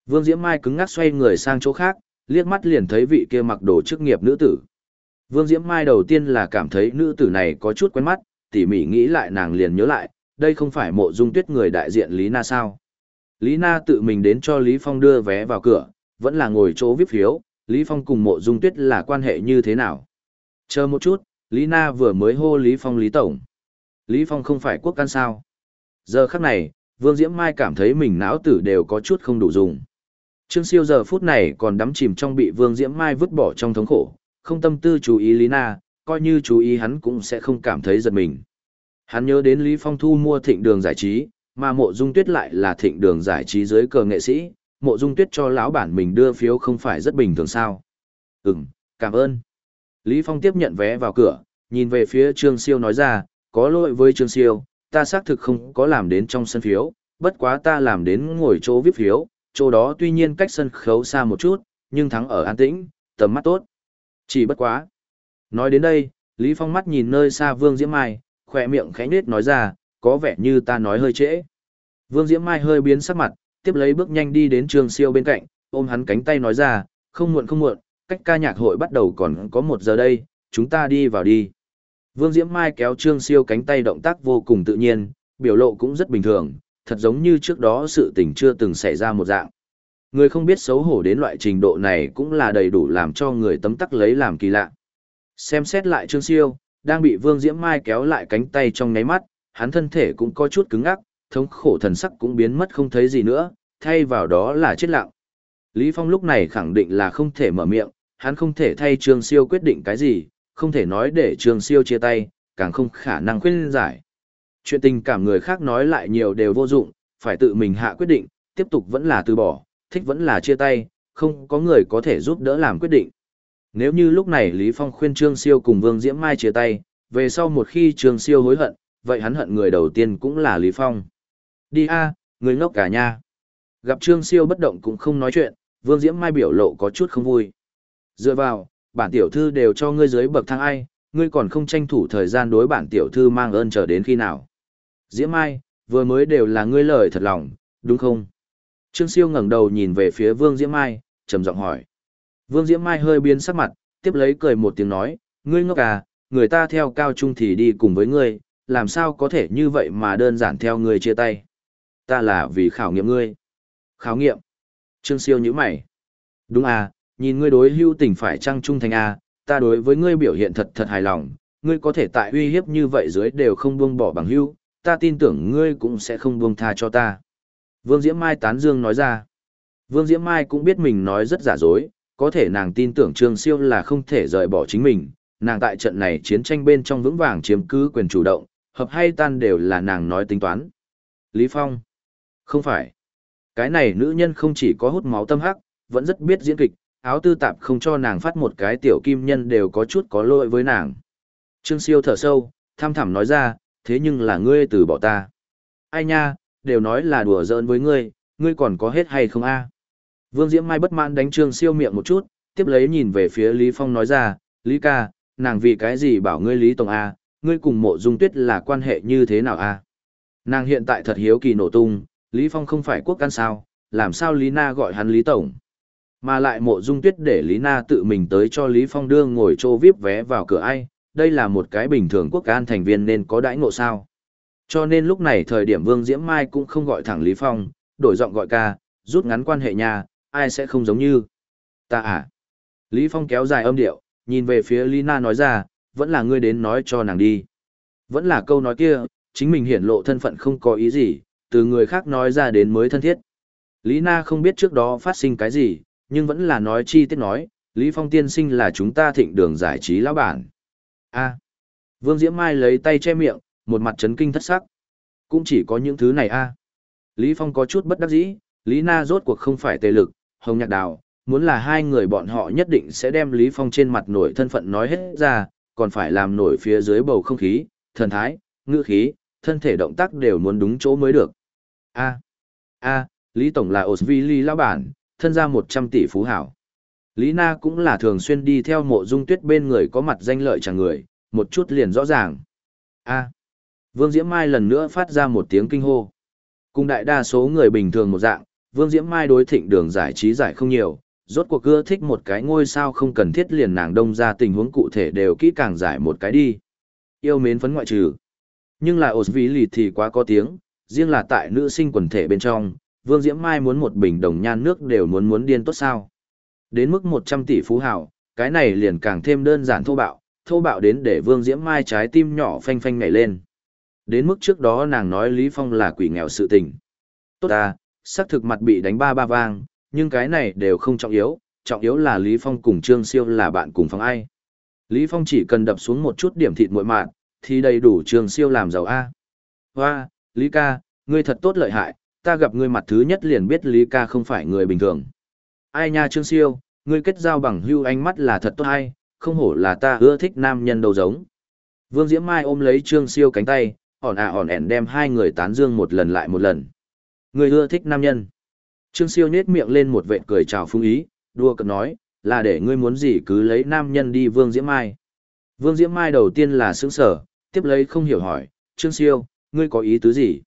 S1: Vương Diễm Mai cứng ngắc xoay người sang chỗ khác, liếc mắt liền thấy vị kia mặc đồ chức nghiệp nữ tử. Vương Diễm Mai đầu tiên là cảm thấy nữ tử này có chút quen mắt, tỉ mỉ nghĩ lại nàng liền nhớ lại, đây không phải mộ dung tuyết người đại diện Lý Na sao. Lý Na tự mình đến cho Lý Phong đưa vé vào cửa, vẫn là ngồi chỗ viết phiếu, Lý Phong cùng mộ dung tuyết là quan hệ như thế nào. Chờ một chút, Lý Na vừa mới hô Lý Phong Lý Tổng. Lý Phong không phải quốc can sao. Giờ khắc này, Vương Diễm Mai cảm thấy mình não tử đều có chút không đủ dùng. Trương Siêu giờ phút này còn đắm chìm trong bị Vương Diễm Mai vứt bỏ trong thống khổ, không tâm tư chú ý Lý Na, coi như chú ý hắn cũng sẽ không cảm thấy giật mình. Hắn nhớ đến Lý Phong thu mua thịnh đường giải trí, mà mộ dung tuyết lại là thịnh đường giải trí dưới cờ nghệ sĩ, mộ dung tuyết cho lão bản mình đưa phiếu không phải rất bình thường sao. Ừm, cảm ơn. Lý Phong tiếp nhận vé vào cửa, nhìn về phía Trương Siêu nói ra, có lỗi với Trương Siêu, ta xác thực không có làm đến trong sân phiếu, bất quá ta làm đến ngồi chỗ VIP phiếu, chỗ đó tuy nhiên cách sân khấu xa một chút, nhưng thắng ở an tĩnh, tầm mắt tốt. Chỉ bất quá. Nói đến đây, Lý Phong mắt nhìn nơi xa Vương Diễm Mai, khỏe miệng khẽ nết nói ra, có vẻ như ta nói hơi trễ. Vương Diễm Mai hơi biến sắc mặt, tiếp lấy bước nhanh đi đến Trương Siêu bên cạnh, ôm hắn cánh tay nói ra, không muộn không muộn, cách ca nhạc hội bắt đầu còn có một giờ đây, chúng ta đi vào đi. Vương Diễm Mai kéo Trương Siêu cánh tay động tác vô cùng tự nhiên, biểu lộ cũng rất bình thường, thật giống như trước đó sự tình chưa từng xảy ra một dạng. Người không biết xấu hổ đến loại trình độ này cũng là đầy đủ làm cho người tấm tắc lấy làm kỳ lạ. Xem xét lại Trương Siêu, đang bị Vương Diễm Mai kéo lại cánh tay trong nháy mắt, hắn thân thể cũng có chút cứng ngắc, thống khổ thần sắc cũng biến mất không thấy gì nữa, thay vào đó là chết lặng. Lý Phong lúc này khẳng định là không thể mở miệng, hắn không thể thay Trương Siêu quyết định cái gì, không thể nói để Trương Siêu chia tay, càng không khả năng khuyên giải. Chuyện tình cảm người khác nói lại nhiều đều vô dụng, phải tự mình hạ quyết định, tiếp tục vẫn là từ bỏ, thích vẫn là chia tay, không có người có thể giúp đỡ làm quyết định. Nếu như lúc này Lý Phong khuyên Trương Siêu cùng Vương Diễm Mai chia tay, về sau một khi Trương Siêu hối hận, vậy hắn hận người đầu tiên cũng là Lý Phong. Đi a, người ngốc cả nha. Gặp Trương Siêu bất động cũng không nói chuyện, Vương Diễm Mai biểu lộ có chút không vui. Dựa vào, bản tiểu thư đều cho ngươi dưới bậc thang ai, ngươi còn không tranh thủ thời gian đối bản tiểu thư mang ơn chờ đến khi nào. Diễm Mai, vừa mới đều là ngươi lời thật lòng, đúng không? Trương Siêu ngẩng đầu nhìn về phía Vương Diễm Mai, trầm giọng hỏi. Vương Diễm Mai hơi biến sắc mặt, tiếp lấy cười một tiếng nói, ngươi ngốc à, người ta theo cao trung thì đi cùng với ngươi, làm sao có thể như vậy mà đơn giản theo ngươi chia tay. Ta là vì khảo nghiệm ngươi. Khảo nghiệm. Trương Siêu nhíu mày. Đúng à, nhìn ngươi đối hưu tình phải trăng trung thành à, ta đối với ngươi biểu hiện thật thật hài lòng, ngươi có thể tại uy hiếp như vậy dưới đều không buông bỏ bằng hưu, ta tin tưởng ngươi cũng sẽ không buông tha cho ta. Vương Diễm Mai tán dương nói ra. Vương Diễm Mai cũng biết mình nói rất giả dối, có thể nàng tin tưởng Trương Siêu là không thể rời bỏ chính mình, nàng tại trận này chiến tranh bên trong vững vàng chiếm cứ quyền chủ động, hợp hay tan đều là nàng nói tính toán. Lý Phong. Không phải. Cái này nữ nhân không chỉ có hút máu tâm hắc, vẫn rất biết diễn kịch, áo tư tạp không cho nàng phát một cái tiểu kim nhân đều có chút có lỗi với nàng. Trương Siêu thở sâu, tham thẳm nói ra, thế nhưng là ngươi từ bỏ ta. Ai nha, đều nói là đùa giỡn với ngươi, ngươi còn có hết hay không a? Vương Diễm Mai bất mãn đánh Trương Siêu miệng một chút, tiếp lấy nhìn về phía Lý Phong nói ra, Lý ca, nàng vì cái gì bảo ngươi Lý Tổng a, ngươi cùng mộ dung tuyết là quan hệ như thế nào a? Nàng hiện tại thật hiếu kỳ nổ tung, Lý Phong không phải quốc căn sao, làm sao Lý Na gọi hắn Lý Tổng. Mà lại mộ dung tuyết để Lý Na tự mình tới cho Lý Phong đưa ngồi chỗ VIP vé vào cửa ai, đây là một cái bình thường quốc can thành viên nên có đãi ngộ sao. Cho nên lúc này thời điểm Vương Diễm Mai cũng không gọi thẳng Lý Phong, đổi giọng gọi ca, rút ngắn quan hệ nhà, ai sẽ không giống như. Ta à. Lý Phong kéo dài âm điệu, nhìn về phía Lý Na nói ra, vẫn là ngươi đến nói cho nàng đi. Vẫn là câu nói kia, chính mình hiển lộ thân phận không có ý gì, từ người khác nói ra đến mới thân thiết. Lý Na không biết trước đó phát sinh cái gì, nhưng vẫn là nói chi tiết nói, Lý Phong tiên sinh là chúng ta thịnh đường giải trí lão bản. A. Vương Diễm Mai lấy tay che miệng, một mặt chấn kinh thất sắc. Cũng chỉ có những thứ này a. Lý Phong có chút bất đắc dĩ, Lý Na rốt cuộc không phải tề lực, hồng nhạc đào, muốn là hai người bọn họ nhất định sẽ đem Lý Phong trên mặt nổi thân phận nói hết ra, còn phải làm nổi phía dưới bầu không khí, thần thái, ngữ khí, thân thể động tác đều muốn đúng chỗ mới được. A. A, Lý Tổng là Osvili lão bản, thân gia 100 tỷ phú hảo. Lý Na cũng là thường xuyên đi theo mộ dung tuyết bên người có mặt danh lợi chẳng người, một chút liền rõ ràng. A. Vương Diễm Mai lần nữa phát ra một tiếng kinh hô. Cùng đại đa số người bình thường một dạng, Vương Diễm Mai đối thịnh đường giải trí giải không nhiều, rốt cuộc cưa thích một cái ngôi sao không cần thiết liền nàng đông ra tình huống cụ thể đều kỹ càng giải một cái đi. Yêu mến phấn ngoại trừ. Nhưng là lì thì quá có tiếng, riêng là tại nữ sinh quần thể bên trong, Vương Diễm Mai muốn một bình đồng nhan nước đều muốn muốn điên tốt sao. Đến mức 100 tỷ phú hào, cái này liền càng thêm đơn giản thô bạo, thô bạo đến để Vương Diễm Mai trái tim nhỏ phanh phanh ngảy lên. Đến mức trước đó nàng nói Lý Phong là quỷ nghèo sự tình. Tốt à, xác thực mặt bị đánh ba ba vang, nhưng cái này đều không trọng yếu, trọng yếu là Lý Phong cùng Trương Siêu là bạn cùng phòng ai. Lý Phong chỉ cần đập xuống một chút điểm thịt muội mạn, thì đầy đủ Trương siêu làm giàu A. Hoa, Lý ca, ngươi thật tốt lợi hại, ta gặp ngươi mặt thứ nhất liền biết Lý ca không phải người bình thường. Ai nha Trương Siêu, ngươi kết giao bằng hưu ánh mắt là thật tốt hay, không hổ là ta ưa thích nam nhân đầu giống. Vương Diễm Mai ôm lấy Trương Siêu cánh tay, ỏn à ỏn ẻn đem hai người tán dương một lần lại một lần. Người ưa thích nam nhân. Trương Siêu nhếch miệng lên một vệt cười chào phung ý, đua cợt nói, là để ngươi muốn gì cứ lấy nam nhân đi Vương Diễm Mai. Vương Diễm Mai đầu tiên là sững sở, tiếp lấy không hiểu hỏi, Trương Siêu, ngươi có ý tứ gì?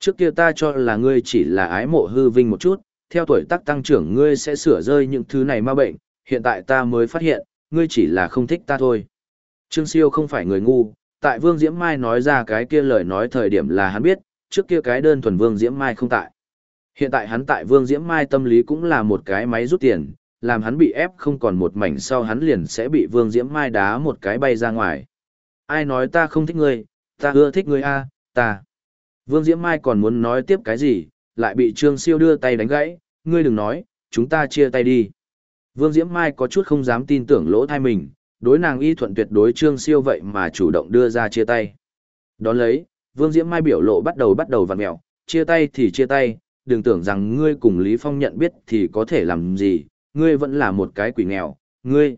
S1: Trước kia ta cho là ngươi chỉ là ái mộ hư vinh một chút, theo tuổi tác tăng trưởng ngươi sẽ sửa rơi những thứ này ma bệnh, hiện tại ta mới phát hiện, ngươi chỉ là không thích ta thôi. Trương Siêu không phải người ngu, tại Vương Diễm Mai nói ra cái kia lời nói thời điểm là hắn biết, trước kia cái đơn thuần Vương Diễm Mai không tại. Hiện tại hắn tại Vương Diễm Mai tâm lý cũng là một cái máy rút tiền, làm hắn bị ép không còn một mảnh sau hắn liền sẽ bị Vương Diễm Mai đá một cái bay ra ngoài. Ai nói ta không thích ngươi, ta ưa thích ngươi a, ta. Vương Diễm Mai còn muốn nói tiếp cái gì, lại bị Trương Siêu đưa tay đánh gãy, ngươi đừng nói, chúng ta chia tay đi. Vương Diễm Mai có chút không dám tin tưởng lỗ thai mình, đối nàng y thuận tuyệt đối Trương Siêu vậy mà chủ động đưa ra chia tay. Đón lấy, Vương Diễm Mai biểu lộ bắt đầu bắt đầu vặn mẹo, chia tay thì chia tay, đừng tưởng rằng ngươi cùng Lý Phong nhận biết thì có thể làm gì, ngươi vẫn là một cái quỷ nghèo, ngươi.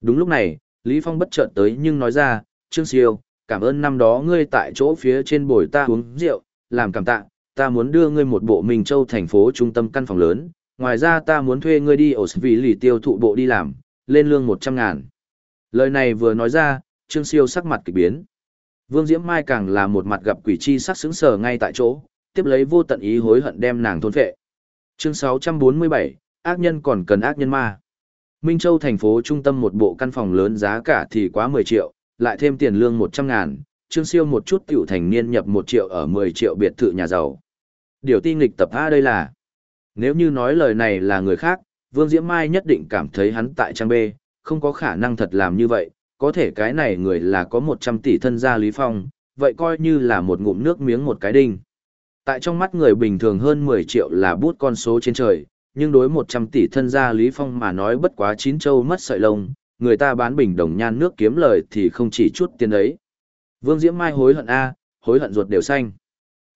S1: Đúng lúc này, Lý Phong bất chợt tới nhưng nói ra, Trương Siêu, cảm ơn năm đó ngươi tại chỗ phía trên bồi ta uống rượu, làm cảm tạ, ta muốn đưa ngươi một bộ Minh Châu thành phố trung tâm căn phòng lớn, ngoài ra ta muốn thuê ngươi đi ở vị lì tiêu thụ bộ đi làm, lên lương 100 ngàn. Lời này vừa nói ra, Trương Siêu sắc mặt kỳ biến. Vương Diễm Mai càng là một mặt gặp quỷ chi sắc sững sờ ngay tại chỗ, tiếp lấy vô tận ý hối hận đem nàng thôn phệ. Chương 647, ác nhân còn cần ác nhân ma. Minh Châu thành phố trung tâm một bộ căn phòng lớn giá cả thì quá 10 triệu, lại thêm tiền lương 100 ngàn, Trương Siêu một chút tiểu thành niên nhập 1 triệu ở 10 triệu biệt thự nhà giàu. Điều tin nghịch tập A đây là, nếu như nói lời này là người khác, Vương Diễm Mai nhất định cảm thấy hắn tại trang B, không có khả năng thật làm như vậy, có thể cái này người là có 100 tỷ thân gia Lý Phong, vậy coi như là một ngụm nước miếng một cái đinh. Tại trong mắt người bình thường hơn 10 triệu là bút con số trên trời, nhưng đối 100 tỷ thân gia Lý Phong mà nói bất quá chín châu mất sợi lông, người ta bán bình đồng nhan nước kiếm lời thì không chỉ chút tiền ấy. Vương Diễm Mai hối hận A, hối hận ruột đều xanh.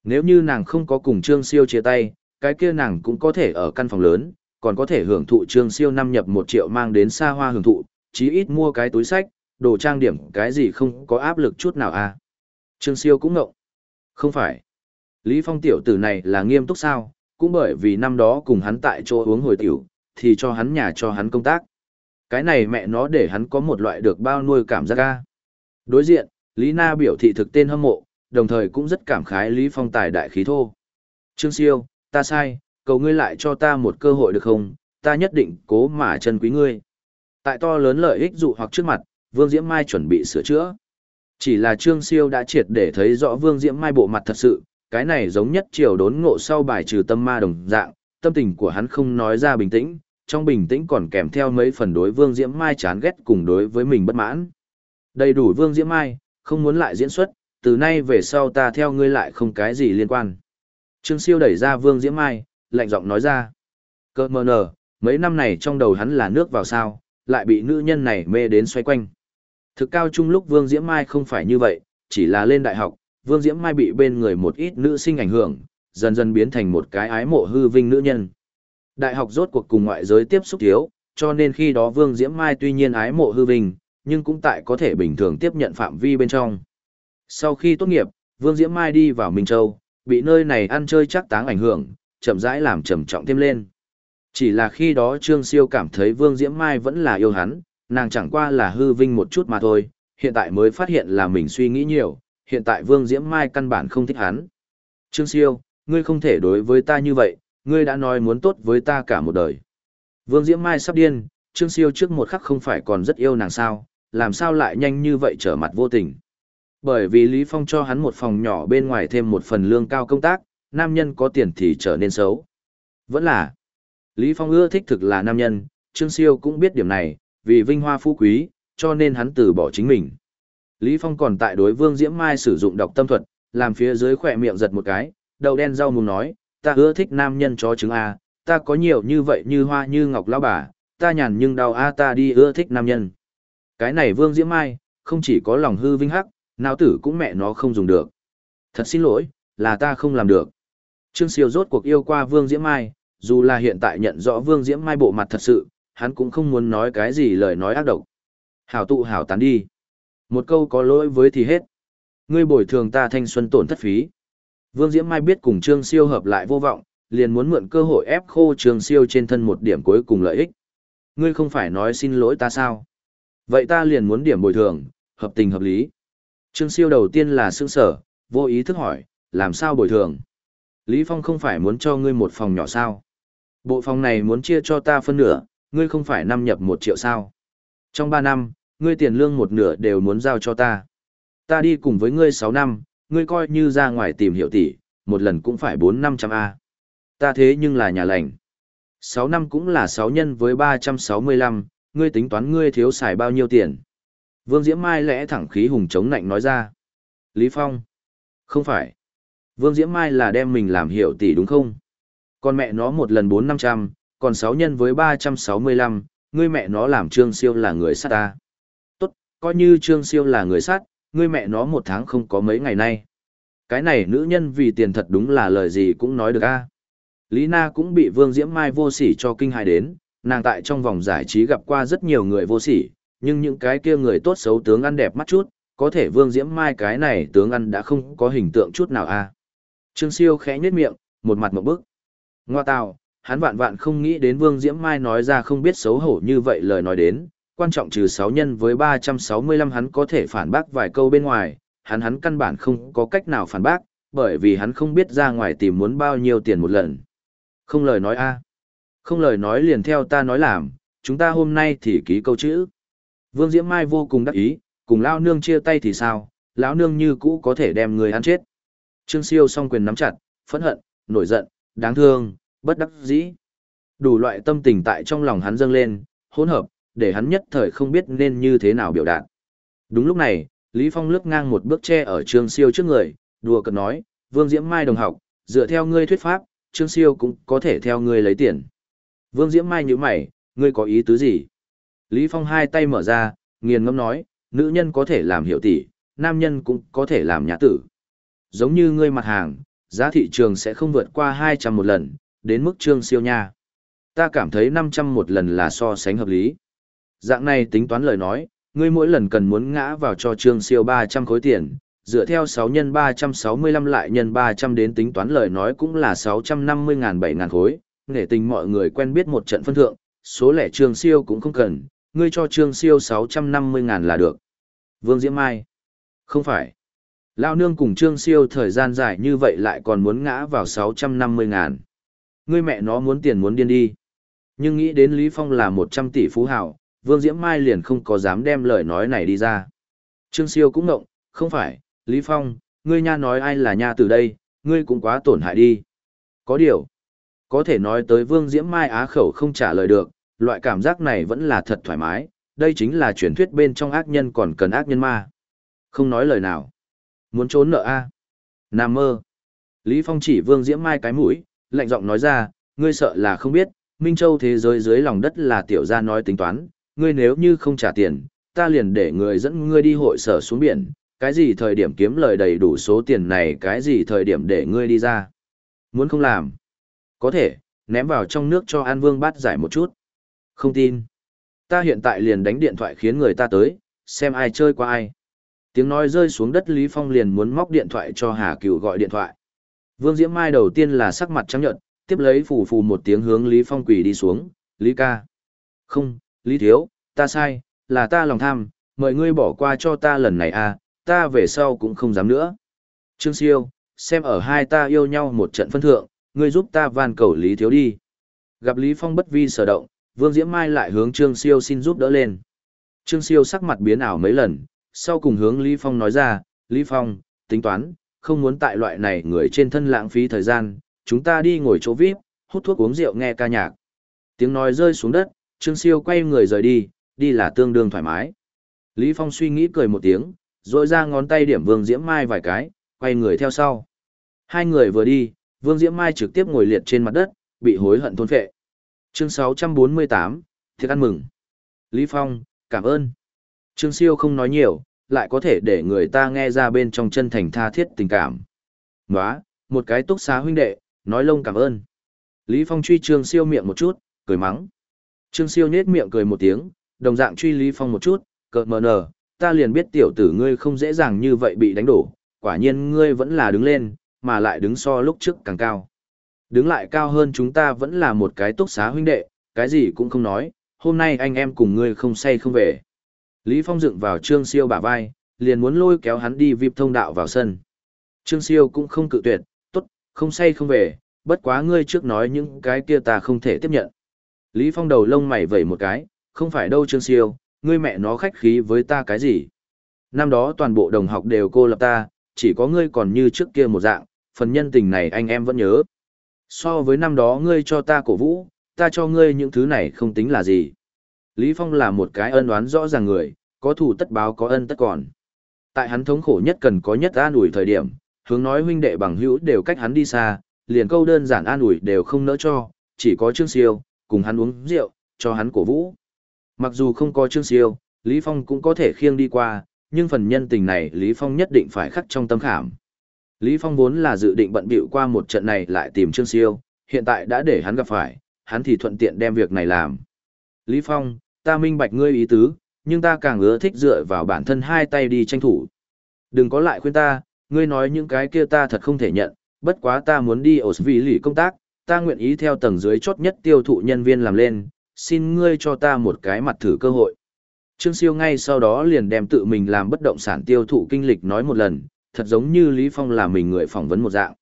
S1: Nếu như nàng không có cùng Trương Siêu chia tay, cái kia nàng cũng có thể ở căn phòng lớn, còn có thể hưởng thụ Trương Siêu năm nhập một triệu mang đến xa hoa hưởng thụ, chí ít mua cái túi sách, đồ trang điểm cái gì không có áp lực chút nào à Trương Siêu cũng ngộng. Không phải. Lý Phong tiểu tử này là nghiêm túc sao, cũng bởi vì năm đó cùng hắn tại chỗ uống hồi tiểu, thì cho hắn nhà cho hắn công tác. Cái này mẹ nó để hắn có một loại được bao nuôi cảm giác ca. Đối diện, Lý Na biểu thị thực tên hâm mộ, đồng thời cũng rất cảm khái Lý Phong tài đại khí thô. Trương Siêu, ta sai, cầu ngươi lại cho ta một cơ hội được không, ta nhất định cố mà chân quý ngươi. Tại to lớn lợi ích dụ hoặc trước mặt, Vương Diễm Mai chuẩn bị sửa chữa. Chỉ là Trương Siêu đã triệt để thấy rõ Vương Diễm Mai bộ mặt thật sự, cái này giống nhất chiều đốn ngộ sau bài trừ tâm ma đồng dạng, tâm tình của hắn không nói ra bình tĩnh, trong bình tĩnh còn kèm theo mấy phần đối Vương Diễm Mai chán ghét cùng đối với mình bất mãn. Đầy đủ Vương Diễm Mai, không muốn lại diễn xuất, từ nay về sau ta theo ngươi lại không cái gì liên quan. Trương Siêu đẩy ra Vương Diễm Mai, lạnh giọng nói ra. Cơ mờ nở, mấy năm này trong đầu hắn là nước vào sao, lại bị nữ nhân này mê đến xoay quanh. Thực cao trung lúc Vương Diễm Mai không phải như vậy, chỉ là lên đại học, Vương Diễm Mai bị bên người một ít nữ sinh ảnh hưởng, dần dần biến thành một cái ái mộ hư vinh nữ nhân. Đại học rốt cuộc cùng ngoại giới tiếp xúc thiếu, cho nên khi đó Vương Diễm Mai tuy nhiên ái mộ hư vinh, nhưng cũng tại có thể bình thường tiếp nhận phạm vi bên trong. Sau khi tốt nghiệp, Vương Diễm Mai đi vào Minh Châu, bị nơi này ăn chơi chắc táng ảnh hưởng, chậm rãi làm trầm trọng thêm lên. Chỉ là khi đó Trương Siêu cảm thấy Vương Diễm Mai vẫn là yêu hắn, nàng chẳng qua là hư vinh một chút mà thôi, hiện tại mới phát hiện là mình suy nghĩ nhiều, hiện tại Vương Diễm Mai căn bản không thích hắn. Trương Siêu, ngươi không thể đối với ta như vậy, ngươi đã nói muốn tốt với ta cả một đời. Vương Diễm Mai sắp điên, Trương Siêu trước một khắc không phải còn rất yêu nàng sao, làm sao lại nhanh như vậy trở mặt vô tình. Bởi vì Lý Phong cho hắn một phòng nhỏ bên ngoài thêm một phần lương cao công tác, nam nhân có tiền thì trở nên xấu. Vẫn là, Lý Phong ưa thích thực là nam nhân, Trương Siêu cũng biết điểm này, vì vinh hoa phú quý, cho nên hắn từ bỏ chính mình. Lý Phong còn tại đối Vương Diễm Mai sử dụng độc tâm thuật, làm phía dưới khỏe miệng giật một cái, đầu đen rau mùng nói, ta ưa thích nam nhân chó trứng A, ta có nhiều như vậy như hoa như ngọc lao bà, ta nhàn nhưng đau A ta đi ưa thích nam nhân. Cái này Vương Diễm Mai, không chỉ có lòng hư vinh hắc, não tử cũng mẹ nó không dùng được. Thật xin lỗi, là ta không làm được. Trương Siêu rốt cuộc yêu qua Vương Diễm Mai, dù là hiện tại nhận rõ Vương Diễm Mai bộ mặt thật sự, hắn cũng không muốn nói cái gì lời nói ác độc. Hảo tụ hảo tán đi. Một câu có lỗi với thì hết. Ngươi bồi thường ta thanh xuân tổn thất phí. Vương Diễm Mai biết cùng Trương Siêu hợp lại vô vọng, liền muốn mượn cơ hội ép khô Trương Siêu trên thân một điểm cuối cùng lợi ích. Ngươi không phải nói xin lỗi ta sao? Vậy ta liền muốn điểm bồi thường, hợp tình hợp lý. Trương Siêu đầu tiên là sương sở, vô ý thức hỏi, làm sao bồi thường? Lý Phong không phải muốn cho ngươi một phòng nhỏ sao? Bộ phòng này muốn chia cho ta phân nửa, ngươi không phải năm nhập một triệu sao? Trong ba năm, ngươi tiền lương một nửa đều muốn giao cho ta. Ta đi cùng với ngươi sáu năm, ngươi coi như ra ngoài tìm hiểu tỷ, một lần cũng phải bốn năm trăm A. Ta thế nhưng là nhà lành. Sáu năm cũng là sáu nhân với ba trăm sáu mươi lăm, ngươi tính toán ngươi thiếu xài bao nhiêu tiền. Vương Diễm Mai lẽ thẳng khí hùng chống nạnh nói ra. Lý Phong. Không phải. Vương Diễm Mai là đem mình làm hiểu tỷ đúng không? Con mẹ nó một lần bốn năm trăm, còn sáu nhân với ba trăm sáu mươi lăm, ngươi mẹ nó làm Trương Siêu là người sát ta. Tốt, coi như Trương Siêu là người sát, ngươi mẹ nó một tháng không có mấy ngày nay. Cái này nữ nhân vì tiền thật đúng là lời gì cũng nói được a. Lý Na cũng bị Vương Diễm Mai vô sỉ cho kinh hài đến, nàng tại trong vòng giải trí gặp qua rất nhiều người vô sỉ, nhưng những cái kia người tốt xấu tướng ăn đẹp mắt chút, có thể Vương Diễm Mai cái này tướng ăn đã không có hình tượng chút nào a. Trương Siêu khẽ nhếch miệng, một mặt một bức. Ngoa tào, hắn vạn vạn không nghĩ đến Vương Diễm Mai nói ra không biết xấu hổ như vậy lời nói đến, quan trọng trừ 6 nhân với 365 hắn có thể phản bác vài câu bên ngoài, hắn hắn căn bản không có cách nào phản bác, bởi vì hắn không biết ra ngoài tìm muốn bao nhiêu tiền một lần. Không lời nói a Không lời nói liền theo ta nói làm, chúng ta hôm nay thì ký câu chữ. Vương Diễm Mai vô cùng đắc ý, cùng Lao Nương chia tay thì sao, lão Nương như cũ có thể đem người ăn chết. Trương Siêu song quyền nắm chặt, phẫn hận, nổi giận, đáng thương, bất đắc dĩ. Đủ loại tâm tình tại trong lòng hắn dâng lên, hỗn hợp, để hắn nhất thời không biết nên như thế nào biểu đạt. Đúng lúc này, Lý Phong lướt ngang một bước che ở Trương Siêu trước người, đùa cợt nói, Vương Diễm Mai đồng học, dựa theo ngươi thuyết pháp, Trương Siêu cũng có thể theo ngươi lấy tiền. Vương Diễm Mai nhíu mày, ngươi có ý tứ gì? Lý Phong hai tay mở ra, nghiền ngẫm nói, nữ nhân có thể làm hiệu tỷ, nam nhân cũng có thể làm nhã tử. Giống như ngươi mặt hàng, giá thị trường sẽ không vượt qua 200 một lần, đến mức Trương Siêu nha. Ta cảm thấy 500 một lần là so sánh hợp lý. Dạng này tính toán lời nói, ngươi mỗi lần cần muốn ngã vào cho trương siêu 300 khối tiền, dựa theo 6 nhân 365 lại nhân 300 đến tính toán lời nói cũng là 650.000 7.000 khối, nể tình mọi người quen biết một trận phân thượng, số lẻ trương siêu cũng không cần, ngươi cho trương siêu 650.000 là được. Vương Diễm Mai. Không phải. Lao nương cùng trương siêu thời gian dài như vậy lại còn muốn ngã vào 650 ngàn. Ngươi mẹ nó muốn tiền muốn điên đi. Nhưng nghĩ đến Lý Phong là 100 tỷ phú hảo, Vương Diễm Mai liền không có dám đem lời nói này đi ra. Trương Siêu cũng ngộng, không phải, Lý Phong, ngươi nha nói ai là nha từ đây, ngươi cũng quá tổn hại đi. Có điều, có thể nói tới Vương Diễm Mai á khẩu không trả lời được, loại cảm giác này vẫn là thật thoải mái, đây chính là truyền thuyết bên trong ác nhân còn cần ác nhân ma. Không nói lời nào. Muốn trốn nợ a à? Nam mơ. Lý Phong chỉ Vương Diễm Mai cái mũi, lạnh giọng nói ra, ngươi sợ là không biết, Minh Châu thế giới dưới lòng đất là tiểu gia nói tính toán, ngươi nếu như không trả tiền, ta liền để người dẫn ngươi đi hội sở xuống biển, cái gì thời điểm kiếm lời đầy đủ số tiền này cái gì thời điểm để ngươi đi ra. Muốn không làm? Có thể, ném vào trong nước cho An Vương bắt giải một chút. Không tin. Ta hiện tại liền đánh điện thoại khiến người ta tới, xem ai chơi qua ai. Tiếng nói rơi xuống đất Lý Phong liền muốn móc điện thoại cho Hà Cửu gọi điện thoại. Vương Diễm Mai đầu tiên là sắc mặt trắng nhợt, tiếp lấy phù phù một tiếng hướng Lý Phong quỳ đi xuống, Lý ca. Không, Lý Thiếu, ta sai, là ta lòng tham, mời ngươi bỏ qua cho ta lần này à, ta về sau cũng không dám nữa. Trương Siêu, xem ở hai ta yêu nhau một trận phân thượng, ngươi giúp ta van cầu Lý Thiếu đi. Gặp Lý Phong bất vi sở động, Vương Diễm Mai lại hướng Trương Siêu xin giúp đỡ lên. Trương Siêu sắc mặt biến ảo mấy lần, sau cùng hướng Lý Phong nói ra, Lý Phong, tính toán, không muốn tại loại này người trên thân lãng phí thời gian, chúng ta đi ngồi chỗ VIP, hút thuốc uống rượu nghe ca nhạc. Tiếng nói rơi xuống đất, Trương Siêu quay người rời đi, đi là tương đương thoải mái. Lý Phong suy nghĩ cười một tiếng, rồi ra ngón tay điểm Vương Diễm Mai vài cái, quay người theo sau. Hai người vừa đi, Vương Diễm Mai trực tiếp ngồi liệt trên mặt đất, bị hối hận thôn phệ. Chương 648, thiệt ăn mừng. Lý Phong, cảm ơn. Trương Siêu không nói nhiều, lại có thể để người ta nghe ra bên trong chân thành tha thiết tình cảm. Nóa, một cái túc xá huynh đệ, nói lông cảm ơn. Lý Phong truy Trương Siêu miệng một chút, cười mắng. Trương Siêu nhếch miệng cười một tiếng, đồng dạng truy Lý Phong một chút, cợt mờ nở, ta liền biết tiểu tử ngươi không dễ dàng như vậy bị đánh đổ, quả nhiên ngươi vẫn là đứng lên, mà lại đứng so lúc trước càng cao. Đứng lại cao hơn chúng ta vẫn là một cái túc xá huynh đệ, cái gì cũng không nói, hôm nay anh em cùng ngươi không say không về. Lý Phong dựng vào Trương Siêu bả vai, liền muốn lôi kéo hắn đi vip thông đạo vào sân. Trương Siêu cũng không cự tuyệt, tốt, không say không về, bất quá ngươi trước nói những cái kia ta không thể tiếp nhận. Lý Phong đầu lông mày vẩy một cái, không phải đâu Trương Siêu, ngươi mẹ nó khách khí với ta cái gì. Năm đó toàn bộ đồng học đều cô lập ta, chỉ có ngươi còn như trước kia một dạng, phần nhân tình này anh em vẫn nhớ. So với năm đó ngươi cho ta cổ vũ, ta cho ngươi những thứ này không tính là gì. Lý Phong là một cái ân oán rõ ràng người, có thù tất báo có ân tất còn. Tại hắn thống khổ nhất cần có nhất an ủi thời điểm, hướng nói huynh đệ bằng hữu đều cách hắn đi xa, liền câu đơn giản an ủi đều không nỡ cho, chỉ có Trương Siêu, cùng hắn uống rượu, cho hắn cổ vũ. Mặc dù không có Trương Siêu, Lý Phong cũng có thể khiêng đi qua, nhưng phần nhân tình này Lý Phong nhất định phải khắc trong tâm khảm. Lý Phong vốn là dự định bận bịu qua một trận này lại tìm Trương Siêu, hiện tại đã để hắn gặp phải, hắn thì thuận tiện đem việc này làm. Lý Phong, ta minh bạch ngươi ý tứ, nhưng ta càng ưa thích dựa vào bản thân hai tay đi tranh thủ. Đừng có lại khuyên ta, ngươi nói những cái kia ta thật không thể nhận, bất quá ta muốn đi ở vị lì công tác, ta nguyện ý theo tầng dưới chốt nhất tiêu thụ nhân viên làm lên, xin ngươi cho ta một cái mặt thử cơ hội. Trương Siêu ngay sau đó liền đem tự mình làm bất động sản tiêu thụ kinh lịch nói một lần, thật giống như Lý Phong là mình người phỏng vấn một dạng.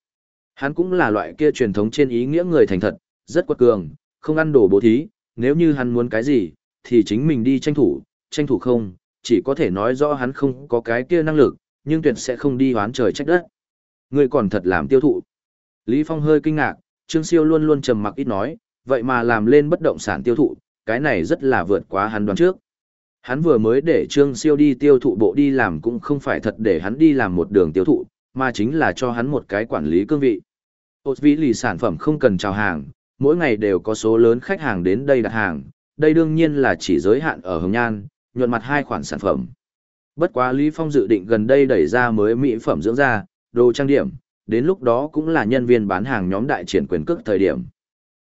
S1: Hắn cũng là loại kia truyền thống trên ý nghĩa người thành thật, rất quật cường, không ăn đồ bố thí, nếu như hắn muốn cái gì, thì chính mình đi tranh thủ, tranh thủ không, chỉ có thể nói rõ hắn không có cái kia năng lực, nhưng tuyệt sẽ không đi hoán trời trách đất. Người còn thật làm tiêu thụ. Lý Phong hơi kinh ngạc, Trương Siêu luôn luôn trầm mặc ít nói, vậy mà làm lên bất động sản tiêu thụ, cái này rất là vượt quá hắn đoán trước. Hắn vừa mới để Trương Siêu đi tiêu thụ bộ đi làm cũng không phải thật để hắn đi làm một đường tiêu thụ, mà chính là cho hắn một cái quản lý cương vị. Ôt vĩ lì sản phẩm không cần chào hàng, mỗi ngày đều có số lớn khách hàng đến đây đặt hàng, đây đương nhiên là chỉ giới hạn ở Hồng Nhan, nhuận mặt hai khoản sản phẩm. Bất quá Lý Phong dự định gần đây đẩy ra mới mỹ phẩm dưỡng da, đồ trang điểm, đến lúc đó cũng là nhân viên bán hàng nhóm đại triển quyền cước thời điểm.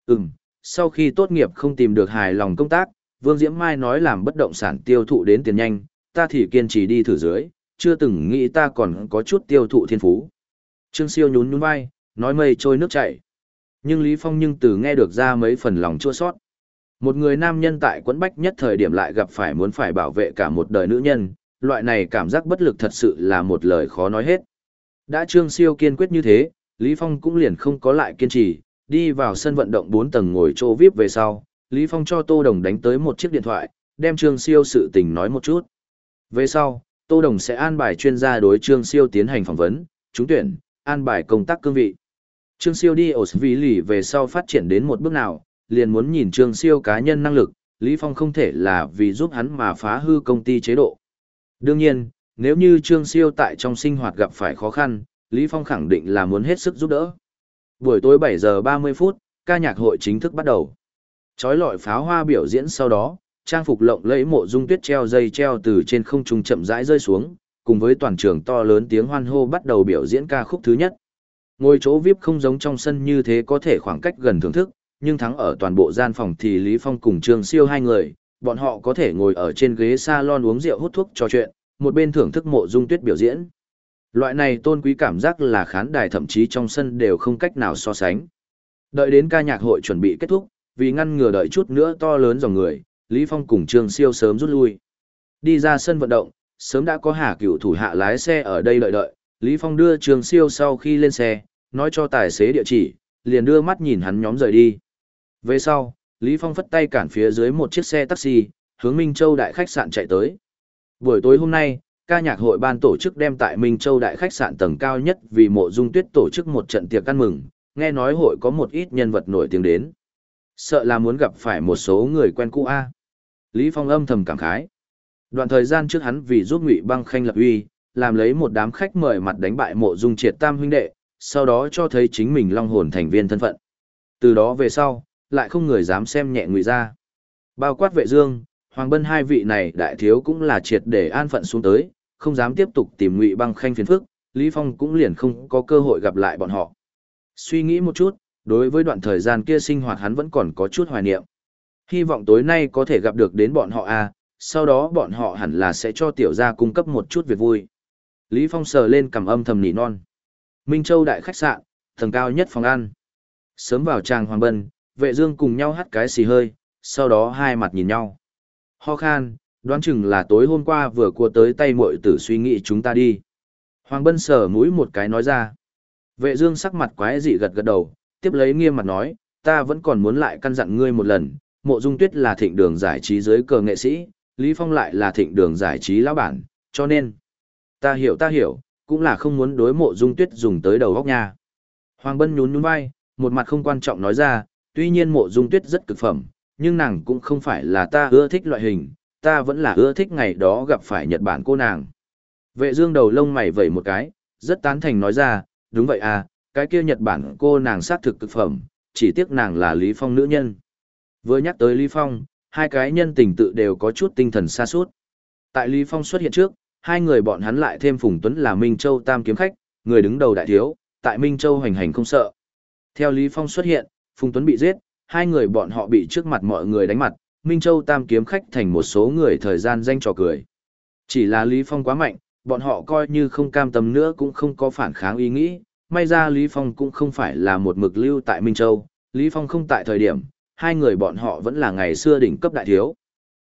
S1: Ừm, sau khi tốt nghiệp không tìm được hài lòng công tác, Vương Diễm Mai nói làm bất động sản tiêu thụ đến tiền nhanh, ta thì kiên trì đi thử dưới, chưa từng nghĩ ta còn có chút tiêu thụ thiên phú. Trương Siêu nhún nhún vai, nói mây trôi nước chảy. Nhưng Lý Phong nhưng từ nghe được ra mấy phần lòng chua sót. Một người nam nhân tại quẫn bách nhất thời điểm lại gặp phải muốn phải bảo vệ cả một đời nữ nhân, loại này cảm giác bất lực thật sự là một lời khó nói hết. Đã Trương Siêu kiên quyết như thế, Lý Phong cũng liền không có lại kiên trì, đi vào sân vận động 4 tầng ngồi chỗ VIP về sau, Lý Phong cho Tô Đồng đánh tới một chiếc điện thoại, đem Trương Siêu sự tình nói một chút. Về sau, Tô Đồng sẽ an bài chuyên gia đối Trương Siêu tiến hành phỏng vấn, trúng tuyển, an bài công tác cương vị. Trương Siêu đi ở Svili lì về sau phát triển đến một bước nào, liền muốn nhìn Trương Siêu cá nhân năng lực, Lý Phong không thể là vì giúp hắn mà phá hư công ty chế độ. Đương nhiên, nếu như Trương Siêu tại trong sinh hoạt gặp phải khó khăn, Lý Phong khẳng định là muốn hết sức giúp đỡ. Buổi tối 7 giờ 30 phút, ca nhạc hội chính thức bắt đầu. Chói lọi pháo hoa biểu diễn sau đó, trang phục lộng lẫy mộ dung tuyết treo dây treo từ trên không trung chậm rãi rơi xuống, cùng với toàn trường to lớn tiếng hoan hô bắt đầu biểu diễn ca khúc thứ nhất. Ngôi chỗ VIP không giống trong sân như thế có thể khoảng cách gần thưởng thức, nhưng thắng ở toàn bộ gian phòng thì Lý Phong cùng Trương Siêu hai người, bọn họ có thể ngồi ở trên ghế salon uống rượu hút thuốc trò chuyện, một bên thưởng thức mộ dung tuyết biểu diễn. Loại này tôn quý cảm giác là khán đài thậm chí trong sân đều không cách nào so sánh. Đợi đến ca nhạc hội chuẩn bị kết thúc, vì ngăn ngừa đợi chút nữa to lớn dòng người, Lý Phong cùng Trương Siêu sớm rút lui. Đi ra sân vận động, sớm đã có Hà Cửu thủ hạ lái xe ở đây đợi đợi, Lý Phong đưa Trương Siêu sau khi lên xe, nói cho tài xế địa chỉ, liền đưa mắt nhìn hắn nhóm rời đi. Về sau, Lý Phong phất tay cản phía dưới một chiếc xe taxi, hướng Minh Châu đại khách sạn chạy tới. Buổi tối hôm nay, ca nhạc hội ban tổ chức đem tại Minh Châu đại khách sạn tầng cao nhất vì mộ dung tuyết tổ chức một trận tiệc ăn mừng, nghe nói hội có một ít nhân vật nổi tiếng đến. Sợ là muốn gặp phải một số người quen cũ a. Lý Phong âm thầm cảm khái. Đoạn thời gian trước hắn vì giúp Ngụy Băng Khanh lập uy, làm lấy một đám khách mời mặt đánh bại mộ dung triệt tam huynh đệ, sau đó cho thấy chính mình long hồn thành viên thân phận. Từ đó về sau, lại không người dám xem nhẹ Ngụy ra. Bao quát vệ dương, Hoàng Bân hai vị này đại thiếu cũng là triệt để an phận xuống tới, không dám tiếp tục tìm Ngụy Băng Khanh phiền phức, Lý Phong cũng liền không có cơ hội gặp lại bọn họ. Suy nghĩ một chút, đối với đoạn thời gian kia sinh hoạt hắn vẫn còn có chút hoài niệm. Hy vọng tối nay có thể gặp được đến bọn họ a, sau đó bọn họ hẳn là sẽ cho tiểu gia cung cấp một chút việc vui. Lý Phong sờ lên cầm âm thầm nỉ non. Minh Châu đại khách sạn, tầng cao nhất phòng ăn. Sớm vào tràng hoàng bân, vệ dương cùng nhau hắt cái xì hơi, sau đó hai mặt nhìn nhau. Ho khan, đoán chừng là tối hôm qua vừa cua tới tay muội tử suy nghĩ chúng ta đi. Hoàng bân sờ mũi một cái nói ra. Vệ dương sắc mặt quái dị gật gật đầu, tiếp lấy nghiêm mặt nói, ta vẫn còn muốn lại căn dặn ngươi một lần, mộ dung tuyết là thịnh đường giải trí dưới cờ nghệ sĩ, Lý Phong lại là thịnh đường giải trí lão bản, cho nên, ta hiểu ta hiểu, cũng là không muốn đối mộ dung tuyết dùng tới đầu góc nha. Hoàng Bân nhún nhún vai, một mặt không quan trọng nói ra, tuy nhiên mộ dung tuyết rất cực phẩm, nhưng nàng cũng không phải là ta ưa thích loại hình, ta vẫn là ưa thích ngày đó gặp phải Nhật Bản cô nàng. Vệ dương đầu lông mày vẩy một cái, rất tán thành nói ra, đúng vậy à, cái kia Nhật Bản cô nàng sát thực cực phẩm, chỉ tiếc nàng là Lý Phong nữ nhân. Vừa nhắc tới Lý Phong, hai cái nhân tình tự đều có chút tinh thần xa suốt. Tại Lý Phong xuất hiện trước, hai người bọn hắn lại thêm Phùng Tuấn là Minh Châu Tam kiếm khách, người đứng đầu đại thiếu, tại Minh Châu hành hành không sợ. Theo Lý Phong xuất hiện, Phùng Tuấn bị giết, hai người bọn họ bị trước mặt mọi người đánh mặt, Minh Châu Tam kiếm khách thành một số người thời gian danh trò cười. Chỉ là Lý Phong quá mạnh, bọn họ coi như không cam tâm nữa cũng không có phản kháng ý nghĩ, may ra Lý Phong cũng không phải là một mực lưu tại Minh Châu, Lý Phong không tại thời điểm, hai người bọn họ vẫn là ngày xưa đỉnh cấp đại thiếu.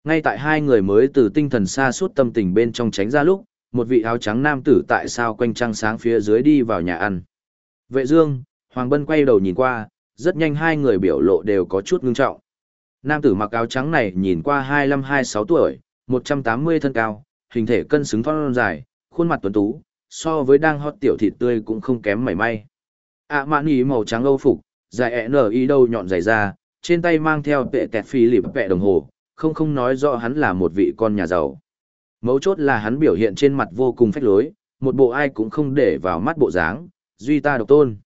S1: Ngay tại hai người mới từ tinh thần xa suốt tâm tình bên trong tránh ra lúc, một vị áo trắng nam tử tại sao quanh trăng sáng phía dưới đi vào nhà ăn. Vệ Dương, Hoàng Bân quay đầu nhìn qua, rất nhanh hai người biểu lộ đều có chút ngưng trọng. Nam tử mặc áo trắng này nhìn qua 25-26 tuổi, 180 thân cao, hình thể cân xứng thon dài, khuôn mặt tuấn tú, so với đang hot tiểu thịt tươi cũng không kém mảy may. ạ mạn ý màu trắng âu phục, dài ẹ nở y đâu nhọn dày ra, trên tay mang theo vệ tẹt phi lịp vệ đồng hồ, không không nói rõ hắn là một vị con nhà giàu. Mấu chốt là hắn biểu hiện trên mặt vô cùng phách lối, một bộ ai cũng không để vào mắt bộ dáng, duy ta độc tôn.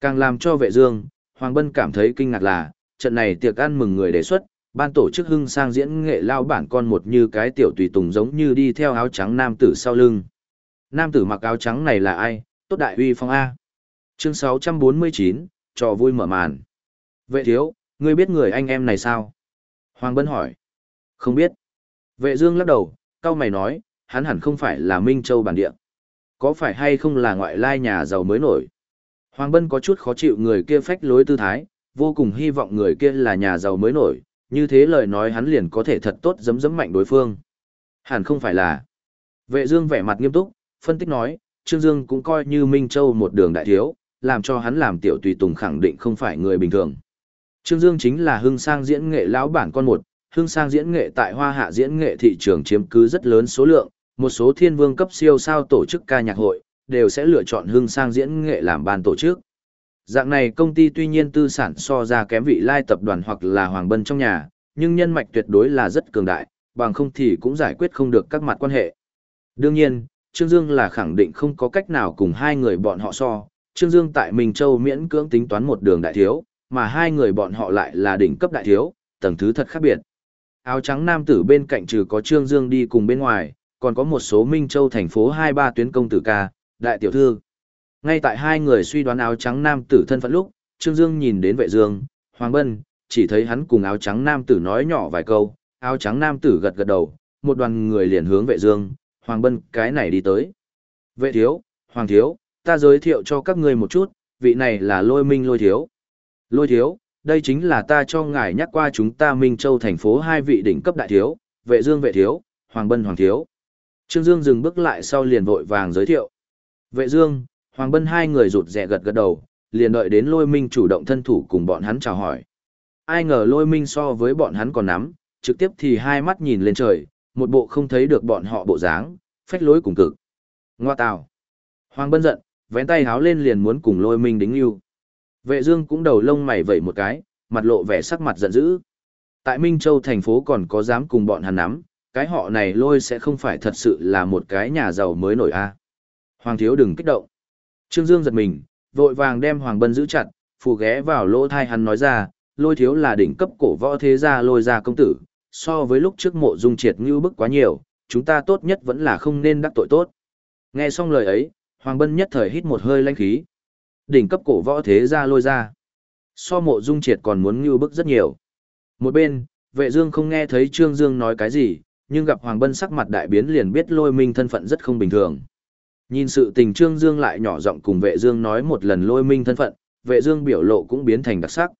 S1: Càng làm cho vệ dương, Hoàng Bân cảm thấy kinh ngạc là, trận này tiệc ăn mừng người đề xuất, ban tổ chức hưng sang diễn nghệ lao bản con một như cái tiểu tùy tùng giống như đi theo áo trắng nam tử sau lưng. Nam tử mặc áo trắng này là ai? Tốt đại uy phong A. Chương 649, trò vui mở màn. Vệ thiếu, ngươi biết người anh em này sao? Hoàng Bân hỏi. Không biết. Vệ Dương lắc đầu, cao mày nói, hắn hẳn không phải là Minh Châu bản địa. Có phải hay không là ngoại lai nhà giàu mới nổi? Hoàng Bân có chút khó chịu người kia phách lối tư thái, vô cùng hy vọng người kia là nhà giàu mới nổi, như thế lời nói hắn liền có thể thật tốt giấm giấm mạnh đối phương. Hẳn không phải là. Vệ Dương vẻ mặt nghiêm túc, phân tích nói, Trương Dương cũng coi như Minh Châu một đường đại thiếu, làm cho hắn làm tiểu tùy tùng khẳng định không phải người bình thường. Trương Dương chính là hưng sang diễn nghệ lão bản con một, hưng sang diễn nghệ tại hoa hạ diễn nghệ thị trường chiếm cứ rất lớn số lượng, một số thiên vương cấp siêu sao tổ chức ca nhạc hội, đều sẽ lựa chọn hưng sang diễn nghệ làm ban tổ chức. Dạng này công ty tuy nhiên tư sản so ra kém vị lai tập đoàn hoặc là hoàng bân trong nhà, nhưng nhân mạch tuyệt đối là rất cường đại, bằng không thì cũng giải quyết không được các mặt quan hệ. Đương nhiên, Trương Dương là khẳng định không có cách nào cùng hai người bọn họ so, Trương Dương tại Minh Châu miễn cưỡng tính toán một đường đại thiếu, mà hai người bọn họ lại là đỉnh cấp đại thiếu, tầng thứ thật khác biệt. Áo trắng nam tử bên cạnh trừ có Trương Dương đi cùng bên ngoài, còn có một số Minh Châu thành phố hai ba tuyến công tử ca, đại tiểu thư. Ngay tại hai người suy đoán áo trắng nam tử thân phận lúc, Trương Dương nhìn đến vệ dương, Hoàng Bân, chỉ thấy hắn cùng áo trắng nam tử nói nhỏ vài câu, áo trắng nam tử gật gật đầu, một đoàn người liền hướng vệ dương, Hoàng Bân cái này đi tới. Vệ thiếu, Hoàng thiếu, ta giới thiệu cho các ngươi một chút, vị này là lôi minh lôi thiếu. Lôi thiếu, đây chính là ta cho ngài nhắc qua chúng ta Minh Châu thành phố hai vị đỉnh cấp đại thiếu, vệ dương vệ thiếu, Hoàng Bân Hoàng thiếu. Trương Dương dừng bước lại sau liền vội vàng giới thiệu. Vệ Dương, Hoàng Bân hai người rụt rè gật gật đầu, liền đợi đến lôi minh chủ động thân thủ cùng bọn hắn chào hỏi. Ai ngờ lôi minh so với bọn hắn còn nắm, trực tiếp thì hai mắt nhìn lên trời, một bộ không thấy được bọn họ bộ dáng, phách lối cùng cực. Ngoa tào. Hoàng Bân giận, vén tay háo lên liền muốn cùng lôi minh đính lưu. Vệ dương cũng đầu lông mày vẩy một cái, mặt lộ vẻ sắc mặt giận dữ. Tại Minh Châu thành phố còn có dám cùng bọn hắn nắm, cái họ này lôi sẽ không phải thật sự là một cái nhà giàu mới nổi a. Hoàng thiếu đừng kích động. Trương Dương giật mình, vội vàng đem Hoàng Bân giữ chặt, phù ghé vào lỗ thai hắn nói ra, lôi thiếu là đỉnh cấp cổ võ thế gia lôi gia công tử, so với lúc trước mộ dung triệt ngưu bức quá nhiều, chúng ta tốt nhất vẫn là không nên đắc tội tốt. Nghe xong lời ấy, Hoàng Bân nhất thời hít một hơi lanh khí. Đỉnh cấp cổ võ thế gia lôi ra. So mộ dung triệt còn muốn ngưu bức rất nhiều. Một bên, vệ dương không nghe thấy Trương Dương nói cái gì, nhưng gặp Hoàng Bân sắc mặt đại biến liền biết lôi minh thân phận rất không bình thường. Nhìn sự tình Trương Dương lại nhỏ giọng cùng vệ dương nói một lần lôi minh thân phận, vệ dương biểu lộ cũng biến thành đặc sắc.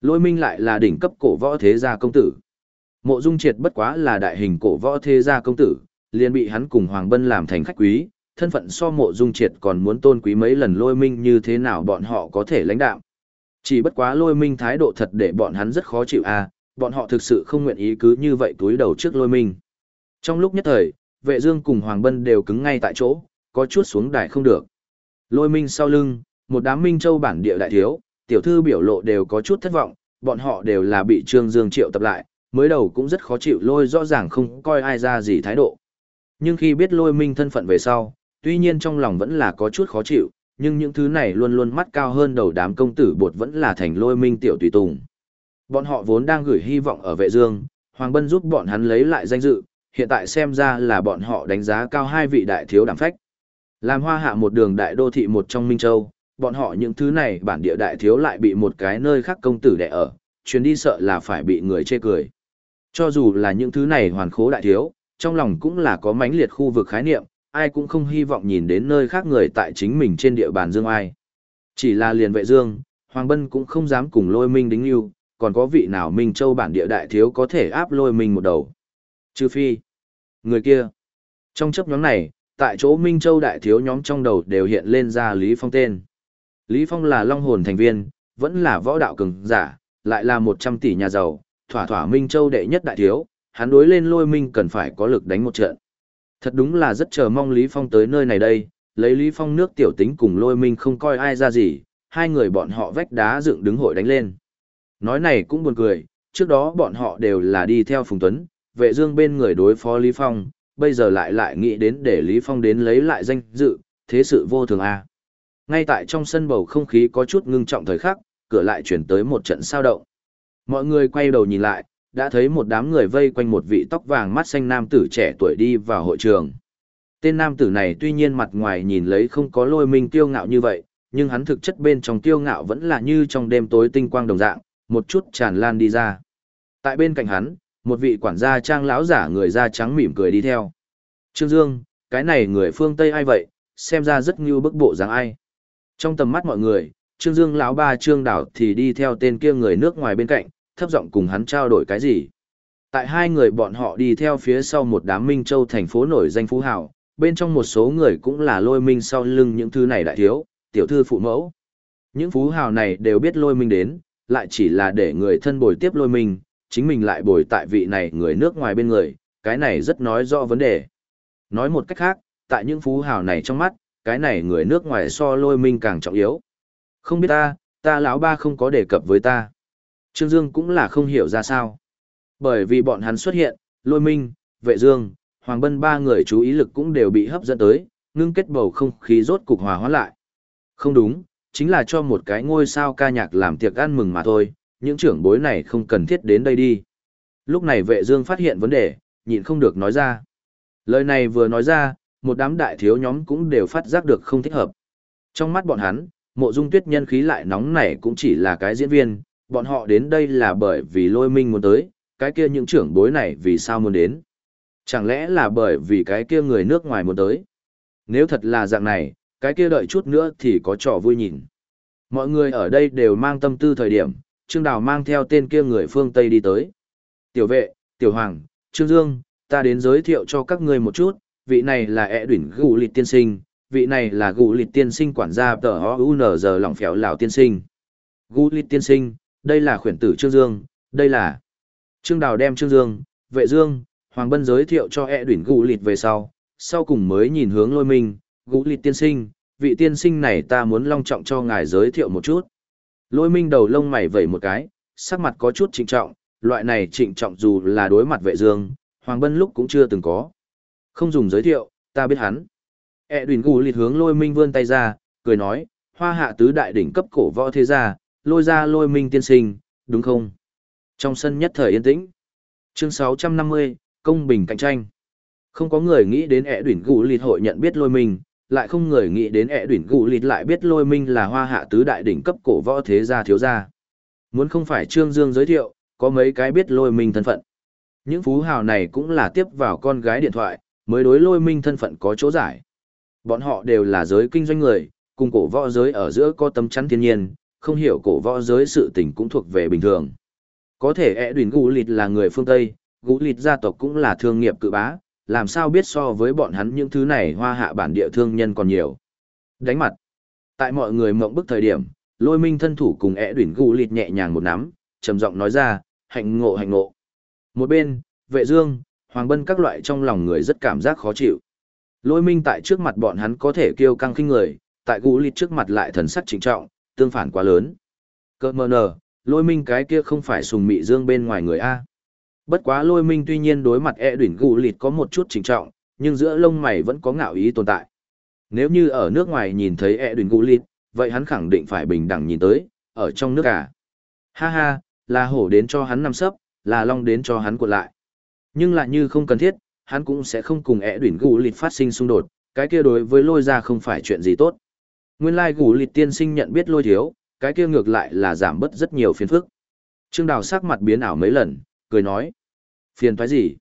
S1: Lôi minh lại là đỉnh cấp cổ võ thế gia công tử. Mộ dung triệt bất quá là đại hình cổ võ thế gia công tử, liền bị hắn cùng Hoàng Bân làm thành khách quý, thân phận so mộ dung triệt còn muốn tôn quý mấy lần lôi minh như thế nào bọn họ có thể lãnh đạo. Chỉ bất quá lôi minh thái độ thật để bọn hắn rất khó chịu a à, bọn họ thực sự không nguyện ý cứ như vậy túi đầu trước lôi minh. Trong lúc nhất thời, vệ dương cùng Hoàng Bân đều cứng ngay tại chỗ, có chút xuống đài không được. Lôi minh sau lưng, một đám minh châu bản địa đại thiếu, tiểu thư biểu lộ đều có chút thất vọng, bọn họ đều là bị Trương Dương triệu tập lại, mới đầu cũng rất khó chịu lôi rõ ràng không coi ai ra gì thái độ. Nhưng khi biết lôi minh thân phận về sau, tuy nhiên trong lòng vẫn là có chút khó chịu, nhưng những thứ này luôn luôn mắt cao hơn đầu đám công tử bột vẫn là thành lôi minh tiểu tùy tùng. Bọn họ vốn đang gửi hy vọng ở vệ dương, Hoàng Bân giúp bọn hắn lấy lại danh dự, hiện tại xem ra là bọn họ đánh giá cao hai vị đại thiếu đảm phách. Làm hoa hạ một đường đại đô thị một trong Minh Châu, bọn họ những thứ này bản địa đại thiếu lại bị một cái nơi khác công tử đẻ ở, chuyến đi sợ là phải bị người chê cười. Cho dù là những thứ này hoàn khố đại thiếu, trong lòng cũng là có mãnh liệt khu vực khái niệm, ai cũng không hy vọng nhìn đến nơi khác người tại chính mình trên địa bàn dương ai. Chỉ là liền vệ dương, Hoàng Bân cũng không dám cùng lôi minh đính lưu, còn có vị nào Minh Châu bản địa đại thiếu có thể áp lôi minh một đầu. Trừ phi, người kia. Trong chấp nhóm này, tại chỗ Minh Châu đại thiếu nhóm trong đầu đều hiện lên ra Lý Phong tên. Lý Phong là long hồn thành viên, vẫn là võ đạo cường giả, lại là 100 tỷ nhà giàu, thỏa thỏa Minh Châu đệ nhất đại thiếu, hắn đối lên lôi minh cần phải có lực đánh một trận. Thật đúng là rất chờ mong Lý Phong tới nơi này đây, lấy Lý Phong nước tiểu tính cùng lôi minh không coi ai ra gì, hai người bọn họ vách đá dựng đứng hội đánh lên. Nói này cũng buồn cười, trước đó bọn họ đều là đi theo Phùng Tuấn, vệ dương bên người đối phó Lý Phong, bây giờ lại lại nghĩ đến để Lý Phong đến lấy lại danh dự, thế sự vô thường a. À. Ngay tại trong sân bầu không khí có chút ngưng trọng thời khắc, cửa lại chuyển tới một trận sao động. Mọi người quay đầu nhìn lại, đã thấy một đám người vây quanh một vị tóc vàng mắt xanh nam tử trẻ tuổi đi vào hội trường. Tên nam tử này tuy nhiên mặt ngoài nhìn lấy không có lôi minh tiêu ngạo như vậy, nhưng hắn thực chất bên trong tiêu ngạo vẫn là như trong đêm tối tinh quang đồng dạng, một chút tràn lan đi ra. Tại bên cạnh hắn, một vị quản gia trang lão giả người da trắng mỉm cười đi theo. Trương Dương, cái này người phương Tây ai vậy, xem ra rất như bức bộ dáng ai. Trong tầm mắt mọi người, Trương Dương lão ba Trương Đảo thì đi theo tên kia người nước ngoài bên cạnh, thấp giọng cùng hắn trao đổi cái gì. Tại hai người bọn họ đi theo phía sau một đám Minh Châu thành phố nổi danh phú hào, bên trong một số người cũng là lôi minh sau lưng những thứ này đại thiếu, tiểu thư phụ mẫu. Những phú hào này đều biết lôi minh đến, lại chỉ là để người thân bồi tiếp lôi minh, chính mình lại bồi tại vị này người nước ngoài bên người, cái này rất nói rõ vấn đề. Nói một cách khác, tại những phú hào này trong mắt, cái này người nước ngoài so lôi minh càng trọng yếu. Không biết ta, ta lão ba không có đề cập với ta. Trương Dương cũng là không hiểu ra sao. Bởi vì bọn hắn xuất hiện, lôi minh, vệ dương, hoàng bân ba người chú ý lực cũng đều bị hấp dẫn tới, ngưng kết bầu không khí rốt cục hòa hoãn lại. Không đúng, chính là cho một cái ngôi sao ca nhạc làm tiệc ăn mừng mà thôi, những trưởng bối này không cần thiết đến đây đi. Lúc này vệ dương phát hiện vấn đề, nhịn không được nói ra. Lời này vừa nói ra, một đám đại thiếu nhóm cũng đều phát giác được không thích hợp. Trong mắt bọn hắn, mộ dung tuyết nhân khí lại nóng nảy cũng chỉ là cái diễn viên, bọn họ đến đây là bởi vì lôi minh muốn tới, cái kia những trưởng bối này vì sao muốn đến. Chẳng lẽ là bởi vì cái kia người nước ngoài muốn tới. Nếu thật là dạng này, cái kia đợi chút nữa thì có trò vui nhìn. Mọi người ở đây đều mang tâm tư thời điểm, Trương Đào mang theo tên kia người phương Tây đi tới. Tiểu vệ, Tiểu Hoàng, Trương Dương, ta đến giới thiệu cho các ngươi một chút, vị này là ẹ đuyển gù lịch tiên sinh, vị này là gù lịch tiên sinh quản gia tờ O.U.N.G. lỏng phéo lão tiên sinh. Gù lịch tiên sinh, đây là khuyển tử Trương Dương, đây là... Trương Đào đem Trương Dương, vệ Dương, Hoàng Bân giới thiệu cho ẹ đuyển gù lịch về sau, sau cùng mới nhìn hướng lôi minh, gù lịch tiên sinh, vị tiên sinh này ta muốn long trọng cho ngài giới thiệu một chút. Lôi minh đầu lông mày vẩy một cái, sắc mặt có chút trịnh trọng, loại này trịnh trọng dù là đối mặt vệ dương, Hoàng Bân lúc cũng chưa từng có. Không dùng giới thiệu, ta biết hắn. E đùn gù lịt hướng lôi minh vươn tay ra, cười nói, hoa hạ tứ đại đỉnh cấp cổ võ thế gia, lôi ra lôi minh tiên sinh, đúng không? Trong sân nhất thời yên tĩnh. Chương 650, Công bình cạnh tranh. Không có người nghĩ đến E đuyển gù lịt hội nhận biết lôi minh, lại không người nghĩ đến ẹ đuyển gù lịt lại biết lôi minh là hoa hạ tứ đại đỉnh cấp cổ võ thế gia thiếu gia. Muốn không phải Trương Dương giới thiệu, có mấy cái biết lôi minh thân phận. Những phú hào này cũng là tiếp vào con gái điện thoại, mới đối lôi minh thân phận có chỗ giải. Bọn họ đều là giới kinh doanh người, cùng cổ võ giới ở giữa có tấm chắn thiên nhiên, không hiểu cổ võ giới sự tình cũng thuộc về bình thường. Có thể ẹ đùn gũ lịt là người phương Tây, gũ lịt gia tộc cũng là thương nghiệp cự bá, làm sao biết so với bọn hắn những thứ này hoa hạ bản địa thương nhân còn nhiều. Đánh mặt. Tại mọi người mộng bức thời điểm, lôi minh thân thủ cùng ẻ đùn gù lịt nhẹ nhàng một nắm, trầm giọng nói ra, hạnh ngộ hạnh ngộ. Một bên, vệ dương, hoàng bân các loại trong lòng người rất cảm giác khó chịu. Lôi minh tại trước mặt bọn hắn có thể kêu căng khinh người, tại gù lịt trước mặt lại thần sắc trịnh trọng, tương phản quá lớn. Cơ mờ nở, lôi minh cái kia không phải sùng mị dương bên ngoài người A. Bất quá lôi minh tuy nhiên đối mặt e đuyển gù lịt có một chút trình trọng, nhưng giữa lông mày vẫn có ngạo ý tồn tại. Nếu như ở nước ngoài nhìn thấy e đuyển gù lịt, vậy hắn khẳng định phải bình đẳng nhìn tới, ở trong nước à. Ha ha, là hổ đến cho hắn nằm sấp, là long đến cho hắn cuộn lại. Nhưng lại như không cần thiết, hắn cũng sẽ không cùng e đuyển gù lịt phát sinh xung đột, cái kia đối với lôi ra không phải chuyện gì tốt. Nguyên lai gù lịt tiên sinh nhận biết lôi thiếu, cái kia ngược lại là giảm bớt rất nhiều phiền phức. Trương Đào sắc mặt biến ảo mấy lần, cười nói. Phiền thoái gì?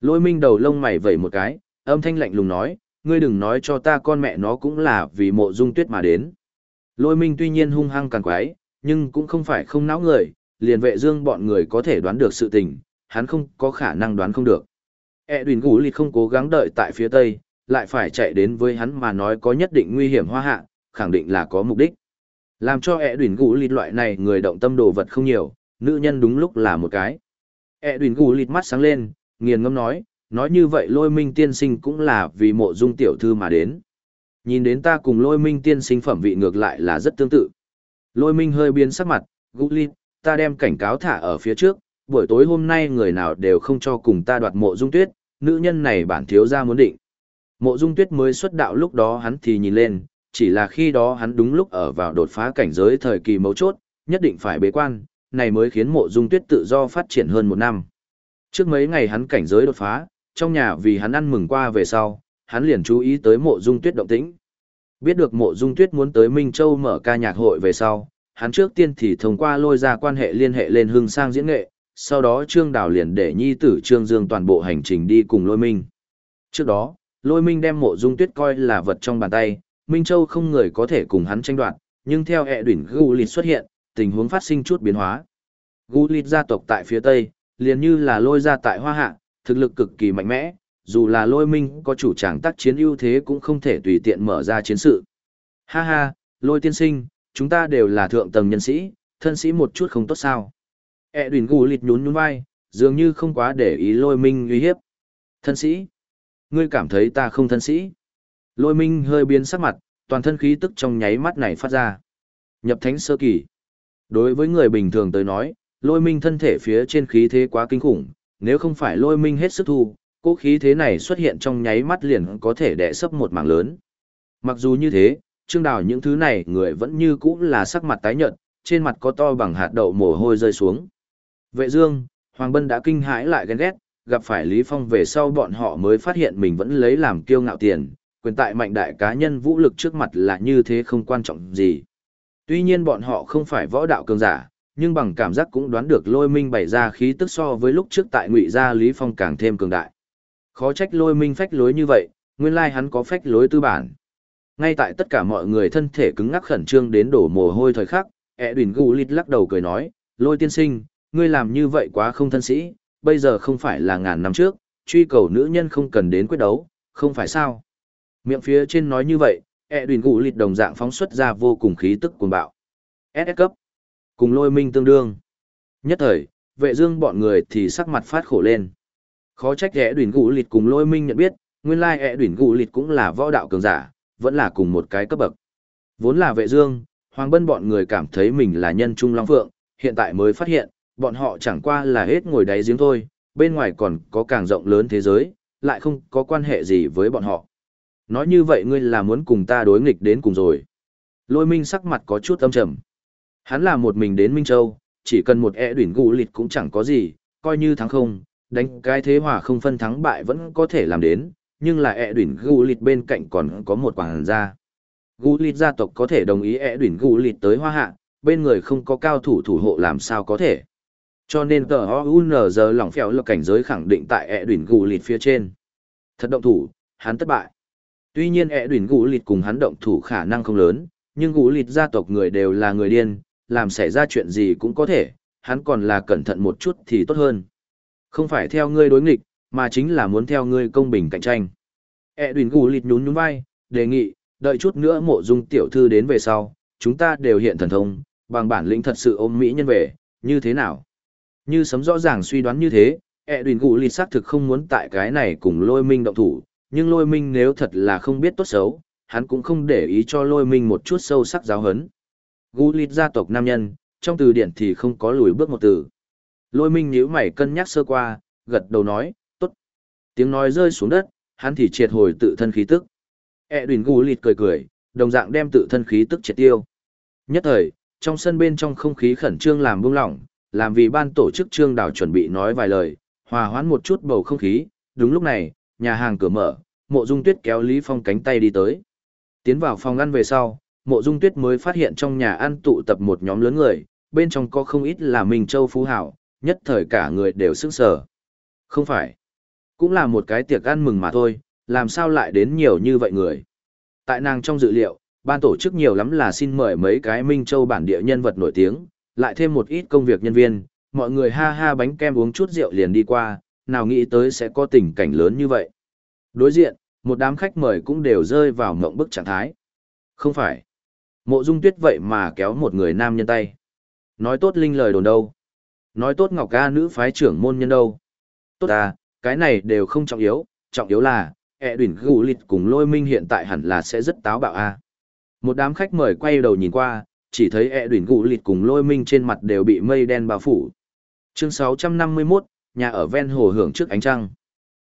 S1: Lôi minh đầu lông mày vẩy một cái, âm thanh lạnh lùng nói, ngươi đừng nói cho ta con mẹ nó cũng là vì mộ dung tuyết mà đến. Lôi minh tuy nhiên hung hăng càng quái, nhưng cũng không phải không não người, liền vệ dương bọn người có thể đoán được sự tình, hắn không có khả năng đoán không được. E đùn gũ lịt không cố gắng đợi tại phía tây, lại phải chạy đến với hắn mà nói có nhất định nguy hiểm hoa hạ, khẳng định là có mục đích. Làm cho e đùn gũ lịt loại này người động tâm đồ vật không nhiều, nữ nhân đúng lúc là một cái. E đùn gù lịt mắt sáng lên, nghiền ngâm nói, nói như vậy lôi minh tiên sinh cũng là vì mộ dung tiểu thư mà đến. Nhìn đến ta cùng lôi minh tiên sinh phẩm vị ngược lại là rất tương tự. Lôi minh hơi biến sắc mặt, gù lịt, ta đem cảnh cáo thả ở phía trước, buổi tối hôm nay người nào đều không cho cùng ta đoạt mộ dung tuyết, nữ nhân này bản thiếu ra muốn định. Mộ dung tuyết mới xuất đạo lúc đó hắn thì nhìn lên, chỉ là khi đó hắn đúng lúc ở vào đột phá cảnh giới thời kỳ mấu chốt, nhất định phải bế quan, này mới khiến mộ dung tuyết tự do phát triển hơn một năm. Trước mấy ngày hắn cảnh giới đột phá, trong nhà vì hắn ăn mừng qua về sau, hắn liền chú ý tới mộ dung tuyết động tĩnh. Biết được mộ dung tuyết muốn tới Minh Châu mở ca nhạc hội về sau, hắn trước tiên thì thông qua lôi ra quan hệ liên hệ lên hưng sang diễn nghệ, sau đó Trương Đào liền để nhi tử Trương Dương toàn bộ hành trình đi cùng lôi minh. Trước đó, lôi minh đem mộ dung tuyết coi là vật trong bàn tay, Minh Châu không người có thể cùng hắn tranh đoạt, nhưng theo ẹ đuyển Gu Lịt xuất hiện, tình huống phát sinh chút biến hóa. Gu Lịt gia tộc tại phía Tây, liền như là lôi ra tại Hoa Hạ, thực lực cực kỳ mạnh mẽ, dù là lôi minh có chủ tràng tác chiến ưu thế cũng không thể tùy tiện mở ra chiến sự. Ha ha, lôi tiên sinh, chúng ta đều là thượng tầng nhân sĩ, thân sĩ một chút không tốt sao. E đuyển Gu Lịt nhún nhún vai, dường như không quá để ý lôi minh uy hiếp. Thân sĩ? Ngươi cảm thấy ta không thân sĩ? Lôi minh hơi biến sắc mặt, toàn thân khí tức trong nháy mắt này phát ra. Nhập thánh sơ kỳ. Đối với người bình thường tới nói, lôi minh thân thể phía trên khí thế quá kinh khủng, nếu không phải lôi minh hết sức thu, cố khí thế này xuất hiện trong nháy mắt liền có thể đè sấp một mảng lớn. Mặc dù như thế, trương đào những thứ này người vẫn như cũ là sắc mặt tái nhợt, trên mặt có to bằng hạt đậu mồ hôi rơi xuống. Vệ dương, Hoàng Bân đã kinh hãi lại ghen ghét, gặp phải Lý Phong về sau bọn họ mới phát hiện mình vẫn lấy làm kiêu ngạo tiền, quyền tại mạnh đại cá nhân vũ lực trước mặt là như thế không quan trọng gì. Tuy nhiên bọn họ không phải võ đạo cường giả, nhưng bằng cảm giác cũng đoán được lôi minh bày ra khí tức so với lúc trước tại ngụy gia Lý Phong càng thêm cường đại. Khó trách lôi minh phách lối như vậy, nguyên lai hắn có phách lối tư bản. Ngay tại tất cả mọi người thân thể cứng ngắc khẩn trương đến đổ mồ hôi thời khắc, Edwin Gulit lít lắc đầu cười nói, lôi tiên sinh, ngươi làm như vậy quá không thân sĩ, bây giờ không phải là ngàn năm trước, truy cầu nữ nhân không cần đến quyết đấu, không phải sao. Miệng phía trên nói như vậy, e đùn gù lịt đồng dạng phóng xuất ra vô cùng khí tức cuồng bạo. SS cấp. Cùng lôi minh tương đương. Nhất thời, vệ dương bọn người thì sắc mặt phát khổ lên. Khó trách e đùn gù lịt cùng lôi minh nhận biết, nguyên lai e đùn gù lịt cũng là võ đạo cường giả, vẫn là cùng một cái cấp bậc. Vốn là vệ dương, hoàng bân bọn người cảm thấy mình là nhân trung long phượng, hiện tại mới phát hiện, bọn họ chẳng qua là hết ngồi đáy giếng thôi, bên ngoài còn có càng rộng lớn thế giới, lại không có quan hệ gì với bọn họ. Nói như vậy ngươi là muốn cùng ta đối nghịch đến cùng rồi. Lôi minh sắc mặt có chút âm trầm. Hắn là một mình đến Minh Châu, chỉ cần một e đuyển gù lịt cũng chẳng có gì, coi như thắng không, đánh cái thế hòa không phân thắng bại vẫn có thể làm đến, nhưng là e đuyển gu lịt bên cạnh còn có một quảng gia. Gu lịt gia tộc có thể đồng ý e đuyển gu lịt tới hoa hạ, bên người không có cao thủ thủ hộ làm sao có thể. Cho nên tờ giờ lỏng phèo là cảnh giới khẳng định tại e đuyển gu lịt phía trên. Thật động thủ, hắn thất bại. Tuy nhiên ẹ đuyển gũ lịt cùng hắn động thủ khả năng không lớn, nhưng gũ lịt gia tộc người đều là người điên, làm xảy ra chuyện gì cũng có thể, hắn còn là cẩn thận một chút thì tốt hơn. Không phải theo ngươi đối nghịch, mà chính là muốn theo ngươi công bình cạnh tranh. Edwin gù lịt nhún nhún vai, đề nghị, đợi chút nữa mộ dung tiểu thư đến về sau, chúng ta đều hiện thần thông, bằng bản lĩnh thật sự ôm mỹ nhân về, như thế nào? Như sấm rõ ràng suy đoán như thế, Edwin gù lịt xác thực không muốn tại cái này cùng lôi minh động thủ, nhưng lôi minh nếu thật là không biết tốt xấu, hắn cũng không để ý cho lôi minh một chút sâu sắc giáo hấn. Gu lịt gia tộc nam nhân, trong từ điển thì không có lùi bước một từ. Lôi minh nhíu mày cân nhắc sơ qua, gật đầu nói, tốt. Tiếng nói rơi xuống đất, hắn thì triệt hồi tự thân khí tức. E đùn Gu lịt cười cười, đồng dạng đem tự thân khí tức triệt tiêu. Nhất thời, trong sân bên trong không khí khẩn trương làm buông lỏng, làm vì ban tổ chức trương đảo chuẩn bị nói vài lời, hòa hoãn một chút bầu không khí. Đúng lúc này, nhà hàng cửa mở, mộ dung tuyết kéo Lý Phong cánh tay đi tới. Tiến vào phòng ăn về sau, mộ dung tuyết mới phát hiện trong nhà ăn tụ tập một nhóm lớn người, bên trong có không ít là Minh Châu Phú Hảo, nhất thời cả người đều sức sở. Không phải, cũng là một cái tiệc ăn mừng mà thôi, làm sao lại đến nhiều như vậy người. Tại nàng trong dự liệu, ban tổ chức nhiều lắm là xin mời mấy cái Minh Châu bản địa nhân vật nổi tiếng, lại thêm một ít công việc nhân viên, mọi người ha ha bánh kem uống chút rượu liền đi qua, nào nghĩ tới sẽ có tình cảnh lớn như vậy. Đối diện, một đám khách mời cũng đều rơi vào mộng bức trạng thái. Không phải. Mộ dung tuyết vậy mà kéo một người nam nhân tay. Nói tốt linh lời đồn đâu. Nói tốt ngọc ca nữ phái trưởng môn nhân đâu. Tốt à, cái này đều không trọng yếu, trọng yếu là, e ẹ đuỳnh gù lịt cùng lôi minh hiện tại hẳn là sẽ rất táo bạo a à. Một đám khách mời quay đầu nhìn qua, chỉ thấy e ẹ đuỳnh gù lịt cùng lôi minh trên mặt đều bị mây đen bao phủ. Chương 651, nhà ở ven hồ hưởng trước ánh trăng.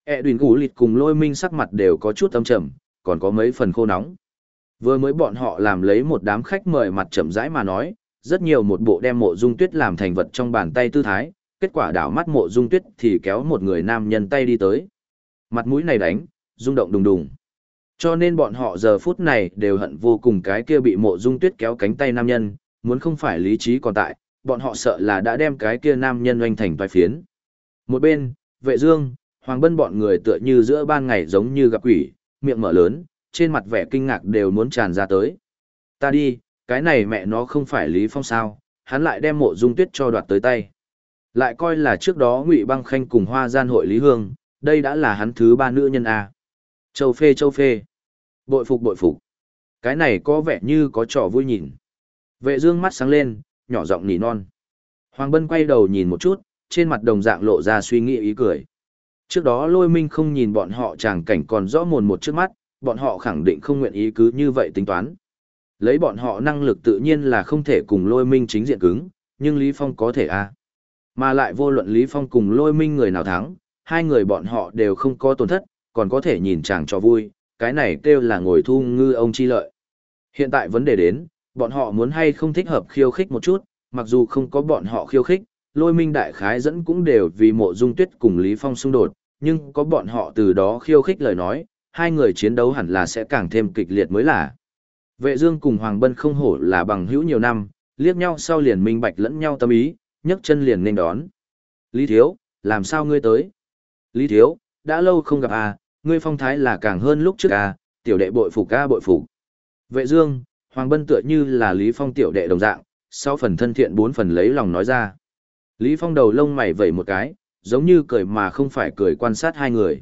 S1: E đùn gũ lịt cùng lôi minh sắc mặt đều có chút âm trầm, còn có mấy phần khô nóng. Vừa mới bọn họ làm lấy một đám khách mời mặt chậm rãi mà nói, rất nhiều một bộ đem mộ dung tuyết làm thành vật trong bàn tay tư thái, kết quả đảo mắt mộ dung tuyết thì kéo một người nam nhân tay đi tới. Mặt mũi này đánh, rung động đùng đùng. Cho nên bọn họ giờ phút này đều hận vô cùng cái kia bị mộ dung tuyết kéo cánh tay nam nhân, muốn không phải lý trí còn tại, bọn họ sợ là đã đem cái kia nam nhân oanh thành toài phiến. Một bên, vệ dương, hoàng bân bọn người tựa như giữa ban ngày giống như gặp quỷ, miệng mở lớn, trên mặt vẻ kinh ngạc đều muốn tràn ra tới. Ta đi, cái này mẹ nó không phải Lý Phong sao, hắn lại đem mộ dung tuyết cho đoạt tới tay. Lại coi là trước đó Ngụy Băng Khanh cùng Hoa Gian hội Lý Hương, đây đã là hắn thứ ba nữ nhân a. Châu phê châu phê. Bội phục bội phục. Cái này có vẻ như có trò vui nhìn. Vệ Dương mắt sáng lên, nhỏ giọng nỉ non. Hoàng Bân quay đầu nhìn một chút, trên mặt đồng dạng lộ ra suy nghĩ ý cười. Trước đó lôi minh không nhìn bọn họ chàng cảnh còn rõ mồn một trước mắt, bọn họ khẳng định không nguyện ý cứ như vậy tính toán. Lấy bọn họ năng lực tự nhiên là không thể cùng lôi minh chính diện cứng, nhưng Lý Phong có thể a à. Mà lại vô luận Lý Phong cùng lôi minh người nào thắng, hai người bọn họ đều không có tổn thất, còn có thể nhìn chàng cho vui, cái này kêu là ngồi thu ngư ông chi lợi. Hiện tại vấn đề đến, bọn họ muốn hay không thích hợp khiêu khích một chút, mặc dù không có bọn họ khiêu khích, lôi minh đại khái dẫn cũng đều vì mộ dung tuyết cùng Lý Phong xung đột, nhưng có bọn họ từ đó khiêu khích lời nói, hai người chiến đấu hẳn là sẽ càng thêm kịch liệt mới là. Vệ Dương cùng Hoàng Bân không hổ là bằng hữu nhiều năm, liếc nhau sau liền minh bạch lẫn nhau tâm ý, nhấc chân liền nên đón. Lý Thiếu, làm sao ngươi tới? Lý Thiếu, đã lâu không gặp à, ngươi phong thái là càng hơn lúc trước à, tiểu đệ bội phục ca bội phục. Vệ Dương, Hoàng Bân tựa như là Lý Phong tiểu đệ đồng dạng, sau phần thân thiện bốn phần lấy lòng nói ra. Lý Phong đầu lông mày vẩy một cái, giống như cười mà không phải cười quan sát hai người.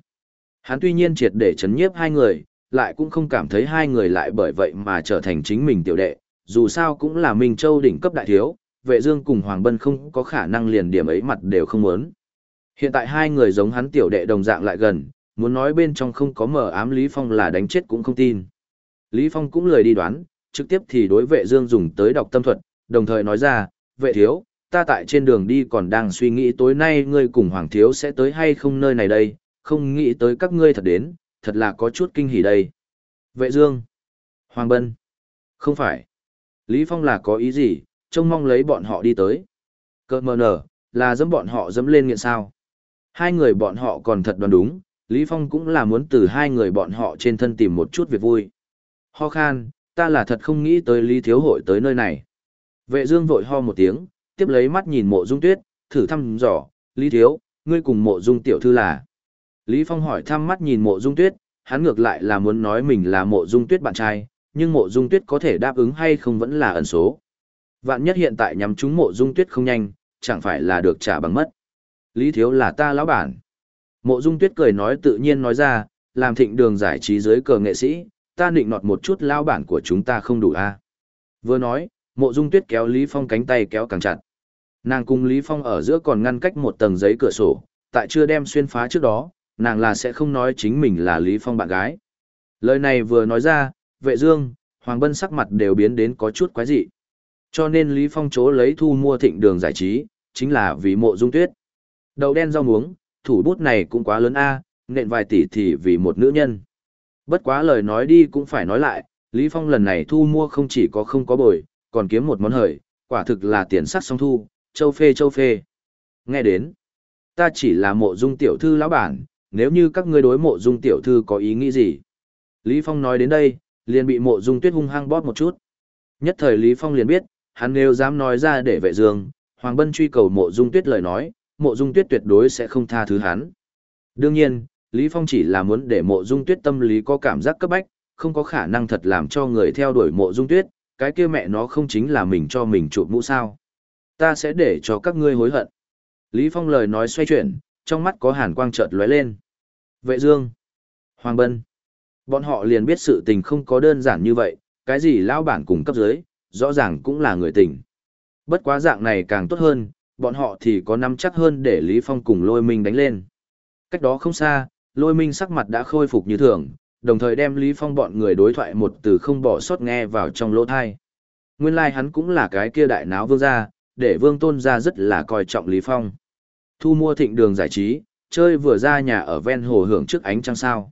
S1: Hắn tuy nhiên triệt để chấn nhiếp hai người, lại cũng không cảm thấy hai người lại bởi vậy mà trở thành chính mình tiểu đệ, dù sao cũng là Minh Châu đỉnh cấp đại thiếu, vệ dương cùng Hoàng Bân không có khả năng liền điểm ấy mặt đều không muốn. Hiện tại hai người giống hắn tiểu đệ đồng dạng lại gần, muốn nói bên trong không có mờ ám Lý Phong là đánh chết cũng không tin. Lý Phong cũng lời đi đoán, trực tiếp thì đối vệ dương dùng tới đọc tâm thuật, đồng thời nói ra, vệ thiếu, ta tại trên đường đi còn đang suy nghĩ tối nay ngươi cùng Hoàng thiếu sẽ tới hay không nơi này đây, không nghĩ tới các ngươi thật đến, thật là có chút kinh hỉ đây. Vệ Dương, Hoàng Bân, không phải. Lý Phong là có ý gì, trông mong lấy bọn họ đi tới. Cơ mờ nở, là dẫm bọn họ dẫm lên nghiện sao. Hai người bọn họ còn thật đoán đúng, Lý Phong cũng là muốn từ hai người bọn họ trên thân tìm một chút việc vui. Ho khan, ta là thật không nghĩ tới Lý Thiếu Hội tới nơi này. Vệ Dương vội ho một tiếng, tiếp lấy mắt nhìn mộ dung tuyết, thử thăm dò, Lý Thiếu, ngươi cùng mộ dung tiểu thư là. Lý Phong hỏi thăm mắt nhìn mộ dung tuyết, hắn ngược lại là muốn nói mình là mộ dung tuyết bạn trai, nhưng mộ dung tuyết có thể đáp ứng hay không vẫn là ẩn số. Vạn nhất hiện tại nhắm chúng mộ dung tuyết không nhanh, chẳng phải là được trả bằng mất. Lý Thiếu là ta lão bản. Mộ dung tuyết cười nói tự nhiên nói ra, làm thịnh đường giải trí dưới cờ nghệ sĩ, ta định nọt một chút lão bản của chúng ta không đủ a à? Vừa nói, mộ dung tuyết kéo Lý Phong cánh tay kéo càng chặt. Nàng cùng Lý Phong ở giữa còn ngăn cách một tầng giấy cửa sổ, tại chưa đem xuyên phá trước đó, nàng là sẽ không nói chính mình là Lý Phong bạn gái. Lời này vừa nói ra, vệ dương, Hoàng Bân sắc mặt đều biến đến có chút quái dị. Cho nên Lý Phong chố lấy thu mua thịnh đường giải trí, chính là vì mộ dung tuyết. Đầu đen rau muống, thủ bút này cũng quá lớn a, nện vài tỷ thì vì một nữ nhân. Bất quá lời nói đi cũng phải nói lại, Lý Phong lần này thu mua không chỉ có không có bồi, còn kiếm một món hời, quả thực là tiền sắc song thu, châu phê châu phê. Nghe đến, ta chỉ là mộ dung tiểu thư lão bản, nếu như các ngươi đối mộ dung tiểu thư có ý nghĩ gì. Lý Phong nói đến đây, liền bị mộ dung tuyết hung hăng bóp một chút. Nhất thời Lý Phong liền biết, hắn nếu dám nói ra để vệ dương, Hoàng Bân truy cầu mộ dung tuyết lời nói, mộ dung tuyết tuyệt đối sẽ không tha thứ hắn. Đương nhiên, Lý Phong chỉ là muốn để mộ dung tuyết tâm lý có cảm giác cấp bách, không có khả năng thật làm cho người theo đuổi mộ dung tuyết, cái kia mẹ nó không chính là mình cho mình chụp mũ sao. Ta sẽ để cho các ngươi hối hận. Lý Phong lời nói xoay chuyển, trong mắt có hàn quang chợt lóe lên. Vệ Dương, Hoàng Bân, bọn họ liền biết sự tình không có đơn giản như vậy, cái gì lão bản cùng cấp dưới, rõ ràng cũng là người tình. Bất quá dạng này càng tốt hơn, bọn họ thì có nắm chắc hơn để Lý Phong cùng lôi minh đánh lên. Cách đó không xa, lôi minh sắc mặt đã khôi phục như thường, đồng thời đem Lý Phong bọn người đối thoại một từ không bỏ sót nghe vào trong lỗ thai. Nguyên lai like hắn cũng là cái kia đại náo vương gia, để vương tôn gia rất là coi trọng Lý Phong. Thu mua thịnh đường giải trí, chơi vừa ra nhà ở ven hồ hưởng trước ánh trăng sao.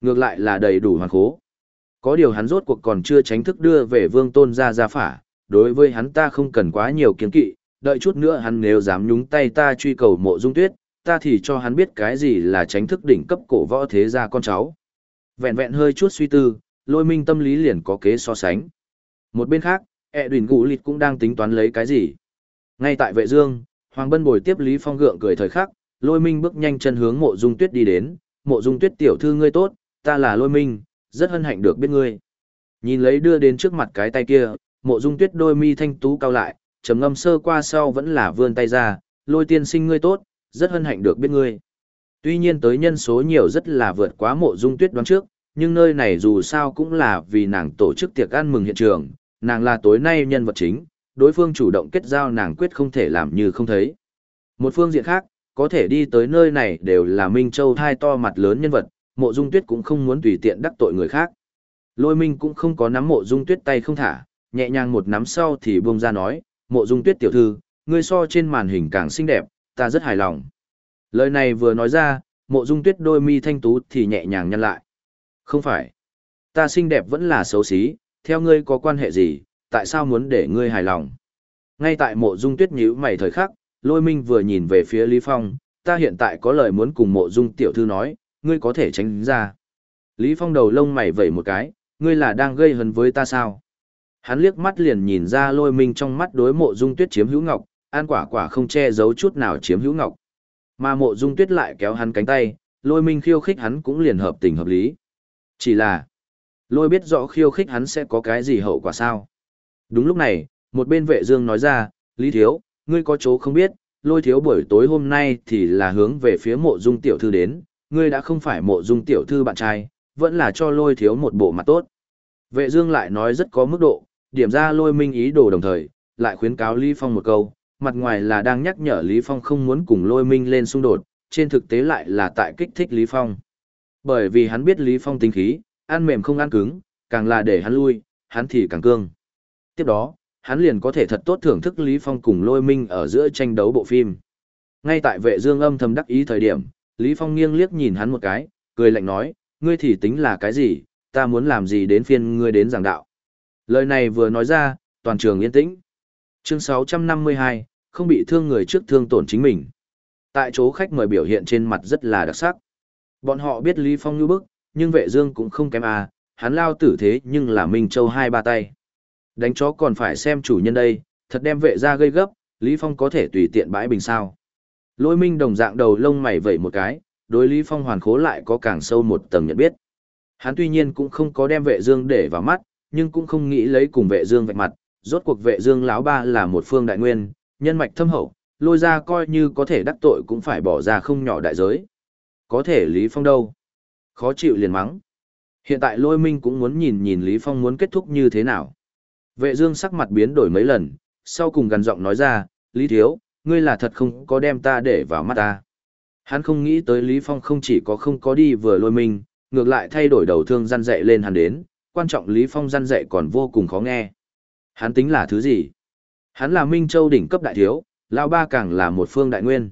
S1: Ngược lại là đầy đủ hoàn khố. Có điều hắn rốt cuộc còn chưa tránh thức đưa về vương tôn gia gia phả, đối với hắn ta không cần quá nhiều kiến kỵ, đợi chút nữa hắn nếu dám nhúng tay ta truy cầu mộ dung tuyết, ta thì cho hắn biết cái gì là tránh thức đỉnh cấp cổ võ thế gia con cháu. Vẹn vẹn hơi chút suy tư, lôi minh tâm lý liền có kế so sánh. Một bên khác, ẹ đùn gũ lịt cũng đang tính toán lấy cái gì. Ngay tại vệ dương, Hoàng Bân bồi tiếp Lý Phong gượng cười thời khắc, lôi minh bước nhanh chân hướng mộ dung tuyết đi đến, mộ dung tuyết tiểu thư ngươi tốt, ta là lôi minh, rất hân hạnh được biết ngươi. Nhìn lấy đưa đến trước mặt cái tay kia, mộ dung tuyết đôi mi thanh tú cao lại, trầm ngâm sơ qua sau vẫn là vươn tay ra, lôi tiên sinh ngươi tốt, rất hân hạnh được biết ngươi. Tuy nhiên tới nhân số nhiều rất là vượt quá mộ dung tuyết đoán trước, nhưng nơi này dù sao cũng là vì nàng tổ chức tiệc ăn mừng hiện trường, nàng là tối nay nhân vật chính, đối phương chủ động kết giao nàng quyết không thể làm như không thấy. Một phương diện khác, có thể đi tới nơi này đều là Minh Châu thai to mặt lớn nhân vật, mộ dung tuyết cũng không muốn tùy tiện đắc tội người khác. Lôi Minh cũng không có nắm mộ dung tuyết tay không thả, nhẹ nhàng một nắm sau thì buông ra nói, mộ dung tuyết tiểu thư, ngươi so trên màn hình càng xinh đẹp, ta rất hài lòng. Lời này vừa nói ra, mộ dung tuyết đôi mi thanh tú thì nhẹ nhàng nhăn lại. Không phải. Ta xinh đẹp vẫn là xấu xí, theo ngươi có quan hệ gì, tại sao muốn để ngươi hài lòng? Ngay tại mộ dung tuyết nhíu mày thời khắc, lôi minh vừa nhìn về phía Lý Phong, ta hiện tại có lời muốn cùng mộ dung tiểu thư nói, ngươi có thể tránh ra. Lý Phong đầu lông mày vẩy một cái, ngươi là đang gây hấn với ta sao? Hắn liếc mắt liền nhìn ra lôi minh trong mắt đối mộ dung tuyết chiếm hữu ngọc, an quả quả không che giấu chút nào chiếm hữu ngọc. Mà mộ dung tuyết lại kéo hắn cánh tay, lôi minh khiêu khích hắn cũng liền hợp tình hợp lý. Chỉ là, lôi biết rõ khiêu khích hắn sẽ có cái gì hậu quả sao. Đúng lúc này, một bên vệ dương nói ra, Lý Thiếu, ngươi có chỗ không biết, lôi thiếu buổi tối hôm nay thì là hướng về phía mộ dung tiểu thư đến, ngươi đã không phải mộ dung tiểu thư bạn trai, vẫn là cho lôi thiếu một bộ mặt tốt. Vệ dương lại nói rất có mức độ, điểm ra lôi minh ý đồ đồng thời, lại khuyến cáo Lý Phong một câu, mặt ngoài là đang nhắc nhở Lý Phong không muốn cùng lôi minh lên xung đột, trên thực tế lại là tại kích thích Lý Phong. Bởi vì hắn biết Lý Phong tính khí, ăn mềm không ăn cứng, càng là để hắn lui, hắn thì càng cương. Tiếp đó, hắn liền có thể thật tốt thưởng thức Lý Phong cùng lôi minh ở giữa tranh đấu bộ phim. Ngay tại vệ dương âm thầm đắc ý thời điểm, Lý Phong nghiêng liếc nhìn hắn một cái, cười lạnh nói, ngươi thì tính là cái gì, ta muốn làm gì đến phiên ngươi đến giảng đạo. Lời này vừa nói ra, toàn trường yên tĩnh. Chương 652, không bị thương người trước thương tổn chính mình. Tại chỗ khách mời biểu hiện trên mặt rất là đặc sắc. Bọn họ biết Lý Phong như bức, nhưng vệ dương cũng không kém à, hắn lao tử thế nhưng là Minh Châu hai ba tay. Đánh chó còn phải xem chủ nhân đây, thật đem vệ ra gây gấp, Lý Phong có thể tùy tiện bãi bình sao. Lôi minh đồng dạng đầu lông mày vẩy một cái, đối Lý Phong hoàn khố lại có càng sâu một tầng nhận biết. Hắn tuy nhiên cũng không có đem vệ dương để vào mắt, nhưng cũng không nghĩ lấy cùng vệ dương vạch mặt, rốt cuộc vệ dương lão ba là một phương đại nguyên, nhân mạch thâm hậu, lôi ra coi như có thể đắc tội cũng phải bỏ ra không nhỏ đại giới. Có thể Lý Phong đâu? Khó chịu liền mắng. Hiện tại lôi minh cũng muốn nhìn nhìn Lý Phong muốn kết thúc như thế nào. Vệ dương sắc mặt biến đổi mấy lần, sau cùng gần giọng nói ra, Lý Thiếu, ngươi là thật không có đem ta để vào mắt ta. Hắn không nghĩ tới Lý Phong không chỉ có không có đi vừa lôi minh, ngược lại thay đổi đầu thương gian dạy lên hắn đến, quan trọng Lý Phong gian dạy còn vô cùng khó nghe. Hắn tính là thứ gì? Hắn là Minh Châu đỉnh cấp đại thiếu, lão ba càng là một phương đại nguyên.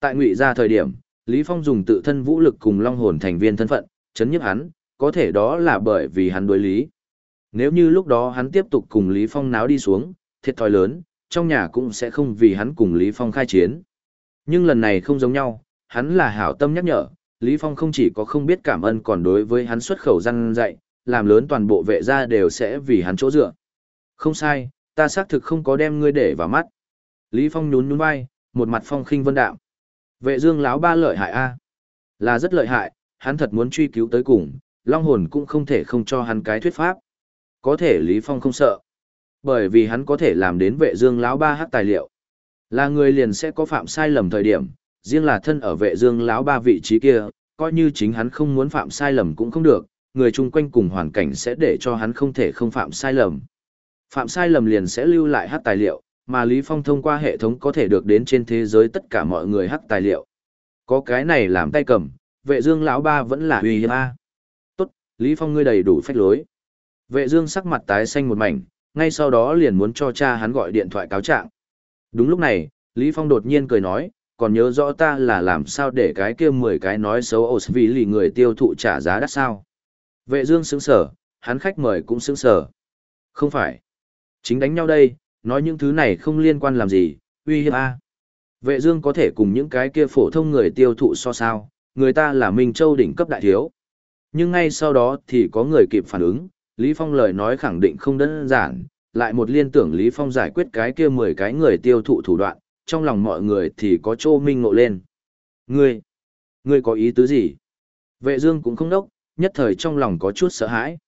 S1: Tại ngụy gia thời điểm, Lý Phong dùng tự thân vũ lực cùng long hồn thành viên thân phận, chấn nhức hắn, có thể đó là bởi vì hắn đối lý. Nếu như lúc đó hắn tiếp tục cùng Lý Phong náo đi xuống, thiệt thòi lớn, trong nhà cũng sẽ không vì hắn cùng Lý Phong khai chiến. Nhưng lần này không giống nhau, hắn là hảo tâm nhắc nhở, Lý Phong không chỉ có không biết cảm ơn còn đối với hắn xuất khẩu răng dạy, làm lớn toàn bộ vệ gia đều sẽ vì hắn chỗ dựa. Không sai, ta xác thực không có đem ngươi để vào mắt. Lý Phong nhún nhún vai, một mặt phong khinh vân đạm. Vệ dương lão ba lợi hại a, Là rất lợi hại, hắn thật muốn truy cứu tới cùng, long hồn cũng không thể không cho hắn cái thuyết pháp. Có thể Lý Phong không sợ. Bởi vì hắn có thể làm đến vệ dương lão ba hắc tài liệu. Là người liền sẽ có phạm sai lầm thời điểm, riêng là thân ở vệ dương lão ba vị trí kia, coi như chính hắn không muốn phạm sai lầm cũng không được, người chung quanh cùng hoàn cảnh sẽ để cho hắn không thể không phạm sai lầm. Phạm sai lầm liền sẽ lưu lại hắc tài liệu, mà Lý Phong thông qua hệ thống có thể được đến trên thế giới tất cả mọi người hắc tài liệu. Có cái này làm tay cầm, vệ dương lão ba vẫn là uy hiếp a. Tốt, Lý Phong ngươi đầy đủ phách lối. Vệ dương sắc mặt tái xanh một mảnh, ngay sau đó liền muốn cho cha hắn gọi điện thoại cáo trạng. Đúng lúc này, Lý Phong đột nhiên cười nói, còn nhớ rõ ta là làm sao để cái kia 10 cái nói xấu ổ vì lì người tiêu thụ trả giá đắt sao. Vệ dương sững sờ, hắn khách mời cũng sững sờ. Không phải. Chính đánh nhau đây, nói những thứ này không liên quan làm gì, uy hiếp a. Vệ dương có thể cùng những cái kia phổ thông người tiêu thụ so sao, người ta là Minh Châu đỉnh cấp đại thiếu. Nhưng ngay sau đó thì có người kịp phản ứng, Lý Phong lời nói khẳng định không đơn giản, lại một liên tưởng Lý Phong giải quyết cái kia 10 cái người tiêu thụ thủ đoạn, trong lòng mọi người thì có trô minh ngộ lên. Ngươi, ngươi có ý tứ gì? Vệ dương cũng không đốc, nhất thời trong lòng có chút sợ hãi.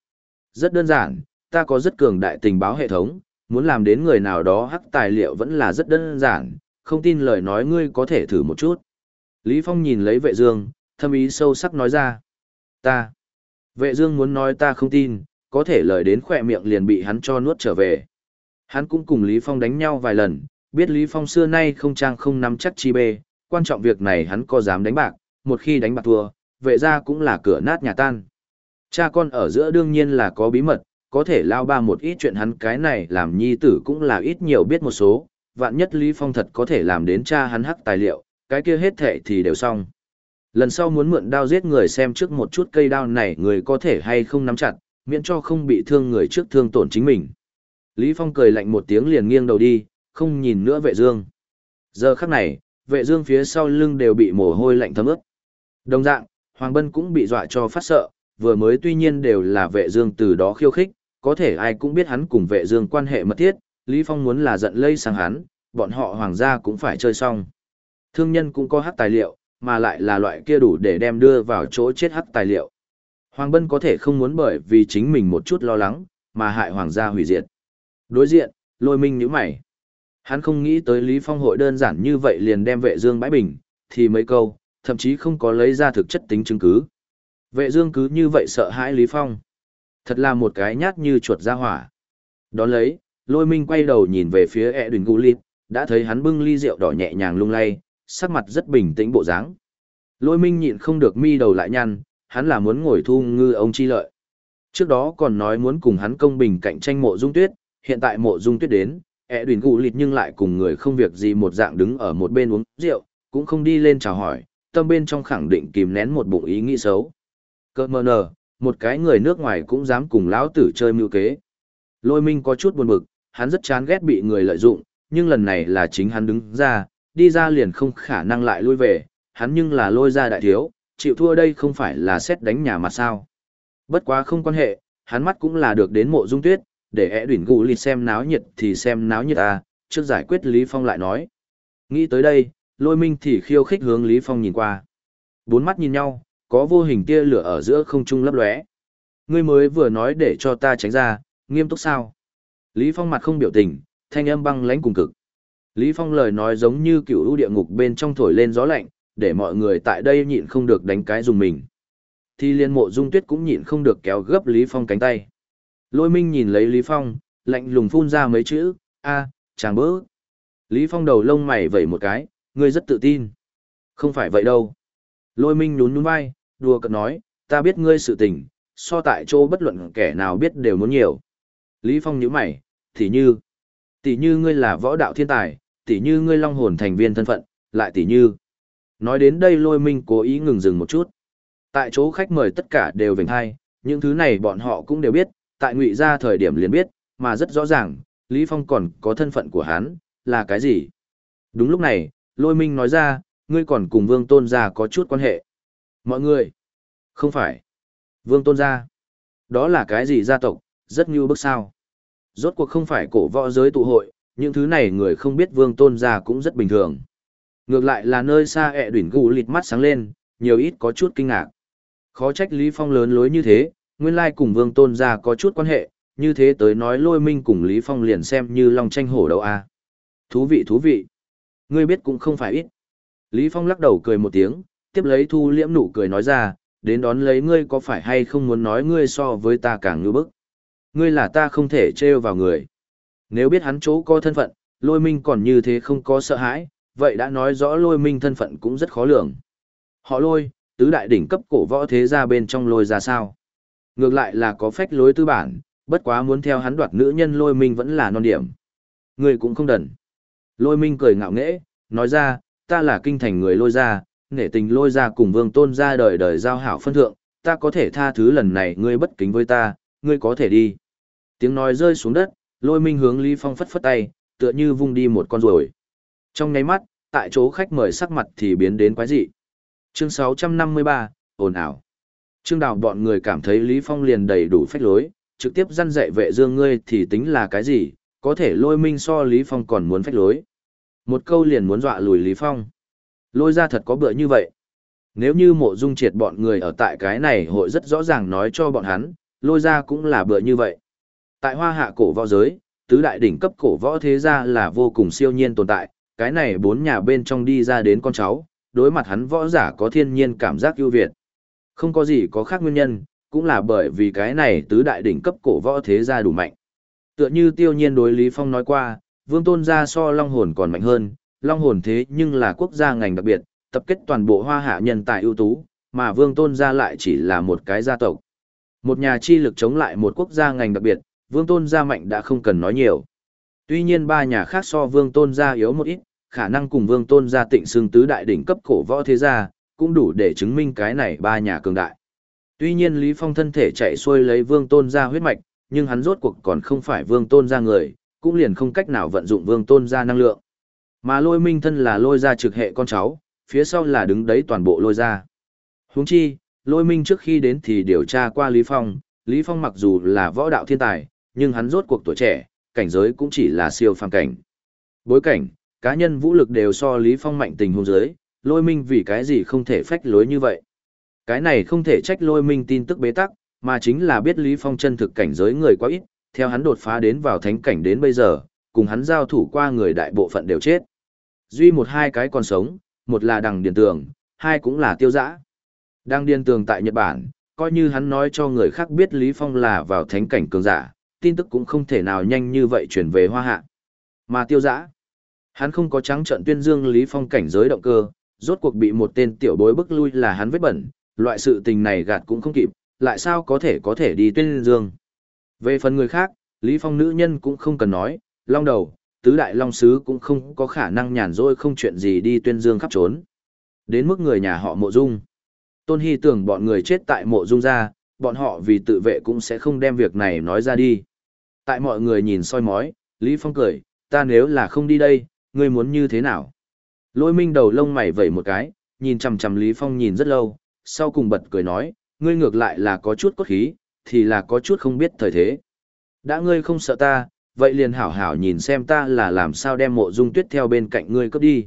S1: Rất đơn giản, ta có rất cường đại tình báo hệ thống, muốn làm đến người nào đó hắc tài liệu vẫn là rất đơn giản, không tin lời nói ngươi có thể thử một chút. Lý Phong nhìn lấy vệ dương, thâm ý sâu sắc nói ra. Ta. Vệ dương muốn nói ta không tin, có thể lời đến khỏe miệng liền bị hắn cho nuốt trở về. Hắn cũng cùng Lý Phong đánh nhau vài lần, biết Lý Phong xưa nay không trang không nắm chắc chi bê, quan trọng việc này hắn có dám đánh bạc, một khi đánh bạc thua, vệ ra cũng là cửa nát nhà tan. Cha con ở giữa đương nhiên là có bí mật, có thể lao ba một ít chuyện hắn cái này làm nhi tử cũng là ít nhiều biết một số, vạn nhất Lý Phong thật có thể làm đến cha hắn hắc tài liệu, cái kia hết thệ thì đều xong. Lần sau muốn mượn đao giết người xem trước một chút cây đao này người có thể hay không nắm chặt, miễn cho không bị thương người trước thương tổn chính mình. Lý Phong cười lạnh một tiếng liền nghiêng đầu đi, không nhìn nữa vệ dương. Giờ khắc này, vệ dương phía sau lưng đều bị mồ hôi lạnh thấm ướt. Đồng dạng, Hoàng Bân cũng bị dọa cho phát sợ, vừa mới tuy nhiên đều là vệ dương từ đó khiêu khích, có thể ai cũng biết hắn cùng vệ dương quan hệ mật thiết, Lý Phong muốn là giận lây sang hắn, bọn họ hoàng gia cũng phải chơi xong. Thương nhân cũng có hắc tài liệu, mà lại là loại kia đủ để đem đưa vào chỗ chết hắc tài liệu. Hoàng Bân có thể không muốn bởi vì chính mình một chút lo lắng, mà hại hoàng gia hủy diệt. Đối diện, lôi minh nhíu mày. Hắn không nghĩ tới Lý Phong hội đơn giản như vậy liền đem vệ dương bãi bình, thì mấy câu, thậm chí không có lấy ra thực chất tính chứng cứ. Vệ dương cứ như vậy sợ hãi Lý Phong. Thật là một cái nhát như chuột ra hỏa. Đón lấy, lôi minh quay đầu nhìn về phía e ẹ đùn gù lịp, đã thấy hắn bưng ly rượu đỏ nhẹ nhàng lung lay, sắc mặt rất bình tĩnh bộ dáng. Lôi minh nhịn không được mi đầu lại nhăn, hắn là muốn ngồi thu ngư ông chi lợi. Trước đó còn nói muốn cùng hắn công bình cạnh tranh mộ dung tuyết, hiện tại mộ dung tuyết đến, e ẹ đùn gù lịp nhưng lại cùng người không việc gì một dạng đứng ở một bên uống rượu, cũng không đi lên chào hỏi, tâm bên trong khẳng định kìm nén một bụng ý nghĩ xấu. Cơ mơ nờ, một cái người nước ngoài cũng dám cùng lão tử chơi mưu kế. Lôi minh có chút buồn bực, hắn rất chán ghét bị người lợi dụng, nhưng lần này là chính hắn đứng ra, đi ra liền không khả năng lại lui về, hắn nhưng là lôi ra đại thiếu, chịu thua đây không phải là xét đánh nhà mà sao. Bất quá không quan hệ, hắn mắt cũng là được đến mộ dung tuyết, để ẹ đuyển gù lịt xem náo nhiệt thì xem náo nhiệt à, trước giải quyết Lý Phong lại nói. Nghĩ tới đây, lôi minh thì khiêu khích hướng Lý Phong nhìn qua. Bốn mắt nhìn nhau, có vô hình tia lửa ở giữa không trung lấp lóe. Ngươi mới vừa nói để cho ta tránh ra, nghiêm túc sao? Lý Phong mặt không biểu tình, thanh âm băng lãnh cùng cực. Lý Phong lời nói giống như cựu lũ địa ngục bên trong thổi lên gió lạnh, để mọi người tại đây nhịn không được đánh cái dùng mình. Thì liên mộ dung tuyết cũng nhịn không được kéo gấp Lý Phong cánh tay. Lôi minh nhìn lấy Lý Phong, lạnh lùng phun ra mấy chữ, a, chàng bớ. Lý Phong đầu lông mày vẩy một cái, ngươi rất tự tin. Không phải vậy đâu. Lôi minh nhún nhún vai, đùa cợt nói, ta biết ngươi sự tình, so tại chỗ bất luận kẻ nào biết đều muốn nhiều. Lý Phong nhíu mày, tỷ như, tỷ như ngươi là võ đạo thiên tài, tỷ như ngươi long hồn thành viên thân phận, lại tỷ như. Nói đến đây lôi minh cố ý ngừng dừng một chút. Tại chỗ khách mời tất cả đều vểnh hai, những thứ này bọn họ cũng đều biết, tại ngụy ra thời điểm liền biết, mà rất rõ ràng, Lý Phong còn có thân phận của hắn, là cái gì. Đúng lúc này, lôi minh nói ra, ngươi còn cùng vương tôn gia có chút quan hệ. Mọi người, không phải, vương tôn gia, đó là cái gì gia tộc, rất như bức sao. Rốt cuộc không phải cổ võ giới tụ hội, những thứ này người không biết vương tôn gia cũng rất bình thường. Ngược lại là nơi xa ẹ đuỷn gù lịt mắt sáng lên, nhiều ít có chút kinh ngạc. Khó trách Lý Phong lớn lối như thế, nguyên lai cùng vương tôn gia có chút quan hệ, như thế tới nói lôi minh cùng Lý Phong liền xem như lòng tranh hổ đầu a. Thú vị thú vị. Ngươi biết cũng không phải ít. Lý Phong lắc đầu cười một tiếng, tiếp lấy thu liễm nụ cười nói ra, đến đón lấy ngươi có phải hay không muốn nói ngươi so với ta càng ngư bức. Ngươi là ta không thể trêu vào người. Nếu biết hắn chỗ có thân phận, lôi minh còn như thế không có sợ hãi, vậy đã nói rõ lôi minh thân phận cũng rất khó lường. Họ lôi, tứ đại đỉnh cấp cổ võ thế ra bên trong lôi ra sao. Ngược lại là có phách lối tư bản, bất quá muốn theo hắn đoạt nữ nhân lôi minh vẫn là non điểm. Người cũng không đần. Lôi minh cười ngạo nghễ, nói ra, ta là kinh thành người lôi ra, nể tình lôi ra cùng vương tôn ra đời đời giao hảo phân thượng, ta có thể tha thứ lần này ngươi bất kính với ta, ngươi có thể đi. Tiếng nói rơi xuống đất, lôi minh hướng Lý Phong phất phất tay, tựa như vung đi một con ruồi. Trong nháy mắt, tại chỗ khách mời sắc mặt thì biến đến quái dị. Chương 653, ồn ào. Trương Đào bọn người cảm thấy Lý Phong liền đầy đủ phách lối, trực tiếp răn dạy vệ dương ngươi thì tính là cái gì, có thể lôi minh so Lý Phong còn muốn phách lối. Một câu liền muốn dọa lùi Lý Phong. Lôi ra thật có bựa như vậy. Nếu như mộ dung triệt bọn người ở tại cái này hội rất rõ ràng nói cho bọn hắn, lôi ra cũng là bựa như vậy. Tại hoa hạ cổ võ giới, tứ đại đỉnh cấp cổ võ thế gia là vô cùng siêu nhiên tồn tại, cái này bốn nhà bên trong đi ra đến con cháu, đối mặt hắn võ giả có thiên nhiên cảm giác ưu việt. Không có gì có khác nguyên nhân, cũng là bởi vì cái này tứ đại đỉnh cấp cổ võ thế gia đủ mạnh. Tựa như tiêu nhiên đối Lý Phong nói qua, vương tôn gia so long hồn còn mạnh hơn, long hồn thế nhưng là quốc gia ngành đặc biệt, tập kết toàn bộ hoa hạ nhân tài ưu tú, mà vương tôn gia lại chỉ là một cái gia tộc. Một nhà chi lực chống lại một quốc gia ngành đặc biệt, vương tôn gia mạnh đã không cần nói nhiều. Tuy nhiên ba nhà khác so vương tôn gia yếu một ít, khả năng cùng vương tôn gia tịnh xương tứ đại đỉnh cấp cổ võ thế gia, cũng đủ để chứng minh cái này ba nhà cường đại. Tuy nhiên Lý Phong thân thể chạy xuôi lấy vương tôn gia huyết mạch, nhưng hắn rốt cuộc còn không phải vương tôn gia người, cũng liền không cách nào vận dụng vương tôn gia năng lượng. Mà lôi minh thân là lôi gia trực hệ con cháu, phía sau là đứng đấy toàn bộ lôi gia. Huống chi, lôi minh trước khi đến thì điều tra qua Lý Phong, Lý Phong mặc dù là võ đạo thiên tài, nhưng hắn rốt cuộc tuổi trẻ, cảnh giới cũng chỉ là siêu phàm cảnh. Bối cảnh, cá nhân vũ lực đều so Lý Phong mạnh tình huống giới, lôi minh vì cái gì không thể phách lối như vậy. Cái này không thể trách lôi minh tin tức bế tắc, mà chính là biết Lý Phong chân thực cảnh giới người quá ít, theo hắn đột phá đến vào thánh cảnh đến bây giờ, cùng hắn giao thủ qua người đại bộ phận đều chết. Duy một hai cái còn sống, một là đằng điền tường, hai cũng là tiêu giã. Đằng điền tường tại Nhật Bản, coi như hắn nói cho người khác biết Lý Phong là vào thánh cảnh cường giả, tin tức cũng không thể nào nhanh như vậy chuyển về hoa hạ. Mà tiêu giã, hắn không có trắng trận tuyên dương Lý Phong cảnh giới động cơ, rốt cuộc bị một tên tiểu bối bức lui là hắn vết bẩn, loại sự tình này gạt cũng không kịp, lại sao có thể có thể đi tuyên dương. Về phần người khác, Lý Phong nữ nhân cũng không cần nói, long đầu, tứ đại long sứ cũng không có khả năng nhàn rỗi không chuyện gì đi tuyên dương khắp trốn. Đến mức người nhà họ mộ dung. Tôn Hy tưởng bọn người chết tại mộ dung ra, bọn họ vì tự vệ cũng sẽ không đem việc này nói ra đi. Tại mọi người nhìn soi mói, Lý Phong cười, ta nếu là không đi đây, ngươi muốn như thế nào? Lôi minh đầu lông mày vẩy một cái, nhìn chằm chằm Lý Phong nhìn rất lâu, sau cùng bật cười nói, ngươi ngược lại là có chút cốt khí, thì là có chút không biết thời thế. Đã ngươi không sợ ta, vậy liền hảo hảo nhìn xem ta là làm sao đem mộ dung tuyết theo bên cạnh ngươi cướp đi.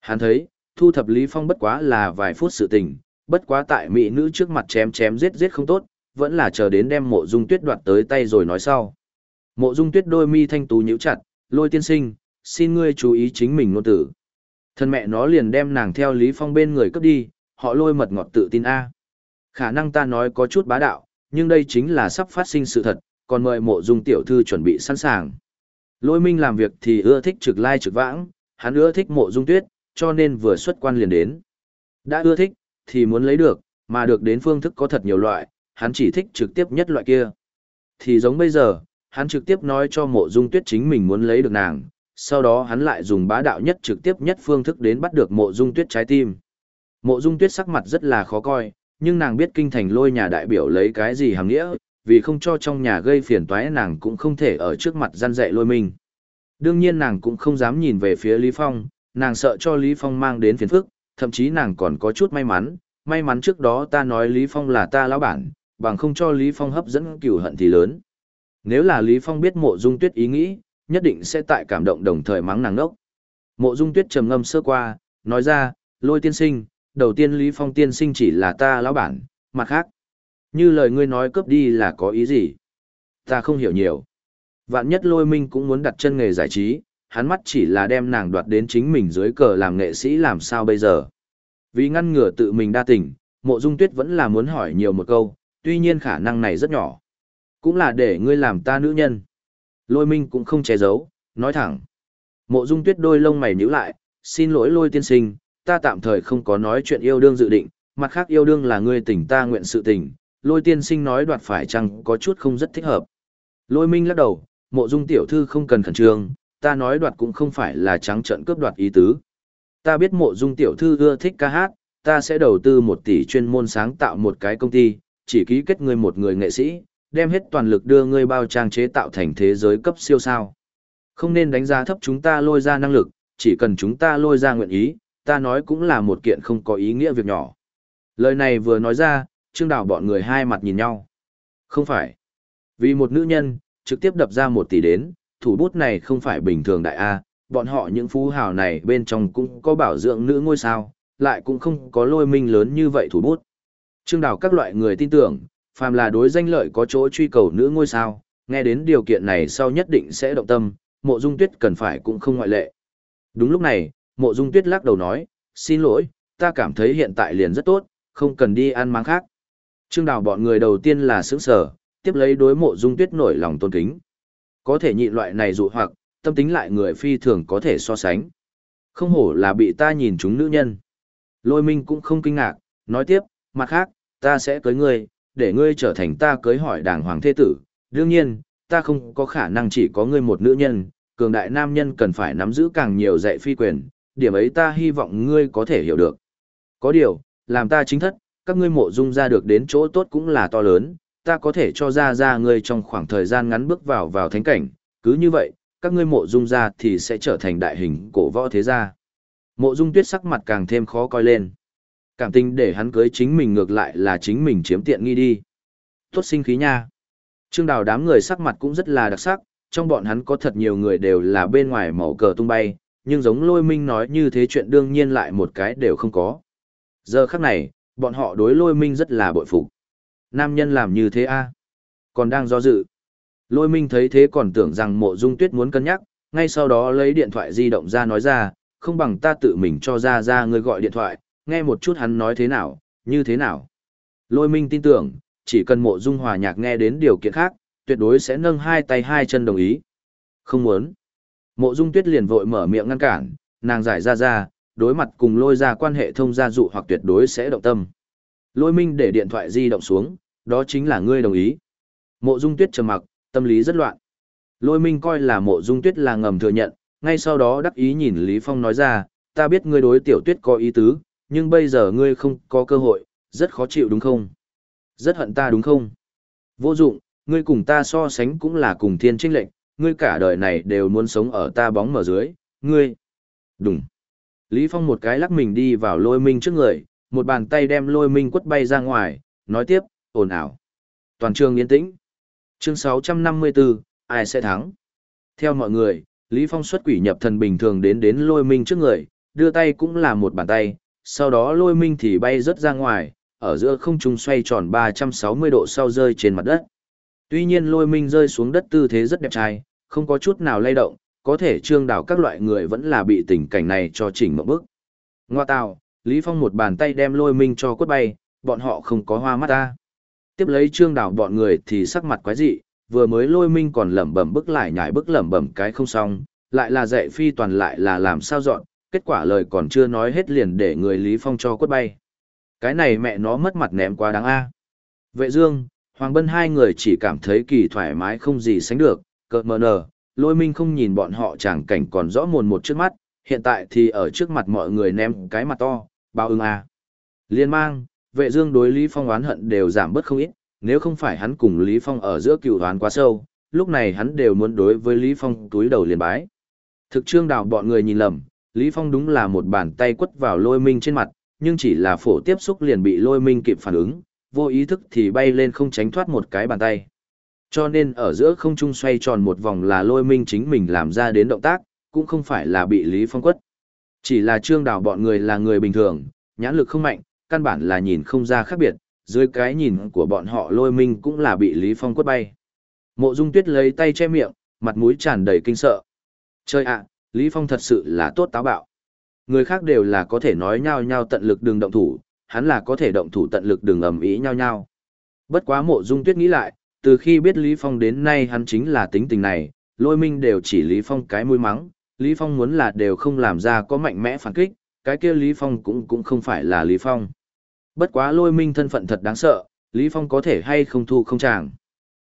S1: Hắn thấy, thu thập Lý Phong bất quá là vài phút sự tình, bất quá tại mỹ nữ trước mặt chém chém giết giết không tốt, vẫn là chờ đến đem mộ dung tuyết đoạt tới tay rồi nói sau. Mộ dung tuyết đôi mi thanh tú nhíu chặt, lôi tiên sinh, xin ngươi chú ý chính mình nôn tử. Thân mẹ nó liền đem nàng theo Lý Phong bên người cướp đi, họ lôi mật ngọt tự tin A. Khả năng ta nói có chút bá đạo, nhưng đây chính là sắp phát sinh sự thật, còn mời mộ dung tiểu thư chuẩn bị sẵn sàng. Lôi minh làm việc thì ưa thích trực lai trực vãng, hắn ưa thích mộ dung tuyết, cho nên vừa xuất quan liền đến. Đã ưa thích, thì muốn lấy được, mà được đến phương thức có thật nhiều loại, hắn chỉ thích trực tiếp nhất loại kia. Thì giống bây giờ, hắn trực tiếp nói cho mộ dung tuyết chính mình muốn lấy được nàng, sau đó hắn lại dùng bá đạo nhất trực tiếp nhất phương thức đến bắt được mộ dung tuyết trái tim. Mộ dung tuyết sắc mặt rất là khó coi, nhưng nàng biết kinh thành lôi nhà đại biểu lấy cái gì hàng nghĩa, vì không cho trong nhà gây phiền toái nàng cũng không thể ở trước mặt gian dạy lôi mình. Đương nhiên nàng cũng không dám nhìn về phía Lý Phong, nàng sợ cho Lý Phong mang đến phiền phức, thậm chí nàng còn có chút may mắn, may mắn trước đó ta nói Lý Phong là ta lão bản, bằng không cho Lý Phong hấp dẫn cửu hận thì lớn. Nếu là Lý Phong biết mộ dung tuyết ý nghĩ, nhất định sẽ tại cảm động đồng thời mắng nàng nốc. Mộ dung tuyết trầm ngâm sơ qua, nói ra, lôi tiên sinh, đầu tiên Lý Phong tiên sinh chỉ là ta lão bản, mặt khác. Như lời ngươi nói cướp đi là có ý gì? Ta không hiểu nhiều. Vạn nhất lôi minh cũng muốn đặt chân nghề giải trí, hắn mắt chỉ là đem nàng đoạt đến chính mình dưới cờ làm nghệ sĩ làm sao bây giờ. Vì ngăn ngừa tự mình đa tình, mộ dung tuyết vẫn là muốn hỏi nhiều một câu, tuy nhiên khả năng này rất nhỏ. Cũng là để ngươi làm ta nữ nhân. Lôi minh cũng không che giấu, nói thẳng. Mộ dung tuyết đôi lông mày nhíu lại, xin lỗi lôi tiên sinh, ta tạm thời không có nói chuyện yêu đương dự định, mặt khác yêu đương là ngươi tỉnh ta nguyện sự tình, lôi tiên sinh nói đoạt phải chăng có chút không rất thích hợp. Lôi minh lắc đầu, mộ dung tiểu thư không cần khẩn trương, ta nói đoạt cũng không phải là trắng trợn cướp đoạt ý tứ. Ta biết mộ dung tiểu thư ưa thích ca hát, ta sẽ đầu tư một tỷ chuyên môn sáng tạo một cái công ty, chỉ ký kết ngươi một người nghệ sĩ, đem hết toàn lực đưa ngươi bao trang chế tạo thành thế giới cấp siêu sao. Không nên đánh giá thấp chúng ta lôi ra năng lực, chỉ cần chúng ta lôi ra nguyện ý, ta nói cũng là một kiện không có ý nghĩa việc nhỏ. Lời này vừa nói ra, trương Đào bọn người hai mặt nhìn nhau. Không phải. Vì một nữ nhân, trực tiếp đập ra một tỷ đến, thủ bút này không phải bình thường đại A, bọn họ những phú hào này bên trong cũng có bảo dưỡng nữ ngôi sao, lại cũng không có lôi minh lớn như vậy thủ bút. Trương Đào các loại người tin tưởng, phàm là đối danh lợi có chỗ truy cầu nữ ngôi sao, nghe đến điều kiện này sau nhất định sẽ động tâm, mộ dung tuyết cần phải cũng không ngoại lệ. Đúng lúc này, mộ dung tuyết lắc đầu nói, xin lỗi, ta cảm thấy hiện tại liền rất tốt, không cần đi ăn máng khác. Trương đào bọn người đầu tiên là sững sở, tiếp lấy đối mộ dung tuyết nổi lòng tôn kính. Có thể nhịn loại này dụ hoặc, tâm tính lại người phi thường có thể so sánh. Không hổ là bị ta nhìn chúng nữ nhân. Lôi minh cũng không kinh ngạc, nói tiếp, mặt khác, ta sẽ cưới ngươi, để ngươi trở thành ta cưới hỏi đàng hoàng thế tử. Đương nhiên, ta không có khả năng chỉ có ngươi một nữ nhân, cường đại nam nhân cần phải nắm giữ càng nhiều dạy phi quyền, điểm ấy ta hy vọng ngươi có thể hiểu được. Có điều, làm ta chính thất, các ngươi mộ dung ra được đến chỗ tốt cũng là to lớn, ta có thể cho ra ra ngươi trong khoảng thời gian ngắn bước vào vào thánh cảnh, cứ như vậy, các ngươi mộ dung ra thì sẽ trở thành đại hình cổ võ thế gia. Mộ dung tuyết sắc mặt càng thêm khó coi lên. Cảm tình để hắn cưới chính mình ngược lại là chính mình chiếm tiện nghi đi. Tốt sinh khí nha. Trương đào đám người sắc mặt cũng rất là đặc sắc, trong bọn hắn có thật nhiều người đều là bên ngoài màu cờ tung bay, nhưng giống lôi minh nói như thế chuyện đương nhiên lại một cái đều không có. Giờ khắc này, bọn họ đối lôi minh rất là bội phục. Nam nhân làm như thế a Còn đang do dự. Lôi minh thấy thế còn tưởng rằng mộ dung tuyết muốn cân nhắc, ngay sau đó lấy điện thoại di động ra nói ra, không bằng ta tự mình cho ra ra người gọi điện thoại, nghe một chút hắn nói thế nào, như thế nào. Lôi minh tin tưởng, chỉ cần mộ dung hòa nhạc nghe đến điều kiện khác, tuyệt đối sẽ nâng hai tay hai chân đồng ý. Không muốn. Mộ dung tuyết liền vội mở miệng ngăn cản, nàng giải ra ra, đối mặt cùng lôi ra quan hệ thông gia dụ hoặc tuyệt đối sẽ động tâm. Lôi minh để điện thoại di động xuống, đó chính là ngươi đồng ý. Mộ dung tuyết trầm mặc, tâm lý rất loạn. Lôi minh coi là mộ dung tuyết là ngầm thừa nhận, ngay sau đó đắc ý nhìn Lý Phong nói ra, ta biết ngươi đối tiểu tuyết có ý tứ, nhưng bây giờ ngươi không có cơ hội, rất khó chịu đúng không? Rất hận ta đúng không? Vô dụng, ngươi cùng ta so sánh cũng là cùng thiên trinh lệnh, ngươi cả đời này đều muốn sống ở ta bóng mở dưới, ngươi. Đúng. Lý Phong một cái lắc mình đi vào lôi minh trước người, một bàn tay đem lôi minh quất bay ra ngoài, nói tiếp, ồn ào. Toàn trường yên tĩnh. Chương 654, ai sẽ thắng? Theo mọi người, Lý Phong xuất quỷ nhập thần bình thường đến đến lôi minh trước người, đưa tay cũng là một bàn tay, sau đó lôi minh thì bay rớt ra ngoài, ở giữa không trung xoay tròn 360 độ sau rơi trên mặt đất. Tuy nhiên lôi minh rơi xuống đất tư thế rất đẹp trai, không có chút nào lay động, có thể trương đảo các loại người vẫn là bị tình cảnh này cho chỉnh một bước. Ngoa tạo, Lý Phong một bàn tay đem lôi minh cho quất bay, bọn họ không có hoa mắt ta. Tiếp lấy trương đảo bọn người thì sắc mặt quái dị, vừa mới lôi minh còn lẩm bẩm bức lại nhảy bức lẩm bẩm cái không xong, lại là dạy phi toàn lại là làm sao dọn, kết quả lời còn chưa nói hết liền để người Lý Phong cho quất bay. Cái này mẹ nó mất mặt ném quá đáng a. Vệ Dương, Hoàng Bân hai người chỉ cảm thấy kỳ thoải mái không gì sánh được, cợt mờ nở, lôi minh không nhìn bọn họ chẳng cảnh còn rõ mồn một trước mắt, hiện tại thì ở trước mặt mọi người ném cái mặt to, bao ưng a. Liên mang, vệ dương đối Lý Phong oán hận đều giảm bớt không ít, nếu không phải hắn cùng Lý Phong ở giữa cựu oán quá sâu, lúc này hắn đều muốn đối với Lý Phong túi đầu liền bái. Thực trương đào bọn người nhìn lầm, Lý Phong đúng là một bàn tay quất vào lôi minh trên mặt, nhưng chỉ là phổ tiếp xúc liền bị lôi minh kịp phản ứng, vô ý thức thì bay lên không tránh thoát một cái bàn tay. Cho nên ở giữa không trung xoay tròn một vòng là lôi minh chính mình làm ra đến động tác, cũng không phải là bị Lý Phong quất. Chỉ là trương đào bọn người là người bình thường, nhãn lực không mạnh, căn bản là nhìn không ra khác biệt, dưới cái nhìn của bọn họ lôi minh cũng là bị Lý Phong quất bay. Mộ Dung Tuyết lấy tay che miệng, mặt mũi tràn đầy kinh sợ. Chơi ạ, Lý Phong thật sự là tốt táo bạo. Người khác đều là có thể nói nhau nhau tận lực đừng động thủ, hắn là có thể động thủ tận lực đừng ầm ĩ nhau nhau. Bất quá Mộ Dung Tuyết nghĩ lại, từ khi biết Lý Phong đến nay hắn chính là tính tình này, lôi minh đều chỉ Lý Phong cái mũi mắng, Lý Phong muốn là đều không làm ra có mạnh mẽ phản kích, cái kia Lý Phong cũng cũng không phải là Lý Phong. Bất quá lôi minh thân phận thật đáng sợ, Lý Phong có thể hay không thu không chàng.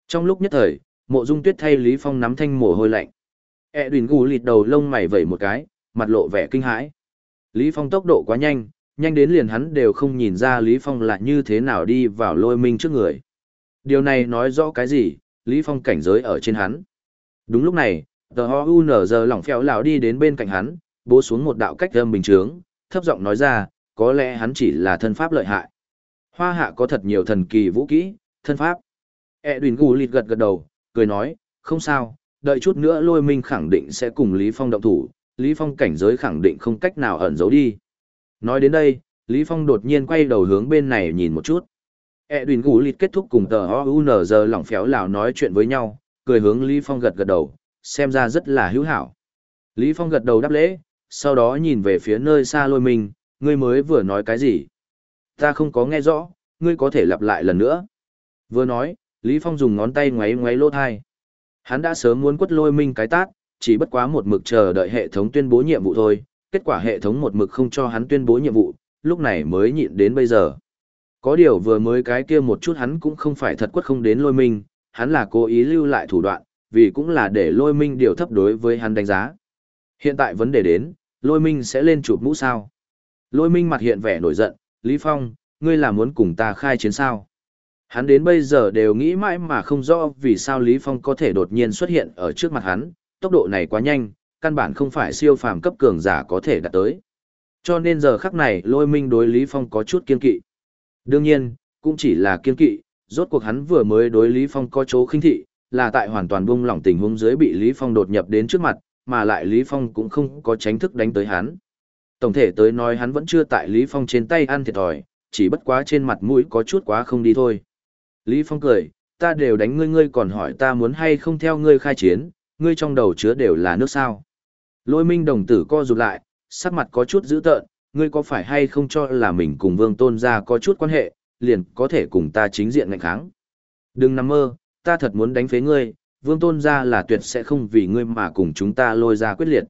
S1: Trong lúc nhất thời, mộ dung tuyết thay Lý Phong nắm thanh mồ hôi lạnh. E đùn gù lịt đầu lông mày vẩy một cái, mặt lộ vẻ kinh hãi. Lý Phong tốc độ quá nhanh, nhanh đến liền hắn đều không nhìn ra Lý Phong là như thế nào đi vào lôi minh trước người. Điều này nói rõ cái gì, Lý Phong cảnh giới ở trên hắn. Đúng lúc này, tờ ho u nở giờ lỏng phèo lão đi đến bên cạnh hắn, bố xuống một đạo cách âm bình chướng, thấp giọng nói ra, có lẽ hắn chỉ là thân pháp lợi hại. Hoa hạ có thật nhiều thần kỳ vũ kỹ, thân pháp. E đùn gù lịt gật gật đầu, cười nói, không sao, đợi chút nữa lôi minh khẳng định sẽ cùng Lý Phong động thủ, Lý Phong cảnh giới khẳng định không cách nào ẩn giấu đi. Nói đến đây, Lý Phong đột nhiên quay đầu hướng bên này nhìn một chút. Edwin gù lịt kết thúc cùng tờ O.U.N. lỏng phéo lào nói chuyện với nhau, cười hướng Lý Phong gật gật đầu, xem ra rất là hữu hảo. Lý Phong gật đầu đáp lễ, sau đó nhìn về phía nơi xa lôi minh, ngươi mới vừa nói cái gì? Ta không có nghe rõ, ngươi có thể lặp lại lần nữa. Vừa nói, Lý Phong dùng ngón tay ngoáy ngoáy lỗ thai. Hắn đã sớm muốn quất lôi minh cái tát, chỉ bất quá một mực chờ đợi hệ thống tuyên bố nhiệm vụ thôi, kết quả hệ thống một mực không cho hắn tuyên bố nhiệm vụ, lúc này mới nhịn đến bây giờ. Có điều vừa mới cái kia một chút hắn cũng không phải thật quất không đến lôi minh, hắn là cố ý lưu lại thủ đoạn, vì cũng là để lôi minh điều thấp đối với hắn đánh giá. Hiện tại vấn đề đến, lôi minh sẽ lên chụp mũ sao. Lôi minh mặt hiện vẻ nổi giận, Lý Phong, ngươi là muốn cùng ta khai chiến sao? Hắn đến bây giờ đều nghĩ mãi mà không rõ vì sao Lý Phong có thể đột nhiên xuất hiện ở trước mặt hắn, tốc độ này quá nhanh, căn bản không phải siêu phàm cấp cường giả có thể đạt tới. Cho nên giờ khắc này lôi minh đối Lý Phong có chút kiên kỵ. Đương nhiên, cũng chỉ là kiên kỵ, rốt cuộc hắn vừa mới đối Lý Phong có chỗ khinh thị, là tại hoàn toàn buông lỏng tình huống dưới bị Lý Phong đột nhập đến trước mặt, mà lại Lý Phong cũng không có tránh thức đánh tới hắn. Tổng thể tới nói hắn vẫn chưa tại Lý Phong trên tay ăn thiệt thòi, chỉ bất quá trên mặt mũi có chút quá không đi thôi. Lý Phong cười, ta đều đánh ngươi ngươi còn hỏi ta muốn hay không theo ngươi khai chiến, ngươi trong đầu chứa đều là nước sao. Lôi minh đồng tử co rụt lại, sắc mặt có chút dữ tợn, ngươi có phải hay không cho là mình cùng vương tôn gia có chút quan hệ, liền có thể cùng ta chính diện ngạnh kháng. Đừng nằm mơ, ta thật muốn đánh phế ngươi, vương tôn gia là tuyệt sẽ không vì ngươi mà cùng chúng ta lôi ra quyết liệt.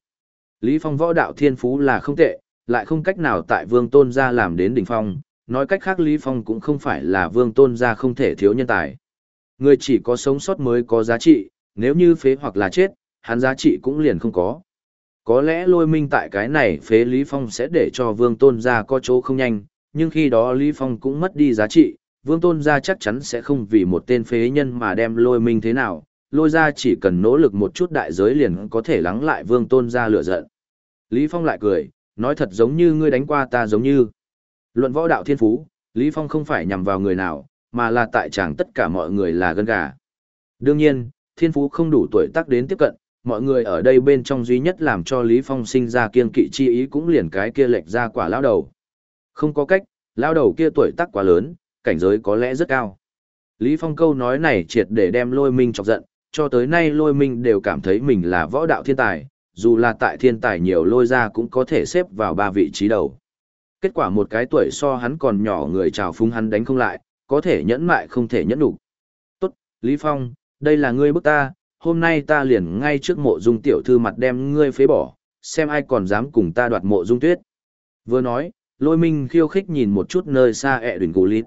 S1: Lý Phong võ đạo thiên phú là không tệ, lại không cách nào tại vương tôn gia làm đến đỉnh phong, nói cách khác Lý Phong cũng không phải là vương tôn gia không thể thiếu nhân tài. Người chỉ có sống sót mới có giá trị, nếu như phế hoặc là chết, hắn giá trị cũng liền không có. Có lẽ lôi minh tại cái này phế Lý Phong sẽ để cho vương tôn gia có chỗ không nhanh, nhưng khi đó Lý Phong cũng mất đi giá trị, vương tôn gia chắc chắn sẽ không vì một tên phế nhân mà đem lôi minh thế nào, lôi ra chỉ cần nỗ lực một chút đại giới liền có thể lắng lại vương tôn gia lửa giận. Lý Phong lại cười, Nói thật giống như ngươi đánh qua ta giống như. Luận võ đạo thiên phú, Lý Phong không phải nhằm vào người nào, mà là tại chàng tất cả mọi người là gân gà. Đương nhiên, thiên phú không đủ tuổi tác đến tiếp cận, mọi người ở đây bên trong duy nhất làm cho Lý Phong sinh ra kiên kỵ chi ý cũng liền cái kia lệch ra quả lao đầu. Không có cách, lao đầu kia tuổi tác quá lớn, cảnh giới có lẽ rất cao. Lý Phong câu nói này triệt để đem lôi minh chọc giận, cho tới nay lôi minh đều cảm thấy mình là võ đạo thiên tài, dù là tại thiên tài nhiều lôi ra cũng có thể xếp vào ba vị trí đầu. Kết quả một cái tuổi so hắn còn nhỏ người chào phúng hắn đánh không lại, có thể nhẫn mại không thể nhẫn đủ. Tốt, Lý Phong, đây là ngươi bức ta, hôm nay ta liền ngay trước mộ dung tiểu thư mặt đem ngươi phế bỏ, xem ai còn dám cùng ta đoạt mộ dung tuyết. Vừa nói, lôi minh khiêu khích nhìn một chút nơi xa ẹ đùn gù lịt.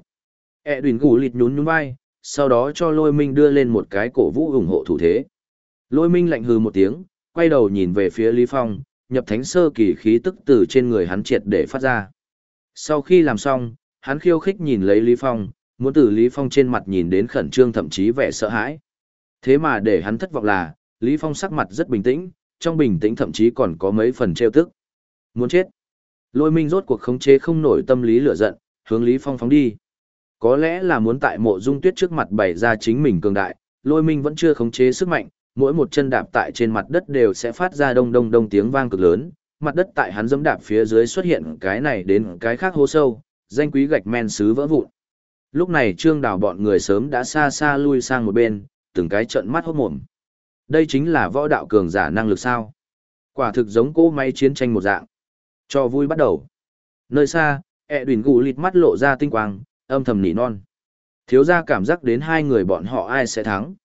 S1: ẹ đùn gù lịt nhún nhún vai, sau đó cho lôi minh đưa lên một cái cổ vũ ủng hộ thủ thế. Lôi minh lạnh hừ một tiếng, quay đầu nhìn về phía Lý Phong, nhập thánh sơ kỳ khí tức từ trên người hắn triệt để phát ra. Sau khi làm xong, hắn khiêu khích nhìn lấy Lý Phong, muốn từ Lý Phong trên mặt nhìn đến khẩn trương thậm chí vẻ sợ hãi. Thế mà để hắn thất vọng là, Lý Phong sắc mặt rất bình tĩnh, trong bình tĩnh thậm chí còn có mấy phần trêu tức. Muốn chết. Lôi minh rốt cuộc khống chế không nổi tâm lý lửa giận, hướng Lý Phong phóng đi. Có lẽ là muốn tại mộ dung tuyết trước mặt bày ra chính mình cường đại, lôi minh vẫn chưa khống chế sức mạnh, mỗi một chân đạp tại trên mặt đất đều sẽ phát ra đông đông đông tiếng vang cực lớn, mặt đất tại hắn dẫm đạp phía dưới xuất hiện cái này đến cái khác hố sâu, danh quý gạch men sứ vỡ vụn. Lúc này trương đào bọn người sớm đã xa xa lui sang một bên, từng cái trận mắt hốt mồm. Đây chính là võ đạo cường giả năng lực sao. Quả thực giống cỗ máy chiến tranh một dạng. Cho vui bắt đầu. Nơi xa, e ẹ đùn gù lịt mắt lộ ra tinh quang, âm thầm nỉ non. Thiếu ra cảm giác đến hai người bọn họ ai sẽ thắng.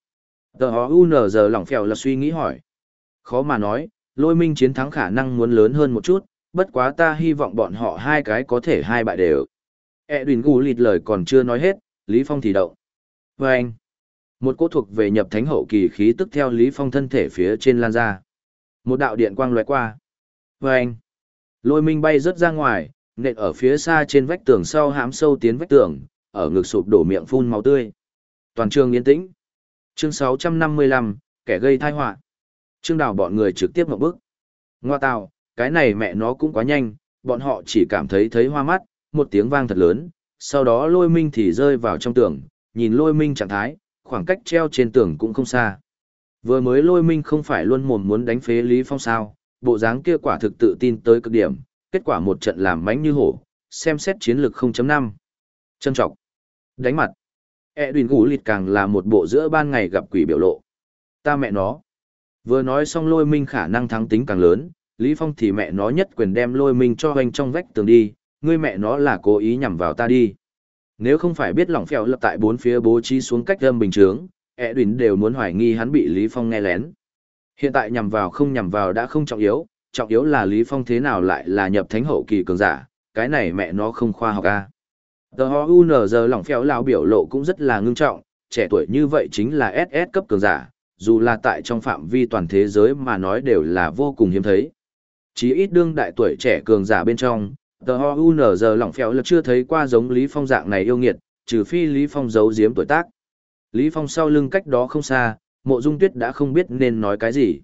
S1: Tờ hó UN giờ lỏng phèo là suy nghĩ hỏi. Khó mà nói, lôi minh chiến thắng khả năng muốn lớn hơn một chút, bất quá ta hy vọng bọn họ hai cái có thể hai bại đều. E đùn gù lịt lời còn chưa nói hết, Lý Phong thì động. Và anh, một cỗ thuộc về nhập thánh hậu kỳ khí tức theo Lý Phong thân thể phía trên lan ra. Một đạo điện quang lóe qua. Và anh, lôi minh bay rớt ra ngoài, nện ở phía xa trên vách tường sau hãm sâu tiến vách tường, ở ngực sụp đổ miệng phun máu tươi. Toàn trường yên tĩnh. Chương 655, kẻ gây tai họa. Trương Đào bọn người trực tiếp một bước. Ngoa tào, cái này mẹ nó cũng quá nhanh, bọn họ chỉ cảm thấy thấy hoa mắt, một tiếng vang thật lớn, sau đó lôi minh thì rơi vào trong tường, nhìn lôi minh trạng thái, khoảng cách treo trên tường cũng không xa. Vừa mới lôi minh không phải luôn mồm muốn đánh phế Lý Phong sao, bộ dáng kia quả thực tự tin tới cực điểm, kết quả một trận làm mánh như hổ, xem xét chiến lược 0.5. Trân trọng. Đánh mặt. e đùn Gú Lịt càng là một bộ giữa ban ngày gặp quỷ biểu lộ. Ta mẹ nó. Vừa nói xong lôi minh khả năng thắng tính càng lớn, Lý Phong thì mẹ nó nhất quyền đem lôi minh cho hoành trong vách tường đi, ngươi mẹ nó là cố ý nhằm vào ta đi. Nếu không phải biết lỏng phèo lập tại bốn phía bố trí xuống cách âm bình chướng, đùn đều muốn hoài nghi hắn bị Lý Phong nghe lén. Hiện tại nhằm vào không nhằm vào đã không trọng yếu, trọng yếu là Lý Phong thế nào lại là nhập thánh hậu kỳ cường giả, cái này mẹ nó không khoa học a. À. The giờ lỏng phèo lão biểu lộ cũng rất là ngưng trọng, trẻ tuổi như vậy chính là SS cấp cường giả, dù là tại trong phạm vi toàn thế giới mà nói đều là vô cùng hiếm thấy. Chỉ ít đương đại tuổi trẻ cường giả bên trong, The UNZ lỏng phèo là chưa thấy qua giống Lý Phong dạng này yêu nghiệt, trừ phi Lý Phong giấu giếm tuổi tác. Lý Phong sau lưng cách đó không xa, mộ dung tuyết đã không biết nên nói cái gì.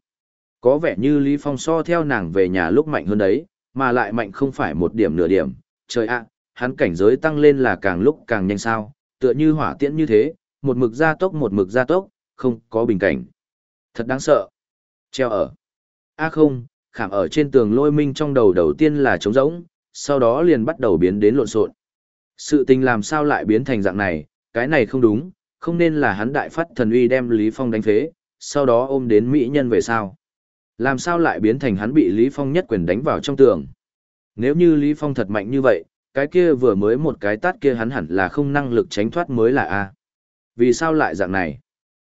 S1: Có vẻ như Lý Phong so theo nàng về nhà lúc mạnh hơn đấy, mà lại mạnh không phải một điểm nửa điểm. Trời ạ, hắn cảnh giới tăng lên là càng lúc càng nhanh sao, tựa như hỏa tiễn như thế, một mực gia tốc một mực gia tốc, không có bình cảnh. Thật đáng sợ. Treo ở. A không, khảm ở trên tường lôi minh trong đầu đầu tiên là trống rỗng, sau đó liền bắt đầu biến đến lộn xộn. Sự tình làm sao lại biến thành dạng này, cái này không đúng, không nên là hắn đại phát thần uy đem Lý Phong đánh phế, sau đó ôm đến mỹ nhân về sao. Làm sao lại biến thành hắn bị Lý Phong nhất quyền đánh vào trong tường. Nếu như Lý Phong thật mạnh như vậy, cái kia vừa mới một cái tát kia hắn hẳn là không năng lực tránh thoát mới là A. Vì sao lại dạng này?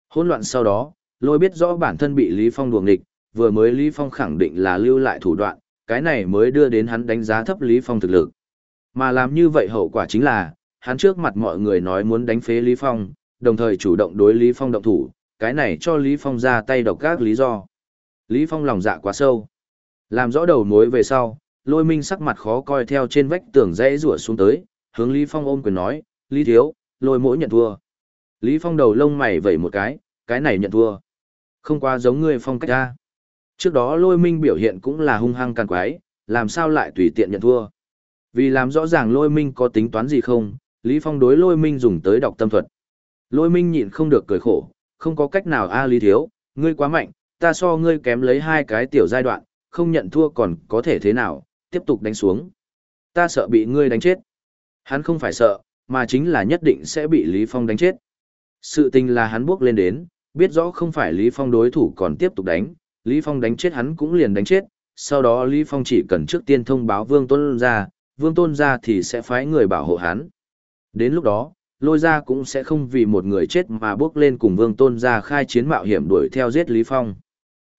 S1: Hỗn loạn sau đó, lôi biết rõ bản thân bị Lý Phong đuồng địch, vừa mới Lý Phong khẳng định là lưu lại thủ đoạn, cái này mới đưa đến hắn đánh giá thấp Lý Phong thực lực. Mà làm như vậy hậu quả chính là, hắn trước mặt mọi người nói muốn đánh phế Lý Phong, đồng thời chủ động đối Lý Phong động thủ, cái này cho Lý Phong ra tay độc các lý do. Lý Phong lòng dạ quá sâu. Làm rõ đầu mối về sau, lôi minh sắc mặt khó coi theo trên vách tường rẽ rủa xuống tới, hướng Lý Phong ôm quyền nói, Lý Thiếu, lôi mỗi nhận thua. Lý Phong đầu lông mày vẩy một cái, cái này nhận thua. Không quá giống người phong cách ra. Trước đó lôi minh biểu hiện cũng là hung hăng càng quái, làm sao lại tùy tiện nhận thua. Vì làm rõ ràng lôi minh có tính toán gì không, Lý Phong đối lôi minh dùng tới đọc tâm thuật. Lôi minh nhịn không được cười khổ, không có cách nào a Lý Thiếu, ngươi quá mạnh, ta so ngươi kém lấy hai cái tiểu giai đoạn, không nhận thua còn có thể thế nào, tiếp tục đánh xuống. Ta sợ bị ngươi đánh chết. Hắn không phải sợ, mà chính là nhất định sẽ bị Lý Phong đánh chết. Sự tình là hắn bước lên đến, biết rõ không phải Lý Phong đối thủ còn tiếp tục đánh, Lý Phong đánh chết hắn cũng liền đánh chết, sau đó Lý Phong chỉ cần trước tiên thông báo Vương Tôn ra, Vương Tôn ra thì sẽ phái người bảo hộ hắn. Đến lúc đó, lôi ra cũng sẽ không vì một người chết mà bước lên cùng Vương Tôn ra khai chiến mạo hiểm đuổi theo giết Lý Phong.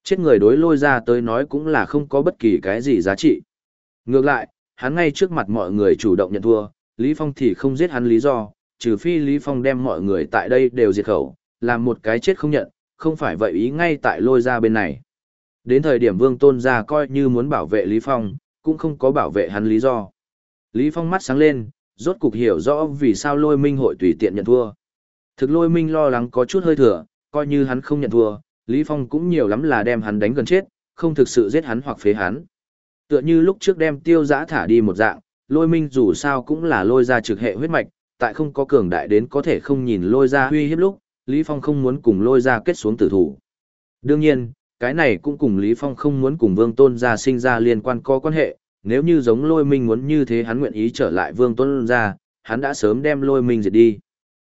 S1: Chết người đối lôi ra tới nói cũng là không có bất kỳ cái gì giá trị. Ngược lại, hắn ngay trước mặt mọi người chủ động nhận thua, Lý Phong thì không giết hắn lý do, trừ phi Lý Phong đem mọi người tại đây đều diệt khẩu, làm một cái chết không nhận, không phải vậy ý ngay tại lôi ra bên này. Đến thời điểm Vương Tôn ra coi như muốn bảo vệ Lý Phong, cũng không có bảo vệ hắn lý do. Lý Phong mắt sáng lên, rốt cục hiểu rõ vì sao lôi minh hội tùy tiện nhận thua. Thực lôi minh lo lắng có chút hơi thừa, coi như hắn không nhận thua, Lý Phong cũng nhiều lắm là đem hắn đánh gần chết, không thực sự giết hắn hoặc phế hắn. Tựa như lúc trước đem tiêu giã thả đi một dạng, lôi minh dù sao cũng là lôi ra trực hệ huyết mạch, tại không có cường đại đến có thể không nhìn lôi ra huy hiếp lúc, Lý Phong không muốn cùng lôi ra kết xuống tử thủ. Đương nhiên, cái này cũng cùng Lý Phong không muốn cùng vương tôn gia sinh ra liên quan có quan hệ, nếu như giống lôi minh muốn như thế hắn nguyện ý trở lại vương tôn gia, hắn đã sớm đem lôi minh diệt đi.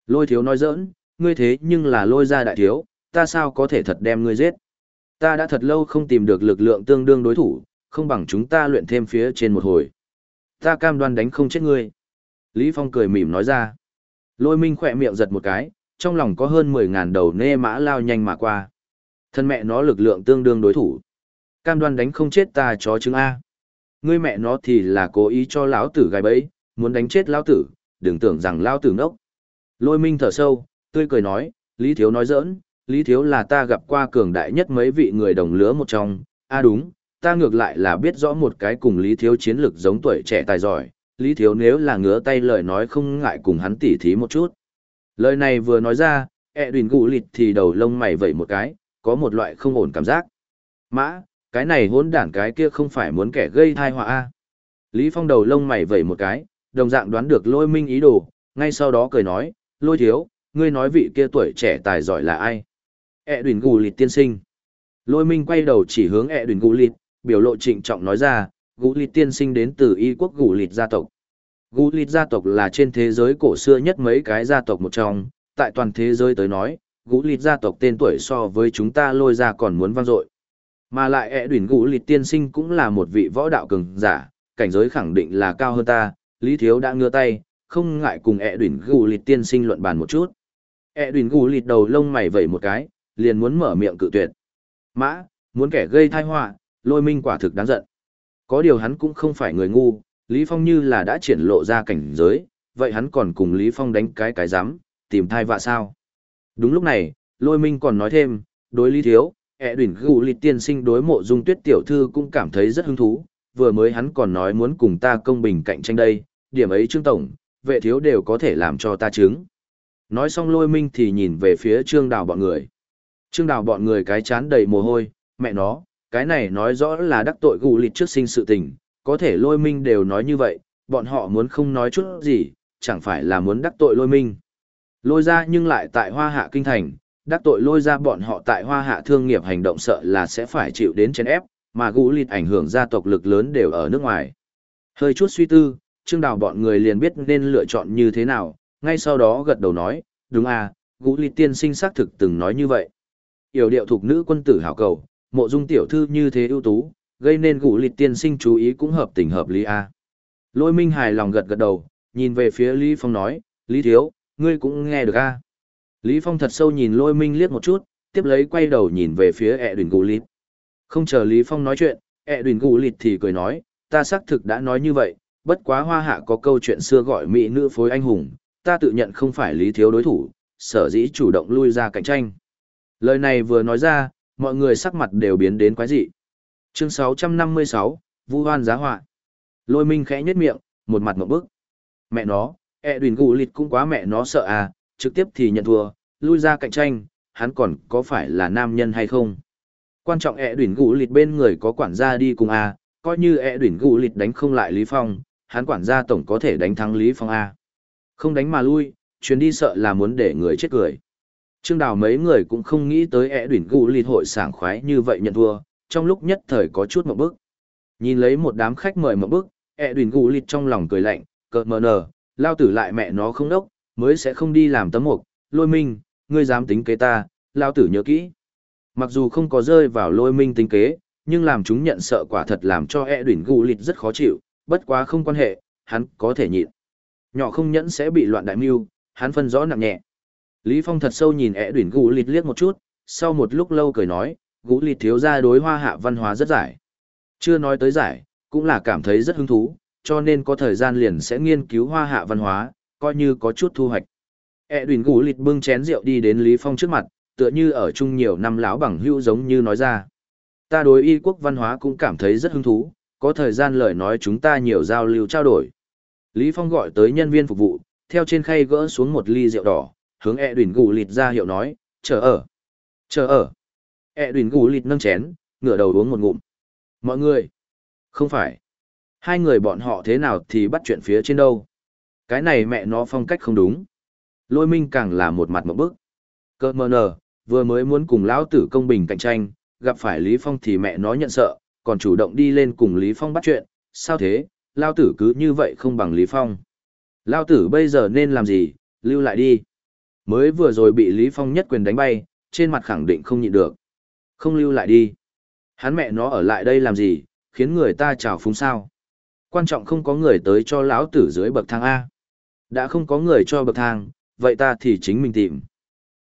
S1: Lôi thiếu nói giỡn, ngươi thế nhưng là lôi gia đại thiếu, ta sao có thể thật đem ngươi giết. Ta đã thật lâu không tìm được lực lượng tương đương đối thủ, không bằng chúng ta luyện thêm phía trên một hồi. Ta cam đoan đánh không chết ngươi. Lý Phong cười mỉm nói ra. Lôi minh khỏe miệng giật một cái, trong lòng có hơn 10.000 đầu nê mã lao nhanh mà qua. Thân mẹ nó lực lượng tương đương đối thủ. Cam đoan đánh không chết ta chó chứng A. Ngươi mẹ nó thì là cố ý cho lão tử gài bẫy, muốn đánh chết lão tử, đừng tưởng rằng lão tử ngốc. Lôi minh thở sâu, tươi cười nói, Lý Thiếu nói giỡn, Lý Thiếu là ta gặp qua cường đại nhất mấy vị người đồng lứa một trong, a đúng, ta ngược lại là biết rõ một cái cùng Lý Thiếu chiến lực giống tuổi trẻ tài giỏi, Lý Thiếu nếu là ngứa tay lời nói không ngại cùng hắn tỉ thí một chút. Lời này vừa nói ra, ẹ đùn gụ lịt thì đầu lông mày vẩy một cái, có một loại không ổn cảm giác. Mã, cái này hỗn đản cái kia không phải muốn kẻ gây tai họa a Lý Phong đầu lông mày vẩy một cái, đồng dạng đoán được lôi minh ý đồ, ngay sau đó cười nói, lôi thiếu, ngươi nói vị kia tuổi trẻ tài giỏi là ai? ẹ Đuẩn gù lịt tiên sinh. Lôi minh quay đầu chỉ hướng ẹ Đuẩn gù lịt, biểu lộ trịnh trọng nói ra, gù lịt tiên sinh đến từ y quốc gù lịt gia tộc. Gù lịt gia tộc là trên thế giới cổ xưa nhất mấy cái gia tộc một trong, tại toàn thế giới tới nói, gũ lịt gia tộc tên tuổi so với chúng ta lôi ra còn muốn vang dội. Mà lại ẹ đuỳnh gũ lịt tiên sinh cũng là một vị võ đạo cường giả, cảnh giới khẳng định là cao hơn ta, lý thiếu đã ngưa tay, không ngại cùng ẹ đuỳnh gũ lịt tiên sinh luận bàn một chút. ẹ đuỳnh gũ lịt đầu lông mày vẩy một cái, liền muốn mở miệng cự tuyệt. Mã, muốn kẻ gây thai họa, lôi minh quả thực đáng giận. Có điều hắn cũng không phải người ngu, Lý Phong như là đã triển lộ ra cảnh giới, vậy hắn còn cùng Lý Phong đánh cái cái rắm tìm thai vạ sao. Đúng lúc này, lôi minh còn nói thêm, đối Lý Thiếu, ẹ đuyển gù lịch tiên sinh đối mộ dung tuyết tiểu thư cũng cảm thấy rất hứng thú, vừa mới hắn còn nói muốn cùng ta công bình cạnh tranh đây, điểm ấy trương tổng, vệ thiếu đều có thể làm cho ta chứng. Nói xong lôi minh thì nhìn về phía trương đào bọn người. Trương Đào bọn người cái chán đầy mồ hôi, mẹ nó, cái này nói rõ là đắc tội gù lịt trước sinh sự tình, có thể lôi minh đều nói như vậy, bọn họ muốn không nói chút gì, chẳng phải là muốn đắc tội lôi minh. Lôi ra nhưng lại tại hoa hạ kinh thành, đắc tội lôi ra bọn họ tại hoa hạ thương nghiệp hành động sợ là sẽ phải chịu đến chèn ép, mà gũ lịt ảnh hưởng gia tộc lực lớn đều ở nước ngoài. Hơi chút suy tư, Trương Đào bọn người liền biết nên lựa chọn như thế nào, ngay sau đó gật đầu nói, đúng à, gũ lịt tiên sinh xác thực từng nói như vậy yểu điệu thuộc nữ quân tử hảo cầu, mộ dung tiểu thư như thế ưu tú, gây nên gũ lịt tiên sinh chú ý cũng hợp tình hợp lý a. Lôi Minh hài lòng gật gật đầu, nhìn về phía Lý Phong nói, Lý Thiếu, ngươi cũng nghe được a. Lý Phong thật sâu nhìn Lôi Minh liếc một chút, tiếp lấy quay đầu nhìn về phía e ẹ đùn gù lịch. Không chờ Lý Phong nói chuyện, e ẹ đùn gù lịch thì cười nói, ta xác thực đã nói như vậy, bất quá hoa hạ có câu chuyện xưa gọi mỹ nữ phối anh hùng, ta tự nhận không phải Lý Thiếu đối thủ, sở dĩ chủ động lui ra cạnh tranh. Lời này vừa nói ra, mọi người sắc mặt đều biến đến quái dị. Chương 656, Vu Hoan giá họa. Lôi Minh khẽ nhếch miệng, một mặt ngộp bức. Mẹ nó, E đùn gù lịt cũng quá mẹ nó sợ à, trực tiếp thì nhận thua, lui ra cạnh tranh, hắn còn có phải là nam nhân hay không? Quan trọng E đùn gù lịt bên người có quản gia đi cùng à, coi như E đùn gù lịt đánh không lại Lý Phong, hắn quản gia tổng có thể đánh thắng Lý Phong à? Không đánh mà lui, chuyến đi sợ là muốn để người chết cười. Trương Đào mấy người cũng không nghĩ tới E đùn gù lịt hội sảng khoái như vậy nhận thua, trong lúc nhất thời có chút một bức. Nhìn lấy một đám khách mời một bức, E đùn gù lịt trong lòng cười lạnh, cợt mờ nở, lao tử lại mẹ nó không đốc, mới sẽ không đi làm tấm mục, lôi minh, ngươi dám tính kế ta, lao tử nhớ kỹ. Mặc dù không có rơi vào lôi minh tính kế, nhưng làm chúng nhận sợ quả thật làm cho e đuỳnh gù lịt rất khó chịu, bất quá không quan hệ, hắn có thể nhịn. Nhỏ không nhẫn sẽ bị loạn đại mưu, hắn phân rõ nặng nhẹ. Lý Phong thật sâu nhìn e đuỳnh gù lịt liếc một chút, sau một lúc lâu cười nói, gũ lịt thiếu ra đối hoa hạ văn hóa rất giải. Chưa nói tới giải, cũng là cảm thấy rất hứng thú, cho nên có thời gian liền sẽ nghiên cứu hoa hạ văn hóa, coi như có chút thu hoạch. E đùn gũ lịt bưng chén rượu đi đến Lý Phong trước mặt, tựa như ở chung nhiều năm lão bằng hữu giống như nói ra. Ta đối y quốc văn hóa cũng cảm thấy rất hứng thú, có thời gian lời nói chúng ta nhiều giao lưu trao đổi. Lý Phong gọi tới nhân viên phục vụ, theo trên khay gỡ xuống một ly rượu đỏ, hướng E đùn gũ lịt ra hiệu nói, chờ ở, chờ ở. E đùn gũ lịt nâng chén, ngửa đầu uống một ngụm. Mọi người, không phải. Hai người bọn họ thế nào thì bắt chuyện phía trên đâu. Cái này mẹ nó phong cách không đúng. Lôi minh càng là một mặt một bức. Cơ mờ nờ, vừa mới muốn cùng lão tử công bình cạnh tranh, gặp phải Lý Phong thì mẹ nó nhận sợ, còn chủ động đi lên cùng Lý Phong bắt chuyện, sao thế, Lão tử cứ như vậy không bằng Lý Phong. Lão tử bây giờ nên làm gì, lưu lại đi. Mới vừa rồi bị Lý Phong nhất quyền đánh bay, trên mặt khẳng định không nhịn được. Không lưu lại đi. Hắn mẹ nó ở lại đây làm gì, khiến người ta chào phúng sao. Quan trọng không có người tới cho lão tử dưới bậc thang A. Đã không có người cho bậc thang, vậy ta thì chính mình tìm.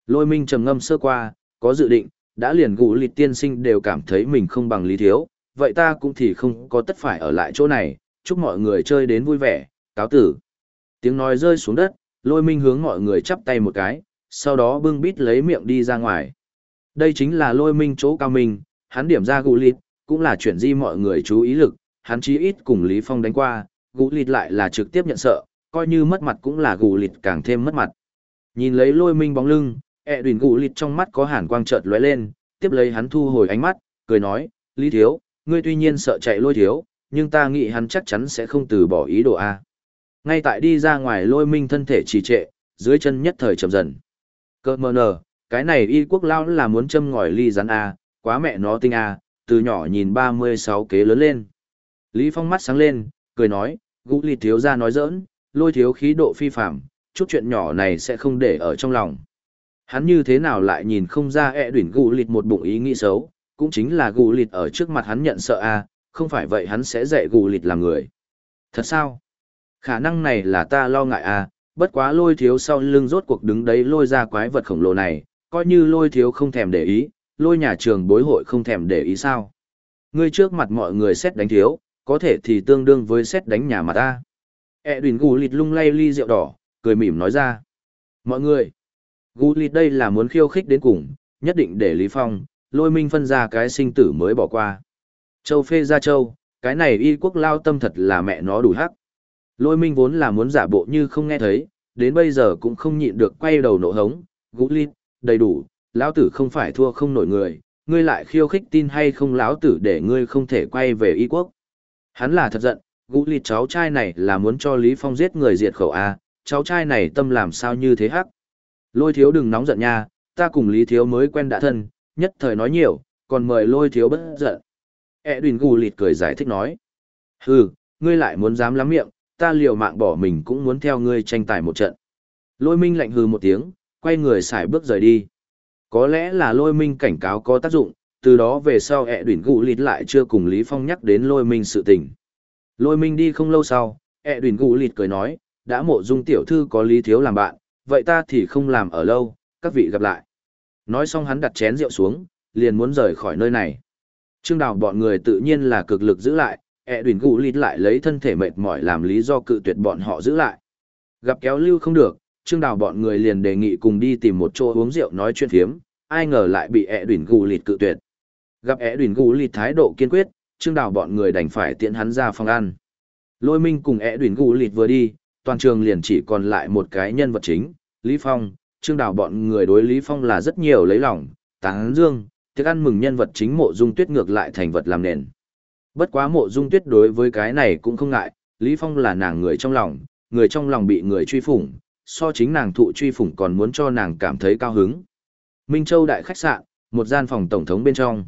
S1: Lôi minh trầm ngâm sơ qua, có dự định, đã liền gù lịt tiên sinh đều cảm thấy mình không bằng lý thiếu, vậy ta cũng thì không có tất phải ở lại chỗ này, chúc mọi người chơi đến vui vẻ, cáo tử. Tiếng nói rơi xuống đất, lôi minh hướng mọi người chắp tay một cái, sau đó bưng bít lấy miệng đi ra ngoài. Đây chính là lôi minh chỗ cao minh, hắn điểm ra gù lịt, cũng là chuyển di mọi người chú ý lực, hắn chí ít cùng Lý Phong đánh qua, gũ lịt lại là trực tiếp nhận sợ, coi như mất mặt cũng là gũ lịt càng thêm mất mặt. Nhìn lấy lôi minh bóng lưng, ẹ đùn gũ lịt trong mắt có hàn quang chợt lóe lên, tiếp lấy hắn thu hồi ánh mắt, cười nói, Lý Thiếu, ngươi tuy nhiên sợ chạy lôi thiếu, nhưng ta nghĩ hắn chắc chắn sẽ không từ bỏ ý đồ A. Ngay tại đi ra ngoài lôi minh thân thể trì trệ, dưới chân nhất thời chậm dần. Cơ mờ nờ, cái này y quốc lao là muốn châm ngòi ly rắn A, quá mẹ nó tinh A, từ nhỏ nhìn 36 kế lớn lên. Lý Phong mắt sáng lên, cười nói, gũ lì thiếu ra nói giỡn, lôi thiếu khí độ phi phạm, chút chuyện nhỏ này sẽ không để ở trong lòng. Hắn như thế nào lại nhìn không ra ẹ e đuỷn gũ lịt một bụng ý nghĩ xấu, cũng chính là gũ lịt ở trước mặt hắn nhận sợ a, không phải vậy hắn sẽ dạy gũ lịt làm người. Thật sao? Khả năng này là ta lo ngại a, bất quá lôi thiếu sau lưng rốt cuộc đứng đấy lôi ra quái vật khổng lồ này, coi như lôi thiếu không thèm để ý, lôi nhà trường bối hội không thèm để ý sao. Ngươi trước mặt mọi người xét đánh thiếu, có thể thì tương đương với xét đánh nhà mà ta. E đùn gù lịt lung lay ly rượu đỏ, cười mỉm nói ra. Mọi người, gù lịt đây là muốn khiêu khích đến cùng, nhất định để Lý Phong, lôi minh phân ra cái sinh tử mới bỏ qua. Châu phê ra châu, cái này y quốc lao tâm thật là mẹ nó đủ hắc. Lôi minh vốn là muốn giả bộ như không nghe thấy, đến bây giờ cũng không nhịn được quay đầu nổ hống, gũ lịt, đầy đủ, lão tử không phải thua không nổi người, ngươi lại khiêu khích tin hay không lão tử để ngươi không thể quay về y quốc. Hắn là thật giận, gũ lịt cháu trai này là muốn cho Lý Phong giết người diệt khẩu A, cháu trai này tâm làm sao như thế hắc. Lôi thiếu đừng nóng giận nha, ta cùng Lý thiếu mới quen đã thân, nhất thời nói nhiều, còn mời lôi thiếu bất giận. E đùn gù lịt cười giải thích nói. Hừ, ngươi lại muốn dám lắm miệng, ta liều mạng bỏ mình cũng muốn theo ngươi tranh tài một trận. Lôi minh lạnh hừ một tiếng, quay người xài bước rời đi. Có lẽ là lôi minh cảnh cáo có tác dụng, từ đó về sau ẹ đuỳnh gù lịt lại chưa cùng Lý Phong nhắc đến lôi minh sự tình. Lôi minh đi không lâu sau, ẹ đuỳnh gù lịt cười nói, đã mộ dung tiểu thư có lý thiếu làm bạn, vậy ta thì không làm ở lâu, các vị gặp lại. Nói xong hắn đặt chén rượu xuống, liền muốn rời khỏi nơi này. Trương đào bọn người tự nhiên là cực lực giữ lại, ẹ đuỳnh gù lịt lại lấy thân thể mệt mỏi làm lý do cự tuyệt bọn họ giữ lại. Gặp kéo lưu không được, Trương Đào bọn người liền đề nghị cùng đi tìm một chỗ uống rượu nói chuyện phiếm, ai ngờ lại bị ẹ đuỳnh gù lịt cự tuyệt. Gặp é đùn gù lịt thái độ kiên quyết, Trương Đào bọn người đành phải tiễn hắn ra phòng ăn. Lôi Minh cùng é đùn gù lịt vừa đi, toàn trường liền chỉ còn lại một cái nhân vật chính, Lý Phong. Trương Đào bọn người đối Lý Phong là rất nhiều lấy lòng, tán dương, tiếc ăn mừng nhân vật chính mộ dung tuyết ngược lại thành vật làm nền. Bất quá mộ dung tuyết đối với cái này cũng không ngại, Lý Phong là nàng người trong lòng, người trong lòng bị người truy phủng, so chính nàng thụ truy phủng còn muốn cho nàng cảm thấy cao hứng. Minh Châu đại khách sạn, một gian phòng tổng thống bên trong.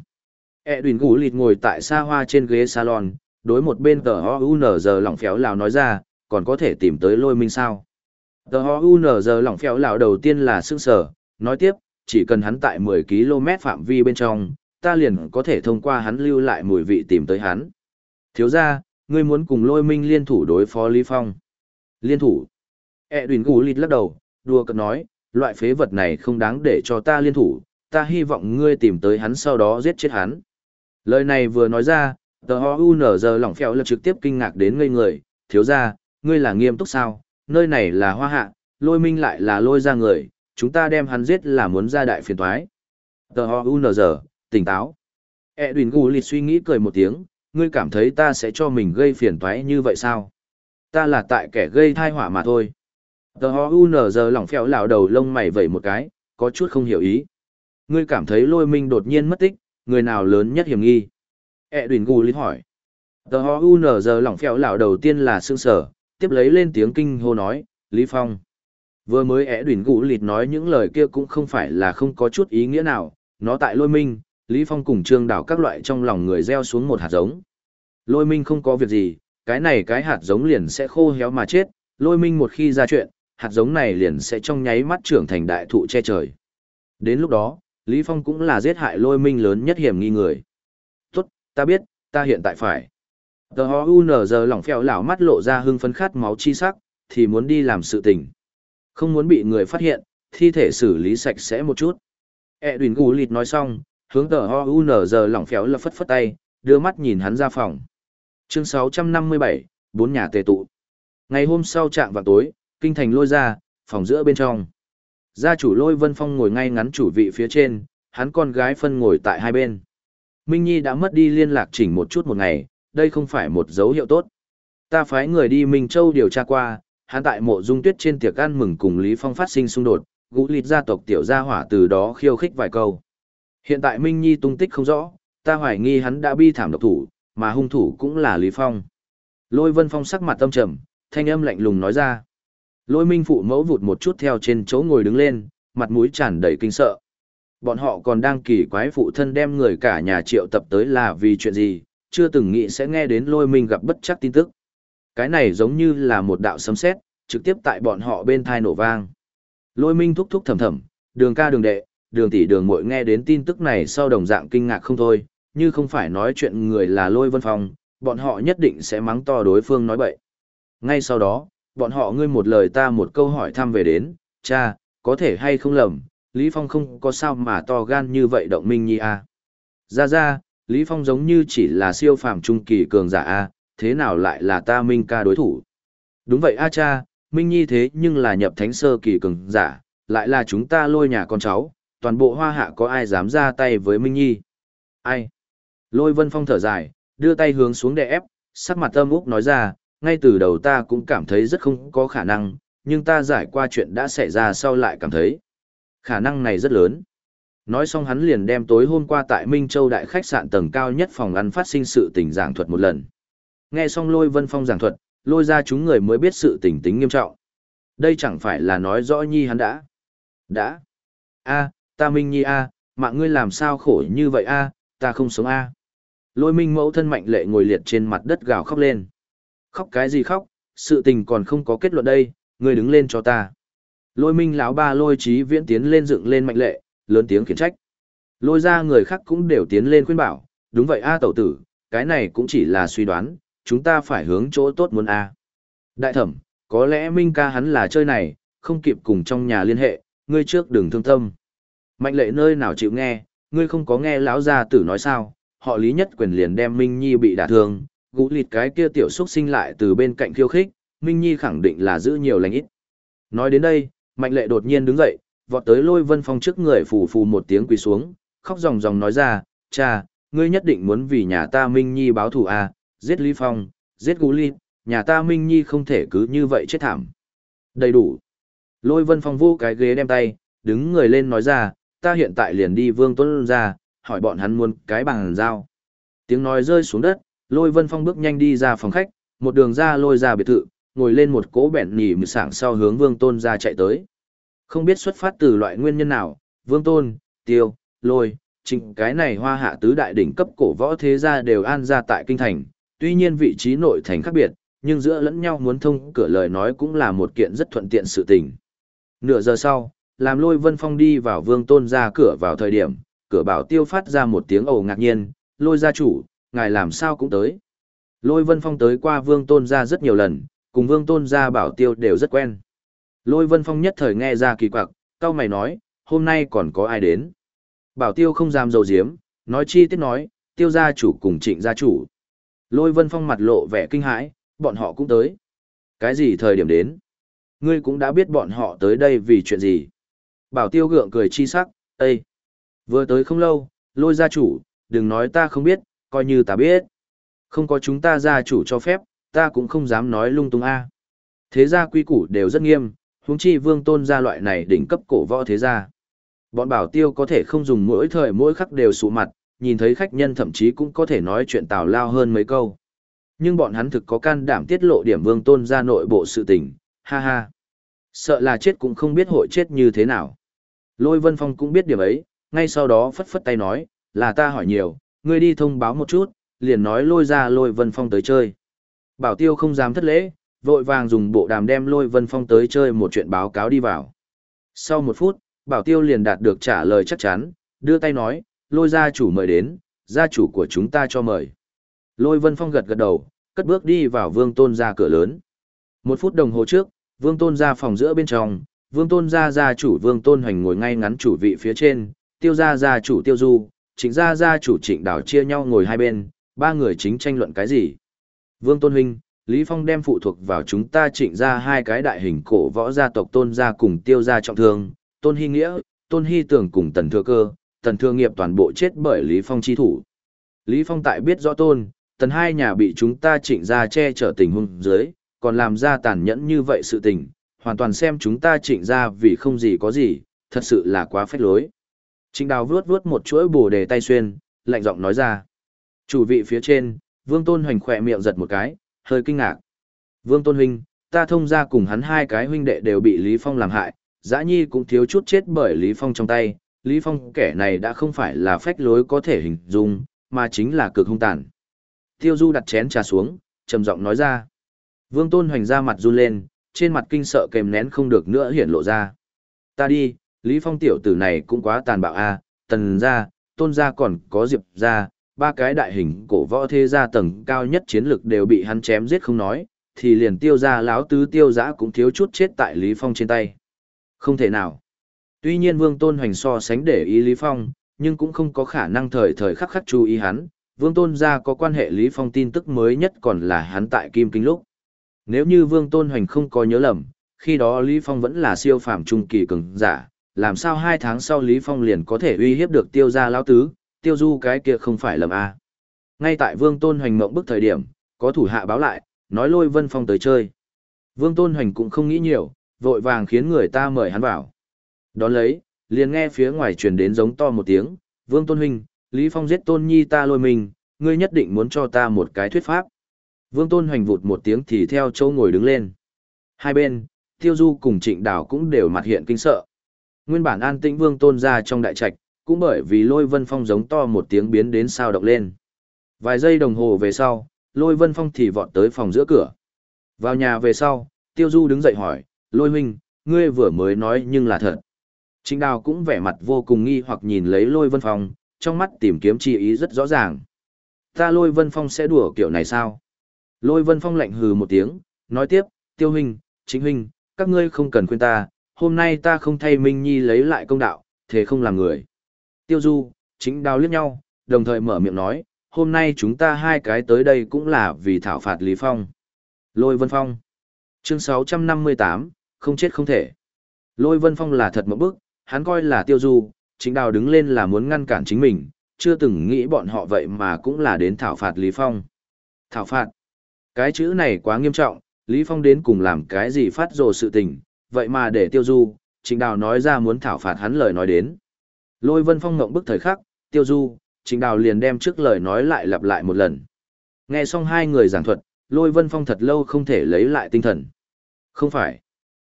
S1: E Edwin gù Lịt ngồi tại xa hoa trên ghế salon, đối một bên tờ giờ lỏng phéo lào nói ra, còn có thể tìm tới lôi minh sao. Tờ giờ lỏng phéo lào đầu tiên là sức sở, nói tiếp, chỉ cần hắn tại 10 km phạm vi bên trong, ta liền có thể thông qua hắn lưu lại mùi vị tìm tới hắn. Thiếu ra, ngươi muốn cùng lôi minh liên thủ đối phó Lý Phong. Liên thủ. E Edwin gù Lịt lắc đầu, đùa cợt nói, loại phế vật này không đáng để cho ta liên thủ, ta hy vọng ngươi tìm tới hắn sau đó giết chết hắn. Lời này vừa nói ra, tờ O.U.N.G. lỏng phèo lập trực tiếp kinh ngạc đến ngây người, thiếu ra, ngươi là nghiêm túc sao, nơi này là hoa hạ, lôi minh lại là lôi ra người, chúng ta đem hắn giết là muốn ra đại phiền thoái. Tờ O.U.N.G. tỉnh táo. E đùn gù lịt suy nghĩ cười một tiếng, ngươi cảm thấy ta sẽ cho mình gây phiền toái như vậy sao? Ta là tại kẻ gây thai họa mà thôi. Tờ O.U.N.G. lỏng phèo lào đầu lông mày vẩy một cái, có chút không hiểu ý. Ngươi cảm thấy lôi minh đột nhiên mất tích, người nào lớn nhất hiểm nghi? E đùn gù lịt hỏi. Tờ ho u nở giờ lỏng phèo lão đầu tiên là sương sở, tiếp lấy lên tiếng kinh hô nói, Lý Phong. Vừa mới É đùn gũ lịt nói những lời kia cũng không phải là không có chút ý nghĩa nào, nó tại lôi minh, Lý Phong cùng trương đảo các loại trong lòng người gieo xuống một hạt giống. Lôi minh không có việc gì, cái này cái hạt giống liền sẽ khô héo mà chết, lôi minh một khi ra chuyện, hạt giống này liền sẽ trong nháy mắt trưởng thành đại thụ che trời. Đến lúc đó, Lý Phong cũng là giết hại lôi minh lớn nhất hiểm nghi người. Tốt, ta biết, ta hiện tại phải. Tờ ho u nở giờ lỏng phèo lão mắt lộ ra hưng phấn khát máu chi sắc, thì muốn đi làm sự tình. Không muốn bị người phát hiện, thi thể xử lý sạch sẽ một chút. E đùn gù lịt nói xong, hướng tờ ho u nở giờ lỏng phèo lập phất phất tay, đưa mắt nhìn hắn ra phòng. Chương 657, bốn nhà tề tụ. Ngày hôm sau trạng vào tối, kinh thành lôi ra, phòng giữa bên trong. Gia chủ lôi vân phong ngồi ngay ngắn chủ vị phía trên, hắn con gái phân ngồi tại hai bên. Minh Nhi đã mất đi liên lạc chỉnh một chút một ngày, đây không phải một dấu hiệu tốt. Ta phái người đi Minh Châu điều tra qua, hắn tại mộ dung tuyết trên tiệc ăn mừng cùng Lý Phong phát sinh xung đột, gũ lịt gia tộc tiểu gia hỏa từ đó khiêu khích vài câu. Hiện tại Minh Nhi tung tích không rõ, ta hoài nghi hắn đã bi thảm độc thủ, mà hung thủ cũng là Lý Phong. Lôi Vân Phong sắc mặt tâm trầm, thanh âm lạnh lùng nói ra. Lôi Minh phụ mẫu vụt một chút theo trên chỗ ngồi đứng lên, mặt mũi tràn đầy kinh sợ. Bọn họ còn đang kỳ quái phụ thân đem người cả nhà triệu tập tới là vì chuyện gì, chưa từng nghĩ sẽ nghe đến lôi minh gặp bất chắc tin tức. Cái này giống như là một đạo sấm sét, trực tiếp tại bọn họ bên thai nổ vang. Lôi minh thúc thúc thầm thầm, đường ca đường đệ, đường tỷ đường muội nghe đến tin tức này sau đồng dạng kinh ngạc không thôi, như không phải nói chuyện người là lôi vân phong, bọn họ nhất định sẽ mắng to đối phương nói bậy. Ngay sau đó, bọn họ ngươi một lời ta một câu hỏi thăm về đến, cha, có thể hay không lầm, Lý Phong không có sao mà to gan như vậy động minh nhi à. Ra ra, Lý Phong giống như chỉ là siêu phàm trung kỳ cường giả a, thế nào lại là ta Minh ca đối thủ? Đúng vậy a cha, Minh Nhi thế nhưng là nhập thánh sơ kỳ cường giả, lại là chúng ta lôi nhà con cháu, toàn bộ hoa hạ có ai dám ra tay với Minh Nhi? Ai? Lôi Vân Phong thở dài, đưa tay hướng xuống đè ép, sắc mặt âm úc nói ra, ngay từ đầu ta cũng cảm thấy rất không có khả năng, nhưng ta giải qua chuyện đã xảy ra sau lại cảm thấy. Khả năng này rất lớn. Nói xong hắn liền đem tối hôm qua tại Minh Châu đại khách sạn tầng cao nhất phòng ăn phát sinh sự tình giảng thuật một lần. Nghe xong lôi vân phong giảng thuật, lôi ra chúng người mới biết sự tình tính nghiêm trọng. Đây chẳng phải là nói rõ nhi hắn đã. Đã. a ta Minh Nhi a mạng ngươi làm sao khổ như vậy a ta không sống a Lôi minh mẫu thân mạnh lệ ngồi liệt trên mặt đất gào khóc lên. Khóc cái gì khóc, sự tình còn không có kết luận đây, ngươi đứng lên cho ta. Lôi minh lão ba lôi trí viễn tiến lên dựng lên mạnh lệ, lớn tiếng khiển trách. Lôi ra người khác cũng đều tiến lên khuyên bảo, đúng vậy a tẩu tử, cái này cũng chỉ là suy đoán, chúng ta phải hướng chỗ tốt muốn a. Đại thẩm, có lẽ Minh ca hắn là chơi này, không kịp cùng trong nhà liên hệ, ngươi trước đừng thương tâm. Mạnh lệ nơi nào chịu nghe, ngươi không có nghe lão gia tử nói sao, họ lý nhất quyền liền đem Minh Nhi bị đả thương, gũ lịt cái kia tiểu xúc sinh lại từ bên cạnh khiêu khích, Minh Nhi khẳng định là giữ nhiều lành ít. Nói đến đây, Mạnh lệ đột nhiên đứng dậy, vọt tới lôi vân phong trước người phù phù một tiếng quỳ xuống, khóc ròng ròng nói ra, cha, ngươi nhất định muốn vì nhà ta Minh Nhi báo thù à, giết Lý Phong, giết Gú Lịt, nhà ta Minh Nhi không thể cứ như vậy chết thảm. Đầy đủ. Lôi vân phong vô cái ghế đem tay, đứng người lên nói ra, ta hiện tại liền đi vương tuấn ra, hỏi bọn hắn muốn cái bằng giao. Tiếng nói rơi xuống đất, Lôi Vân Phong bước nhanh đi ra phòng khách, một đường ra lôi ra biệt thự, ngồi lên một cỗ bẹn nhỉ mực sảng sau hướng Vương Tôn ra chạy tới. Không biết xuất phát từ loại nguyên nhân nào, Vương Tôn, Tiêu, Lôi, Trịnh cái này hoa hạ tứ đại đỉnh cấp cổ võ thế gia đều an ra tại kinh thành, tuy nhiên vị trí nội thành khác biệt, nhưng giữa lẫn nhau muốn thông cửa lời nói cũng là một kiện rất thuận tiện sự tình. Nửa giờ sau, làm lôi vân phong đi vào vương tôn ra cửa vào thời điểm, cửa bảo tiêu phát ra một tiếng ồ ngạc nhiên, lôi gia chủ, ngài làm sao cũng tới. Lôi vân phong tới qua vương tôn gia rất nhiều lần, cùng vương tôn gia bảo tiêu đều rất quen. Lôi vân phong nhất thời nghe ra kỳ quặc, cao mày nói, hôm nay còn có ai đến. Bảo tiêu không dám dầu diếm, nói chi tiết nói, tiêu gia chủ cùng trịnh gia chủ. Lôi vân phong mặt lộ vẻ kinh hãi, bọn họ cũng tới. Cái gì thời điểm đến? Ngươi cũng đã biết bọn họ tới đây vì chuyện gì. Bảo tiêu gượng cười chi sắc, Ê! Vừa tới không lâu, lôi gia chủ, đừng nói ta không biết, coi như ta biết. Không có chúng ta gia chủ cho phép, ta cũng không dám nói lung tung a. Thế gia quy củ đều rất nghiêm, huống chi vương tôn gia loại này đỉnh cấp cổ võ thế gia. Bọn bảo tiêu có thể không dùng mỗi thời mỗi khắc đều sụ mặt, nhìn thấy khách nhân thậm chí cũng có thể nói chuyện tào lao hơn mấy câu. Nhưng bọn hắn thực có can đảm tiết lộ điểm vương tôn ra nội bộ sự tình, ha ha. Sợ là chết cũng không biết hội chết như thế nào. Lôi Vân Phong cũng biết điểm ấy, ngay sau đó phất phất tay nói, là ta hỏi nhiều, ngươi đi thông báo một chút, liền nói lôi ra lôi Vân Phong tới chơi. Bảo tiêu không dám thất lễ, vội vàng dùng bộ đàm đem lôi Vân Phong tới chơi một chuyện báo cáo đi vào. Sau một phút, bảo tiêu liền đạt được trả lời chắc chắn, đưa tay nói, lôi gia chủ mời đến, gia chủ của chúng ta cho mời. Lôi Vân Phong gật gật đầu, cất bước đi vào vương tôn ra cửa lớn. Một phút đồng hồ trước, vương tôn ra phòng giữa bên trong, vương tôn gia gia chủ vương tôn hoành ngồi ngay ngắn chủ vị phía trên, tiêu gia gia chủ tiêu du, trịnh gia gia chủ trịnh đảo chia nhau ngồi hai bên, ba người chính tranh luận cái gì. Vương tôn huynh, Lý Phong đem phụ thuộc vào chúng ta trịnh ra hai cái đại hình cổ võ gia tộc tôn gia cùng tiêu gia trọng thương, tôn hy nghĩa, tôn hy tưởng cùng tần thừa cơ, tần thừa nghiệp toàn bộ chết bởi Lý Phong chi thủ. Lý Phong tại biết rõ tôn, tần hai nhà bị chúng ta trịnh ra che chở tình huống dưới, còn làm ra tàn nhẫn như vậy sự tình, hoàn toàn xem chúng ta trịnh ra vì không gì có gì, thật sự là quá phách lối. Trịnh đào vuốt vuốt một chuỗi bổ đề tay xuyên, lạnh giọng nói ra. Chủ vị phía trên, vương tôn hoành khỏe miệng giật một cái, hơi kinh ngạc. Vương tôn huynh, ta thông ra cùng hắn hai cái huynh đệ đều bị Lý Phong làm hại, dã nhi cũng thiếu chút chết bởi Lý Phong trong tay, Lý Phong kẻ này đã không phải là phách lối có thể hình dung, mà chính là cực hung tàn. Tiêu Du đặt chén trà xuống, trầm giọng nói ra. Vương Tôn hoành ra mặt run lên, trên mặt kinh sợ kèm nén không được nữa hiển lộ ra. Ta đi, Lý Phong tiểu tử này cũng quá tàn bạo a, tần gia, tôn gia còn có diệp gia, ba cái đại hình cổ võ thế gia tầng cao nhất chiến lực đều bị hắn chém giết không nói, thì liền tiêu gia láo tứ tiêu giã cũng thiếu chút chết tại Lý Phong trên tay. Không thể nào. Tuy nhiên Vương Tôn Hoành so sánh để ý Lý Phong, nhưng cũng không có khả năng thời thời khắc khắc chú ý hắn. Vương Tôn gia có quan hệ Lý Phong tin tức mới nhất còn là hắn tại Kim Kinh lúc. Nếu như Vương Tôn Hoành không có nhớ lầm, khi đó Lý Phong vẫn là siêu phàm trung kỳ cường giả, làm sao hai tháng sau Lý Phong liền có thể uy hiếp được tiêu gia lão tứ, tiêu du cái kia không phải lầm a. Ngay tại Vương Tôn Hoành mộng bức thời điểm, có thủ hạ báo lại, nói lôi Vân Phong tới chơi. Vương Tôn Hoành cũng không nghĩ nhiều, vội vàng khiến người ta mời hắn vào. Đón lấy, liền nghe phía ngoài truyền đến giống to một tiếng, Vương Tôn Huynh, Lý Phong giết Tôn Nhi ta lôi mình, ngươi nhất định muốn cho ta một cái thuyết pháp. Vương Tôn hoành vụt một tiếng thì theo châu ngồi đứng lên. Hai bên, Tiêu Du cùng Trịnh Đào cũng đều mặt hiện kinh sợ. Nguyên bản an tĩnh Vương Tôn ra trong đại trạch, cũng bởi vì lôi vân phong giống to một tiếng biến đến sao động lên. Vài giây đồng hồ về sau, lôi vân phong thì vọt tới phòng giữa cửa. Vào nhà về sau, Tiêu Du đứng dậy hỏi, lôi huynh, ngươi vừa mới nói nhưng là thật. Trịnh Đào cũng vẻ mặt vô cùng nghi hoặc nhìn lấy lôi vân phong, trong mắt tìm kiếm chi ý rất rõ ràng. Ta lôi vân phong sẽ đùa kiểu này sao? Lôi vân phong lạnh hừ một tiếng, nói tiếp, tiêu huynh, chính huynh, các ngươi không cần khuyên ta, hôm nay ta không thay Minh Nhi lấy lại công đạo, thế không làm người. Tiêu du, chính đào liếc nhau, đồng thời mở miệng nói, hôm nay chúng ta hai cái tới đây cũng là vì thảo phạt Lý Phong. Lôi vân phong. Chương 658, không chết không thể. Lôi vân phong là thật một bức, hắn coi là tiêu du, chính đào đứng lên là muốn ngăn cản chính mình, chưa từng nghĩ bọn họ vậy mà cũng là đến thảo phạt Lý Phong. Thảo phạt. Cái chữ này quá nghiêm trọng, Lý Phong đến cùng làm cái gì phát rồ sự tình, vậy mà để tiêu du, Trịnh Đào nói ra muốn thảo phạt hắn lời nói đến. Lôi Vân Phong ngộng bức thời khắc, tiêu du, Trịnh Đào liền đem trước lời nói lại lặp lại một lần. Nghe xong hai người giảng thuật, lôi vân phong thật lâu không thể lấy lại tinh thần. Không phải.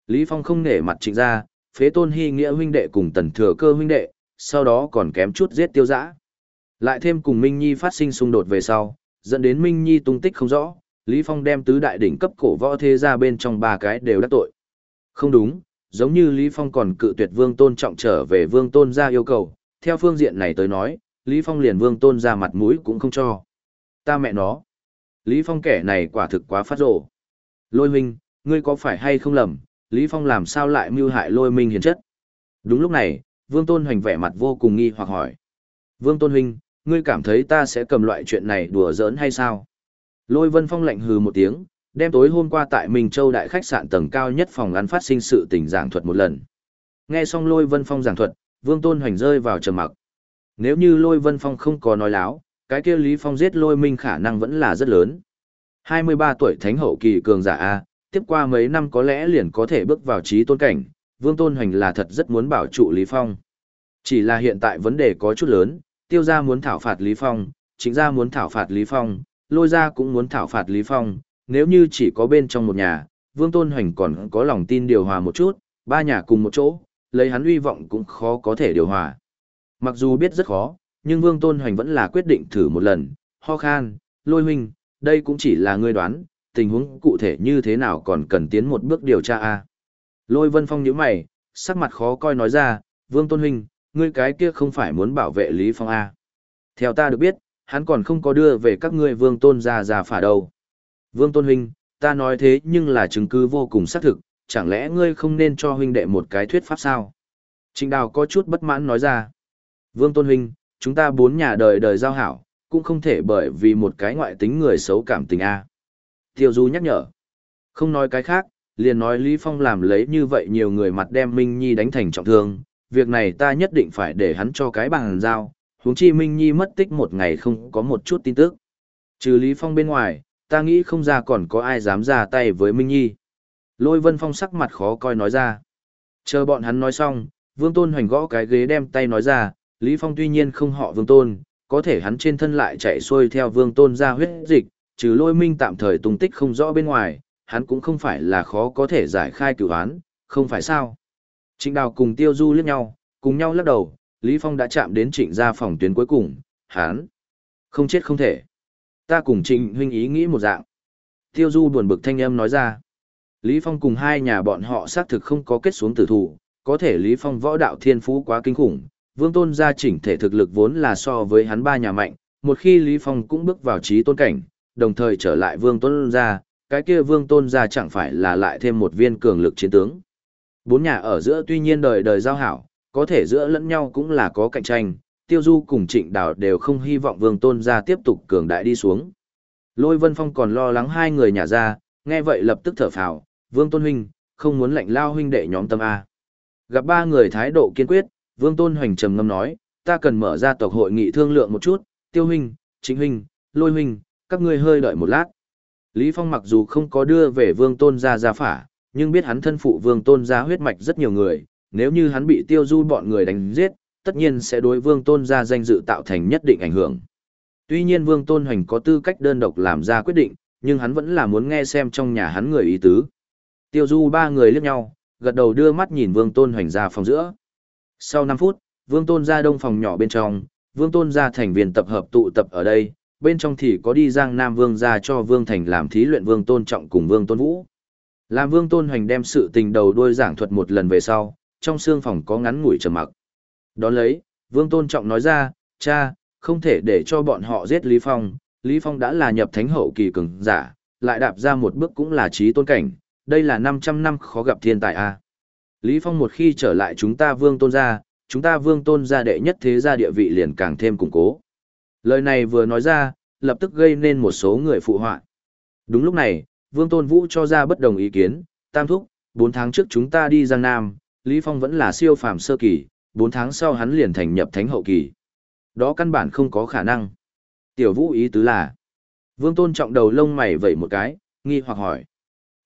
S1: Lý Phong không nể mặt trịnh ra, phế tôn hy nghĩa huynh đệ cùng tần thừa cơ huynh đệ, sau đó còn kém chút giết tiêu giã. Lại thêm cùng Minh Nhi phát sinh xung đột về sau, dẫn đến Minh Nhi tung tích không rõ, Lý Phong đem tứ đại đỉnh cấp cổ võ thế ra bên trong ba cái đều đắc tội. Không đúng, giống như Lý Phong còn cự tuyệt vương tôn trọng trở về vương tôn ra yêu cầu, theo phương diện này tới nói, Lý Phong liền vương tôn ra mặt mũi cũng không cho. Ta mẹ nó. Lý Phong kẻ này quả thực quá phát rổ. Lôi huynh, ngươi có phải hay không lầm, Lý Phong làm sao lại mưu hại lôi minh hiền chất. Đúng lúc này, vương tôn hoành vẻ mặt vô cùng nghi hoặc hỏi. Vương tôn huynh, ngươi cảm thấy ta sẽ cầm loại chuyện này đùa giỡn hay sao? Lôi vân phong lạnh hừ một tiếng, đem tối hôm qua tại Minh Châu đại khách sạn tầng cao nhất phòng ăn phát sinh sự tình giảng thuật một lần. Nghe xong lôi vân phong giảng thuật, vương tôn hoành rơi vào trầm mặc. Nếu như lôi vân phong không có nói láo, cái kia Lý Phong giết lôi minh khả năng vẫn là rất lớn. 23 tuổi thánh hậu kỳ cường giả A, tiếp qua mấy năm có lẽ liền có thể bước vào trí tôn cảnh, vương tôn hoành là thật rất muốn bảo trụ Lý Phong. Chỉ là hiện tại vấn đề có chút lớn, tiêu gia muốn thảo phạt Lý Phong, chính gia muốn thảo phạt Lý Phong, lôi gia cũng muốn thảo phạt Lý Phong, nếu như chỉ có bên trong một nhà, vương tôn hoành còn có lòng tin điều hòa một chút, ba nhà cùng một chỗ, lấy hắn uy vọng cũng khó có thể điều hòa. Mặc dù biết rất khó, nhưng vương tôn hoành vẫn là quyết định thử một lần, ho khan, lôi huynh, đây cũng chỉ là ngươi đoán, tình huống cụ thể như thế nào còn cần tiến một bước điều tra a Lôi vân phong nhíu mày, sắc mặt khó coi nói ra, vương tôn huynh, ngươi cái kia không phải muốn bảo vệ Lý Phong A. Theo ta được biết, hắn còn không có đưa về các ngươi vương tôn ra ra phả đâu. Vương tôn huynh, ta nói thế nhưng là chứng cứ vô cùng xác thực, chẳng lẽ ngươi không nên cho huynh đệ một cái thuyết pháp sao? Trịnh đào có chút bất mãn nói ra. Vương tôn huynh, chúng ta bốn nhà đời đời giao hảo, cũng không thể bởi vì một cái ngoại tính người xấu cảm tình A. Tiêu Du nhắc nhở. Không nói cái khác, liền nói Lý Phong làm lấy như vậy nhiều người mặt đem Minh Nhi đánh thành trọng thương, việc này ta nhất định phải để hắn cho cái bằng giao, huống chi Minh Nhi mất tích một ngày không có một chút tin tức. Trừ Lý Phong bên ngoài, ta nghĩ không ra còn có ai dám ra tay với Minh Nhi. Lôi Vân Phong sắc mặt khó coi nói ra. Chờ bọn hắn nói xong, Vương Tôn hoành gõ cái ghế đem tay nói ra, Lý Phong tuy nhiên không họ Vương Tôn, có thể hắn trên thân lại chạy xuôi theo Vương Tôn ra huyết dịch, trừ lôi minh tạm thời tung tích không rõ bên ngoài, hắn cũng không phải là khó có thể giải khai cửu án, không phải sao. Trịnh Đào cùng Tiêu Du liếc nhau, cùng nhau lắc đầu, Lý Phong đã chạm đến trịnh gia phòng tuyến cuối cùng, hắn không chết không thể. Ta cùng trịnh huynh ý nghĩ một dạng. Tiêu Du buồn bực thanh âm nói ra. Lý Phong cùng hai nhà bọn họ xác thực không có kết xuống tử thủ, có thể Lý Phong võ đạo thiên phú quá kinh khủng, vương tôn gia chỉnh thể thực lực vốn là so với hắn ba nhà mạnh, một khi Lý Phong cũng bước vào trí tôn cảnh, đồng thời trở lại vương tôn gia, cái kia vương tôn gia chẳng phải là lại thêm một viên cường lực chiến tướng. Bốn nhà ở giữa tuy nhiên đời đời giao hảo, có thể giữa lẫn nhau cũng là có cạnh tranh, tiêu du cùng trịnh đào đều không hy vọng vương tôn gia tiếp tục cường đại đi xuống. Lôi vân phong còn lo lắng hai người nhà ra, nghe vậy lập tức thở phào, vương tôn huynh, không muốn lạnh lao huynh đệ nhóm tâm A. Gặp ba người thái độ kiên quyết, vương tôn hoành trầm ngâm nói, ta cần mở ra tộc hội nghị thương lượng một chút, tiêu huynh, Trịnh huynh, lôi huynh, các ngươi hơi đợi một lát. Lý Phong mặc dù không có đưa về vương tôn gia gia phả, nhưng biết hắn thân phụ vương tôn gia huyết mạch rất nhiều người, nếu như hắn bị tiêu du bọn người đánh giết, tất nhiên sẽ đối vương tôn gia danh dự tạo thành nhất định ảnh hưởng. Tuy nhiên vương tôn hoành có tư cách đơn độc làm ra quyết định, nhưng hắn vẫn là muốn nghe xem trong nhà hắn người ý tứ. Tiêu du ba người liếc nhau, gật đầu đưa mắt nhìn vương tôn hoành ra phòng giữa. Sau 5 phút, vương tôn ra đông phòng nhỏ bên trong, vương tôn ra thành viên tập hợp tụ tập ở đây, bên trong thì có đi giang nam vương ra cho vương thành làm thí luyện vương tôn trọng cùng vương tôn vũ. Làm vương tôn hoành đem sự tình đầu đuôi giảng thuật một lần về sau, trong xương phòng có ngắn ngủi trầm mặc. Đón lấy, vương tôn trọng nói ra, cha, không thể để cho bọn họ giết Lý Phong, Lý Phong đã là nhập thánh hậu kỳ cường giả, lại đạp ra một bước cũng là trí tôn cảnh, đây là 500 năm khó gặp thiên tài a. Lý Phong một khi trở lại chúng ta vương tôn gia, chúng ta vương tôn gia đệ nhất thế gia địa vị liền càng thêm củng cố. Lời này vừa nói ra, lập tức gây nên một số người phụ họa. Đúng lúc này, vương tôn vũ cho ra bất đồng ý kiến, tam thúc, 4 tháng trước chúng ta đi Giang Nam, Lý Phong vẫn là siêu phàm sơ kỳ, 4 tháng sau hắn liền thành nhập thánh hậu kỳ. Đó căn bản không có khả năng. Tiểu vũ ý tứ là, vương tôn trọng đầu lông mày vẩy một cái, nghi hoặc hỏi.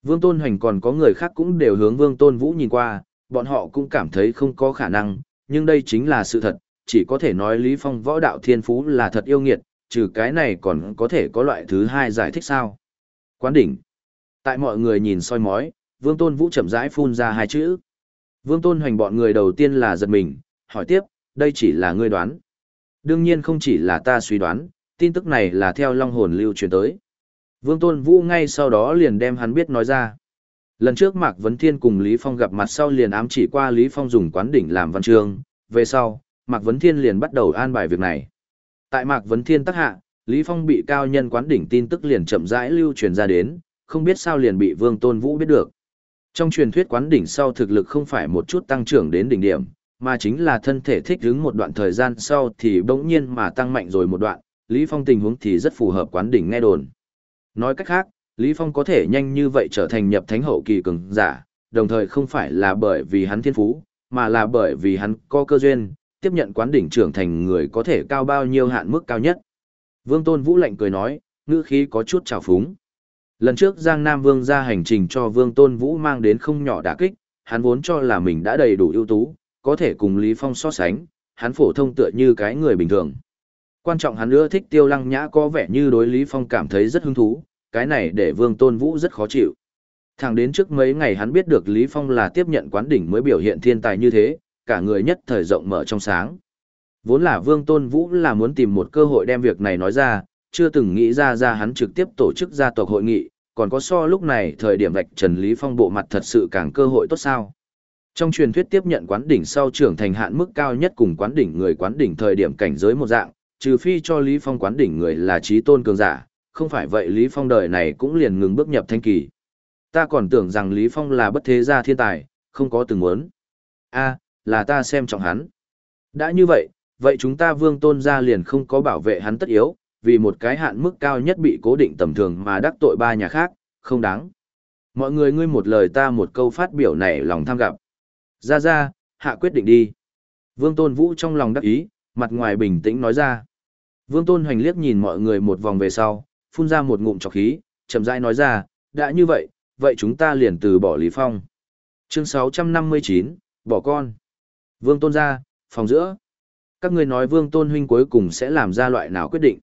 S1: Vương tôn hoành còn có người khác cũng đều hướng vương tôn vũ nhìn qua, bọn họ cũng cảm thấy không có khả năng, nhưng đây chính là sự thật, chỉ có thể nói Lý Phong võ đạo thiên phú là thật yêu nghiệt, trừ cái này còn có thể có loại thứ hai giải thích sao? Quán đỉnh. Tại mọi người nhìn soi mói, Vương Tôn Vũ chậm rãi phun ra hai chữ. Vương Tôn Hoành bọn người đầu tiên là giật mình, hỏi tiếp, đây chỉ là ngươi đoán. Đương nhiên không chỉ là ta suy đoán, tin tức này là theo Long Hồn lưu truyền tới. Vương Tôn Vũ ngay sau đó liền đem hắn biết nói ra. Lần trước Mạc Vấn Thiên cùng Lý Phong gặp mặt sau liền ám chỉ qua Lý Phong dùng quán đỉnh làm văn chương, về sau, Mạc Vấn Thiên liền bắt đầu an bài việc này. Tại Mạc Vấn Thiên tác hạ, Lý Phong bị cao nhân quán đỉnh tin tức liền chậm rãi lưu truyền ra đến, không biết sao liền bị Vương Tôn Vũ biết được. Trong truyền thuyết quán đỉnh sau thực lực không phải một chút tăng trưởng đến đỉnh điểm, mà chính là thân thể thích ứng một đoạn thời gian sau thì bỗng nhiên mà tăng mạnh rồi một đoạn, Lý Phong tình huống thì rất phù hợp quán đỉnh nghe đồn. Nói cách khác, Lý Phong có thể nhanh như vậy trở thành nhập thánh hậu kỳ cường giả, đồng thời không phải là bởi vì hắn thiên phú, mà là bởi vì hắn có cơ duyên, tiếp nhận quán đỉnh trưởng thành người có thể cao bao nhiêu hạn mức cao nhất. Vương Tôn Vũ lạnh cười nói, ngữ khí có chút trào phúng. Lần trước Giang Nam Vương ra hành trình cho Vương Tôn Vũ mang đến không nhỏ đả kích, hắn vốn cho là mình đã đầy đủ ưu tú, có thể cùng Lý Phong so sánh, hắn phổ thông tựa như cái người bình thường. Quan trọng hắn nữa thích Tiêu Lăng Nhã có vẻ như đối Lý Phong cảm thấy rất hứng thú, cái này để Vương Tôn Vũ rất khó chịu. Thẳng đến trước mấy ngày hắn biết được Lý Phong là tiếp nhận quán đỉnh mới biểu hiện thiên tài như thế, cả người nhất thời rộng mở trong sáng. Vốn là Vương Tôn Vũ là muốn tìm một cơ hội đem việc này nói ra, chưa từng nghĩ ra ra hắn trực tiếp tổ chức gia tộc hội nghị, còn có so lúc này thời điểm vạch Trần Lý Phong bộ mặt thật sự càng cơ hội tốt sao. Trong truyền thuyết tiếp nhận quán đỉnh sau trưởng thành hạn mức cao nhất cùng quán đỉnh người quán đỉnh thời điểm cảnh giới một dạng, trừ phi cho Lý Phong quán đỉnh người là trí tôn cường giả, không phải vậy Lý Phong đời này cũng liền ngừng bước nhập thanh kỳ. Ta còn tưởng rằng Lý Phong là bất thế gia thiên tài, không có từng muốn. a là ta xem trọng hắn. Đã như vậy, vậy chúng ta vương tôn gia liền không có bảo vệ hắn tất yếu, vì một cái hạn mức cao nhất bị cố định tầm thường mà đắc tội ba nhà khác, không đáng. Mọi người ngươi một lời ta một câu phát biểu này lòng tham gặp. Ra ra, hạ quyết định đi. Vương Tôn Vũ trong lòng đắc ý, mặt ngoài bình tĩnh nói ra. Vương Tôn Hoành liếc nhìn mọi người một vòng về sau, phun ra một ngụm trọc khí, chậm rãi nói ra, đã như vậy, vậy chúng ta liền từ bỏ Lý Phong. Chương 659, bỏ con. Vương Tôn ra, phòng giữa. Các ngươi nói Vương Tôn huynh cuối cùng sẽ làm ra loại nào quyết định.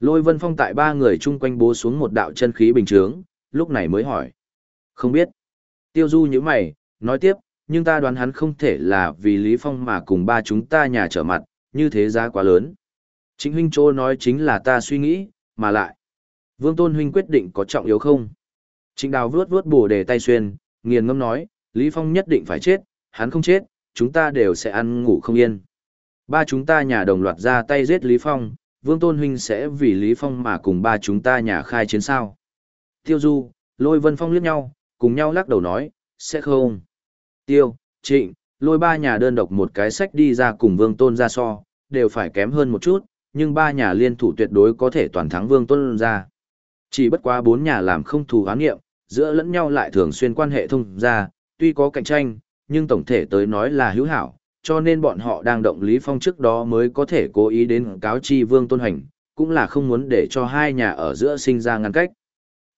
S1: Lôi Vân Phong tại ba người chung quanh bố xuống một đạo chân khí bình chướng, lúc này mới hỏi. Không biết. Tiêu Du như mày, nói tiếp, nhưng ta đoán hắn không thể là vì Lý Phong mà cùng ba chúng ta nhà trở mặt, như thế giá quá lớn. Chính huynh Chô nói chính là ta suy nghĩ, mà lại. Vương Tôn huynh quyết định có trọng yếu không? Trịnh Đào vuốt vuốt bổ đề tay xuyên, nghiền ngâm nói, Lý Phong nhất định phải chết, hắn không chết, chúng ta đều sẽ ăn ngủ không yên. Ba chúng ta nhà đồng loạt ra tay giết Lý Phong, Vương Tôn huynh sẽ vì Lý Phong mà cùng ba chúng ta nhà khai chiến sao? Tiêu Du, Lôi Vân Phong liếc nhau, cùng nhau lắc đầu nói, sẽ không. Tiêu, Trịnh, lôi ba nhà đơn độc một cái sách đi ra cùng Vương Tôn ra so, đều phải kém hơn một chút, nhưng ba nhà liên thủ tuyệt đối có thể toàn thắng Vương Tôn ra. Chỉ bất quá bốn nhà làm không thù hán nghiệm, giữa lẫn nhau lại thường xuyên quan hệ thông ra, tuy có cạnh tranh, nhưng tổng thể tới nói là hữu hảo, cho nên bọn họ đang động Lý Phong trước đó mới có thể cố ý đến cáo chi Vương Tôn Hành, cũng là không muốn để cho hai nhà ở giữa sinh ra ngăn cách.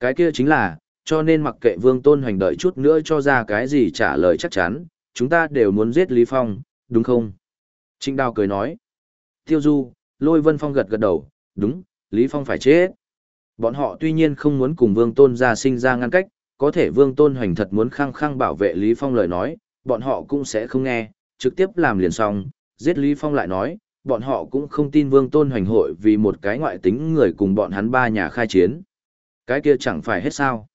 S1: Cái kia chính là, cho nên mặc kệ Vương Tôn hành đợi chút nữa cho ra cái gì trả lời chắc chắn, chúng ta đều muốn giết Lý Phong, đúng không? Trịnh Đào cười nói. Tiêu Du, Lôi Vân Phong gật gật đầu, đúng, Lý Phong phải chết. Bọn họ tuy nhiên không muốn cùng Vương Tôn ra sinh ra ngăn cách, có thể Vương Tôn Hoành thật muốn khăng khăng bảo vệ Lý Phong lời nói, bọn họ cũng sẽ không nghe, trực tiếp làm liền xong, giết Lý Phong lại nói, bọn họ cũng không tin Vương Tôn Hoành hội vì một cái ngoại tính người cùng bọn hắn ba nhà khai chiến. Cái kia chẳng phải hết sao.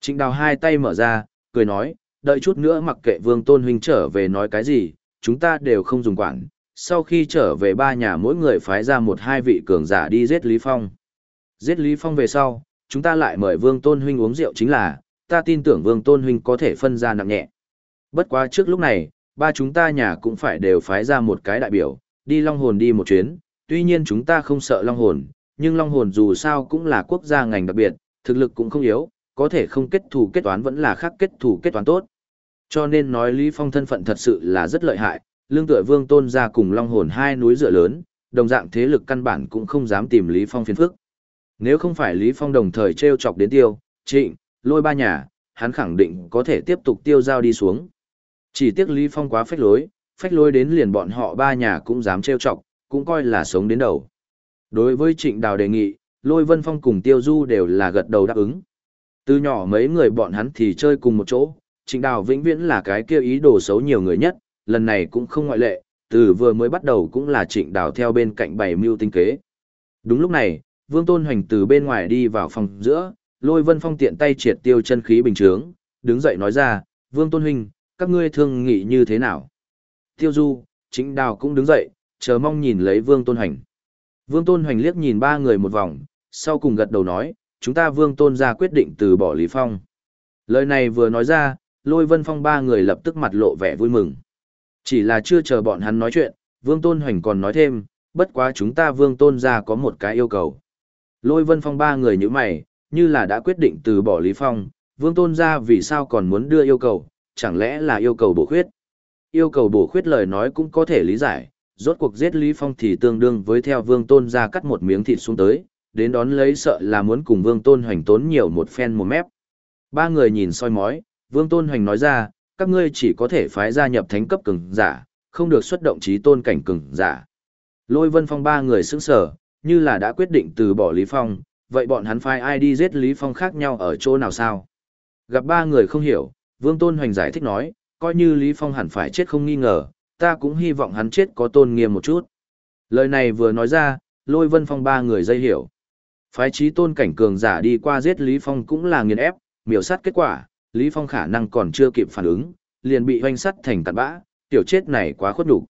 S1: Trịnh đào hai tay mở ra, cười nói, đợi chút nữa mặc kệ vương tôn huynh trở về nói cái gì, chúng ta đều không dùng quản. Sau khi trở về ba nhà mỗi người phái ra một hai vị cường giả đi giết Lý Phong. Giết Lý Phong về sau, chúng ta lại mời vương tôn huynh uống rượu chính là, ta tin tưởng vương tôn huynh có thể phân ra nặng nhẹ. Bất quá trước lúc này, ba chúng ta nhà cũng phải đều phái ra một cái đại biểu, đi long hồn đi một chuyến, tuy nhiên chúng ta không sợ long hồn, nhưng long hồn dù sao cũng là quốc gia ngành đặc biệt, thực lực cũng không yếu, có thể không kết thù kết toán vẫn là khác kết thù kết toán tốt. Cho nên nói Lý Phong thân phận thật sự là rất lợi hại, lương tựa vương tôn ra cùng long hồn hai núi dựa lớn, đồng dạng thế lực căn bản cũng không dám tìm Lý Phong phiền phức. Nếu không phải Lý Phong đồng thời treo chọc đến tiêu, trịnh, lôi ba nhà, hắn khẳng định có thể tiếp tục tiêu giao đi xuống. Chỉ tiếc Lý Phong quá phách lối, phách lối đến liền bọn họ ba nhà cũng dám trêu chọc, cũng coi là sống đến đầu. Đối với Trịnh Đào đề nghị, Lôi Vân Phong cùng Tiêu Du đều là gật đầu đáp ứng. Từ nhỏ mấy người bọn hắn thì chơi cùng một chỗ, Trịnh Đào vĩnh viễn là cái kia ý đồ xấu nhiều người nhất, lần này cũng không ngoại lệ, từ vừa mới bắt đầu cũng là Trịnh Đào theo bên cạnh bày mưu tinh kế. Đúng lúc này, Vương Tôn Hoành từ bên ngoài đi vào phòng giữa, Lôi Vân Phong tiện tay triệt tiêu chân khí bình chướng, đứng dậy nói ra, Vương Tôn Huynh, các ngươi thương nghị như thế nào? Tiêu Du, chính Đào cũng đứng dậy, chờ mong nhìn lấy Vương Tôn Hoành. Vương Tôn Hoành liếc nhìn ba người một vòng, sau cùng gật đầu nói, chúng ta Vương Tôn ra quyết định từ bỏ Lý Phong. Lời này vừa nói ra, Lôi Vân Phong ba người lập tức mặt lộ vẻ vui mừng. Chỉ là chưa chờ bọn hắn nói chuyện, Vương Tôn Hoành còn nói thêm, bất quá chúng ta Vương Tôn ra có một cái yêu cầu. Lôi Vân Phong ba người như mày, như là đã quyết định từ bỏ Lý Phong, Vương Tôn ra vì sao còn muốn đưa yêu cầu, chẳng lẽ là yêu cầu bổ khuyết. Yêu cầu bổ khuyết lời nói cũng có thể lý giải, rốt cuộc giết Lý Phong thì tương đương với theo Vương Tôn ra cắt một miếng thịt xuống tới, đến đón lấy sợ là muốn cùng Vương Tôn Hoành tốn nhiều một phen một mép. Ba người nhìn soi mói, Vương Tôn Hoành nói ra, các ngươi chỉ có thể phái gia nhập thánh cấp cường giả, không được xuất động trí tôn cảnh cường giả. Lôi Vân Phong ba người sững sờ như là đã quyết định từ bỏ Lý Phong, vậy bọn hắn phái ai đi giết Lý Phong khác nhau ở chỗ nào sao? Gặp ba người không hiểu, Vương Tôn Hoành giải thích nói, coi như Lý Phong hẳn phải chết không nghi ngờ, ta cũng hy vọng hắn chết có tôn nghiêm một chút. Lời này vừa nói ra, lôi vân phong ba người dây hiểu. Phái trí tôn cảnh cường giả đi qua giết Lý Phong cũng là nghiền ép, miểu sát kết quả, Lý Phong khả năng còn chưa kịp phản ứng, liền bị hoanh sắt thành tạt bã, tiểu chết này quá khuất đủ.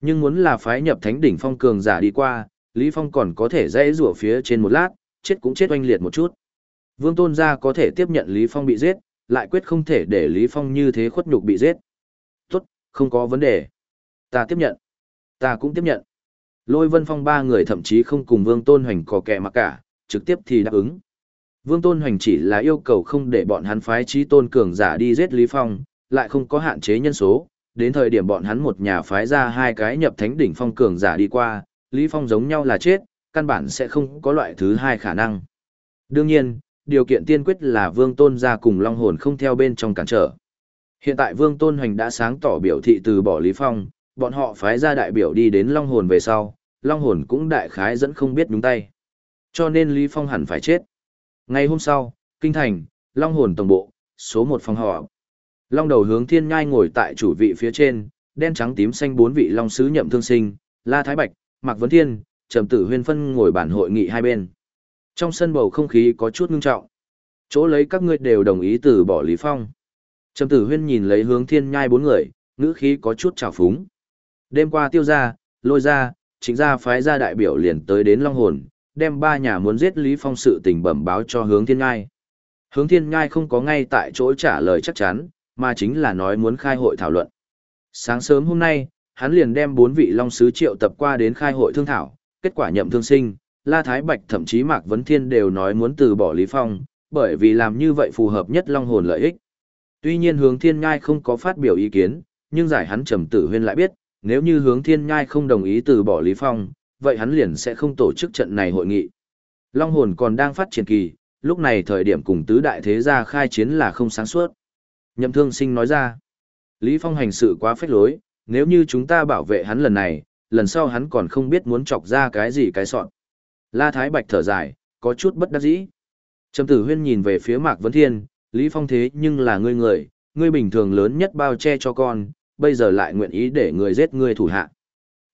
S1: Nhưng muốn là phái nhập thánh đỉnh phong cường giả đi qua, Lý Phong còn có thể dây rủa phía trên một lát, chết cũng chết oanh liệt một chút. Vương Tôn gia có thể tiếp nhận Lý Phong bị giết, lại quyết không thể để Lý Phong như thế khuất nhục bị giết. Tốt, không có vấn đề. Ta tiếp nhận. Ta cũng tiếp nhận. Lôi Vân Phong ba người thậm chí không cùng Vương Tôn Hoành có kẻ mà cả, trực tiếp thì đáp ứng. Vương Tôn Hoành chỉ là yêu cầu không để bọn hắn phái trí tôn cường giả đi giết Lý Phong, lại không có hạn chế nhân số. Đến thời điểm bọn hắn một nhà phái ra hai cái nhập thánh đỉnh phong cường giả đi qua, Lý Phong giống nhau là chết, căn bản sẽ không có loại thứ hai khả năng. Đương nhiên, điều kiện tiên quyết là Vương Tôn ra cùng Long Hồn không theo bên trong cản trở. Hiện tại Vương Tôn Hoành đã sáng tỏ biểu thị từ bỏ Lý Phong, bọn họ phái ra đại biểu đi đến Long Hồn về sau, Long Hồn cũng đại khái dẫn không biết đúng tay. Cho nên Lý Phong hẳn phải chết. Ngày hôm sau, Kinh Thành, Long Hồn Tổng Bộ, số một phòng họ. Long đầu hướng thiên nhai ngồi tại chủ vị phía trên, đen trắng tím xanh bốn vị Long Sứ nhậm thương sinh, La Thái Bạch, Mạc Vấn Thiên, Trầm Tử Huyên phân ngồi bản hội nghị hai bên. Trong sân bầu không khí có chút ngưng trọng. Chỗ lấy các ngươi đều đồng ý từ bỏ Lý Phong. Trầm Tử Huyên nhìn lấy hướng thiên nhai bốn người, ngữ khí có chút trào phúng. Đêm qua tiêu ra, lôi ra, chính ra phái ra đại biểu liền tới đến Long Hồn, đem ba nhà muốn giết Lý Phong sự tình bẩm báo cho hướng thiên Nhai. Hướng thiên Nhai không có ngay tại chỗ trả lời chắc chắn, mà chính là nói muốn khai hội thảo luận. Sáng sớm hôm nay, hắn liền đem bốn vị Long Sứ triệu tập qua đến khai hội thương thảo, kết quả nhậm thương sinh, La Thái Bạch thậm chí Mạc Vấn Thiên đều nói muốn từ bỏ Lý Phong, bởi vì làm như vậy phù hợp nhất Long Hồn lợi ích. Tuy nhiên hướng thiên ngai không có phát biểu ý kiến, nhưng giải hắn trầm tử huyên lại biết, nếu như hướng thiên nhai không đồng ý từ bỏ Lý Phong, vậy hắn liền sẽ không tổ chức trận này hội nghị. Long hồn còn đang phát triển kỳ, lúc này thời điểm cùng tứ đại thế gia khai chiến là không sáng suốt. Nhậm thương sinh nói ra, Lý Phong hành sự quá phách lối, nếu như chúng ta bảo vệ hắn lần này, lần sau hắn còn không biết muốn chọc ra cái gì cái sọn. La Thái Bạch thở dài, có chút bất đắc dĩ. Trầm tử huyên nhìn về phía Mạc Vấn Thiên, Lý Phong thế nhưng là ngươi người, ngươi bình thường lớn nhất bao che cho con, bây giờ lại nguyện ý để người giết ngươi thủ hạ.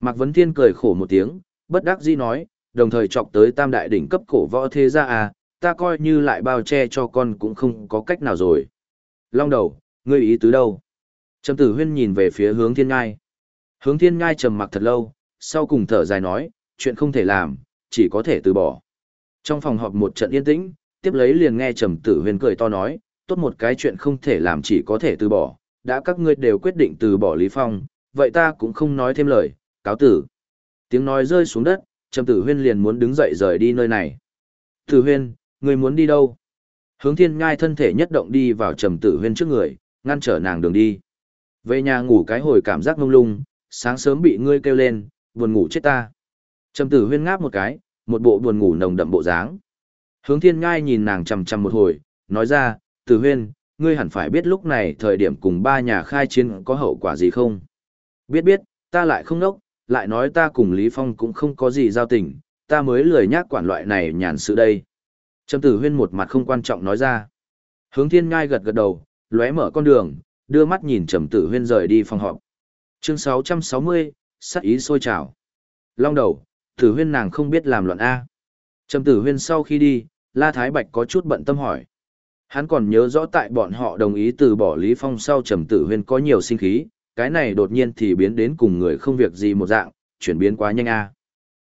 S1: Mạc Vấn Thiên cười khổ một tiếng, bất đắc dĩ nói, đồng thời chọc tới tam đại đỉnh cấp cổ võ thế gia à, ta coi như lại bao che cho con cũng không có cách nào rồi. Long đầu, ngươi ý tứ đâu? Trầm tử huyên nhìn về phía hướng thiên ngai. Hướng thiên ngai trầm mặc thật lâu, sau cùng thở dài nói, chuyện không thể làm, chỉ có thể từ bỏ. Trong phòng họp một trận yên tĩnh, tiếp lấy liền nghe trầm tử huyên cười to nói, tốt một cái chuyện không thể làm chỉ có thể từ bỏ, đã các ngươi đều quyết định từ bỏ Lý Phong, vậy ta cũng không nói thêm lời, cáo tử. Tiếng nói rơi xuống đất, Trầm Tử Huyên liền muốn đứng dậy rời đi nơi này. Tử Huyên, ngươi muốn đi đâu? Hướng thiên ngai thân thể nhất động đi vào Trầm Tử Huyên trước người, ngăn trở nàng đường đi. Về nhà ngủ cái hồi cảm giác ngông lung, sáng sớm bị ngươi kêu lên, buồn ngủ chết ta. Trầm Tử Huyên ngáp một cái, một bộ buồn ngủ nồng đậm bộ dáng. Hướng thiên ngai nhìn nàng chằm chằm một hồi, nói ra, Tử Huyên, ngươi hẳn phải biết lúc này thời điểm cùng ba nhà khai chiến có hậu quả gì không? Biết biết, ta lại không nốc, lại nói ta cùng Lý Phong cũng không có gì giao tình, ta mới lười nhác quản loại này nhàn sự đây. Trầm tử huyên một mặt không quan trọng nói ra. Hướng thiên ngai gật gật đầu, lóe mở con đường, đưa mắt nhìn trầm tử huyên rời đi phòng họp. Chương 660, sắc ý sôi trào. Long đầu, tử huyên nàng không biết làm loạn A. Trầm tử huyên sau khi đi, La Thái Bạch có chút bận tâm hỏi. Hắn còn nhớ rõ tại bọn họ đồng ý từ bỏ Lý Phong sau trầm tử huyên có nhiều sinh khí, cái này đột nhiên thì biến đến cùng người không việc gì một dạng, chuyển biến quá nhanh a.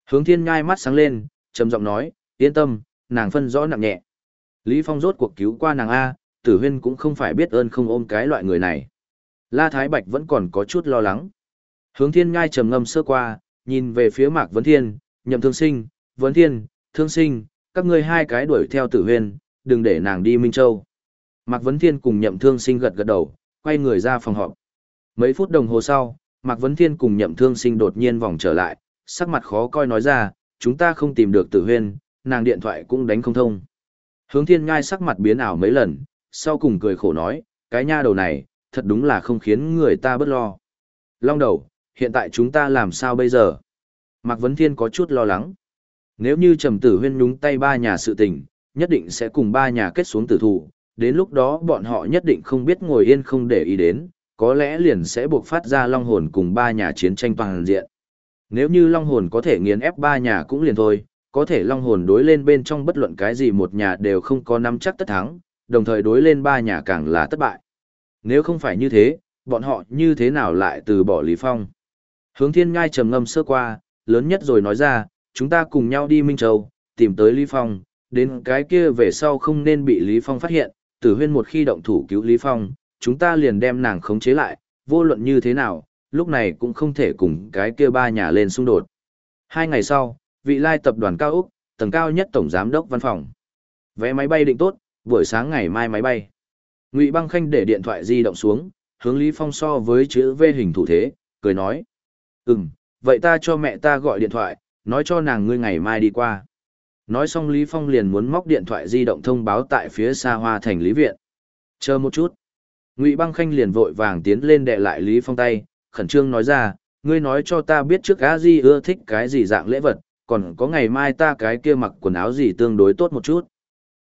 S1: Hướng thiên ngai mắt sáng lên, trầm giọng nói, yên tâm, nàng phân rõ nặng nhẹ. Lý Phong rốt cuộc cứu qua nàng A, tử huyên cũng không phải biết ơn không ôm cái loại người này. La Thái Bạch vẫn còn có chút lo lắng. Hướng thiên ngai trầm ngâm sơ qua, nhìn về phía Mạc Vấn Thiên, nhậm thương sinh, Vấn Thiên, thương sinh, các ngươi hai cái đuổi theo tử huyên, đừng để nàng đi Minh Châu. Mạc Vấn Thiên cùng nhậm thương sinh gật gật đầu, quay người ra phòng họp. Mấy phút đồng hồ sau, Mạc Vấn Thiên cùng nhậm thương sinh đột nhiên vòng trở lại, sắc mặt khó coi nói ra, chúng ta không tìm được tử huyên, nàng điện thoại cũng đánh không thông. Hướng thiên ngai sắc mặt biến ảo mấy lần, sau cùng cười khổ nói, cái nha đầu này, thật đúng là không khiến người ta bất lo. Long đầu, hiện tại chúng ta làm sao bây giờ? Mạc Vấn Thiên có chút lo lắng. Nếu như trầm tử huyên nhúng tay ba nhà sự tình, nhất định sẽ cùng ba nhà kết xuống tử thủ, đến lúc đó bọn họ nhất định không biết ngồi yên không để ý đến, có lẽ liền sẽ buộc phát ra long hồn cùng ba nhà chiến tranh toàn diện. Nếu như long hồn có thể nghiền ép ba nhà cũng liền thôi, có thể long hồn đối lên bên trong bất luận cái gì một nhà đều không có nắm chắc tất thắng, đồng thời đối lên ba nhà càng là thất bại. Nếu không phải như thế, bọn họ như thế nào lại từ bỏ Lý Phong? Hướng thiên ngai trầm ngâm sơ qua, lớn nhất rồi nói ra, chúng ta cùng nhau đi Minh Châu, tìm tới Lý Phong, đến cái kia về sau không nên bị Lý Phong phát hiện, tử huyên một khi động thủ cứu Lý Phong, chúng ta liền đem nàng khống chế lại, vô luận như thế nào, lúc này cũng không thể cùng cái kia ba nhà lên xung đột. Hai ngày sau, vị lai tập đoàn cao Úc, tầng cao nhất tổng giám đốc văn phòng. Vé máy bay định tốt, buổi sáng ngày mai máy bay. Ngụy Băng Khanh để điện thoại di động xuống, hướng Lý Phong so với chữ V hình thủ thế, cười nói. Ừm, vậy ta cho mẹ ta gọi điện thoại, nói cho nàng ngươi ngày mai đi qua. Nói xong Lý Phong liền muốn móc điện thoại di động thông báo tại phía xa hoa thành Lý Viện. Chờ một chút. Ngụy Băng Khanh liền vội vàng tiến lên đệ lại Lý Phong tay, khẩn trương nói ra, ngươi nói cho ta biết trước gã gì ưa thích cái gì dạng lễ vật, còn có ngày mai ta cái kia mặc quần áo gì tương đối tốt một chút.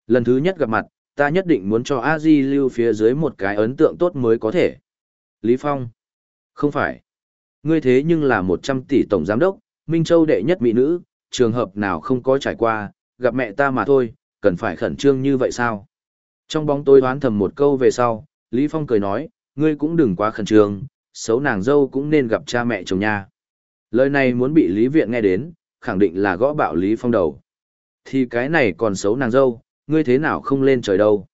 S1: Lần thứ nhất gặp mặt, ta nhất định muốn cho a di lưu phía dưới một cái ấn tượng tốt mới có thể. Lý Phong. Không phải. Ngươi thế nhưng là 100 tỷ tổng giám đốc, Minh Châu đệ nhất mỹ nữ, trường hợp nào không có trải qua, gặp mẹ ta mà thôi, cần phải khẩn trương như vậy sao? Trong bóng tối đoán thầm một câu về sau, Lý Phong cười nói, ngươi cũng đừng quá khẩn trương, xấu nàng dâu cũng nên gặp cha mẹ chồng nha. Lời này muốn bị Lý Viện nghe đến, khẳng định là gõ bạo Lý Phong đầu. Thì cái này còn xấu nàng dâu, ngươi thế nào không lên trời đâu.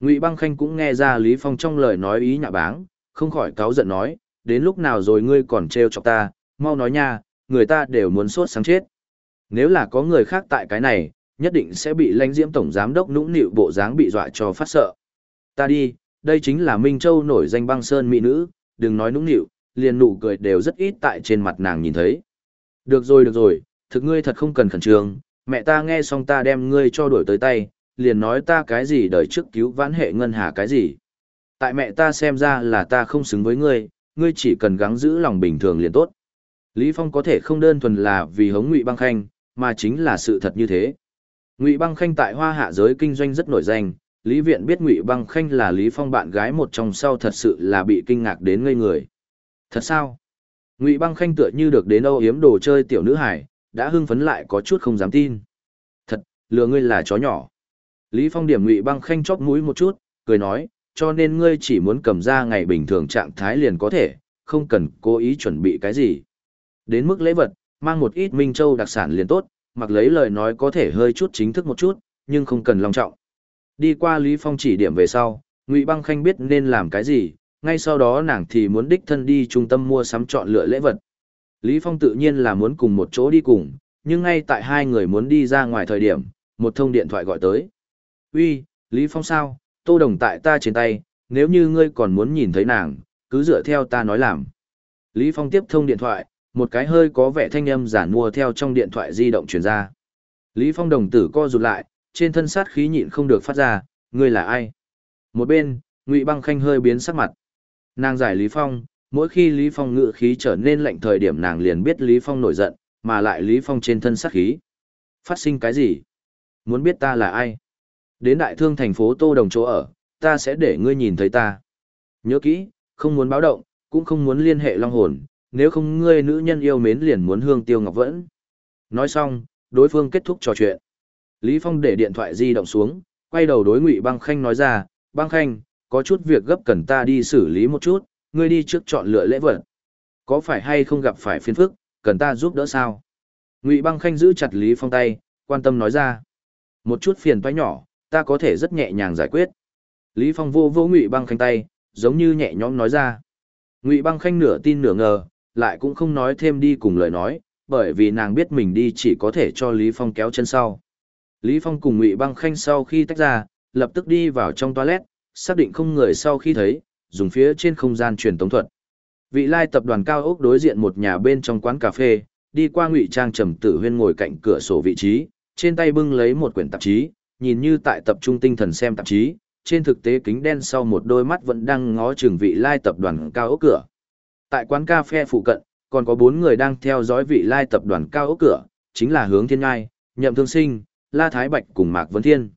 S1: Ngụy Băng Khanh cũng nghe ra Lý Phong trong lời nói ý nhạ báng, không khỏi cáu giận nói, đến lúc nào rồi ngươi còn trêu chọc ta, mau nói nha, người ta đều muốn sốt sáng chết. Nếu là có người khác tại cái này, nhất định sẽ bị lãnh diễm tổng giám đốc nũng nịu bộ dáng bị dọa cho phát sợ. Ta đi, đây chính là Minh Châu nổi danh băng sơn mỹ nữ, đừng nói nũng nịu, liền nụ cười đều rất ít tại trên mặt nàng nhìn thấy. Được rồi được rồi, thực ngươi thật không cần khẩn trương, mẹ ta nghe xong ta đem ngươi cho đuổi tới tay, liền nói ta cái gì đời trước cứu vãn hệ ngân hà cái gì. Tại mẹ ta xem ra là ta không xứng với ngươi, ngươi chỉ cần gắng giữ lòng bình thường liền tốt. Lý Phong có thể không đơn thuần là vì hống Ngụy Băng Khanh, mà chính là sự thật như thế. Ngụy Băng Khanh tại Hoa Hạ giới kinh doanh rất nổi danh, Lý Viện biết Ngụy Băng Khanh là Lý Phong bạn gái một trong sau thật sự là bị kinh ngạc đến ngây người. Thật sao? Ngụy Băng Khanh tựa như được đến âu yếm đồ chơi tiểu nữ hải, đã hưng phấn lại có chút không dám tin. Thật, lừa ngươi là chó nhỏ. Lý Phong điểm Ngụy Băng Khanh chóp mũi một chút, cười nói, cho nên ngươi chỉ muốn cầm ra ngày bình thường trạng thái liền có thể, không cần cố ý chuẩn bị cái gì. Đến mức lễ vật, mang một ít Minh Châu đặc sản liền tốt, mặc lấy lời nói có thể hơi chút chính thức một chút, nhưng không cần long trọng. Đi qua Lý Phong chỉ điểm về sau, Ngụy Băng Khanh biết nên làm cái gì, ngay sau đó nàng thì muốn đích thân đi trung tâm mua sắm chọn lựa lễ vật. Lý Phong tự nhiên là muốn cùng một chỗ đi cùng, nhưng ngay tại hai người muốn đi ra ngoài thời điểm, một thông điện thoại gọi tới. Uy, Lý Phong sao, tô đồng tại ta trên tay, nếu như ngươi còn muốn nhìn thấy nàng, cứ dựa theo ta nói làm. Lý Phong tiếp thông điện thoại, một cái hơi có vẻ thanh âm giản mua theo trong điện thoại di động truyền ra. Lý Phong đồng tử co rụt lại, trên thân sát khí nhịn không được phát ra, ngươi là ai? Một bên, Ngụy Băng Khanh hơi biến sắc mặt. Nàng giải Lý Phong, mỗi khi Lý Phong ngự khí trở nên lạnh thời điểm nàng liền biết Lý Phong nổi giận, mà lại Lý Phong trên thân sát khí. Phát sinh cái gì? Muốn biết ta là ai? Đến đại thương thành phố Tô Đồng chỗ ở, ta sẽ để ngươi nhìn thấy ta. Nhớ kỹ, không muốn báo động, cũng không muốn liên hệ long hồn, nếu không ngươi nữ nhân yêu mến liền muốn hương tiêu ngọc vẫn. Nói xong, đối phương kết thúc trò chuyện. Lý Phong để điện thoại di động xuống, quay đầu đối Ngụy Băng Khanh nói ra, Băng Khanh, có chút việc gấp cần ta đi xử lý một chút, ngươi đi trước chọn lựa lễ vật. Có phải hay không gặp phải phiền phức, cần ta giúp đỡ sao? Ngụy Băng Khanh giữ chặt Lý Phong tay, quan tâm nói ra. Một chút phiền toái nhỏ, ta có thể rất nhẹ nhàng giải quyết. Lý Phong vô vô Ngụy Băng Khanh tay, giống như nhẹ nhõm nói ra. Ngụy Băng Khanh nửa tin nửa ngờ, lại cũng không nói thêm đi cùng lời nói, bởi vì nàng biết mình đi chỉ có thể cho Lý Phong kéo chân sau. Lý Phong cùng Ngụy Băng Khanh sau khi tách ra, lập tức đi vào trong toilet, xác định không người sau khi thấy, dùng phía trên không gian truyền tống thuật. Vị lai tập đoàn cao ốc đối diện một nhà bên trong quán cà phê, đi qua Ngụy Trang Trầm Tử Huyên ngồi cạnh cửa sổ vị trí, trên tay bưng lấy một quyển tạp chí, nhìn như tại tập trung tinh thần xem tạp chí, trên thực tế kính đen sau một đôi mắt vẫn đang ngó trường vị lai tập đoàn cao ốc cửa. Tại quán cà phê phụ cận, còn có bốn người đang theo dõi vị lai tập đoàn cao ốc cửa, chính là hướng thiên ngai, nhậm thương sinh, La Thái Bạch cùng Mạc Vân Thiên.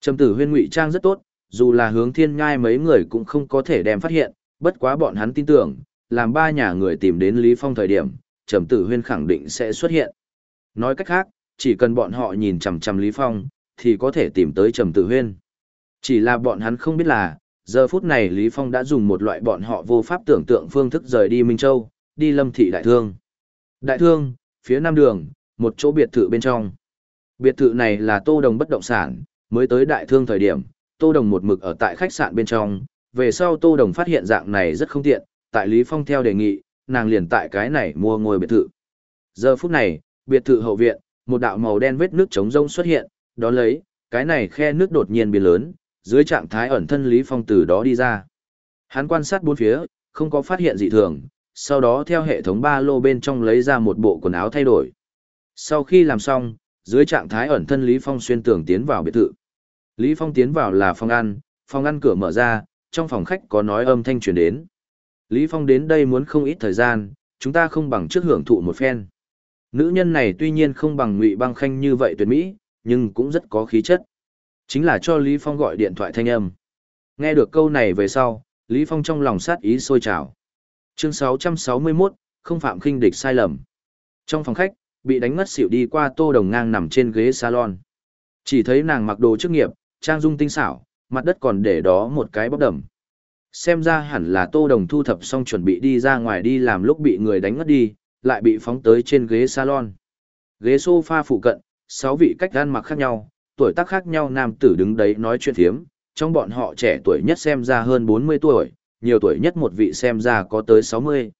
S1: Trầm tử huyên ngụy trang rất tốt, dù là hướng thiên ngai mấy người cũng không có thể đem phát hiện, bất quá bọn hắn tin tưởng, làm ba nhà người tìm đến Lý Phong thời điểm, Trầm tử huyên khẳng định sẽ xuất hiện. Nói cách khác, chỉ cần bọn họ nhìn chằm chằm Lý Phong, thì có thể tìm tới Trầm tử huyên. Chỉ là bọn hắn không biết là, giờ phút này Lý Phong đã dùng một loại bọn họ vô pháp tưởng tượng phương thức rời đi Minh Châu, đi lâm thị đại thương. Đại thương, phía nam đường, một chỗ biệt thự bên trong. Biệt thự này là Tô Đồng bất động sản, mới tới đại thương thời điểm, Tô Đồng một mực ở tại khách sạn bên trong, về sau Tô Đồng phát hiện dạng này rất không tiện, tại Lý Phong theo đề nghị, nàng liền tại cái này mua ngôi biệt thự. Giờ phút này, biệt thự hậu viện, một đạo màu đen vết nước trống rông xuất hiện, đó lấy, cái này khe nước đột nhiên biến lớn, dưới trạng thái ẩn thân Lý Phong từ đó đi ra. Hắn quan sát bốn phía, không có phát hiện gì thường, sau đó theo hệ thống ba lô bên trong lấy ra một bộ quần áo thay đổi. Sau khi làm xong, dưới trạng thái ẩn thân Lý Phong xuyên tường tiến vào biệt thự. Lý Phong tiến vào là phòng ăn, phòng ăn cửa mở ra, trong phòng khách có nói âm thanh truyền đến. Lý Phong đến đây muốn không ít thời gian, chúng ta không bằng trước hưởng thụ một phen. Nữ nhân này tuy nhiên không bằng Ngụy Băng Khanh như vậy tuyệt mỹ, nhưng cũng rất có khí chất. Chính là cho Lý Phong gọi điện thoại thanh âm. Nghe được câu này về sau, Lý Phong trong lòng sát ý sôi trào. Chương 661, không phạm khinh địch sai lầm. Trong phòng khách, bị đánh ngất xỉu đi qua tô đồng ngang nằm trên ghế salon. Chỉ thấy nàng mặc đồ chức nghiệp, trang dung tinh xảo, mặt đất còn để đó một cái bóc đầm. Xem ra hẳn là tô đồng thu thập xong chuẩn bị đi ra ngoài đi làm lúc bị người đánh ngất đi, lại bị phóng tới trên ghế salon. Ghế sofa phụ cận, sáu vị cách gan mặc khác nhau, tuổi tác khác nhau nam tử đứng đấy nói chuyện thiếm, trong bọn họ trẻ tuổi nhất xem ra hơn 40 tuổi, nhiều tuổi nhất một vị xem ra có tới 60.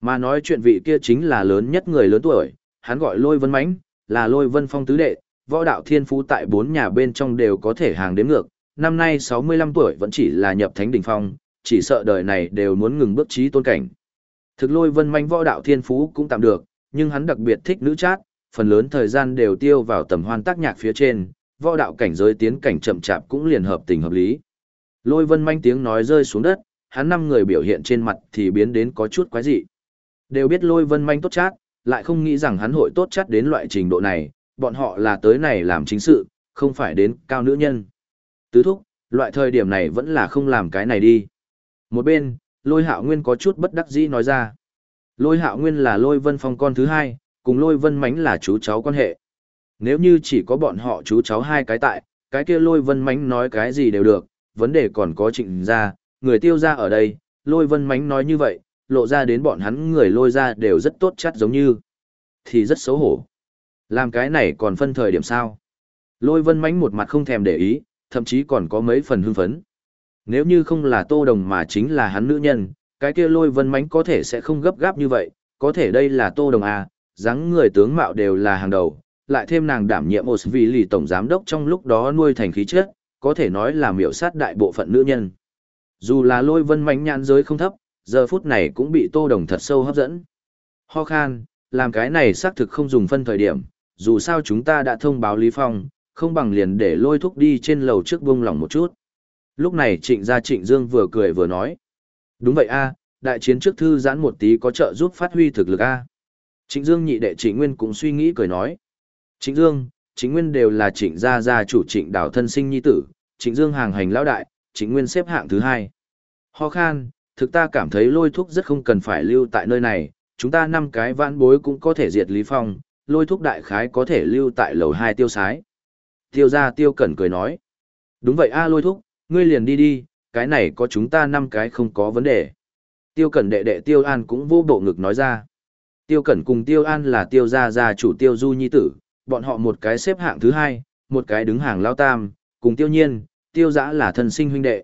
S1: Mà nói chuyện vị kia chính là lớn nhất người lớn tuổi, hắn gọi lôi vân Mánh là lôi vân phong tứ đệ, võ đạo thiên phú tại bốn nhà bên trong đều có thể hàng đếm ngược, năm nay 65 tuổi vẫn chỉ là nhập thánh đỉnh phong, chỉ sợ đời này đều muốn ngừng bước trí tôn cảnh. Thực lôi vân Mánh võ đạo thiên phú cũng tạm được, nhưng hắn đặc biệt thích nữ chát, phần lớn thời gian đều tiêu vào tầm hoan tác nhạc phía trên, võ đạo cảnh giới tiến cảnh chậm chạp cũng liền hợp tình hợp lý. Lôi vân manh tiếng nói rơi xuống đất, hắn năm người biểu hiện trên mặt thì biến đến có chút quái dị. Đều biết lôi vân manh tốt chát, lại không nghĩ rằng hắn hội tốt chát đến loại trình độ này, bọn họ là tới này làm chính sự, không phải đến cao nữ nhân. Tứ thúc, loại thời điểm này vẫn là không làm cái này đi. Một bên, lôi hạo nguyên có chút bất đắc dĩ nói ra. Lôi hạo nguyên là lôi vân phong con thứ hai, cùng lôi vân mánh là chú cháu quan hệ. Nếu như chỉ có bọn họ chú cháu hai cái tại, cái kia lôi vân mánh nói cái gì đều được, vấn đề còn có trịnh ra, người tiêu ra ở đây, lôi vân mánh nói như vậy, lộ ra đến bọn hắn người lôi ra đều rất tốt chắc giống như. Thì rất xấu hổ. Làm cái này còn phân thời điểm sao? Lôi vân mánh một mặt không thèm để ý, thậm chí còn có mấy phần hưng phấn. Nếu như không là tô đồng mà chính là hắn nữ nhân, cái kia lôi vân mánh có thể sẽ không gấp gáp như vậy, có thể đây là tô đồng à, dáng người tướng mạo đều là hàng đầu, lại thêm nàng đảm nhiệm một vị lì tổng giám đốc trong lúc đó nuôi thành khí chất, có thể nói là miểu sát đại bộ phận nữ nhân. Dù là lôi vân mánh nhãn giới không thấp, giờ phút này cũng bị tô đồng thật sâu hấp dẫn. Ho khan, làm cái này xác thực không dùng phân thời điểm, dù sao chúng ta đã thông báo Lý Phong, không bằng liền để lôi thúc đi trên lầu trước buông lỏng một chút. Lúc này trịnh gia trịnh Dương vừa cười vừa nói. Đúng vậy a, đại chiến trước thư giãn một tí có trợ giúp phát huy thực lực a. Trịnh Dương nhị đệ trịnh Nguyên cũng suy nghĩ cười nói. Trịnh Dương, Trịnh nguyên đều là trịnh gia gia chủ trịnh Đào thân sinh nhi tử, trịnh dương hàng hành lão đại, trịnh nguyên xếp hạng thứ hai. Ho khan, thực ta cảm thấy lôi thúc rất không cần phải lưu tại nơi này, chúng ta năm cái vãn bối cũng có thể diệt Lý Phong, lôi thúc đại khái có thể lưu tại lầu hai tiêu sái. Tiêu gia tiêu cẩn cười nói. Đúng vậy a lôi thúc, ngươi liền đi đi, cái này có chúng ta năm cái không có vấn đề. Tiêu cẩn đệ đệ tiêu an cũng vô bộ ngực nói ra. Tiêu cẩn cùng tiêu an là tiêu gia gia chủ tiêu du nhi tử, bọn họ một cái xếp hạng thứ hai, một cái đứng hàng lao tam, cùng tiêu nhiên, tiêu giã là thân sinh huynh đệ.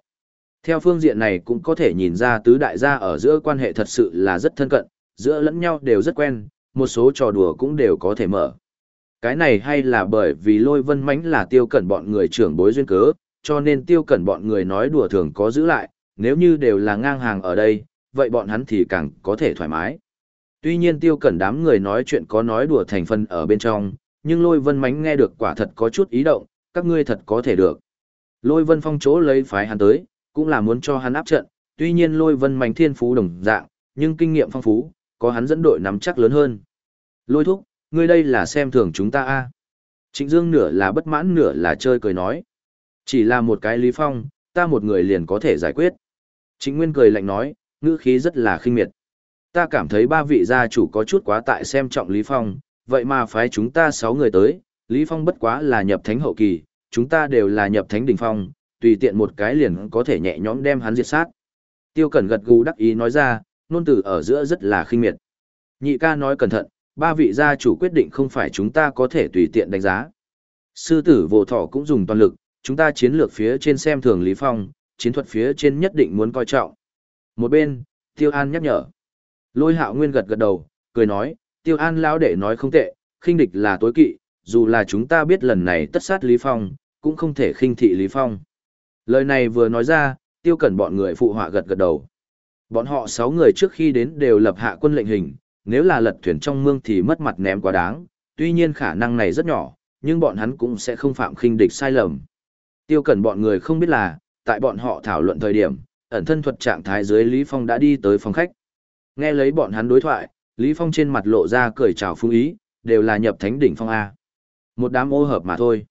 S1: Theo phương diện này cũng có thể nhìn ra tứ đại gia ở giữa quan hệ thật sự là rất thân cận, giữa lẫn nhau đều rất quen, một số trò đùa cũng đều có thể mở. Cái này hay là bởi vì lôi vân mánh là tiêu cẩn bọn người trưởng bối duyên cớ, cho nên tiêu cẩn bọn người nói đùa thường có giữ lại, nếu như đều là ngang hàng ở đây, vậy bọn hắn thì càng có thể thoải mái. Tuy nhiên tiêu cẩn đám người nói chuyện có nói đùa thành phần ở bên trong, nhưng lôi vân mánh nghe được quả thật có chút ý động, các ngươi thật có thể được. Lôi vân phong chỗ lấy phái hắn tới, cũng là muốn cho hắn áp trận, tuy nhiên lôi vân mánh thiên phú đồng dạng, nhưng kinh nghiệm phong phú, có hắn dẫn đội nắm chắc lớn hơn. Lôi thúc, ngươi đây là xem thường chúng ta a Trịnh Dương nửa là bất mãn nửa là chơi cười nói. Chỉ là một cái Lý Phong, ta một người liền có thể giải quyết. Trịnh Nguyên cười lạnh nói, ngữ khí rất là khinh miệt. Ta cảm thấy ba vị gia chủ có chút quá tại xem trọng Lý Phong, vậy mà phái chúng ta sáu người tới, Lý Phong bất quá là nhập thánh hậu kỳ, chúng ta đều là nhập thánh đỉnh phong, tùy tiện một cái liền có thể nhẹ nhõm đem hắn diệt sát. Tiêu Cẩn gật gù đắc ý nói ra, nôn tử ở giữa rất là khinh miệt. Nhị ca nói cẩn thận, ba vị gia chủ quyết định không phải chúng ta có thể tùy tiện đánh giá. Sư tử vô thọ cũng dùng toàn lực, chúng ta chiến lược phía trên xem thường Lý Phong, chiến thuật phía trên nhất định muốn coi trọng. Một bên, Tiêu An nhắc nhở. Lôi hạo nguyên gật gật đầu, cười nói, Tiêu An lão đệ nói không tệ, khinh địch là tối kỵ, dù là chúng ta biết lần này tất sát Lý Phong, cũng không thể khinh thị Lý Phong. Lời này vừa nói ra, Tiêu Cẩn bọn người phụ họa gật gật đầu. Bọn họ sáu người trước khi đến đều lập hạ quân lệnh hình, nếu là lật thuyền trong mương thì mất mặt ném quá đáng, tuy nhiên khả năng này rất nhỏ, nhưng bọn hắn cũng sẽ không phạm khinh địch sai lầm. Tiêu Cẩn bọn người không biết là, tại bọn họ thảo luận thời điểm, ẩn thân thuật trạng thái dưới Lý Phong đã đi tới phòng khách. Nghe lấy bọn hắn đối thoại, Lý Phong trên mặt lộ ra cười chào phung ý, đều là nhập thánh đỉnh phong A. Một đám ô hợp mà thôi.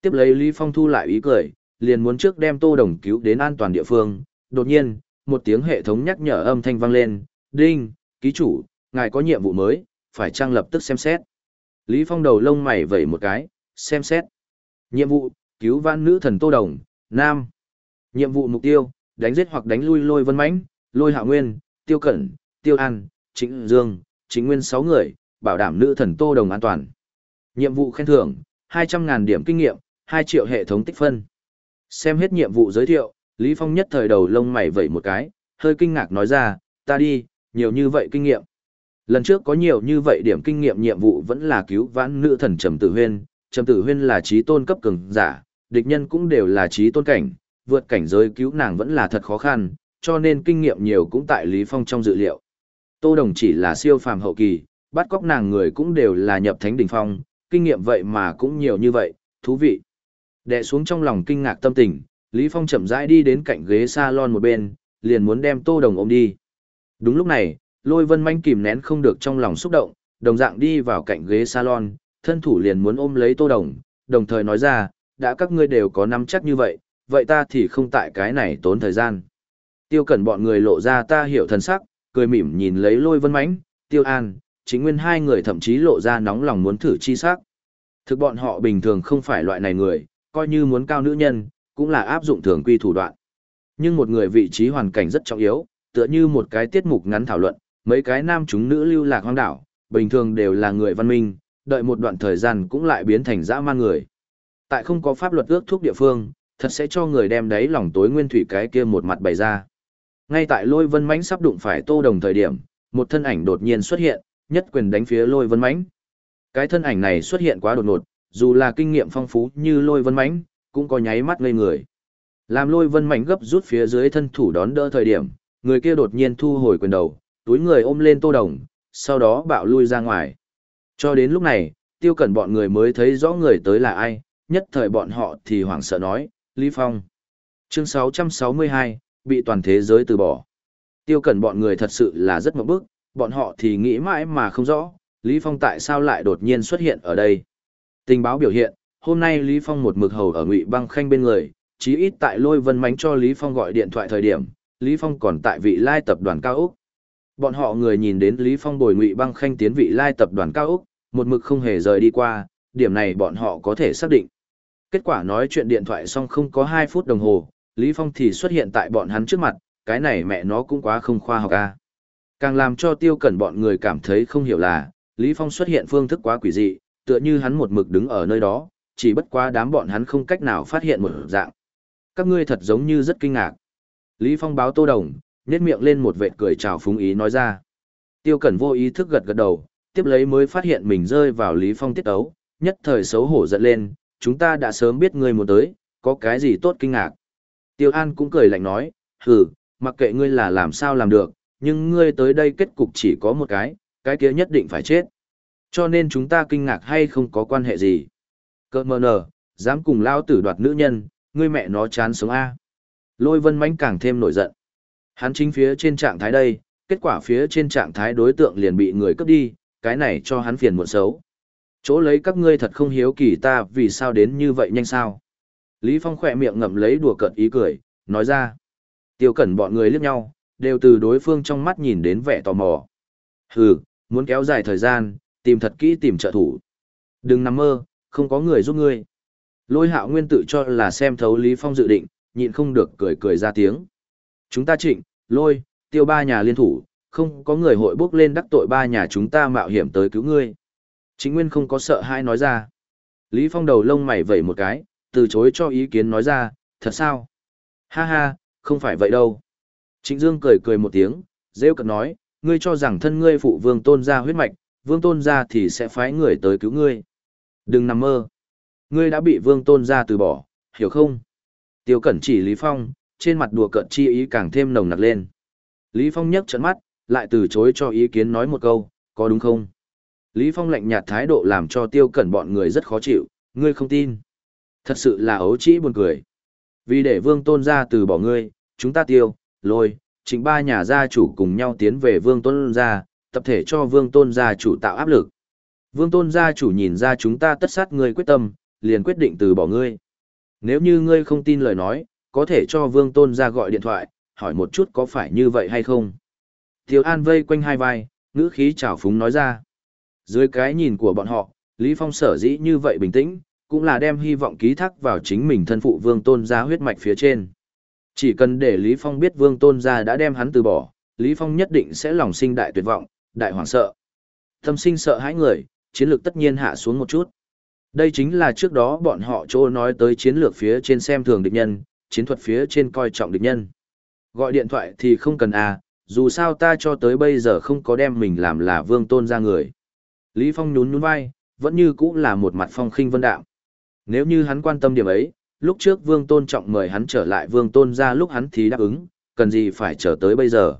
S1: Tiếp lấy Lý Phong thu lại ý cười, liền muốn trước đem Tô Đồng cứu đến an toàn địa phương. Đột nhiên, một tiếng hệ thống nhắc nhở âm thanh vang lên, đinh, ký chủ, ngài có nhiệm vụ mới, phải trang lập tức xem xét. Lý Phong đầu lông mày vẩy một cái, xem xét. Nhiệm vụ, cứu vãn nữ thần Tô Đồng, Nam. Nhiệm vụ mục tiêu, đánh giết hoặc đánh lui lôi vân mãnh, lôi hạ nguyên, tiêu cẩn, tiêu an, chính dương, chính nguyên 6 người, bảo đảm nữ thần Tô Đồng an toàn. Nhiệm vụ khen thưởng, 200.000 điểm kinh nghiệm, 2 triệu hệ thống tích phân. Xem hết nhiệm vụ giới thiệu, Lý Phong nhất thời đầu lông mày vẩy một cái, hơi kinh ngạc nói ra, ta đi, nhiều như vậy kinh nghiệm. Lần trước có nhiều như vậy điểm kinh nghiệm nhiệm vụ vẫn là cứu vãn nữ thần Trầm Tử Huyên, Trầm Tử Huyên là trí tôn cấp cường giả, địch nhân cũng đều là trí tôn cảnh, vượt cảnh giới cứu nàng vẫn là thật khó khăn, cho nên kinh nghiệm nhiều cũng tại Lý Phong trong dự liệu. Tô Đồng chỉ là siêu phàm hậu kỳ, bắt cóc nàng người cũng đều là nhập thánh đỉnh phong, kinh nghiệm vậy mà cũng nhiều như vậy, thú vị. Đệ xuống trong lòng kinh ngạc tâm tình, Lý Phong chậm rãi đi đến cạnh ghế salon một bên, liền muốn đem Tô Đồng ôm đi. Đúng lúc này, Lôi Vân Manh kìm nén không được trong lòng xúc động, đồng dạng đi vào cạnh ghế salon, thân thủ liền muốn ôm lấy Tô Đồng, đồng thời nói ra, đã các ngươi đều có nắm chắc như vậy, vậy ta thì không tại cái này tốn thời gian. Tiêu Cẩn bọn người lộ ra ta hiểu thần sắc, cười mỉm nhìn lấy Lôi Vân Mãnh, Tiêu An, chính nguyên hai người thậm chí lộ ra nóng lòng muốn thử chi sắc. Thực bọn họ bình thường không phải loại này người, coi như muốn cao nữ nhân, cũng là áp dụng thường quy thủ đoạn. Nhưng một người vị trí hoàn cảnh rất trọng yếu, tựa như một cái tiết mục ngắn thảo luận, mấy cái nam chúng nữ lưu lạc hoang đảo, bình thường đều là người văn minh, đợi một đoạn thời gian cũng lại biến thành dã man người. Tại không có pháp luật ước thuốc địa phương, thật sẽ cho người đem đấy lòng tối nguyên thủy cái kia một mặt bày ra. Ngay tại lôi vân mánh sắp đụng phải tô đồng thời điểm, một thân ảnh đột nhiên xuất hiện, nhất quyền đánh phía lôi vân mánh. Cái thân ảnh này xuất hiện quá đột ngột, dù là kinh nghiệm phong phú như lôi vân mánh, cũng có nháy mắt ngây người. Làm lôi vân mánh gấp rút phía dưới thân thủ đón đỡ thời điểm, người kia đột nhiên thu hồi quyền đầu, túi người ôm lên tô đồng, sau đó bạo lui ra ngoài. Cho đến lúc này, tiêu cẩn bọn người mới thấy rõ người tới là ai, nhất thời bọn họ thì hoảng sợ nói, Lý Phong. Chương 662, bị toàn thế giới từ bỏ. Tiêu cẩn bọn người thật sự là rất mộng bức, bọn họ thì nghĩ mãi mà không rõ, Lý Phong tại sao lại đột nhiên xuất hiện ở đây. Tình báo biểu hiện, hôm nay Lý Phong một mực hầu ở Ngụy Băng Khanh bên người, chí ít tại Lôi Vân Mánh cho Lý Phong gọi điện thoại thời điểm, Lý Phong còn tại vị lai tập đoàn cao Úc. Bọn họ người nhìn đến Lý Phong bồi Ngụy Băng Khanh tiến vị lai tập đoàn cao Úc, một mực không hề rời đi qua, điểm này bọn họ có thể xác định. Kết quả nói chuyện điện thoại xong không có 2 phút đồng hồ, Lý Phong thì xuất hiện tại bọn hắn trước mặt, cái này mẹ nó cũng quá không khoa học a. Càng làm cho tiêu cẩn bọn người cảm thấy không hiểu là, Lý Phong xuất hiện phương thức quá quỷ dị, tựa như hắn một mực đứng ở nơi đó, chỉ bất quá đám bọn hắn không cách nào phát hiện một dạng. Các ngươi thật giống như rất kinh ngạc. Lý Phong báo Tô Đồng, nhét miệng lên một vệt cười chào phúng ý nói ra. Tiêu Cẩn vô ý thức gật gật đầu, tiếp lấy mới phát hiện mình rơi vào Lý Phong tiết ấu, nhất thời xấu hổ giận lên, chúng ta đã sớm biết ngươi muốn tới, có cái gì tốt kinh ngạc. Tiêu An cũng cười lạnh nói, hừ, mặc kệ ngươi là làm sao làm được, nhưng ngươi tới đây kết cục chỉ có một cái, cái kia nhất định phải chết. Cho nên chúng ta kinh ngạc hay không có quan hệ gì. Cơ mờ nở, dám cùng lao tử đoạt nữ nhân, ngươi mẹ nó chán sống A. Lôi vân mãnh càng thêm nổi giận. Hắn chính phía trên trạng thái đây, kết quả phía trên trạng thái đối tượng liền bị người cướp đi, cái này cho hắn phiền muộn xấu. Chỗ lấy các ngươi thật không hiếu kỳ ta vì sao đến như vậy nhanh sao. Lý Phong khỏe miệng ngậm lấy đùa cợt ý cười, nói ra. Tiêu cẩn bọn người liếc nhau, đều từ đối phương trong mắt nhìn đến vẻ tò mò. Hừ, muốn kéo dài thời gian, tìm thật kỹ tìm trợ thủ. Đừng nằm mơ, không có người giúp ngươi. Lôi hạo nguyên tự cho là xem thấu Lý Phong dự định, nhịn không được cười cười ra tiếng. Chúng ta trịnh, lôi, tiêu ba nhà liên thủ, không có người hội bước lên đắc tội ba nhà chúng ta mạo hiểm tới cứu ngươi. Chính Nguyên không có sợ hai nói ra. Lý Phong đầu lông mày vẩy một cái, từ chối cho ý kiến nói ra, thật sao? Ha ha, không phải vậy đâu. Trịnh Dương cười cười một tiếng, rêu cận nói, ngươi cho rằng thân ngươi phụ vương tôn ra huyết mạch, vương tôn ra thì sẽ phái người tới cứu ngươi. Đừng nằm mơ. Ngươi đã bị vương tôn ra từ bỏ, hiểu không? Tiêu cẩn chỉ Lý Phong, trên mặt đùa cợt chi ý càng thêm nồng nặc lên. Lý Phong nhấc trận mắt, lại từ chối cho ý kiến nói một câu, có đúng không? Lý Phong lạnh nhạt thái độ làm cho tiêu cẩn bọn người rất khó chịu, ngươi không tin. Thật sự là ấu trĩ buồn cười. Vì để vương tôn ra từ bỏ ngươi, chúng ta tiêu, lôi, chính ba nhà gia chủ cùng nhau tiến về vương tôn gia, tập thể cho vương tôn gia chủ tạo áp lực. Vương tôn gia chủ nhìn ra chúng ta tất sát ngươi quyết tâm, liền quyết định từ bỏ ngươi. Nếu như ngươi không tin lời nói, có thể cho vương tôn gia gọi điện thoại, hỏi một chút có phải như vậy hay không. Tiêu An vây quanh hai vai, ngữ khí trào phúng nói ra. Dưới cái nhìn của bọn họ, Lý Phong sở dĩ như vậy bình tĩnh, cũng là đem hy vọng ký thác vào chính mình thân phụ vương tôn gia huyết mạch phía trên. Chỉ cần để Lý Phong biết vương tôn gia đã đem hắn từ bỏ, Lý Phong nhất định sẽ lòng sinh đại tuyệt vọng, đại hoảng sợ. Tâm sinh sợ hãi người, chiến lược tất nhiên hạ xuống một chút. Đây chính là trước đó bọn họ chỗ nói tới chiến lược phía trên xem thường địch nhân, chiến thuật phía trên coi trọng địch nhân. Gọi điện thoại thì không cần à, dù sao ta cho tới bây giờ không có đem mình làm là vương tôn ra người. Lý Phong nhún nhún vai, vẫn như cũ là một mặt phong khinh vân đạo. Nếu như hắn quan tâm điểm ấy, lúc trước vương tôn trọng mời hắn trở lại vương tôn ra lúc hắn thì đáp ứng, cần gì phải chờ tới bây giờ.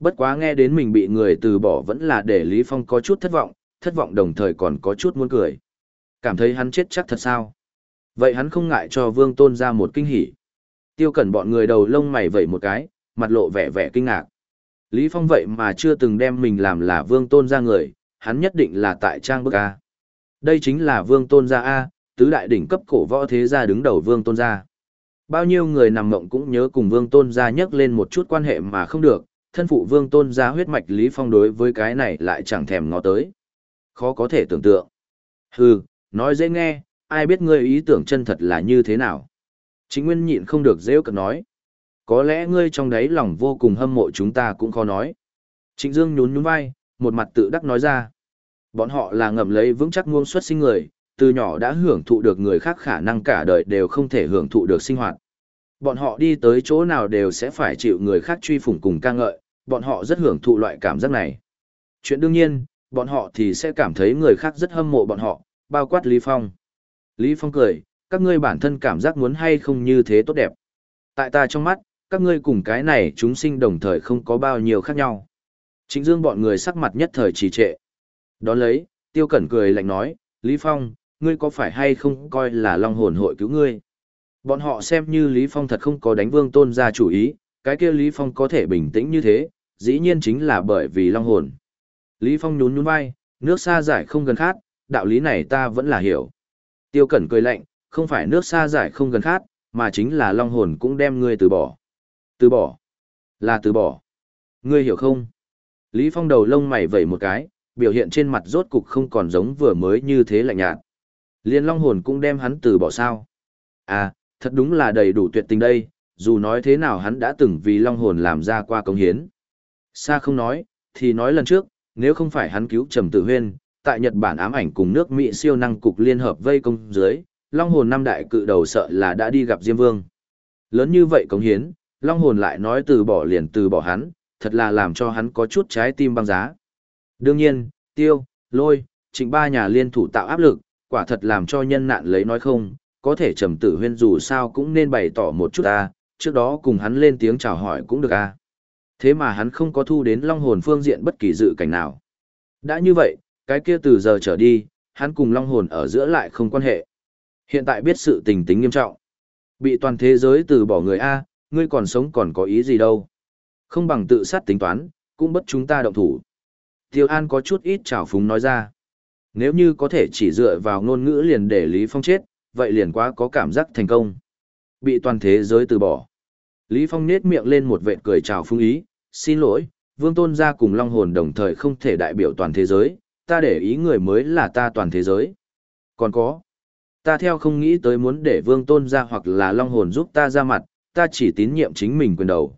S1: Bất quá nghe đến mình bị người từ bỏ vẫn là để Lý Phong có chút thất vọng, thất vọng đồng thời còn có chút muốn cười. Cảm thấy hắn chết chắc thật sao? Vậy hắn không ngại cho vương tôn ra một kinh hỉ. Tiêu cẩn bọn người đầu lông mày vẩy một cái, mặt lộ vẻ vẻ kinh ngạc. Lý Phong vậy mà chưa từng đem mình làm là vương tôn ra người, hắn nhất định là tại trang bức A. Đây chính là vương tôn gia A, tứ đại đỉnh cấp cổ võ thế gia đứng đầu vương tôn gia. Bao nhiêu người nằm mộng cũng nhớ cùng vương tôn gia nhắc lên một chút quan hệ mà không được, thân phụ vương tôn gia huyết mạch Lý Phong đối với cái này lại chẳng thèm ngó tới. Khó có thể tưởng tượng. Hừ, nói dễ nghe, ai biết ngươi ý tưởng chân thật là như thế nào. Chính nguyên nhịn không được dễ cận nói. Có lẽ ngươi trong đấy lòng vô cùng hâm mộ chúng ta cũng khó nói. Trịnh Dương nhún nhún vai, một mặt tự đắc nói ra. Bọn họ là ngầm lấy vững chắc nguồn xuất sinh người, từ nhỏ đã hưởng thụ được người khác khả năng cả đời đều không thể hưởng thụ được sinh hoạt. Bọn họ đi tới chỗ nào đều sẽ phải chịu người khác truy phủng cùng ca ngợi, bọn họ rất hưởng thụ loại cảm giác này. Chuyện đương nhiên, bọn họ thì sẽ cảm thấy người khác rất hâm mộ bọn họ, bao quát Lý Phong. Lý Phong cười, các ngươi bản thân cảm giác muốn hay không như thế tốt đẹp. Tại ta trong mắt, các ngươi cùng cái này chúng sinh đồng thời không có bao nhiêu khác nhau. Trịnh Dương bọn người sắc mặt nhất thời trì trệ. Đón lấy, Tiêu Cẩn cười lạnh nói, Lý Phong, ngươi có phải hay không coi là Long Hồn hội cứu ngươi? Bọn họ xem như Lý Phong thật không có đánh vương tôn ra chủ ý, cái kia Lý Phong có thể bình tĩnh như thế, dĩ nhiên chính là bởi vì Long Hồn. Lý Phong nhún nhún vai, nước xa giải không gần khát, đạo lý này ta vẫn là hiểu. Tiêu Cẩn cười lạnh, không phải nước xa giải không gần khát, mà chính là long hồn cũng đem ngươi từ bỏ. Từ bỏ? Là từ bỏ. Ngươi hiểu không? Lý Phong đầu lông mày vẩy một cái, biểu hiện trên mặt rốt cục không còn giống vừa mới như thế lạnh nhạt. Liên long hồn cũng đem hắn từ bỏ sao? À, thật đúng là đầy đủ tuyệt tình đây, dù nói thế nào hắn đã từng vì long hồn làm ra qua công hiến. Sa không nói, thì nói lần trước, nếu không phải hắn cứu Trầm Tử Huyên, tại Nhật Bản ám ảnh cùng nước Mỹ siêu năng cục liên hợp vây công dưới, Long hồn năm đại cự đầu sợ là đã đi gặp Diêm Vương. Lớn như vậy công hiến, Long hồn lại nói từ bỏ liền từ bỏ hắn, thật là làm cho hắn có chút trái tim băng giá. Đương nhiên, Tiêu, Lôi, Trịnh ba nhà liên thủ tạo áp lực, quả thật làm cho nhân nạn lấy nói không, có thể Trầm Tử Huyên dù sao cũng nên bày tỏ một chút ta, trước đó cùng hắn lên tiếng chào hỏi cũng được a. Thế mà hắn không có thu đến Long hồn phương diện bất kỳ dự cảnh nào. Đã như vậy, cái kia từ giờ trở đi, hắn cùng Long hồn ở giữa lại không quan hệ. Hiện tại biết sự tình tính nghiêm trọng. Bị toàn thế giới từ bỏ người A, ngươi còn sống còn có ý gì đâu. Không bằng tự sát tính toán, cũng bất chúng ta động thủ. Tiêu An có chút ít trào phúng nói ra. Nếu như có thể chỉ dựa vào ngôn ngữ liền để Lý Phong chết, vậy liền quá có cảm giác thành công. Bị toàn thế giới từ bỏ. Lý Phong nết miệng lên một vệt cười chào phúng ý, xin lỗi, vương tôn gia cùng long hồn đồng thời không thể đại biểu toàn thế giới, ta để ý người mới là ta toàn thế giới. Còn có, ta theo không nghĩ tới muốn để vương tôn gia hoặc là long hồn giúp ta ra mặt, ta chỉ tín nhiệm chính mình quyền đầu.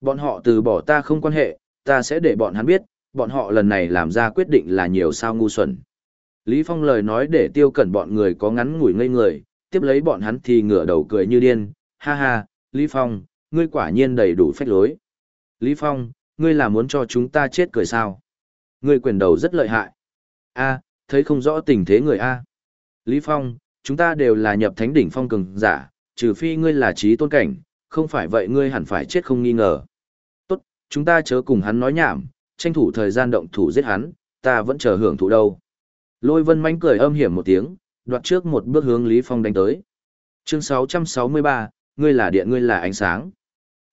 S1: Bọn họ từ bỏ ta không quan hệ, ta sẽ để bọn hắn biết, bọn họ lần này làm ra quyết định là nhiều sao ngu xuẩn. Lý Phong lời nói để tiêu cẩn bọn người có ngắn ngủi ngây người, tiếp lấy bọn hắn thì ngửa đầu cười như điên, ha ha, Lý Phong, ngươi quả nhiên đầy đủ phách lối. Lý Phong, ngươi là muốn cho chúng ta chết cười sao? Ngươi quyền đầu rất lợi hại. A, thấy không rõ tình thế người A. Lý Phong, chúng ta đều là nhập thánh đỉnh phong cường giả, trừ phi ngươi là trí tôn cảnh, không phải vậy ngươi hẳn phải chết không nghi ngờ. Tốt, chúng ta chớ cùng hắn nói nhảm, tranh thủ thời gian động thủ giết hắn, ta vẫn chờ hưởng thụ đâu. Lôi vân mánh cười âm hiểm một tiếng, đoạt trước một bước hướng Lý Phong đánh tới. Chương 663, ngươi là điện ngươi là ánh sáng.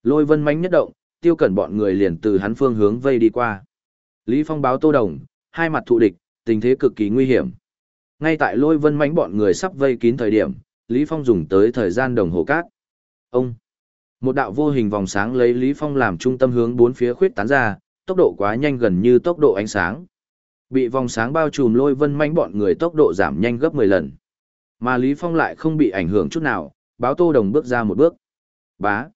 S1: Lôi vân mánh nhất động, tiêu cẩn bọn người liền từ hắn phương hướng vây đi qua. Lý Phong báo tô đồng, hai mặt thụ địch, tình thế cực kỳ nguy hiểm. Ngay tại lôi vân mánh bọn người sắp vây kín thời điểm, Lý Phong dùng tới thời gian đồng hồ cát. Ông! Một đạo vô hình vòng sáng lấy Lý Phong làm trung tâm hướng bốn phía khuyết tán ra, tốc độ quá nhanh gần như tốc độ ánh sáng. Bị vòng sáng bao trùm lôi vân manh bọn người tốc độ giảm nhanh gấp 10 lần. Mà Lý Phong lại không bị ảnh hưởng chút nào, báo tô đồng bước ra một bước. Bá.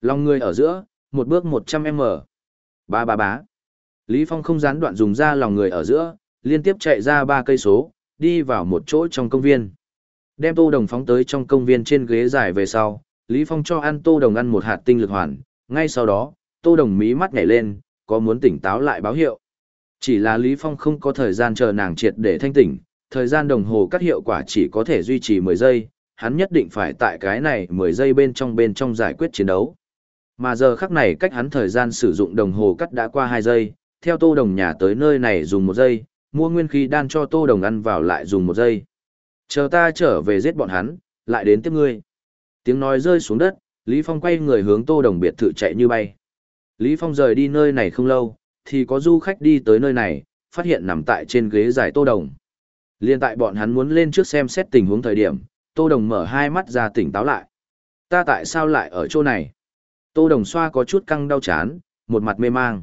S1: Lòng người ở giữa, một bước 100m. Ba ba bá. Lý Phong không gián đoạn dùng ra lòng người ở giữa, liên tiếp chạy ra ba cây số, đi vào một chỗ trong công viên. Đem tô đồng phóng tới trong công viên trên ghế dài về sau, Lý Phong cho ăn tô đồng ăn một hạt tinh lực hoàn, ngay sau đó, tô đồng mí mắt nhảy lên, có muốn tỉnh táo lại báo hiệu. Chỉ là Lý Phong không có thời gian chờ nàng triệt để thanh tỉnh, thời gian đồng hồ cắt hiệu quả chỉ có thể duy trì 10 giây, hắn nhất định phải tại cái này 10 giây bên trong bên trong giải quyết chiến đấu. Mà giờ khắc này cách hắn thời gian sử dụng đồng hồ cắt đã qua 2 giây, theo tô đồng nhà tới nơi này dùng 1 giây, mua nguyên khí đan cho tô đồng ăn vào lại dùng 1 giây. Chờ ta trở về giết bọn hắn, lại đến tiếp ngươi. Tiếng nói rơi xuống đất, Lý Phong quay người hướng tô đồng biệt thự chạy như bay. Lý Phong rời đi nơi này không lâu, thì có du khách đi tới nơi này, phát hiện nằm tại trên ghế dài tô đồng. Liên tại bọn hắn muốn lên trước xem xét tình huống thời điểm, tô đồng mở hai mắt ra tỉnh táo lại. Ta tại sao lại ở chỗ này? Tô đồng xoa có chút căng đau chán, một mặt mê mang.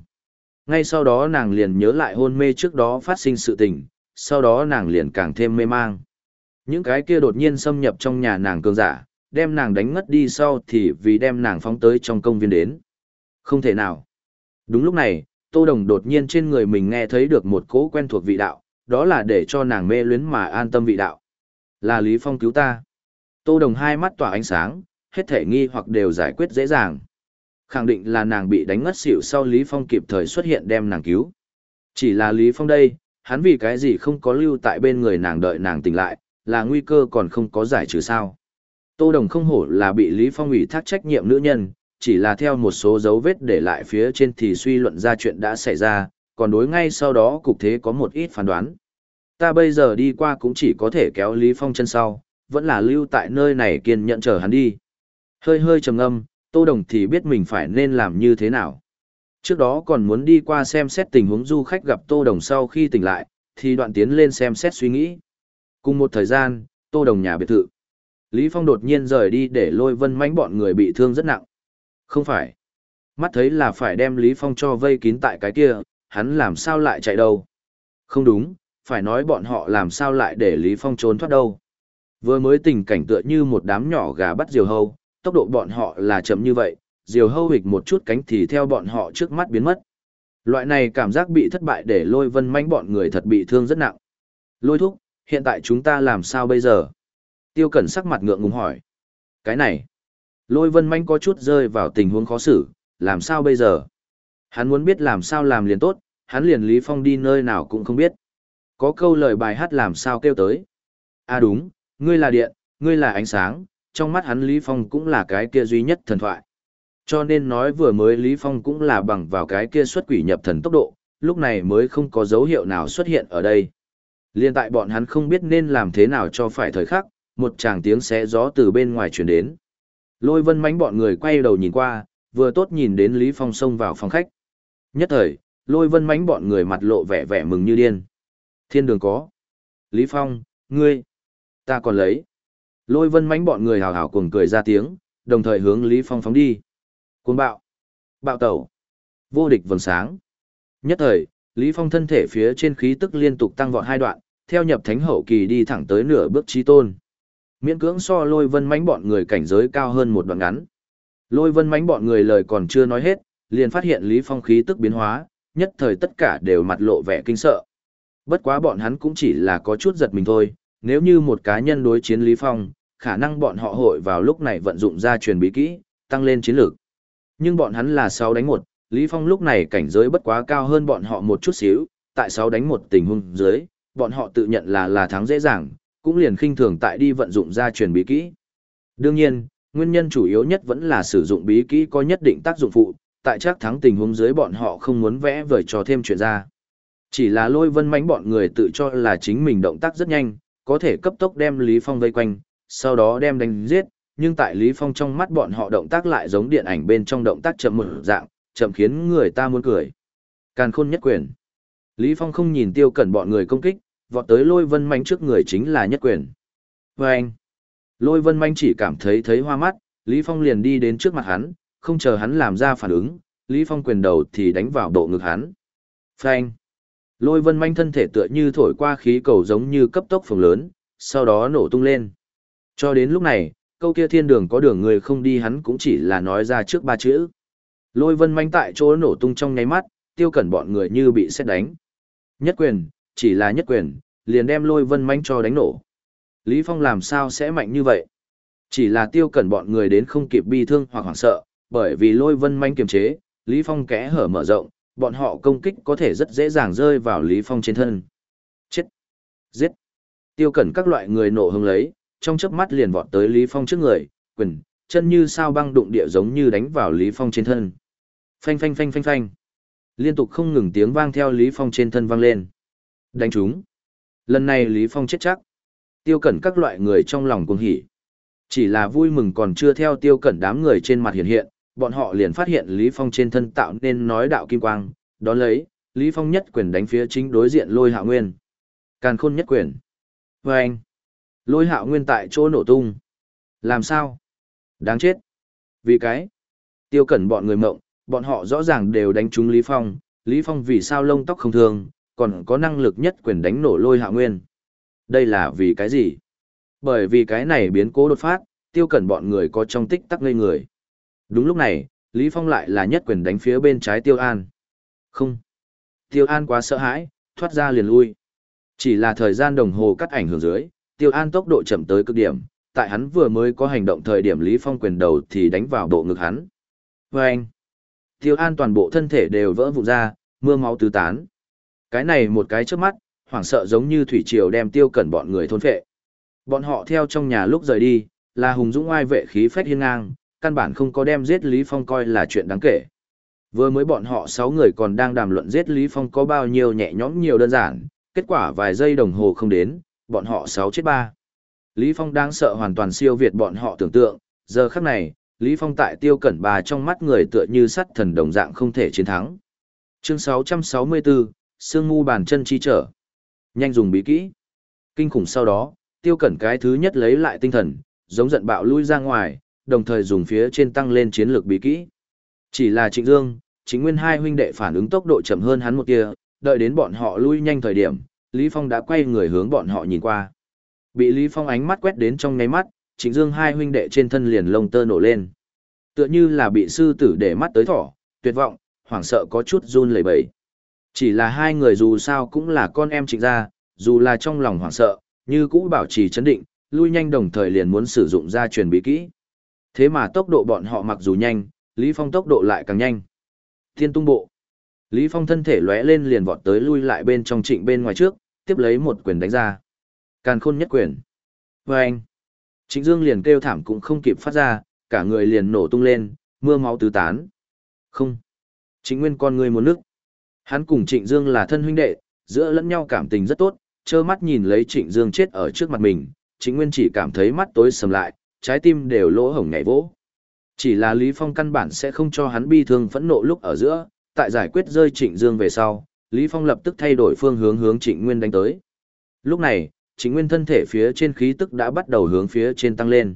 S1: Ngay sau đó nàng liền nhớ lại hôn mê trước đó phát sinh sự tình, sau đó nàng liền càng thêm mê mang. Những cái kia đột nhiên xâm nhập trong nhà nàng cường giả, đem nàng đánh ngất đi sau thì vì đem nàng phóng tới trong công viên đến. Không thể nào. Đúng lúc này, Tô Đồng đột nhiên trên người mình nghe thấy được một cỗ quen thuộc vị đạo, đó là để cho nàng mê luyến mà an tâm vị đạo. Là Lý Phong cứu ta. Tô Đồng hai mắt tỏa ánh sáng, hết thể nghi hoặc đều giải quyết dễ dàng. Khẳng định là nàng bị đánh ngất xỉu sau Lý Phong kịp thời xuất hiện đem nàng cứu. Chỉ là Lý Phong đây, hắn vì cái gì không có lưu tại bên người nàng đợi nàng tỉnh lại, là nguy cơ còn không có giải trừ sao. Tô Đồng không hổ là bị Lý Phong ủy thác trách nhiệm nữ nhân, chỉ là theo một số dấu vết để lại phía trên thì suy luận ra chuyện đã xảy ra, còn đối ngay sau đó cục thế có một ít phán đoán. Ta bây giờ đi qua cũng chỉ có thể kéo Lý Phong chân sau, vẫn là lưu tại nơi này kiên nhẫn chờ hắn đi. Hơi hơi trầm ngâm, Tô Đồng thì biết mình phải nên làm như thế nào. Trước đó còn muốn đi qua xem xét tình huống du khách gặp Tô Đồng sau khi tỉnh lại, thì đoạn tiến lên xem xét suy nghĩ. Cùng một thời gian, Tô Đồng nhà biệt thự. Lý Phong đột nhiên rời đi để lôi vân mánh bọn người bị thương rất nặng. Không phải. Mắt thấy là phải đem Lý Phong cho vây kín tại cái kia, hắn làm sao lại chạy đâu. Không đúng, phải nói bọn họ làm sao lại để Lý Phong trốn thoát đâu. Vừa mới tình cảnh tựa như một đám nhỏ gà bắt diều hâu, tốc độ bọn họ là chậm như vậy, diều hâu hịch một chút cánh thì theo bọn họ trước mắt biến mất. Loại này cảm giác bị thất bại để lôi vân manh bọn người thật bị thương rất nặng. Lôi thúc, hiện tại chúng ta làm sao bây giờ? Tiêu cẩn sắc mặt ngượng ngùng hỏi. Cái này, lôi vân manh có chút rơi vào tình huống khó xử, làm sao bây giờ? Hắn muốn biết làm sao làm liền tốt, hắn liền Lý Phong đi nơi nào cũng không biết. Có câu lời bài hát làm sao kêu tới. À đúng, ngươi là điện, ngươi là ánh sáng, trong mắt hắn Lý Phong cũng là cái kia duy nhất thần thoại. Cho nên nói vừa mới Lý Phong cũng là bằng vào cái kia xuất quỷ nhập thần tốc độ, lúc này mới không có dấu hiệu nào xuất hiện ở đây. Liên tại bọn hắn không biết nên làm thế nào cho phải thời khắc, một tràng tiếng xé gió từ bên ngoài truyền đến. Lôi vân mánh bọn người quay đầu nhìn qua, vừa tốt nhìn đến Lý Phong xông vào phòng khách. Nhất thời, lôi vân mánh bọn người mặt lộ vẻ vẻ mừng như điên. Thiên đường có. Lý Phong, ngươi, ta còn lấy. Lôi vân mánh bọn người hào hào cuồng cười ra tiếng, đồng thời hướng Lý Phong phóng đi. Cuồng bạo. Bạo tẩu. Vô địch vầng sáng. Nhất thời, Lý Phong thân thể phía trên khí tức liên tục tăng vọt hai đoạn, theo nhập thánh hậu kỳ đi thẳng tới nửa bước trí tôn. Miễn cưỡng so lôi vân mánh bọn người cảnh giới cao hơn một đoạn ngắn. Lôi vân mánh bọn người lời còn chưa nói hết, liền phát hiện Lý Phong khí tức biến hóa, nhất thời tất cả đều mặt lộ vẻ kinh sợ. Bất quá bọn hắn cũng chỉ là có chút giật mình thôi, nếu như một cá nhân đối chiến Lý Phong, khả năng bọn họ hội vào lúc này vận dụng ra truyền bí kỹ, tăng lên chiến lược. Nhưng bọn hắn là 6 đánh 1, Lý Phong lúc này cảnh giới bất quá cao hơn bọn họ một chút xíu, tại 6 đánh 1 tình huống dưới, bọn họ tự nhận là là thắng dễ dàng, cũng liền khinh thường tại đi vận dụng ra truyền bí kỹ. Đương nhiên, nguyên nhân chủ yếu nhất vẫn là sử dụng bí kỹ có nhất định tác dụng phụ, tại chắc thắng tình huống dưới bọn họ không muốn vẽ vời cho thêm chuyện ra. Chỉ là lôi vân mánh bọn người tự cho là chính mình động tác rất nhanh, có thể cấp tốc đem Lý Phong vây quanh, sau đó đem đánh giết, nhưng tại Lý Phong trong mắt bọn họ động tác lại giống điện ảnh bên trong động tác chậm một dạng, chậm khiến người ta muốn cười. Càn khôn nhất quyền. Lý Phong không nhìn tiêu cẩn bọn người công kích, vọt tới lôi vân manh trước người chính là nhất quyền. Và anh, lôi vân manh chỉ cảm thấy thấy hoa mắt, Lý Phong liền đi đến trước mặt hắn, không chờ hắn làm ra phản ứng, Lý Phong quyền đầu thì đánh vào độ ngực hắn. Phanh. Lôi vân manh thân thể tựa như thổi qua khí cầu giống như cấp tốc phồng lớn, sau đó nổ tung lên. Cho đến lúc này, câu kia thiên đường có đường người không đi hắn cũng chỉ là nói ra trước ba chữ. Lôi vân manh tại chỗ nổ tung trong nháy mắt, tiêu cẩn bọn người như bị xét đánh. Nhất quyền, chỉ là nhất quyền, liền đem lôi vân manh cho đánh nổ. Lý Phong làm sao sẽ mạnh như vậy? Chỉ là tiêu cẩn bọn người đến không kịp bi thương hoặc hoảng sợ, bởi vì lôi vân manh kiềm chế, Lý Phong kẽ hở mở rộng, bọn họ công kích có thể rất dễ dàng rơi vào Lý Phong trên thân. Chết! Giết! Tiêu cẩn các loại người nổ hứng lấy, trong chớp mắt liền vọt tới Lý Phong trước người, quyền, chân như sao băng đụng địa giống như đánh vào Lý Phong trên thân. Phanh phanh phanh phanh phanh. Liên tục không ngừng tiếng vang theo Lý Phong trên thân vang lên. Đánh chúng. Lần này Lý Phong chết chắc. Tiêu cẩn các loại người trong lòng cuồng hỉ. Chỉ là vui mừng còn chưa theo tiêu cẩn đám người trên mặt hiện hiện, bọn họ liền phát hiện Lý Phong trên thân tạo nên nói đạo kim quang, đón lấy, Lý Phong nhất quyền đánh phía chính đối diện lôi hạ nguyên. Càn khôn nhất quyền. Và anh, lôi hạ nguyên tại chỗ nổ tung. Làm sao? Đáng chết. Vì cái, tiêu cẩn bọn người mộng, bọn họ rõ ràng đều đánh trúng Lý Phong, Lý Phong vì sao lông tóc không thường, còn có năng lực nhất quyền đánh nổ lôi hạ nguyên. Đây là vì cái gì? Bởi vì cái này biến cố đột phát, tiêu cẩn bọn người có trong tích tắc ngây người. Đúng lúc này, Lý Phong lại là nhất quyền đánh phía bên trái Tiêu An. Không. Tiêu An quá sợ hãi, thoát ra liền lui. Chỉ là thời gian đồng hồ cắt ảnh hưởng dưới, Tiêu An tốc độ chậm tới cực điểm, tại hắn vừa mới có hành động thời điểm Lý Phong quyền đầu thì đánh vào bộ ngực hắn. Vâng! Tiêu An toàn bộ thân thể đều vỡ vụn ra, mưa máu tứ tán. Cái này một cái trước mắt, hoảng sợ giống như thủy triều đem Tiêu Cẩn bọn người thôn phệ. Bọn họ theo trong nhà lúc rời đi, là hùng dũng oai vệ khí phách hiên ngang, căn bản không có đem giết Lý Phong coi là chuyện đáng kể. Vừa mới bọn họ 6 người còn đang đàm luận giết Lý Phong có bao nhiêu nhẹ nhõm nhiều đơn giản, kết quả vài giây đồng hồ không đến, bọn họ 6 chết 3. Lý Phong đang sợ hoàn toàn siêu việt bọn họ tưởng tượng, giờ khắc này, Lý Phong tại tiêu cẩn bà trong mắt người tựa như sắt thần đồng dạng không thể chiến thắng. Chương 664, Sương Ngu bàn chân chi trở. Nhanh dùng bí kỹ. Kinh khủng sau đó, tiêu cẩn cái thứ nhất lấy lại tinh thần, giống giận bạo lui ra ngoài, đồng thời dùng phía trên tăng lên chiến lược bí kỹ. Chỉ là Trịnh Dương, chính nguyên hai huynh đệ phản ứng tốc độ chậm hơn hắn một kia, đợi đến bọn họ lui nhanh thời điểm, Lý Phong đã quay người hướng bọn họ nhìn qua. Bị Lý Phong ánh mắt quét đến trong ngáy mắt, Trịnh Dương hai huynh đệ trên thân liền lông tơ nổ lên. Tựa như là bị sư tử để mắt tới thỏ, tuyệt vọng, hoảng sợ có chút run lẩy bẩy. Chỉ là hai người dù sao cũng là con em trịnh gia, dù là trong lòng hoảng sợ, như cũ bảo trì chấn định, lui nhanh đồng thời liền muốn sử dụng ra truyền bí kỹ. Thế mà tốc độ bọn họ mặc dù nhanh, Lý Phong tốc độ lại càng nhanh. Thiên tung bộ. Lý Phong thân thể lóe lên liền vọt tới lui lại bên trong trịnh bên ngoài trước, tiếp lấy một quyền đánh ra. Càn khôn nhất quyền. Và anh. Trịnh Dương liền kêu thảm cũng không kịp phát ra, cả người liền nổ tung lên, mưa máu tứ tán. Không. Trịnh Nguyên con người muốn nước. Hắn cùng Trịnh Dương là thân huynh đệ, giữa lẫn nhau cảm tình rất tốt, trơ mắt nhìn lấy Trịnh Dương chết ở trước mặt mình, Trịnh Nguyên chỉ cảm thấy mắt tối sầm lại, trái tim đều lỗ hổng nhảy vỗ. Chỉ là Lý Phong căn bản sẽ không cho hắn bi thương phẫn nộ lúc ở giữa, tại giải quyết rơi Trịnh Dương về sau, Lý Phong lập tức thay đổi phương hướng hướng Trịnh Nguyên đánh tới. Lúc này, Trịnh Nguyên thân thể phía trên khí tức đã bắt đầu hướng phía trên tăng lên.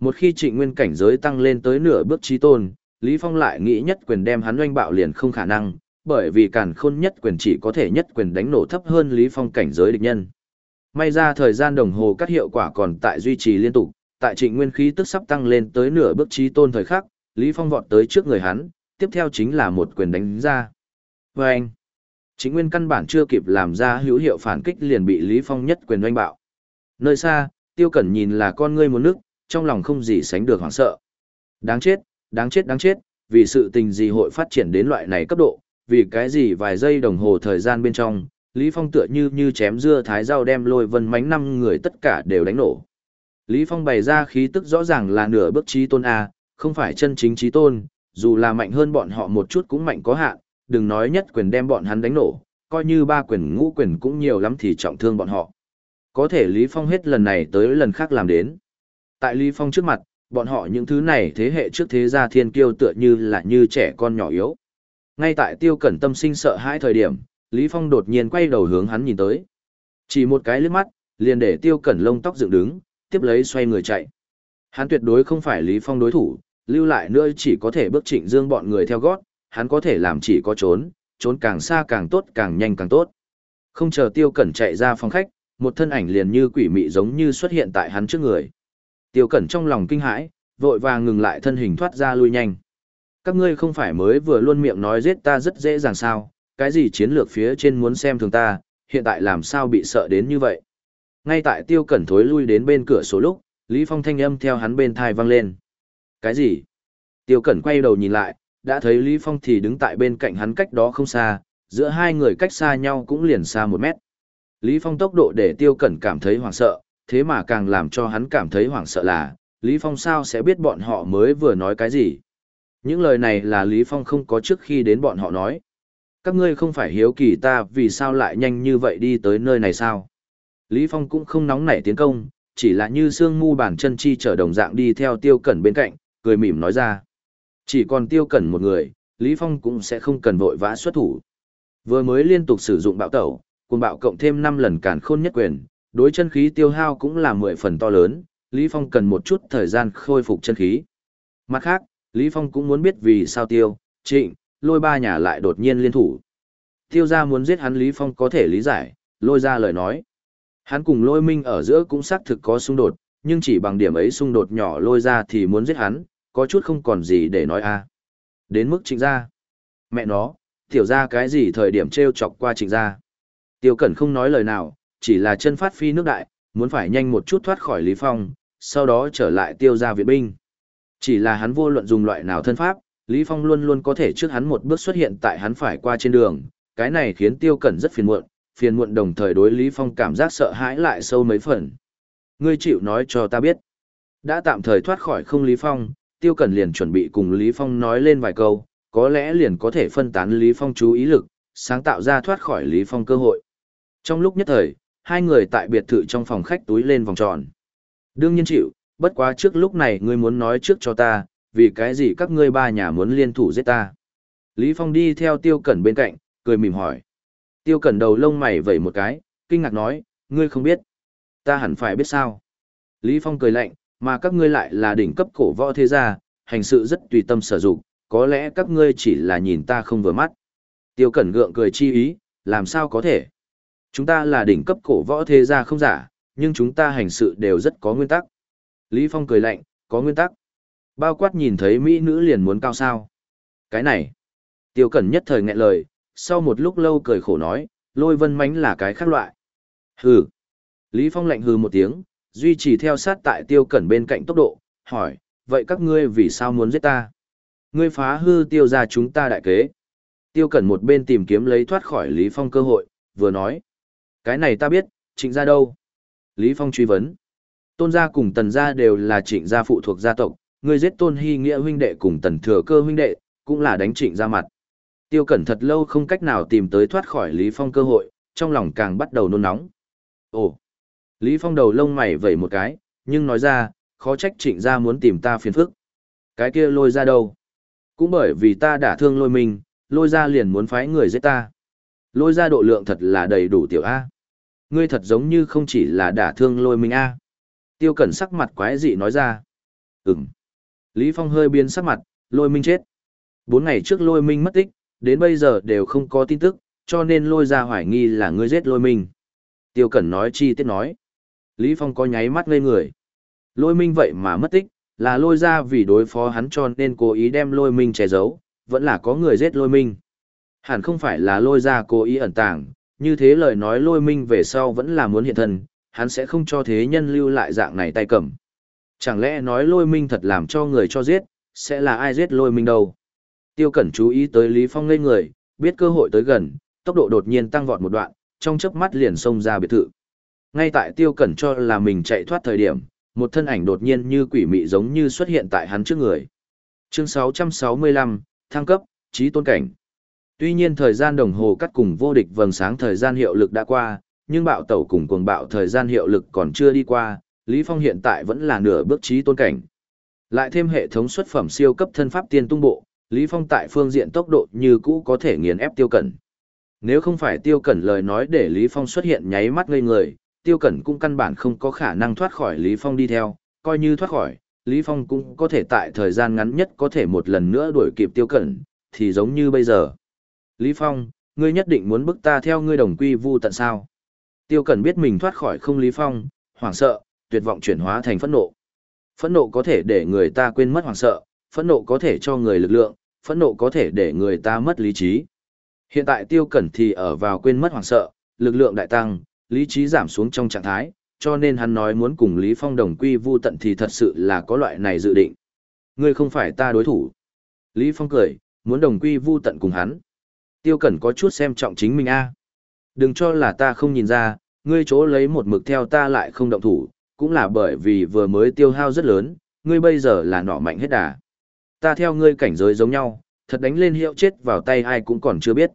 S1: Một khi Trịnh Nguyên cảnh giới tăng lên tới nửa bước chí tôn, Lý Phong lại nghĩ nhất quyền đem hắn oanh bạo liền không khả năng, bởi vì càn khôn nhất quyền chỉ có thể nhất quyền đánh nổ thấp hơn Lý Phong cảnh giới địch nhân. May ra thời gian đồng hồ cắt hiệu quả còn tại duy trì liên tục, tại trịnh nguyên khí tức sắp tăng lên tới nửa bước trí tôn thời khắc, Lý Phong vọt tới trước người hắn, tiếp theo chính là một quyền đánh ra. Và anh, chính nguyên căn bản chưa kịp làm ra hữu hiệu phản kích liền bị Lý Phong nhất quyền oanh bạo. Nơi xa, tiêu cẩn nhìn là con ngươi muốn nước, trong lòng không gì sánh được hoảng sợ. Đáng chết, đáng chết đáng chết, vì sự tình gì hội phát triển đến loại này cấp độ, vì cái gì vài giây đồng hồ thời gian bên trong, Lý Phong tựa như như chém dưa thái rau đem lôi vân mánh năm người tất cả đều đánh nổ. Lý Phong bày ra khí tức rõ ràng là nửa bước trí tôn A, không phải chân chính trí tôn, dù là mạnh hơn bọn họ một chút cũng mạnh có hạn, đừng nói nhất quyền đem bọn hắn đánh nổ, coi như ba quyền ngũ quyền cũng nhiều lắm thì trọng thương bọn họ. Có thể Lý Phong hết lần này tới lần khác làm đến. Tại Lý Phong trước mặt, bọn họ những thứ này thế hệ trước thế gia thiên kiêu tựa như là như trẻ con nhỏ yếu. Ngay tại tiêu cẩn tâm sinh sợ hãi thời điểm, Lý Phong đột nhiên quay đầu hướng hắn nhìn tới. Chỉ một cái liếc mắt, liền để tiêu cẩn lông tóc dựng đứng, tiếp lấy xoay người chạy. Hắn tuyệt đối không phải Lý Phong đối thủ, lưu lại nữa chỉ có thể bước trịnh dương bọn người theo gót, hắn có thể làm chỉ có trốn, trốn càng xa càng tốt càng nhanh càng tốt. Không chờ tiêu cẩn chạy ra phòng khách, một thân ảnh liền như quỷ mị giống như xuất hiện tại hắn trước người. Tiêu cẩn trong lòng kinh hãi, vội vàng ngừng lại thân hình thoát ra lui nhanh. Các ngươi không phải mới vừa luôn miệng nói giết ta rất dễ dàng sao, cái gì chiến lược phía trên muốn xem thường ta, hiện tại làm sao bị sợ đến như vậy. Ngay tại tiêu cẩn thối lui đến bên cửa sổ lúc, Lý Phong thanh âm theo hắn bên thai vang lên. Cái gì? Tiêu cẩn quay đầu nhìn lại, đã thấy Lý Phong thì đứng tại bên cạnh hắn cách đó không xa, giữa hai người cách xa nhau cũng liền xa một mét. Lý Phong tốc độ để tiêu cẩn cảm thấy hoảng sợ, thế mà càng làm cho hắn cảm thấy hoảng sợ là, Lý Phong sao sẽ biết bọn họ mới vừa nói cái gì. Những lời này là Lý Phong không có trước khi đến bọn họ nói. Các ngươi không phải hiếu kỳ ta vì sao lại nhanh như vậy đi tới nơi này sao? Lý Phong cũng không nóng nảy tiến công, chỉ là như sương mu bản chân chi trở đồng dạng đi theo tiêu cẩn bên cạnh, cười mỉm nói ra. Chỉ còn tiêu cẩn một người, Lý Phong cũng sẽ không cần vội vã xuất thủ. Vừa mới liên tục sử dụng bạo tẩu, cùng bạo cộng thêm 5 lần cản khôn nhất quyền, đối chân khí tiêu hao cũng là 10 phần to lớn, Lý Phong cần một chút thời gian khôi phục chân khí. Mặt khác, Lý Phong cũng muốn biết vì sao tiêu, trịnh, lôi ba nhà lại đột nhiên liên thủ. Tiêu gia muốn giết hắn Lý Phong có thể lý giải, lôi ra lời nói. Hắn cùng lôi minh ở giữa cũng xác thực có xung đột, nhưng chỉ bằng điểm ấy xung đột nhỏ lôi ra thì muốn giết hắn, có chút không còn gì để nói a. Đến mức trịnh gia. Mẹ nó, tiểu ra cái gì thời điểm treo chọc qua trịnh gia. Tiêu Cẩn không nói lời nào, chỉ là chân phát phi nước đại, muốn phải nhanh một chút thoát khỏi Lý Phong, sau đó trở lại tiêu gia viện binh. Chỉ là hắn vô luận dùng loại nào thân pháp, Lý Phong luôn luôn có thể trước hắn một bước xuất hiện tại hắn phải qua trên đường, cái này khiến Tiêu Cẩn rất phiền muộn, phiền muộn đồng thời đối Lý Phong cảm giác sợ hãi lại sâu mấy phần. Ngươi chịu nói cho ta biết. Đã tạm thời thoát khỏi không Lý Phong, Tiêu Cẩn liền chuẩn bị cùng Lý Phong nói lên vài câu, có lẽ liền có thể phân tán Lý Phong chú ý lực, sáng tạo ra thoát khỏi Lý Phong cơ hội. Trong lúc nhất thời, hai người tại biệt thự trong phòng khách túi lên vòng tròn. Đương nhiên chịu, bất quá trước lúc này ngươi muốn nói trước cho ta, vì cái gì các ngươi ba nhà muốn liên thủ giết ta. Lý Phong đi theo Tiêu Cẩn bên cạnh, cười mỉm hỏi. Tiêu Cẩn đầu lông mày vẩy một cái, kinh ngạc nói, ngươi không biết. ta hẳn phải biết sao. Lý Phong cười lạnh, mà các ngươi lại là đỉnh cấp cổ võ thế gia, hành sự rất tùy tâm sở dụng, có lẽ các ngươi chỉ là nhìn ta không vừa mắt. Tiêu Cẩn gượng cười chi ý, làm sao có thể? Chúng ta là đỉnh cấp cổ võ thế gia không giả, nhưng chúng ta hành sự đều rất có nguyên tắc. Lý Phong cười lạnh, có nguyên tắc. Bao quát nhìn thấy mỹ nữ liền muốn cao sao. Cái này. Tiêu Cẩn nhất thời nghẹn lời, sau một lúc lâu cười khổ nói, lôi vân mánh là cái khác loại. Hừ. Lý Phong lạnh hừ một tiếng, duy trì theo sát tại Tiêu Cẩn bên cạnh tốc độ, hỏi, vậy các ngươi vì sao muốn giết ta? Ngươi phá hư tiêu ra chúng ta đại kế. Tiêu Cẩn một bên tìm kiếm lấy thoát khỏi Lý Phong cơ hội, vừa nói. Cái này ta biết, trịnh gia đâu? Lý Phong truy vấn. Tôn gia cùng tần gia đều là trịnh gia phụ thuộc gia tộc, ngươi giết tôn hy nghĩa huynh đệ cùng tần thừa cơ huynh đệ, cũng là đánh trịnh gia mặt. Tiêu Cẩn thật lâu không cách nào tìm tới thoát khỏi Lý Phong cơ hội, trong lòng càng bắt đầu nôn nóng. Ồ! Lý Phong đầu lông mày vẩy một cái, nhưng nói ra, khó trách trịnh gia muốn tìm ta phiền phức. Cái kia lôi ra đâu? Cũng bởi vì ta đã thương lôi mình, lôi ra liền muốn phái người giết ta. Lôi ra độ lượng thật là đầy đủ tiểu A. Ngươi thật giống như không chỉ là đả thương lôi mình A. Tiêu cẩn sắc mặt quái dị nói ra. Ừm. Lý Phong hơi biến sắc mặt, lôi minh chết. Bốn ngày trước lôi minh mất tích, đến bây giờ đều không có tin tức, cho nên lôi ra hoài nghi là ngươi giết lôi minh. Tiêu cẩn nói chi tiết nói. Lý Phong có nháy mắt ngây người. Lôi minh vậy mà mất tích, là lôi ra vì đối phó hắn cho nên cố ý đem lôi minh che giấu, vẫn là có người giết lôi minh. Hẳn không phải là lôi ra cố ý ẩn tàng, như thế lời nói lôi minh về sau vẫn là muốn hiện thân, hắn sẽ không cho thế nhân lưu lại dạng này tay cầm. Chẳng lẽ nói lôi minh thật làm cho người cho giết, sẽ là ai giết lôi minh đâu? Tiêu Cẩn chú ý tới Lý Phong ngây người, biết cơ hội tới gần, tốc độ đột nhiên tăng vọt một đoạn, trong chớp mắt liền xông ra biệt thự. Ngay tại Tiêu Cẩn cho là mình chạy thoát thời điểm, một thân ảnh đột nhiên như quỷ mị giống như xuất hiện tại hắn trước người. Chương 665, thăng cấp, trí tôn cảnh. Tuy nhiên thời gian đồng hồ cắt cùng vô địch vầng sáng thời gian hiệu lực đã qua, nhưng bạo tẩu cùng cuồng bạo thời gian hiệu lực còn chưa đi qua, Lý Phong hiện tại vẫn là nửa bước trí tôn cảnh. Lại thêm hệ thống xuất phẩm siêu cấp thân pháp tiên tung bộ, Lý Phong tại phương diện tốc độ như cũ có thể nghiền ép tiêu cẩn. Nếu không phải tiêu cẩn lời nói để Lý Phong xuất hiện nháy mắt ngây người, tiêu cẩn cũng căn bản không có khả năng thoát khỏi Lý Phong đi theo, coi như thoát khỏi, Lý Phong cũng có thể tại thời gian ngắn nhất có thể một lần nữa đuổi kịp tiêu cẩn, thì giống như bây giờ. Lý Phong, ngươi nhất định muốn bức ta theo ngươi đồng quy vu tận sao. Tiêu cẩn biết mình thoát khỏi không Lý Phong, hoảng sợ, tuyệt vọng chuyển hóa thành phẫn nộ. Phẫn nộ có thể để người ta quên mất hoảng sợ, phẫn nộ có thể cho người lực lượng, phẫn nộ có thể để người ta mất lý trí. Hiện tại tiêu cẩn thì ở vào quên mất hoảng sợ, lực lượng đại tăng, lý trí giảm xuống trong trạng thái, cho nên hắn nói muốn cùng Lý Phong đồng quy vu tận thì thật sự là có loại này dự định. Ngươi không phải ta đối thủ. Lý Phong cười, muốn đồng quy vu tận cùng hắn. Tiêu Cẩn có chút xem trọng chính mình a. Đừng cho là ta không nhìn ra, ngươi chỗ lấy một mực theo ta lại không động thủ, cũng là bởi vì vừa mới tiêu hao rất lớn, ngươi bây giờ là nọ mạnh hết đà. Ta theo ngươi cảnh giới giống nhau, thật đánh lên hiệu chết vào tay ai cũng còn chưa biết.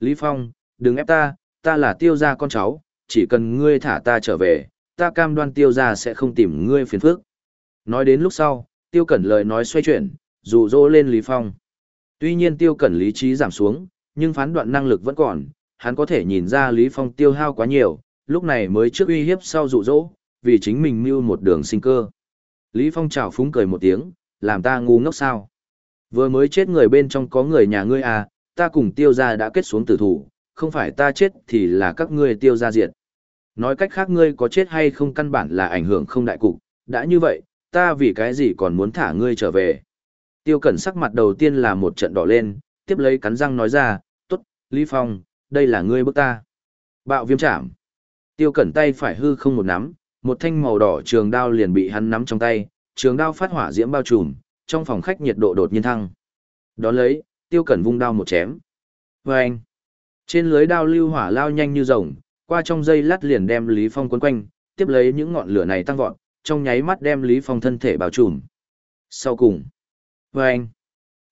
S1: Lý Phong, đừng ép ta, ta là tiêu gia con cháu, chỉ cần ngươi thả ta trở về, ta cam đoan tiêu gia sẽ không tìm ngươi phiền phức. Nói đến lúc sau, tiêu cẩn lời nói xoay chuyển, dụ dỗ lên Lý Phong. Tuy nhiên tiêu cẩn lý trí giảm xuống, nhưng phán đoạn năng lực vẫn còn, hắn có thể nhìn ra Lý Phong tiêu hao quá nhiều, lúc này mới trước uy hiếp sau dụ dỗ, vì chính mình mưu một đường sinh cơ. Lý Phong chào phúng cười một tiếng, làm ta ngu ngốc sao. Vừa mới chết người bên trong có người nhà ngươi à, ta cùng tiêu gia đã kết xuống tử thủ, không phải ta chết thì là các ngươi tiêu gia diệt. Nói cách khác ngươi có chết hay không căn bản là ảnh hưởng không đại cục, đã như vậy, ta vì cái gì còn muốn thả ngươi trở về. Tiêu cẩn sắc mặt đầu tiên là một trận đỏ lên, tiếp lấy cắn răng nói ra, tốt, Lý Phong, đây là ngươi bức ta. Bạo viêm chạm. Tiêu cẩn tay phải hư không một nắm, một thanh màu đỏ trường đao liền bị hắn nắm trong tay, trường đao phát hỏa diễm bao trùm, trong phòng khách nhiệt độ đột nhiên thăng. Đón lấy, tiêu cẩn vung đao một chém. Vâng! anh, trên lưới đao lưu hỏa lao nhanh như rồng, qua trong dây lát liền đem Lý Phong quấn quanh, tiếp lấy những ngọn lửa này tăng vọt, trong nháy mắt đem Lý Phong thân thể bao trùm. Sau cùng, vâng! anh,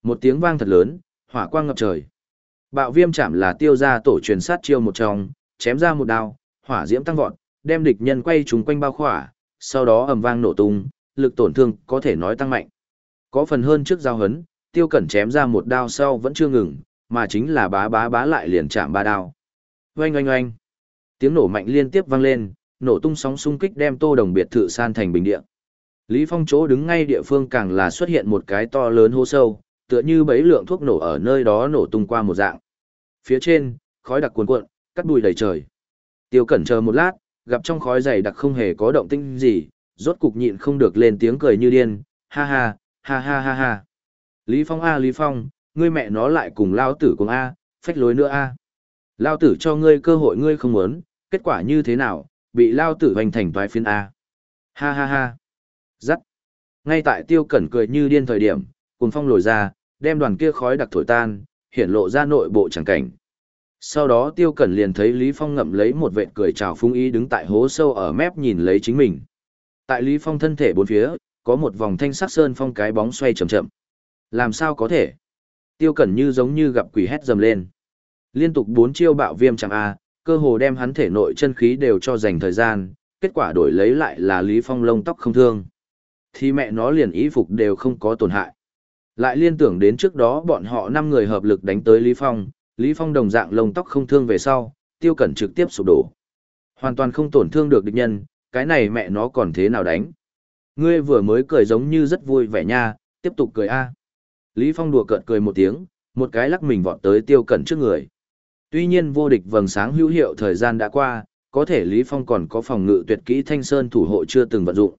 S1: một tiếng vang thật lớn, hỏa quang ngập trời. Bạo viêm chạm là tiêu ra tổ truyền sát chiêu một trong, chém ra một đao, hỏa diễm tăng vọt, đem địch nhân quay trúng quanh bao khỏa, sau đó ầm vang nổ tung, lực tổn thương có thể nói tăng mạnh. Có phần hơn trước giao hấn, tiêu cẩn chém ra một đao sau vẫn chưa ngừng, mà chính là bá bá bá lại liền chạm ba đao. Oanh oanh oanh. Tiếng nổ mạnh liên tiếp vang lên, nổ tung sóng xung kích đem Tô Đồng biệt thự san thành bình địa. Lý Phong chỗ đứng ngay địa phương càng là xuất hiện một cái to lớn hố sâu, tựa như bấy lượng thuốc nổ ở nơi đó nổ tung qua một dạng. Phía trên, khói đặc cuồn cuộn, cắt bụi đầy trời. Tiêu Cẩn chờ một lát, gặp trong khói dày đặc không hề có động tĩnh gì, rốt cục nhịn không được lên tiếng cười như điên, ha ha, ha ha ha ha. Lý Phong a Lý Phong, ngươi mẹ nó lại cùng lao tử cùng a, phách lối nữa a. Lao tử cho ngươi cơ hội ngươi không muốn, kết quả như thế nào, bị lao tử hoành thành toái phiên a. Ha ha ha. Dắt. Ngay tại Tiêu Cẩn cười như điên thời điểm, cuồng phong lồi ra, đem đoàn kia khói đặc thổi tan, hiện lộ ra nội bộ chẳng cảnh. Sau đó Tiêu Cẩn liền thấy Lý Phong ngậm lấy một vệt cười chào phung ý đứng tại hố sâu ở mép nhìn lấy chính mình. Tại Lý Phong thân thể bốn phía, có một vòng thanh sắc sơn phong cái bóng xoay chậm chậm. Làm sao có thể? Tiêu Cẩn như giống như gặp quỷ hét dầm lên. Liên tục bốn chiêu bạo viêm chẳng a, cơ hồ đem hắn thể nội chân khí đều cho dành thời gian, kết quả đổi lấy lại là Lý Phong lông tóc không thương. Thì mẹ nó liền ý phục đều không có tổn hại. Lại liên tưởng đến trước đó bọn họ năm người hợp lực đánh tới Lý Phong, Lý Phong đồng dạng lông tóc không thương về sau, Tiêu Cẩn trực tiếp sụp đổ. Hoàn toàn không tổn thương được địch nhân, cái này mẹ nó còn thế nào đánh. Ngươi vừa mới cười giống như rất vui vẻ nha, tiếp tục cười a. Lý Phong đùa cợt cười một tiếng, một cái lắc mình vọt tới Tiêu Cẩn trước người. Tuy nhiên vô địch vầng sáng hữu hiệu thời gian đã qua, có thể Lý Phong còn có phòng ngự tuyệt kỹ Thanh Sơn thủ hộ chưa từng vận dụng.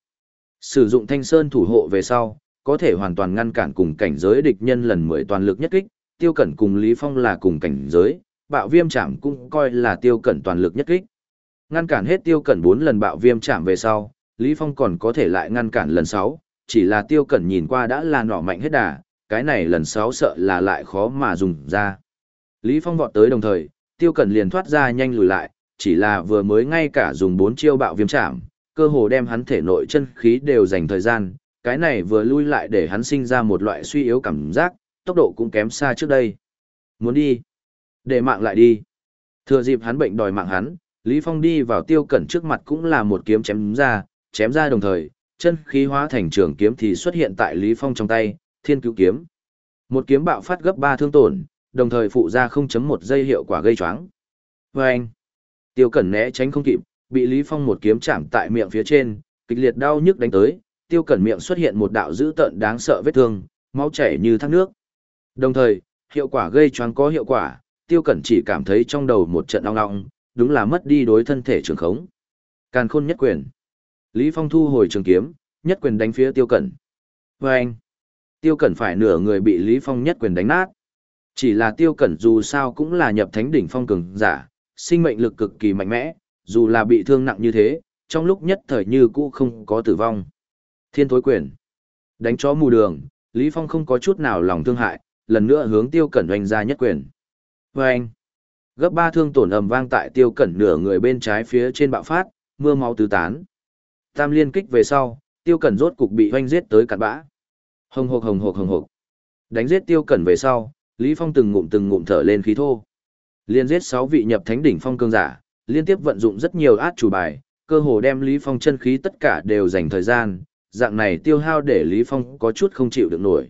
S1: Sử dụng Thanh Sơn thủ hộ về sau, có thể hoàn toàn ngăn cản cùng cảnh giới địch nhân lần mười toàn lực nhất kích, Tiêu Cẩn cùng Lý Phong là cùng cảnh giới, bạo viêm chạm cũng coi là Tiêu Cẩn toàn lực nhất kích. Ngăn cản hết Tiêu Cẩn bốn lần bạo viêm chạm về sau, Lý Phong còn có thể lại ngăn cản lần sáu, chỉ là Tiêu Cẩn nhìn qua đã là nỏ mạnh hết đà, cái này lần sáu sợ là lại khó mà dùng ra. Lý Phong vọt tới đồng thời, Tiêu Cẩn liền thoát ra nhanh lùi lại, chỉ là vừa mới ngay cả dùng bốn chiêu bạo viêm chạm, cơ hồ đem hắn thể nội chân khí đều dành thời gian, cái này vừa lui lại để hắn sinh ra một loại suy yếu cảm giác, tốc độ cũng kém xa trước đây. Muốn đi, để mạng lại đi. Thừa dịp hắn bệnh đòi mạng hắn, Lý Phong đi vào tiêu cẩn trước mặt cũng là một kiếm chém ra, chém ra đồng thời, chân khí hóa thành trường kiếm thì xuất hiện tại Lý Phong trong tay, thiên cứu kiếm. Một kiếm bạo phát gấp 3 thương tổn, đồng thời phụ ra 0.1 giây hiệu quả gây choáng. Vâng! anh, tiêu cẩn né tránh không kịp, bị Lý Phong một kiếm chạm tại miệng phía trên, kịch liệt đau nhức đánh tới, tiêu cẩn miệng xuất hiện một đạo dữ tợn đáng sợ vết thương, máu chảy như thác nước. Đồng thời, hiệu quả gây choáng có hiệu quả, tiêu cẩn chỉ cảm thấy trong đầu một trận ong ong, đúng là mất đi đối thân thể trường khống. Càn khôn nhất quyền. Lý Phong thu hồi trường kiếm, nhất quyền đánh phía tiêu cẩn. Và anh, tiêu cẩn phải nửa người bị Lý Phong nhất quyền đánh nát. Chỉ là tiêu cẩn dù sao cũng là nhập thánh đỉnh phong cường giả, sinh mệnh lực cực kỳ mạnh mẽ, dù là bị thương nặng như thế, trong lúc nhất thời như cũ không có tử vong. Thiên thối quyền. Đánh chó mù đường, Lý Phong không có chút nào lòng thương hại, lần nữa hướng tiêu cẩn oanh ra nhất quyền. Và anh, gấp ba thương tổn ầm vang tại tiêu cẩn nửa người bên trái phía trên bạo phát, mưa máu tứ tán. Tam liên kích về sau, tiêu cẩn rốt cục bị oanh giết tới cạn bã. Hồng hộc hồng hộc hồng hộc. Đánh giết tiêu cẩn về sau, Lý Phong từng ngụm từng ngụm thở lên khí thô. Liên giết sáu vị nhập thánh đỉnh phong cương giả, liên tiếp vận dụng rất nhiều át chủ bài, cơ hồ đem Lý Phong chân khí tất cả đều dành thời gian, dạng này tiêu hao để Lý Phong có chút không chịu được nổi.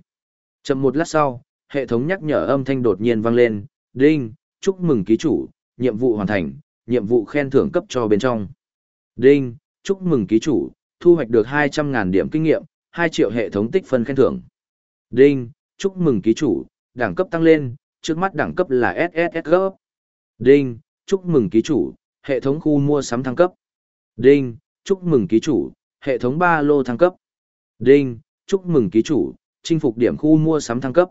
S1: Chậm một lát sau, hệ thống nhắc nhở âm thanh đột nhiên vang lên, đinh, chúc mừng ký chủ, nhiệm vụ hoàn thành, nhiệm vụ khen thưởng cấp cho bên trong. Đinh, chúc mừng ký chủ, thu hoạch được 200.000 điểm kinh nghiệm, 2 triệu hệ thống tích phân khen thưởng. Đinh, chúc mừng ký chủ, đẳng cấp tăng lên, trước mắt đẳng cấp là SSS cấp. Đinh, chúc mừng ký chủ, hệ thống khu mua sắm thăng cấp. Đinh, chúc mừng ký chủ, hệ thống ba lô thăng cấp. Đinh, chúc mừng ký chủ, chinh phục điểm khu mua sắm thăng cấp.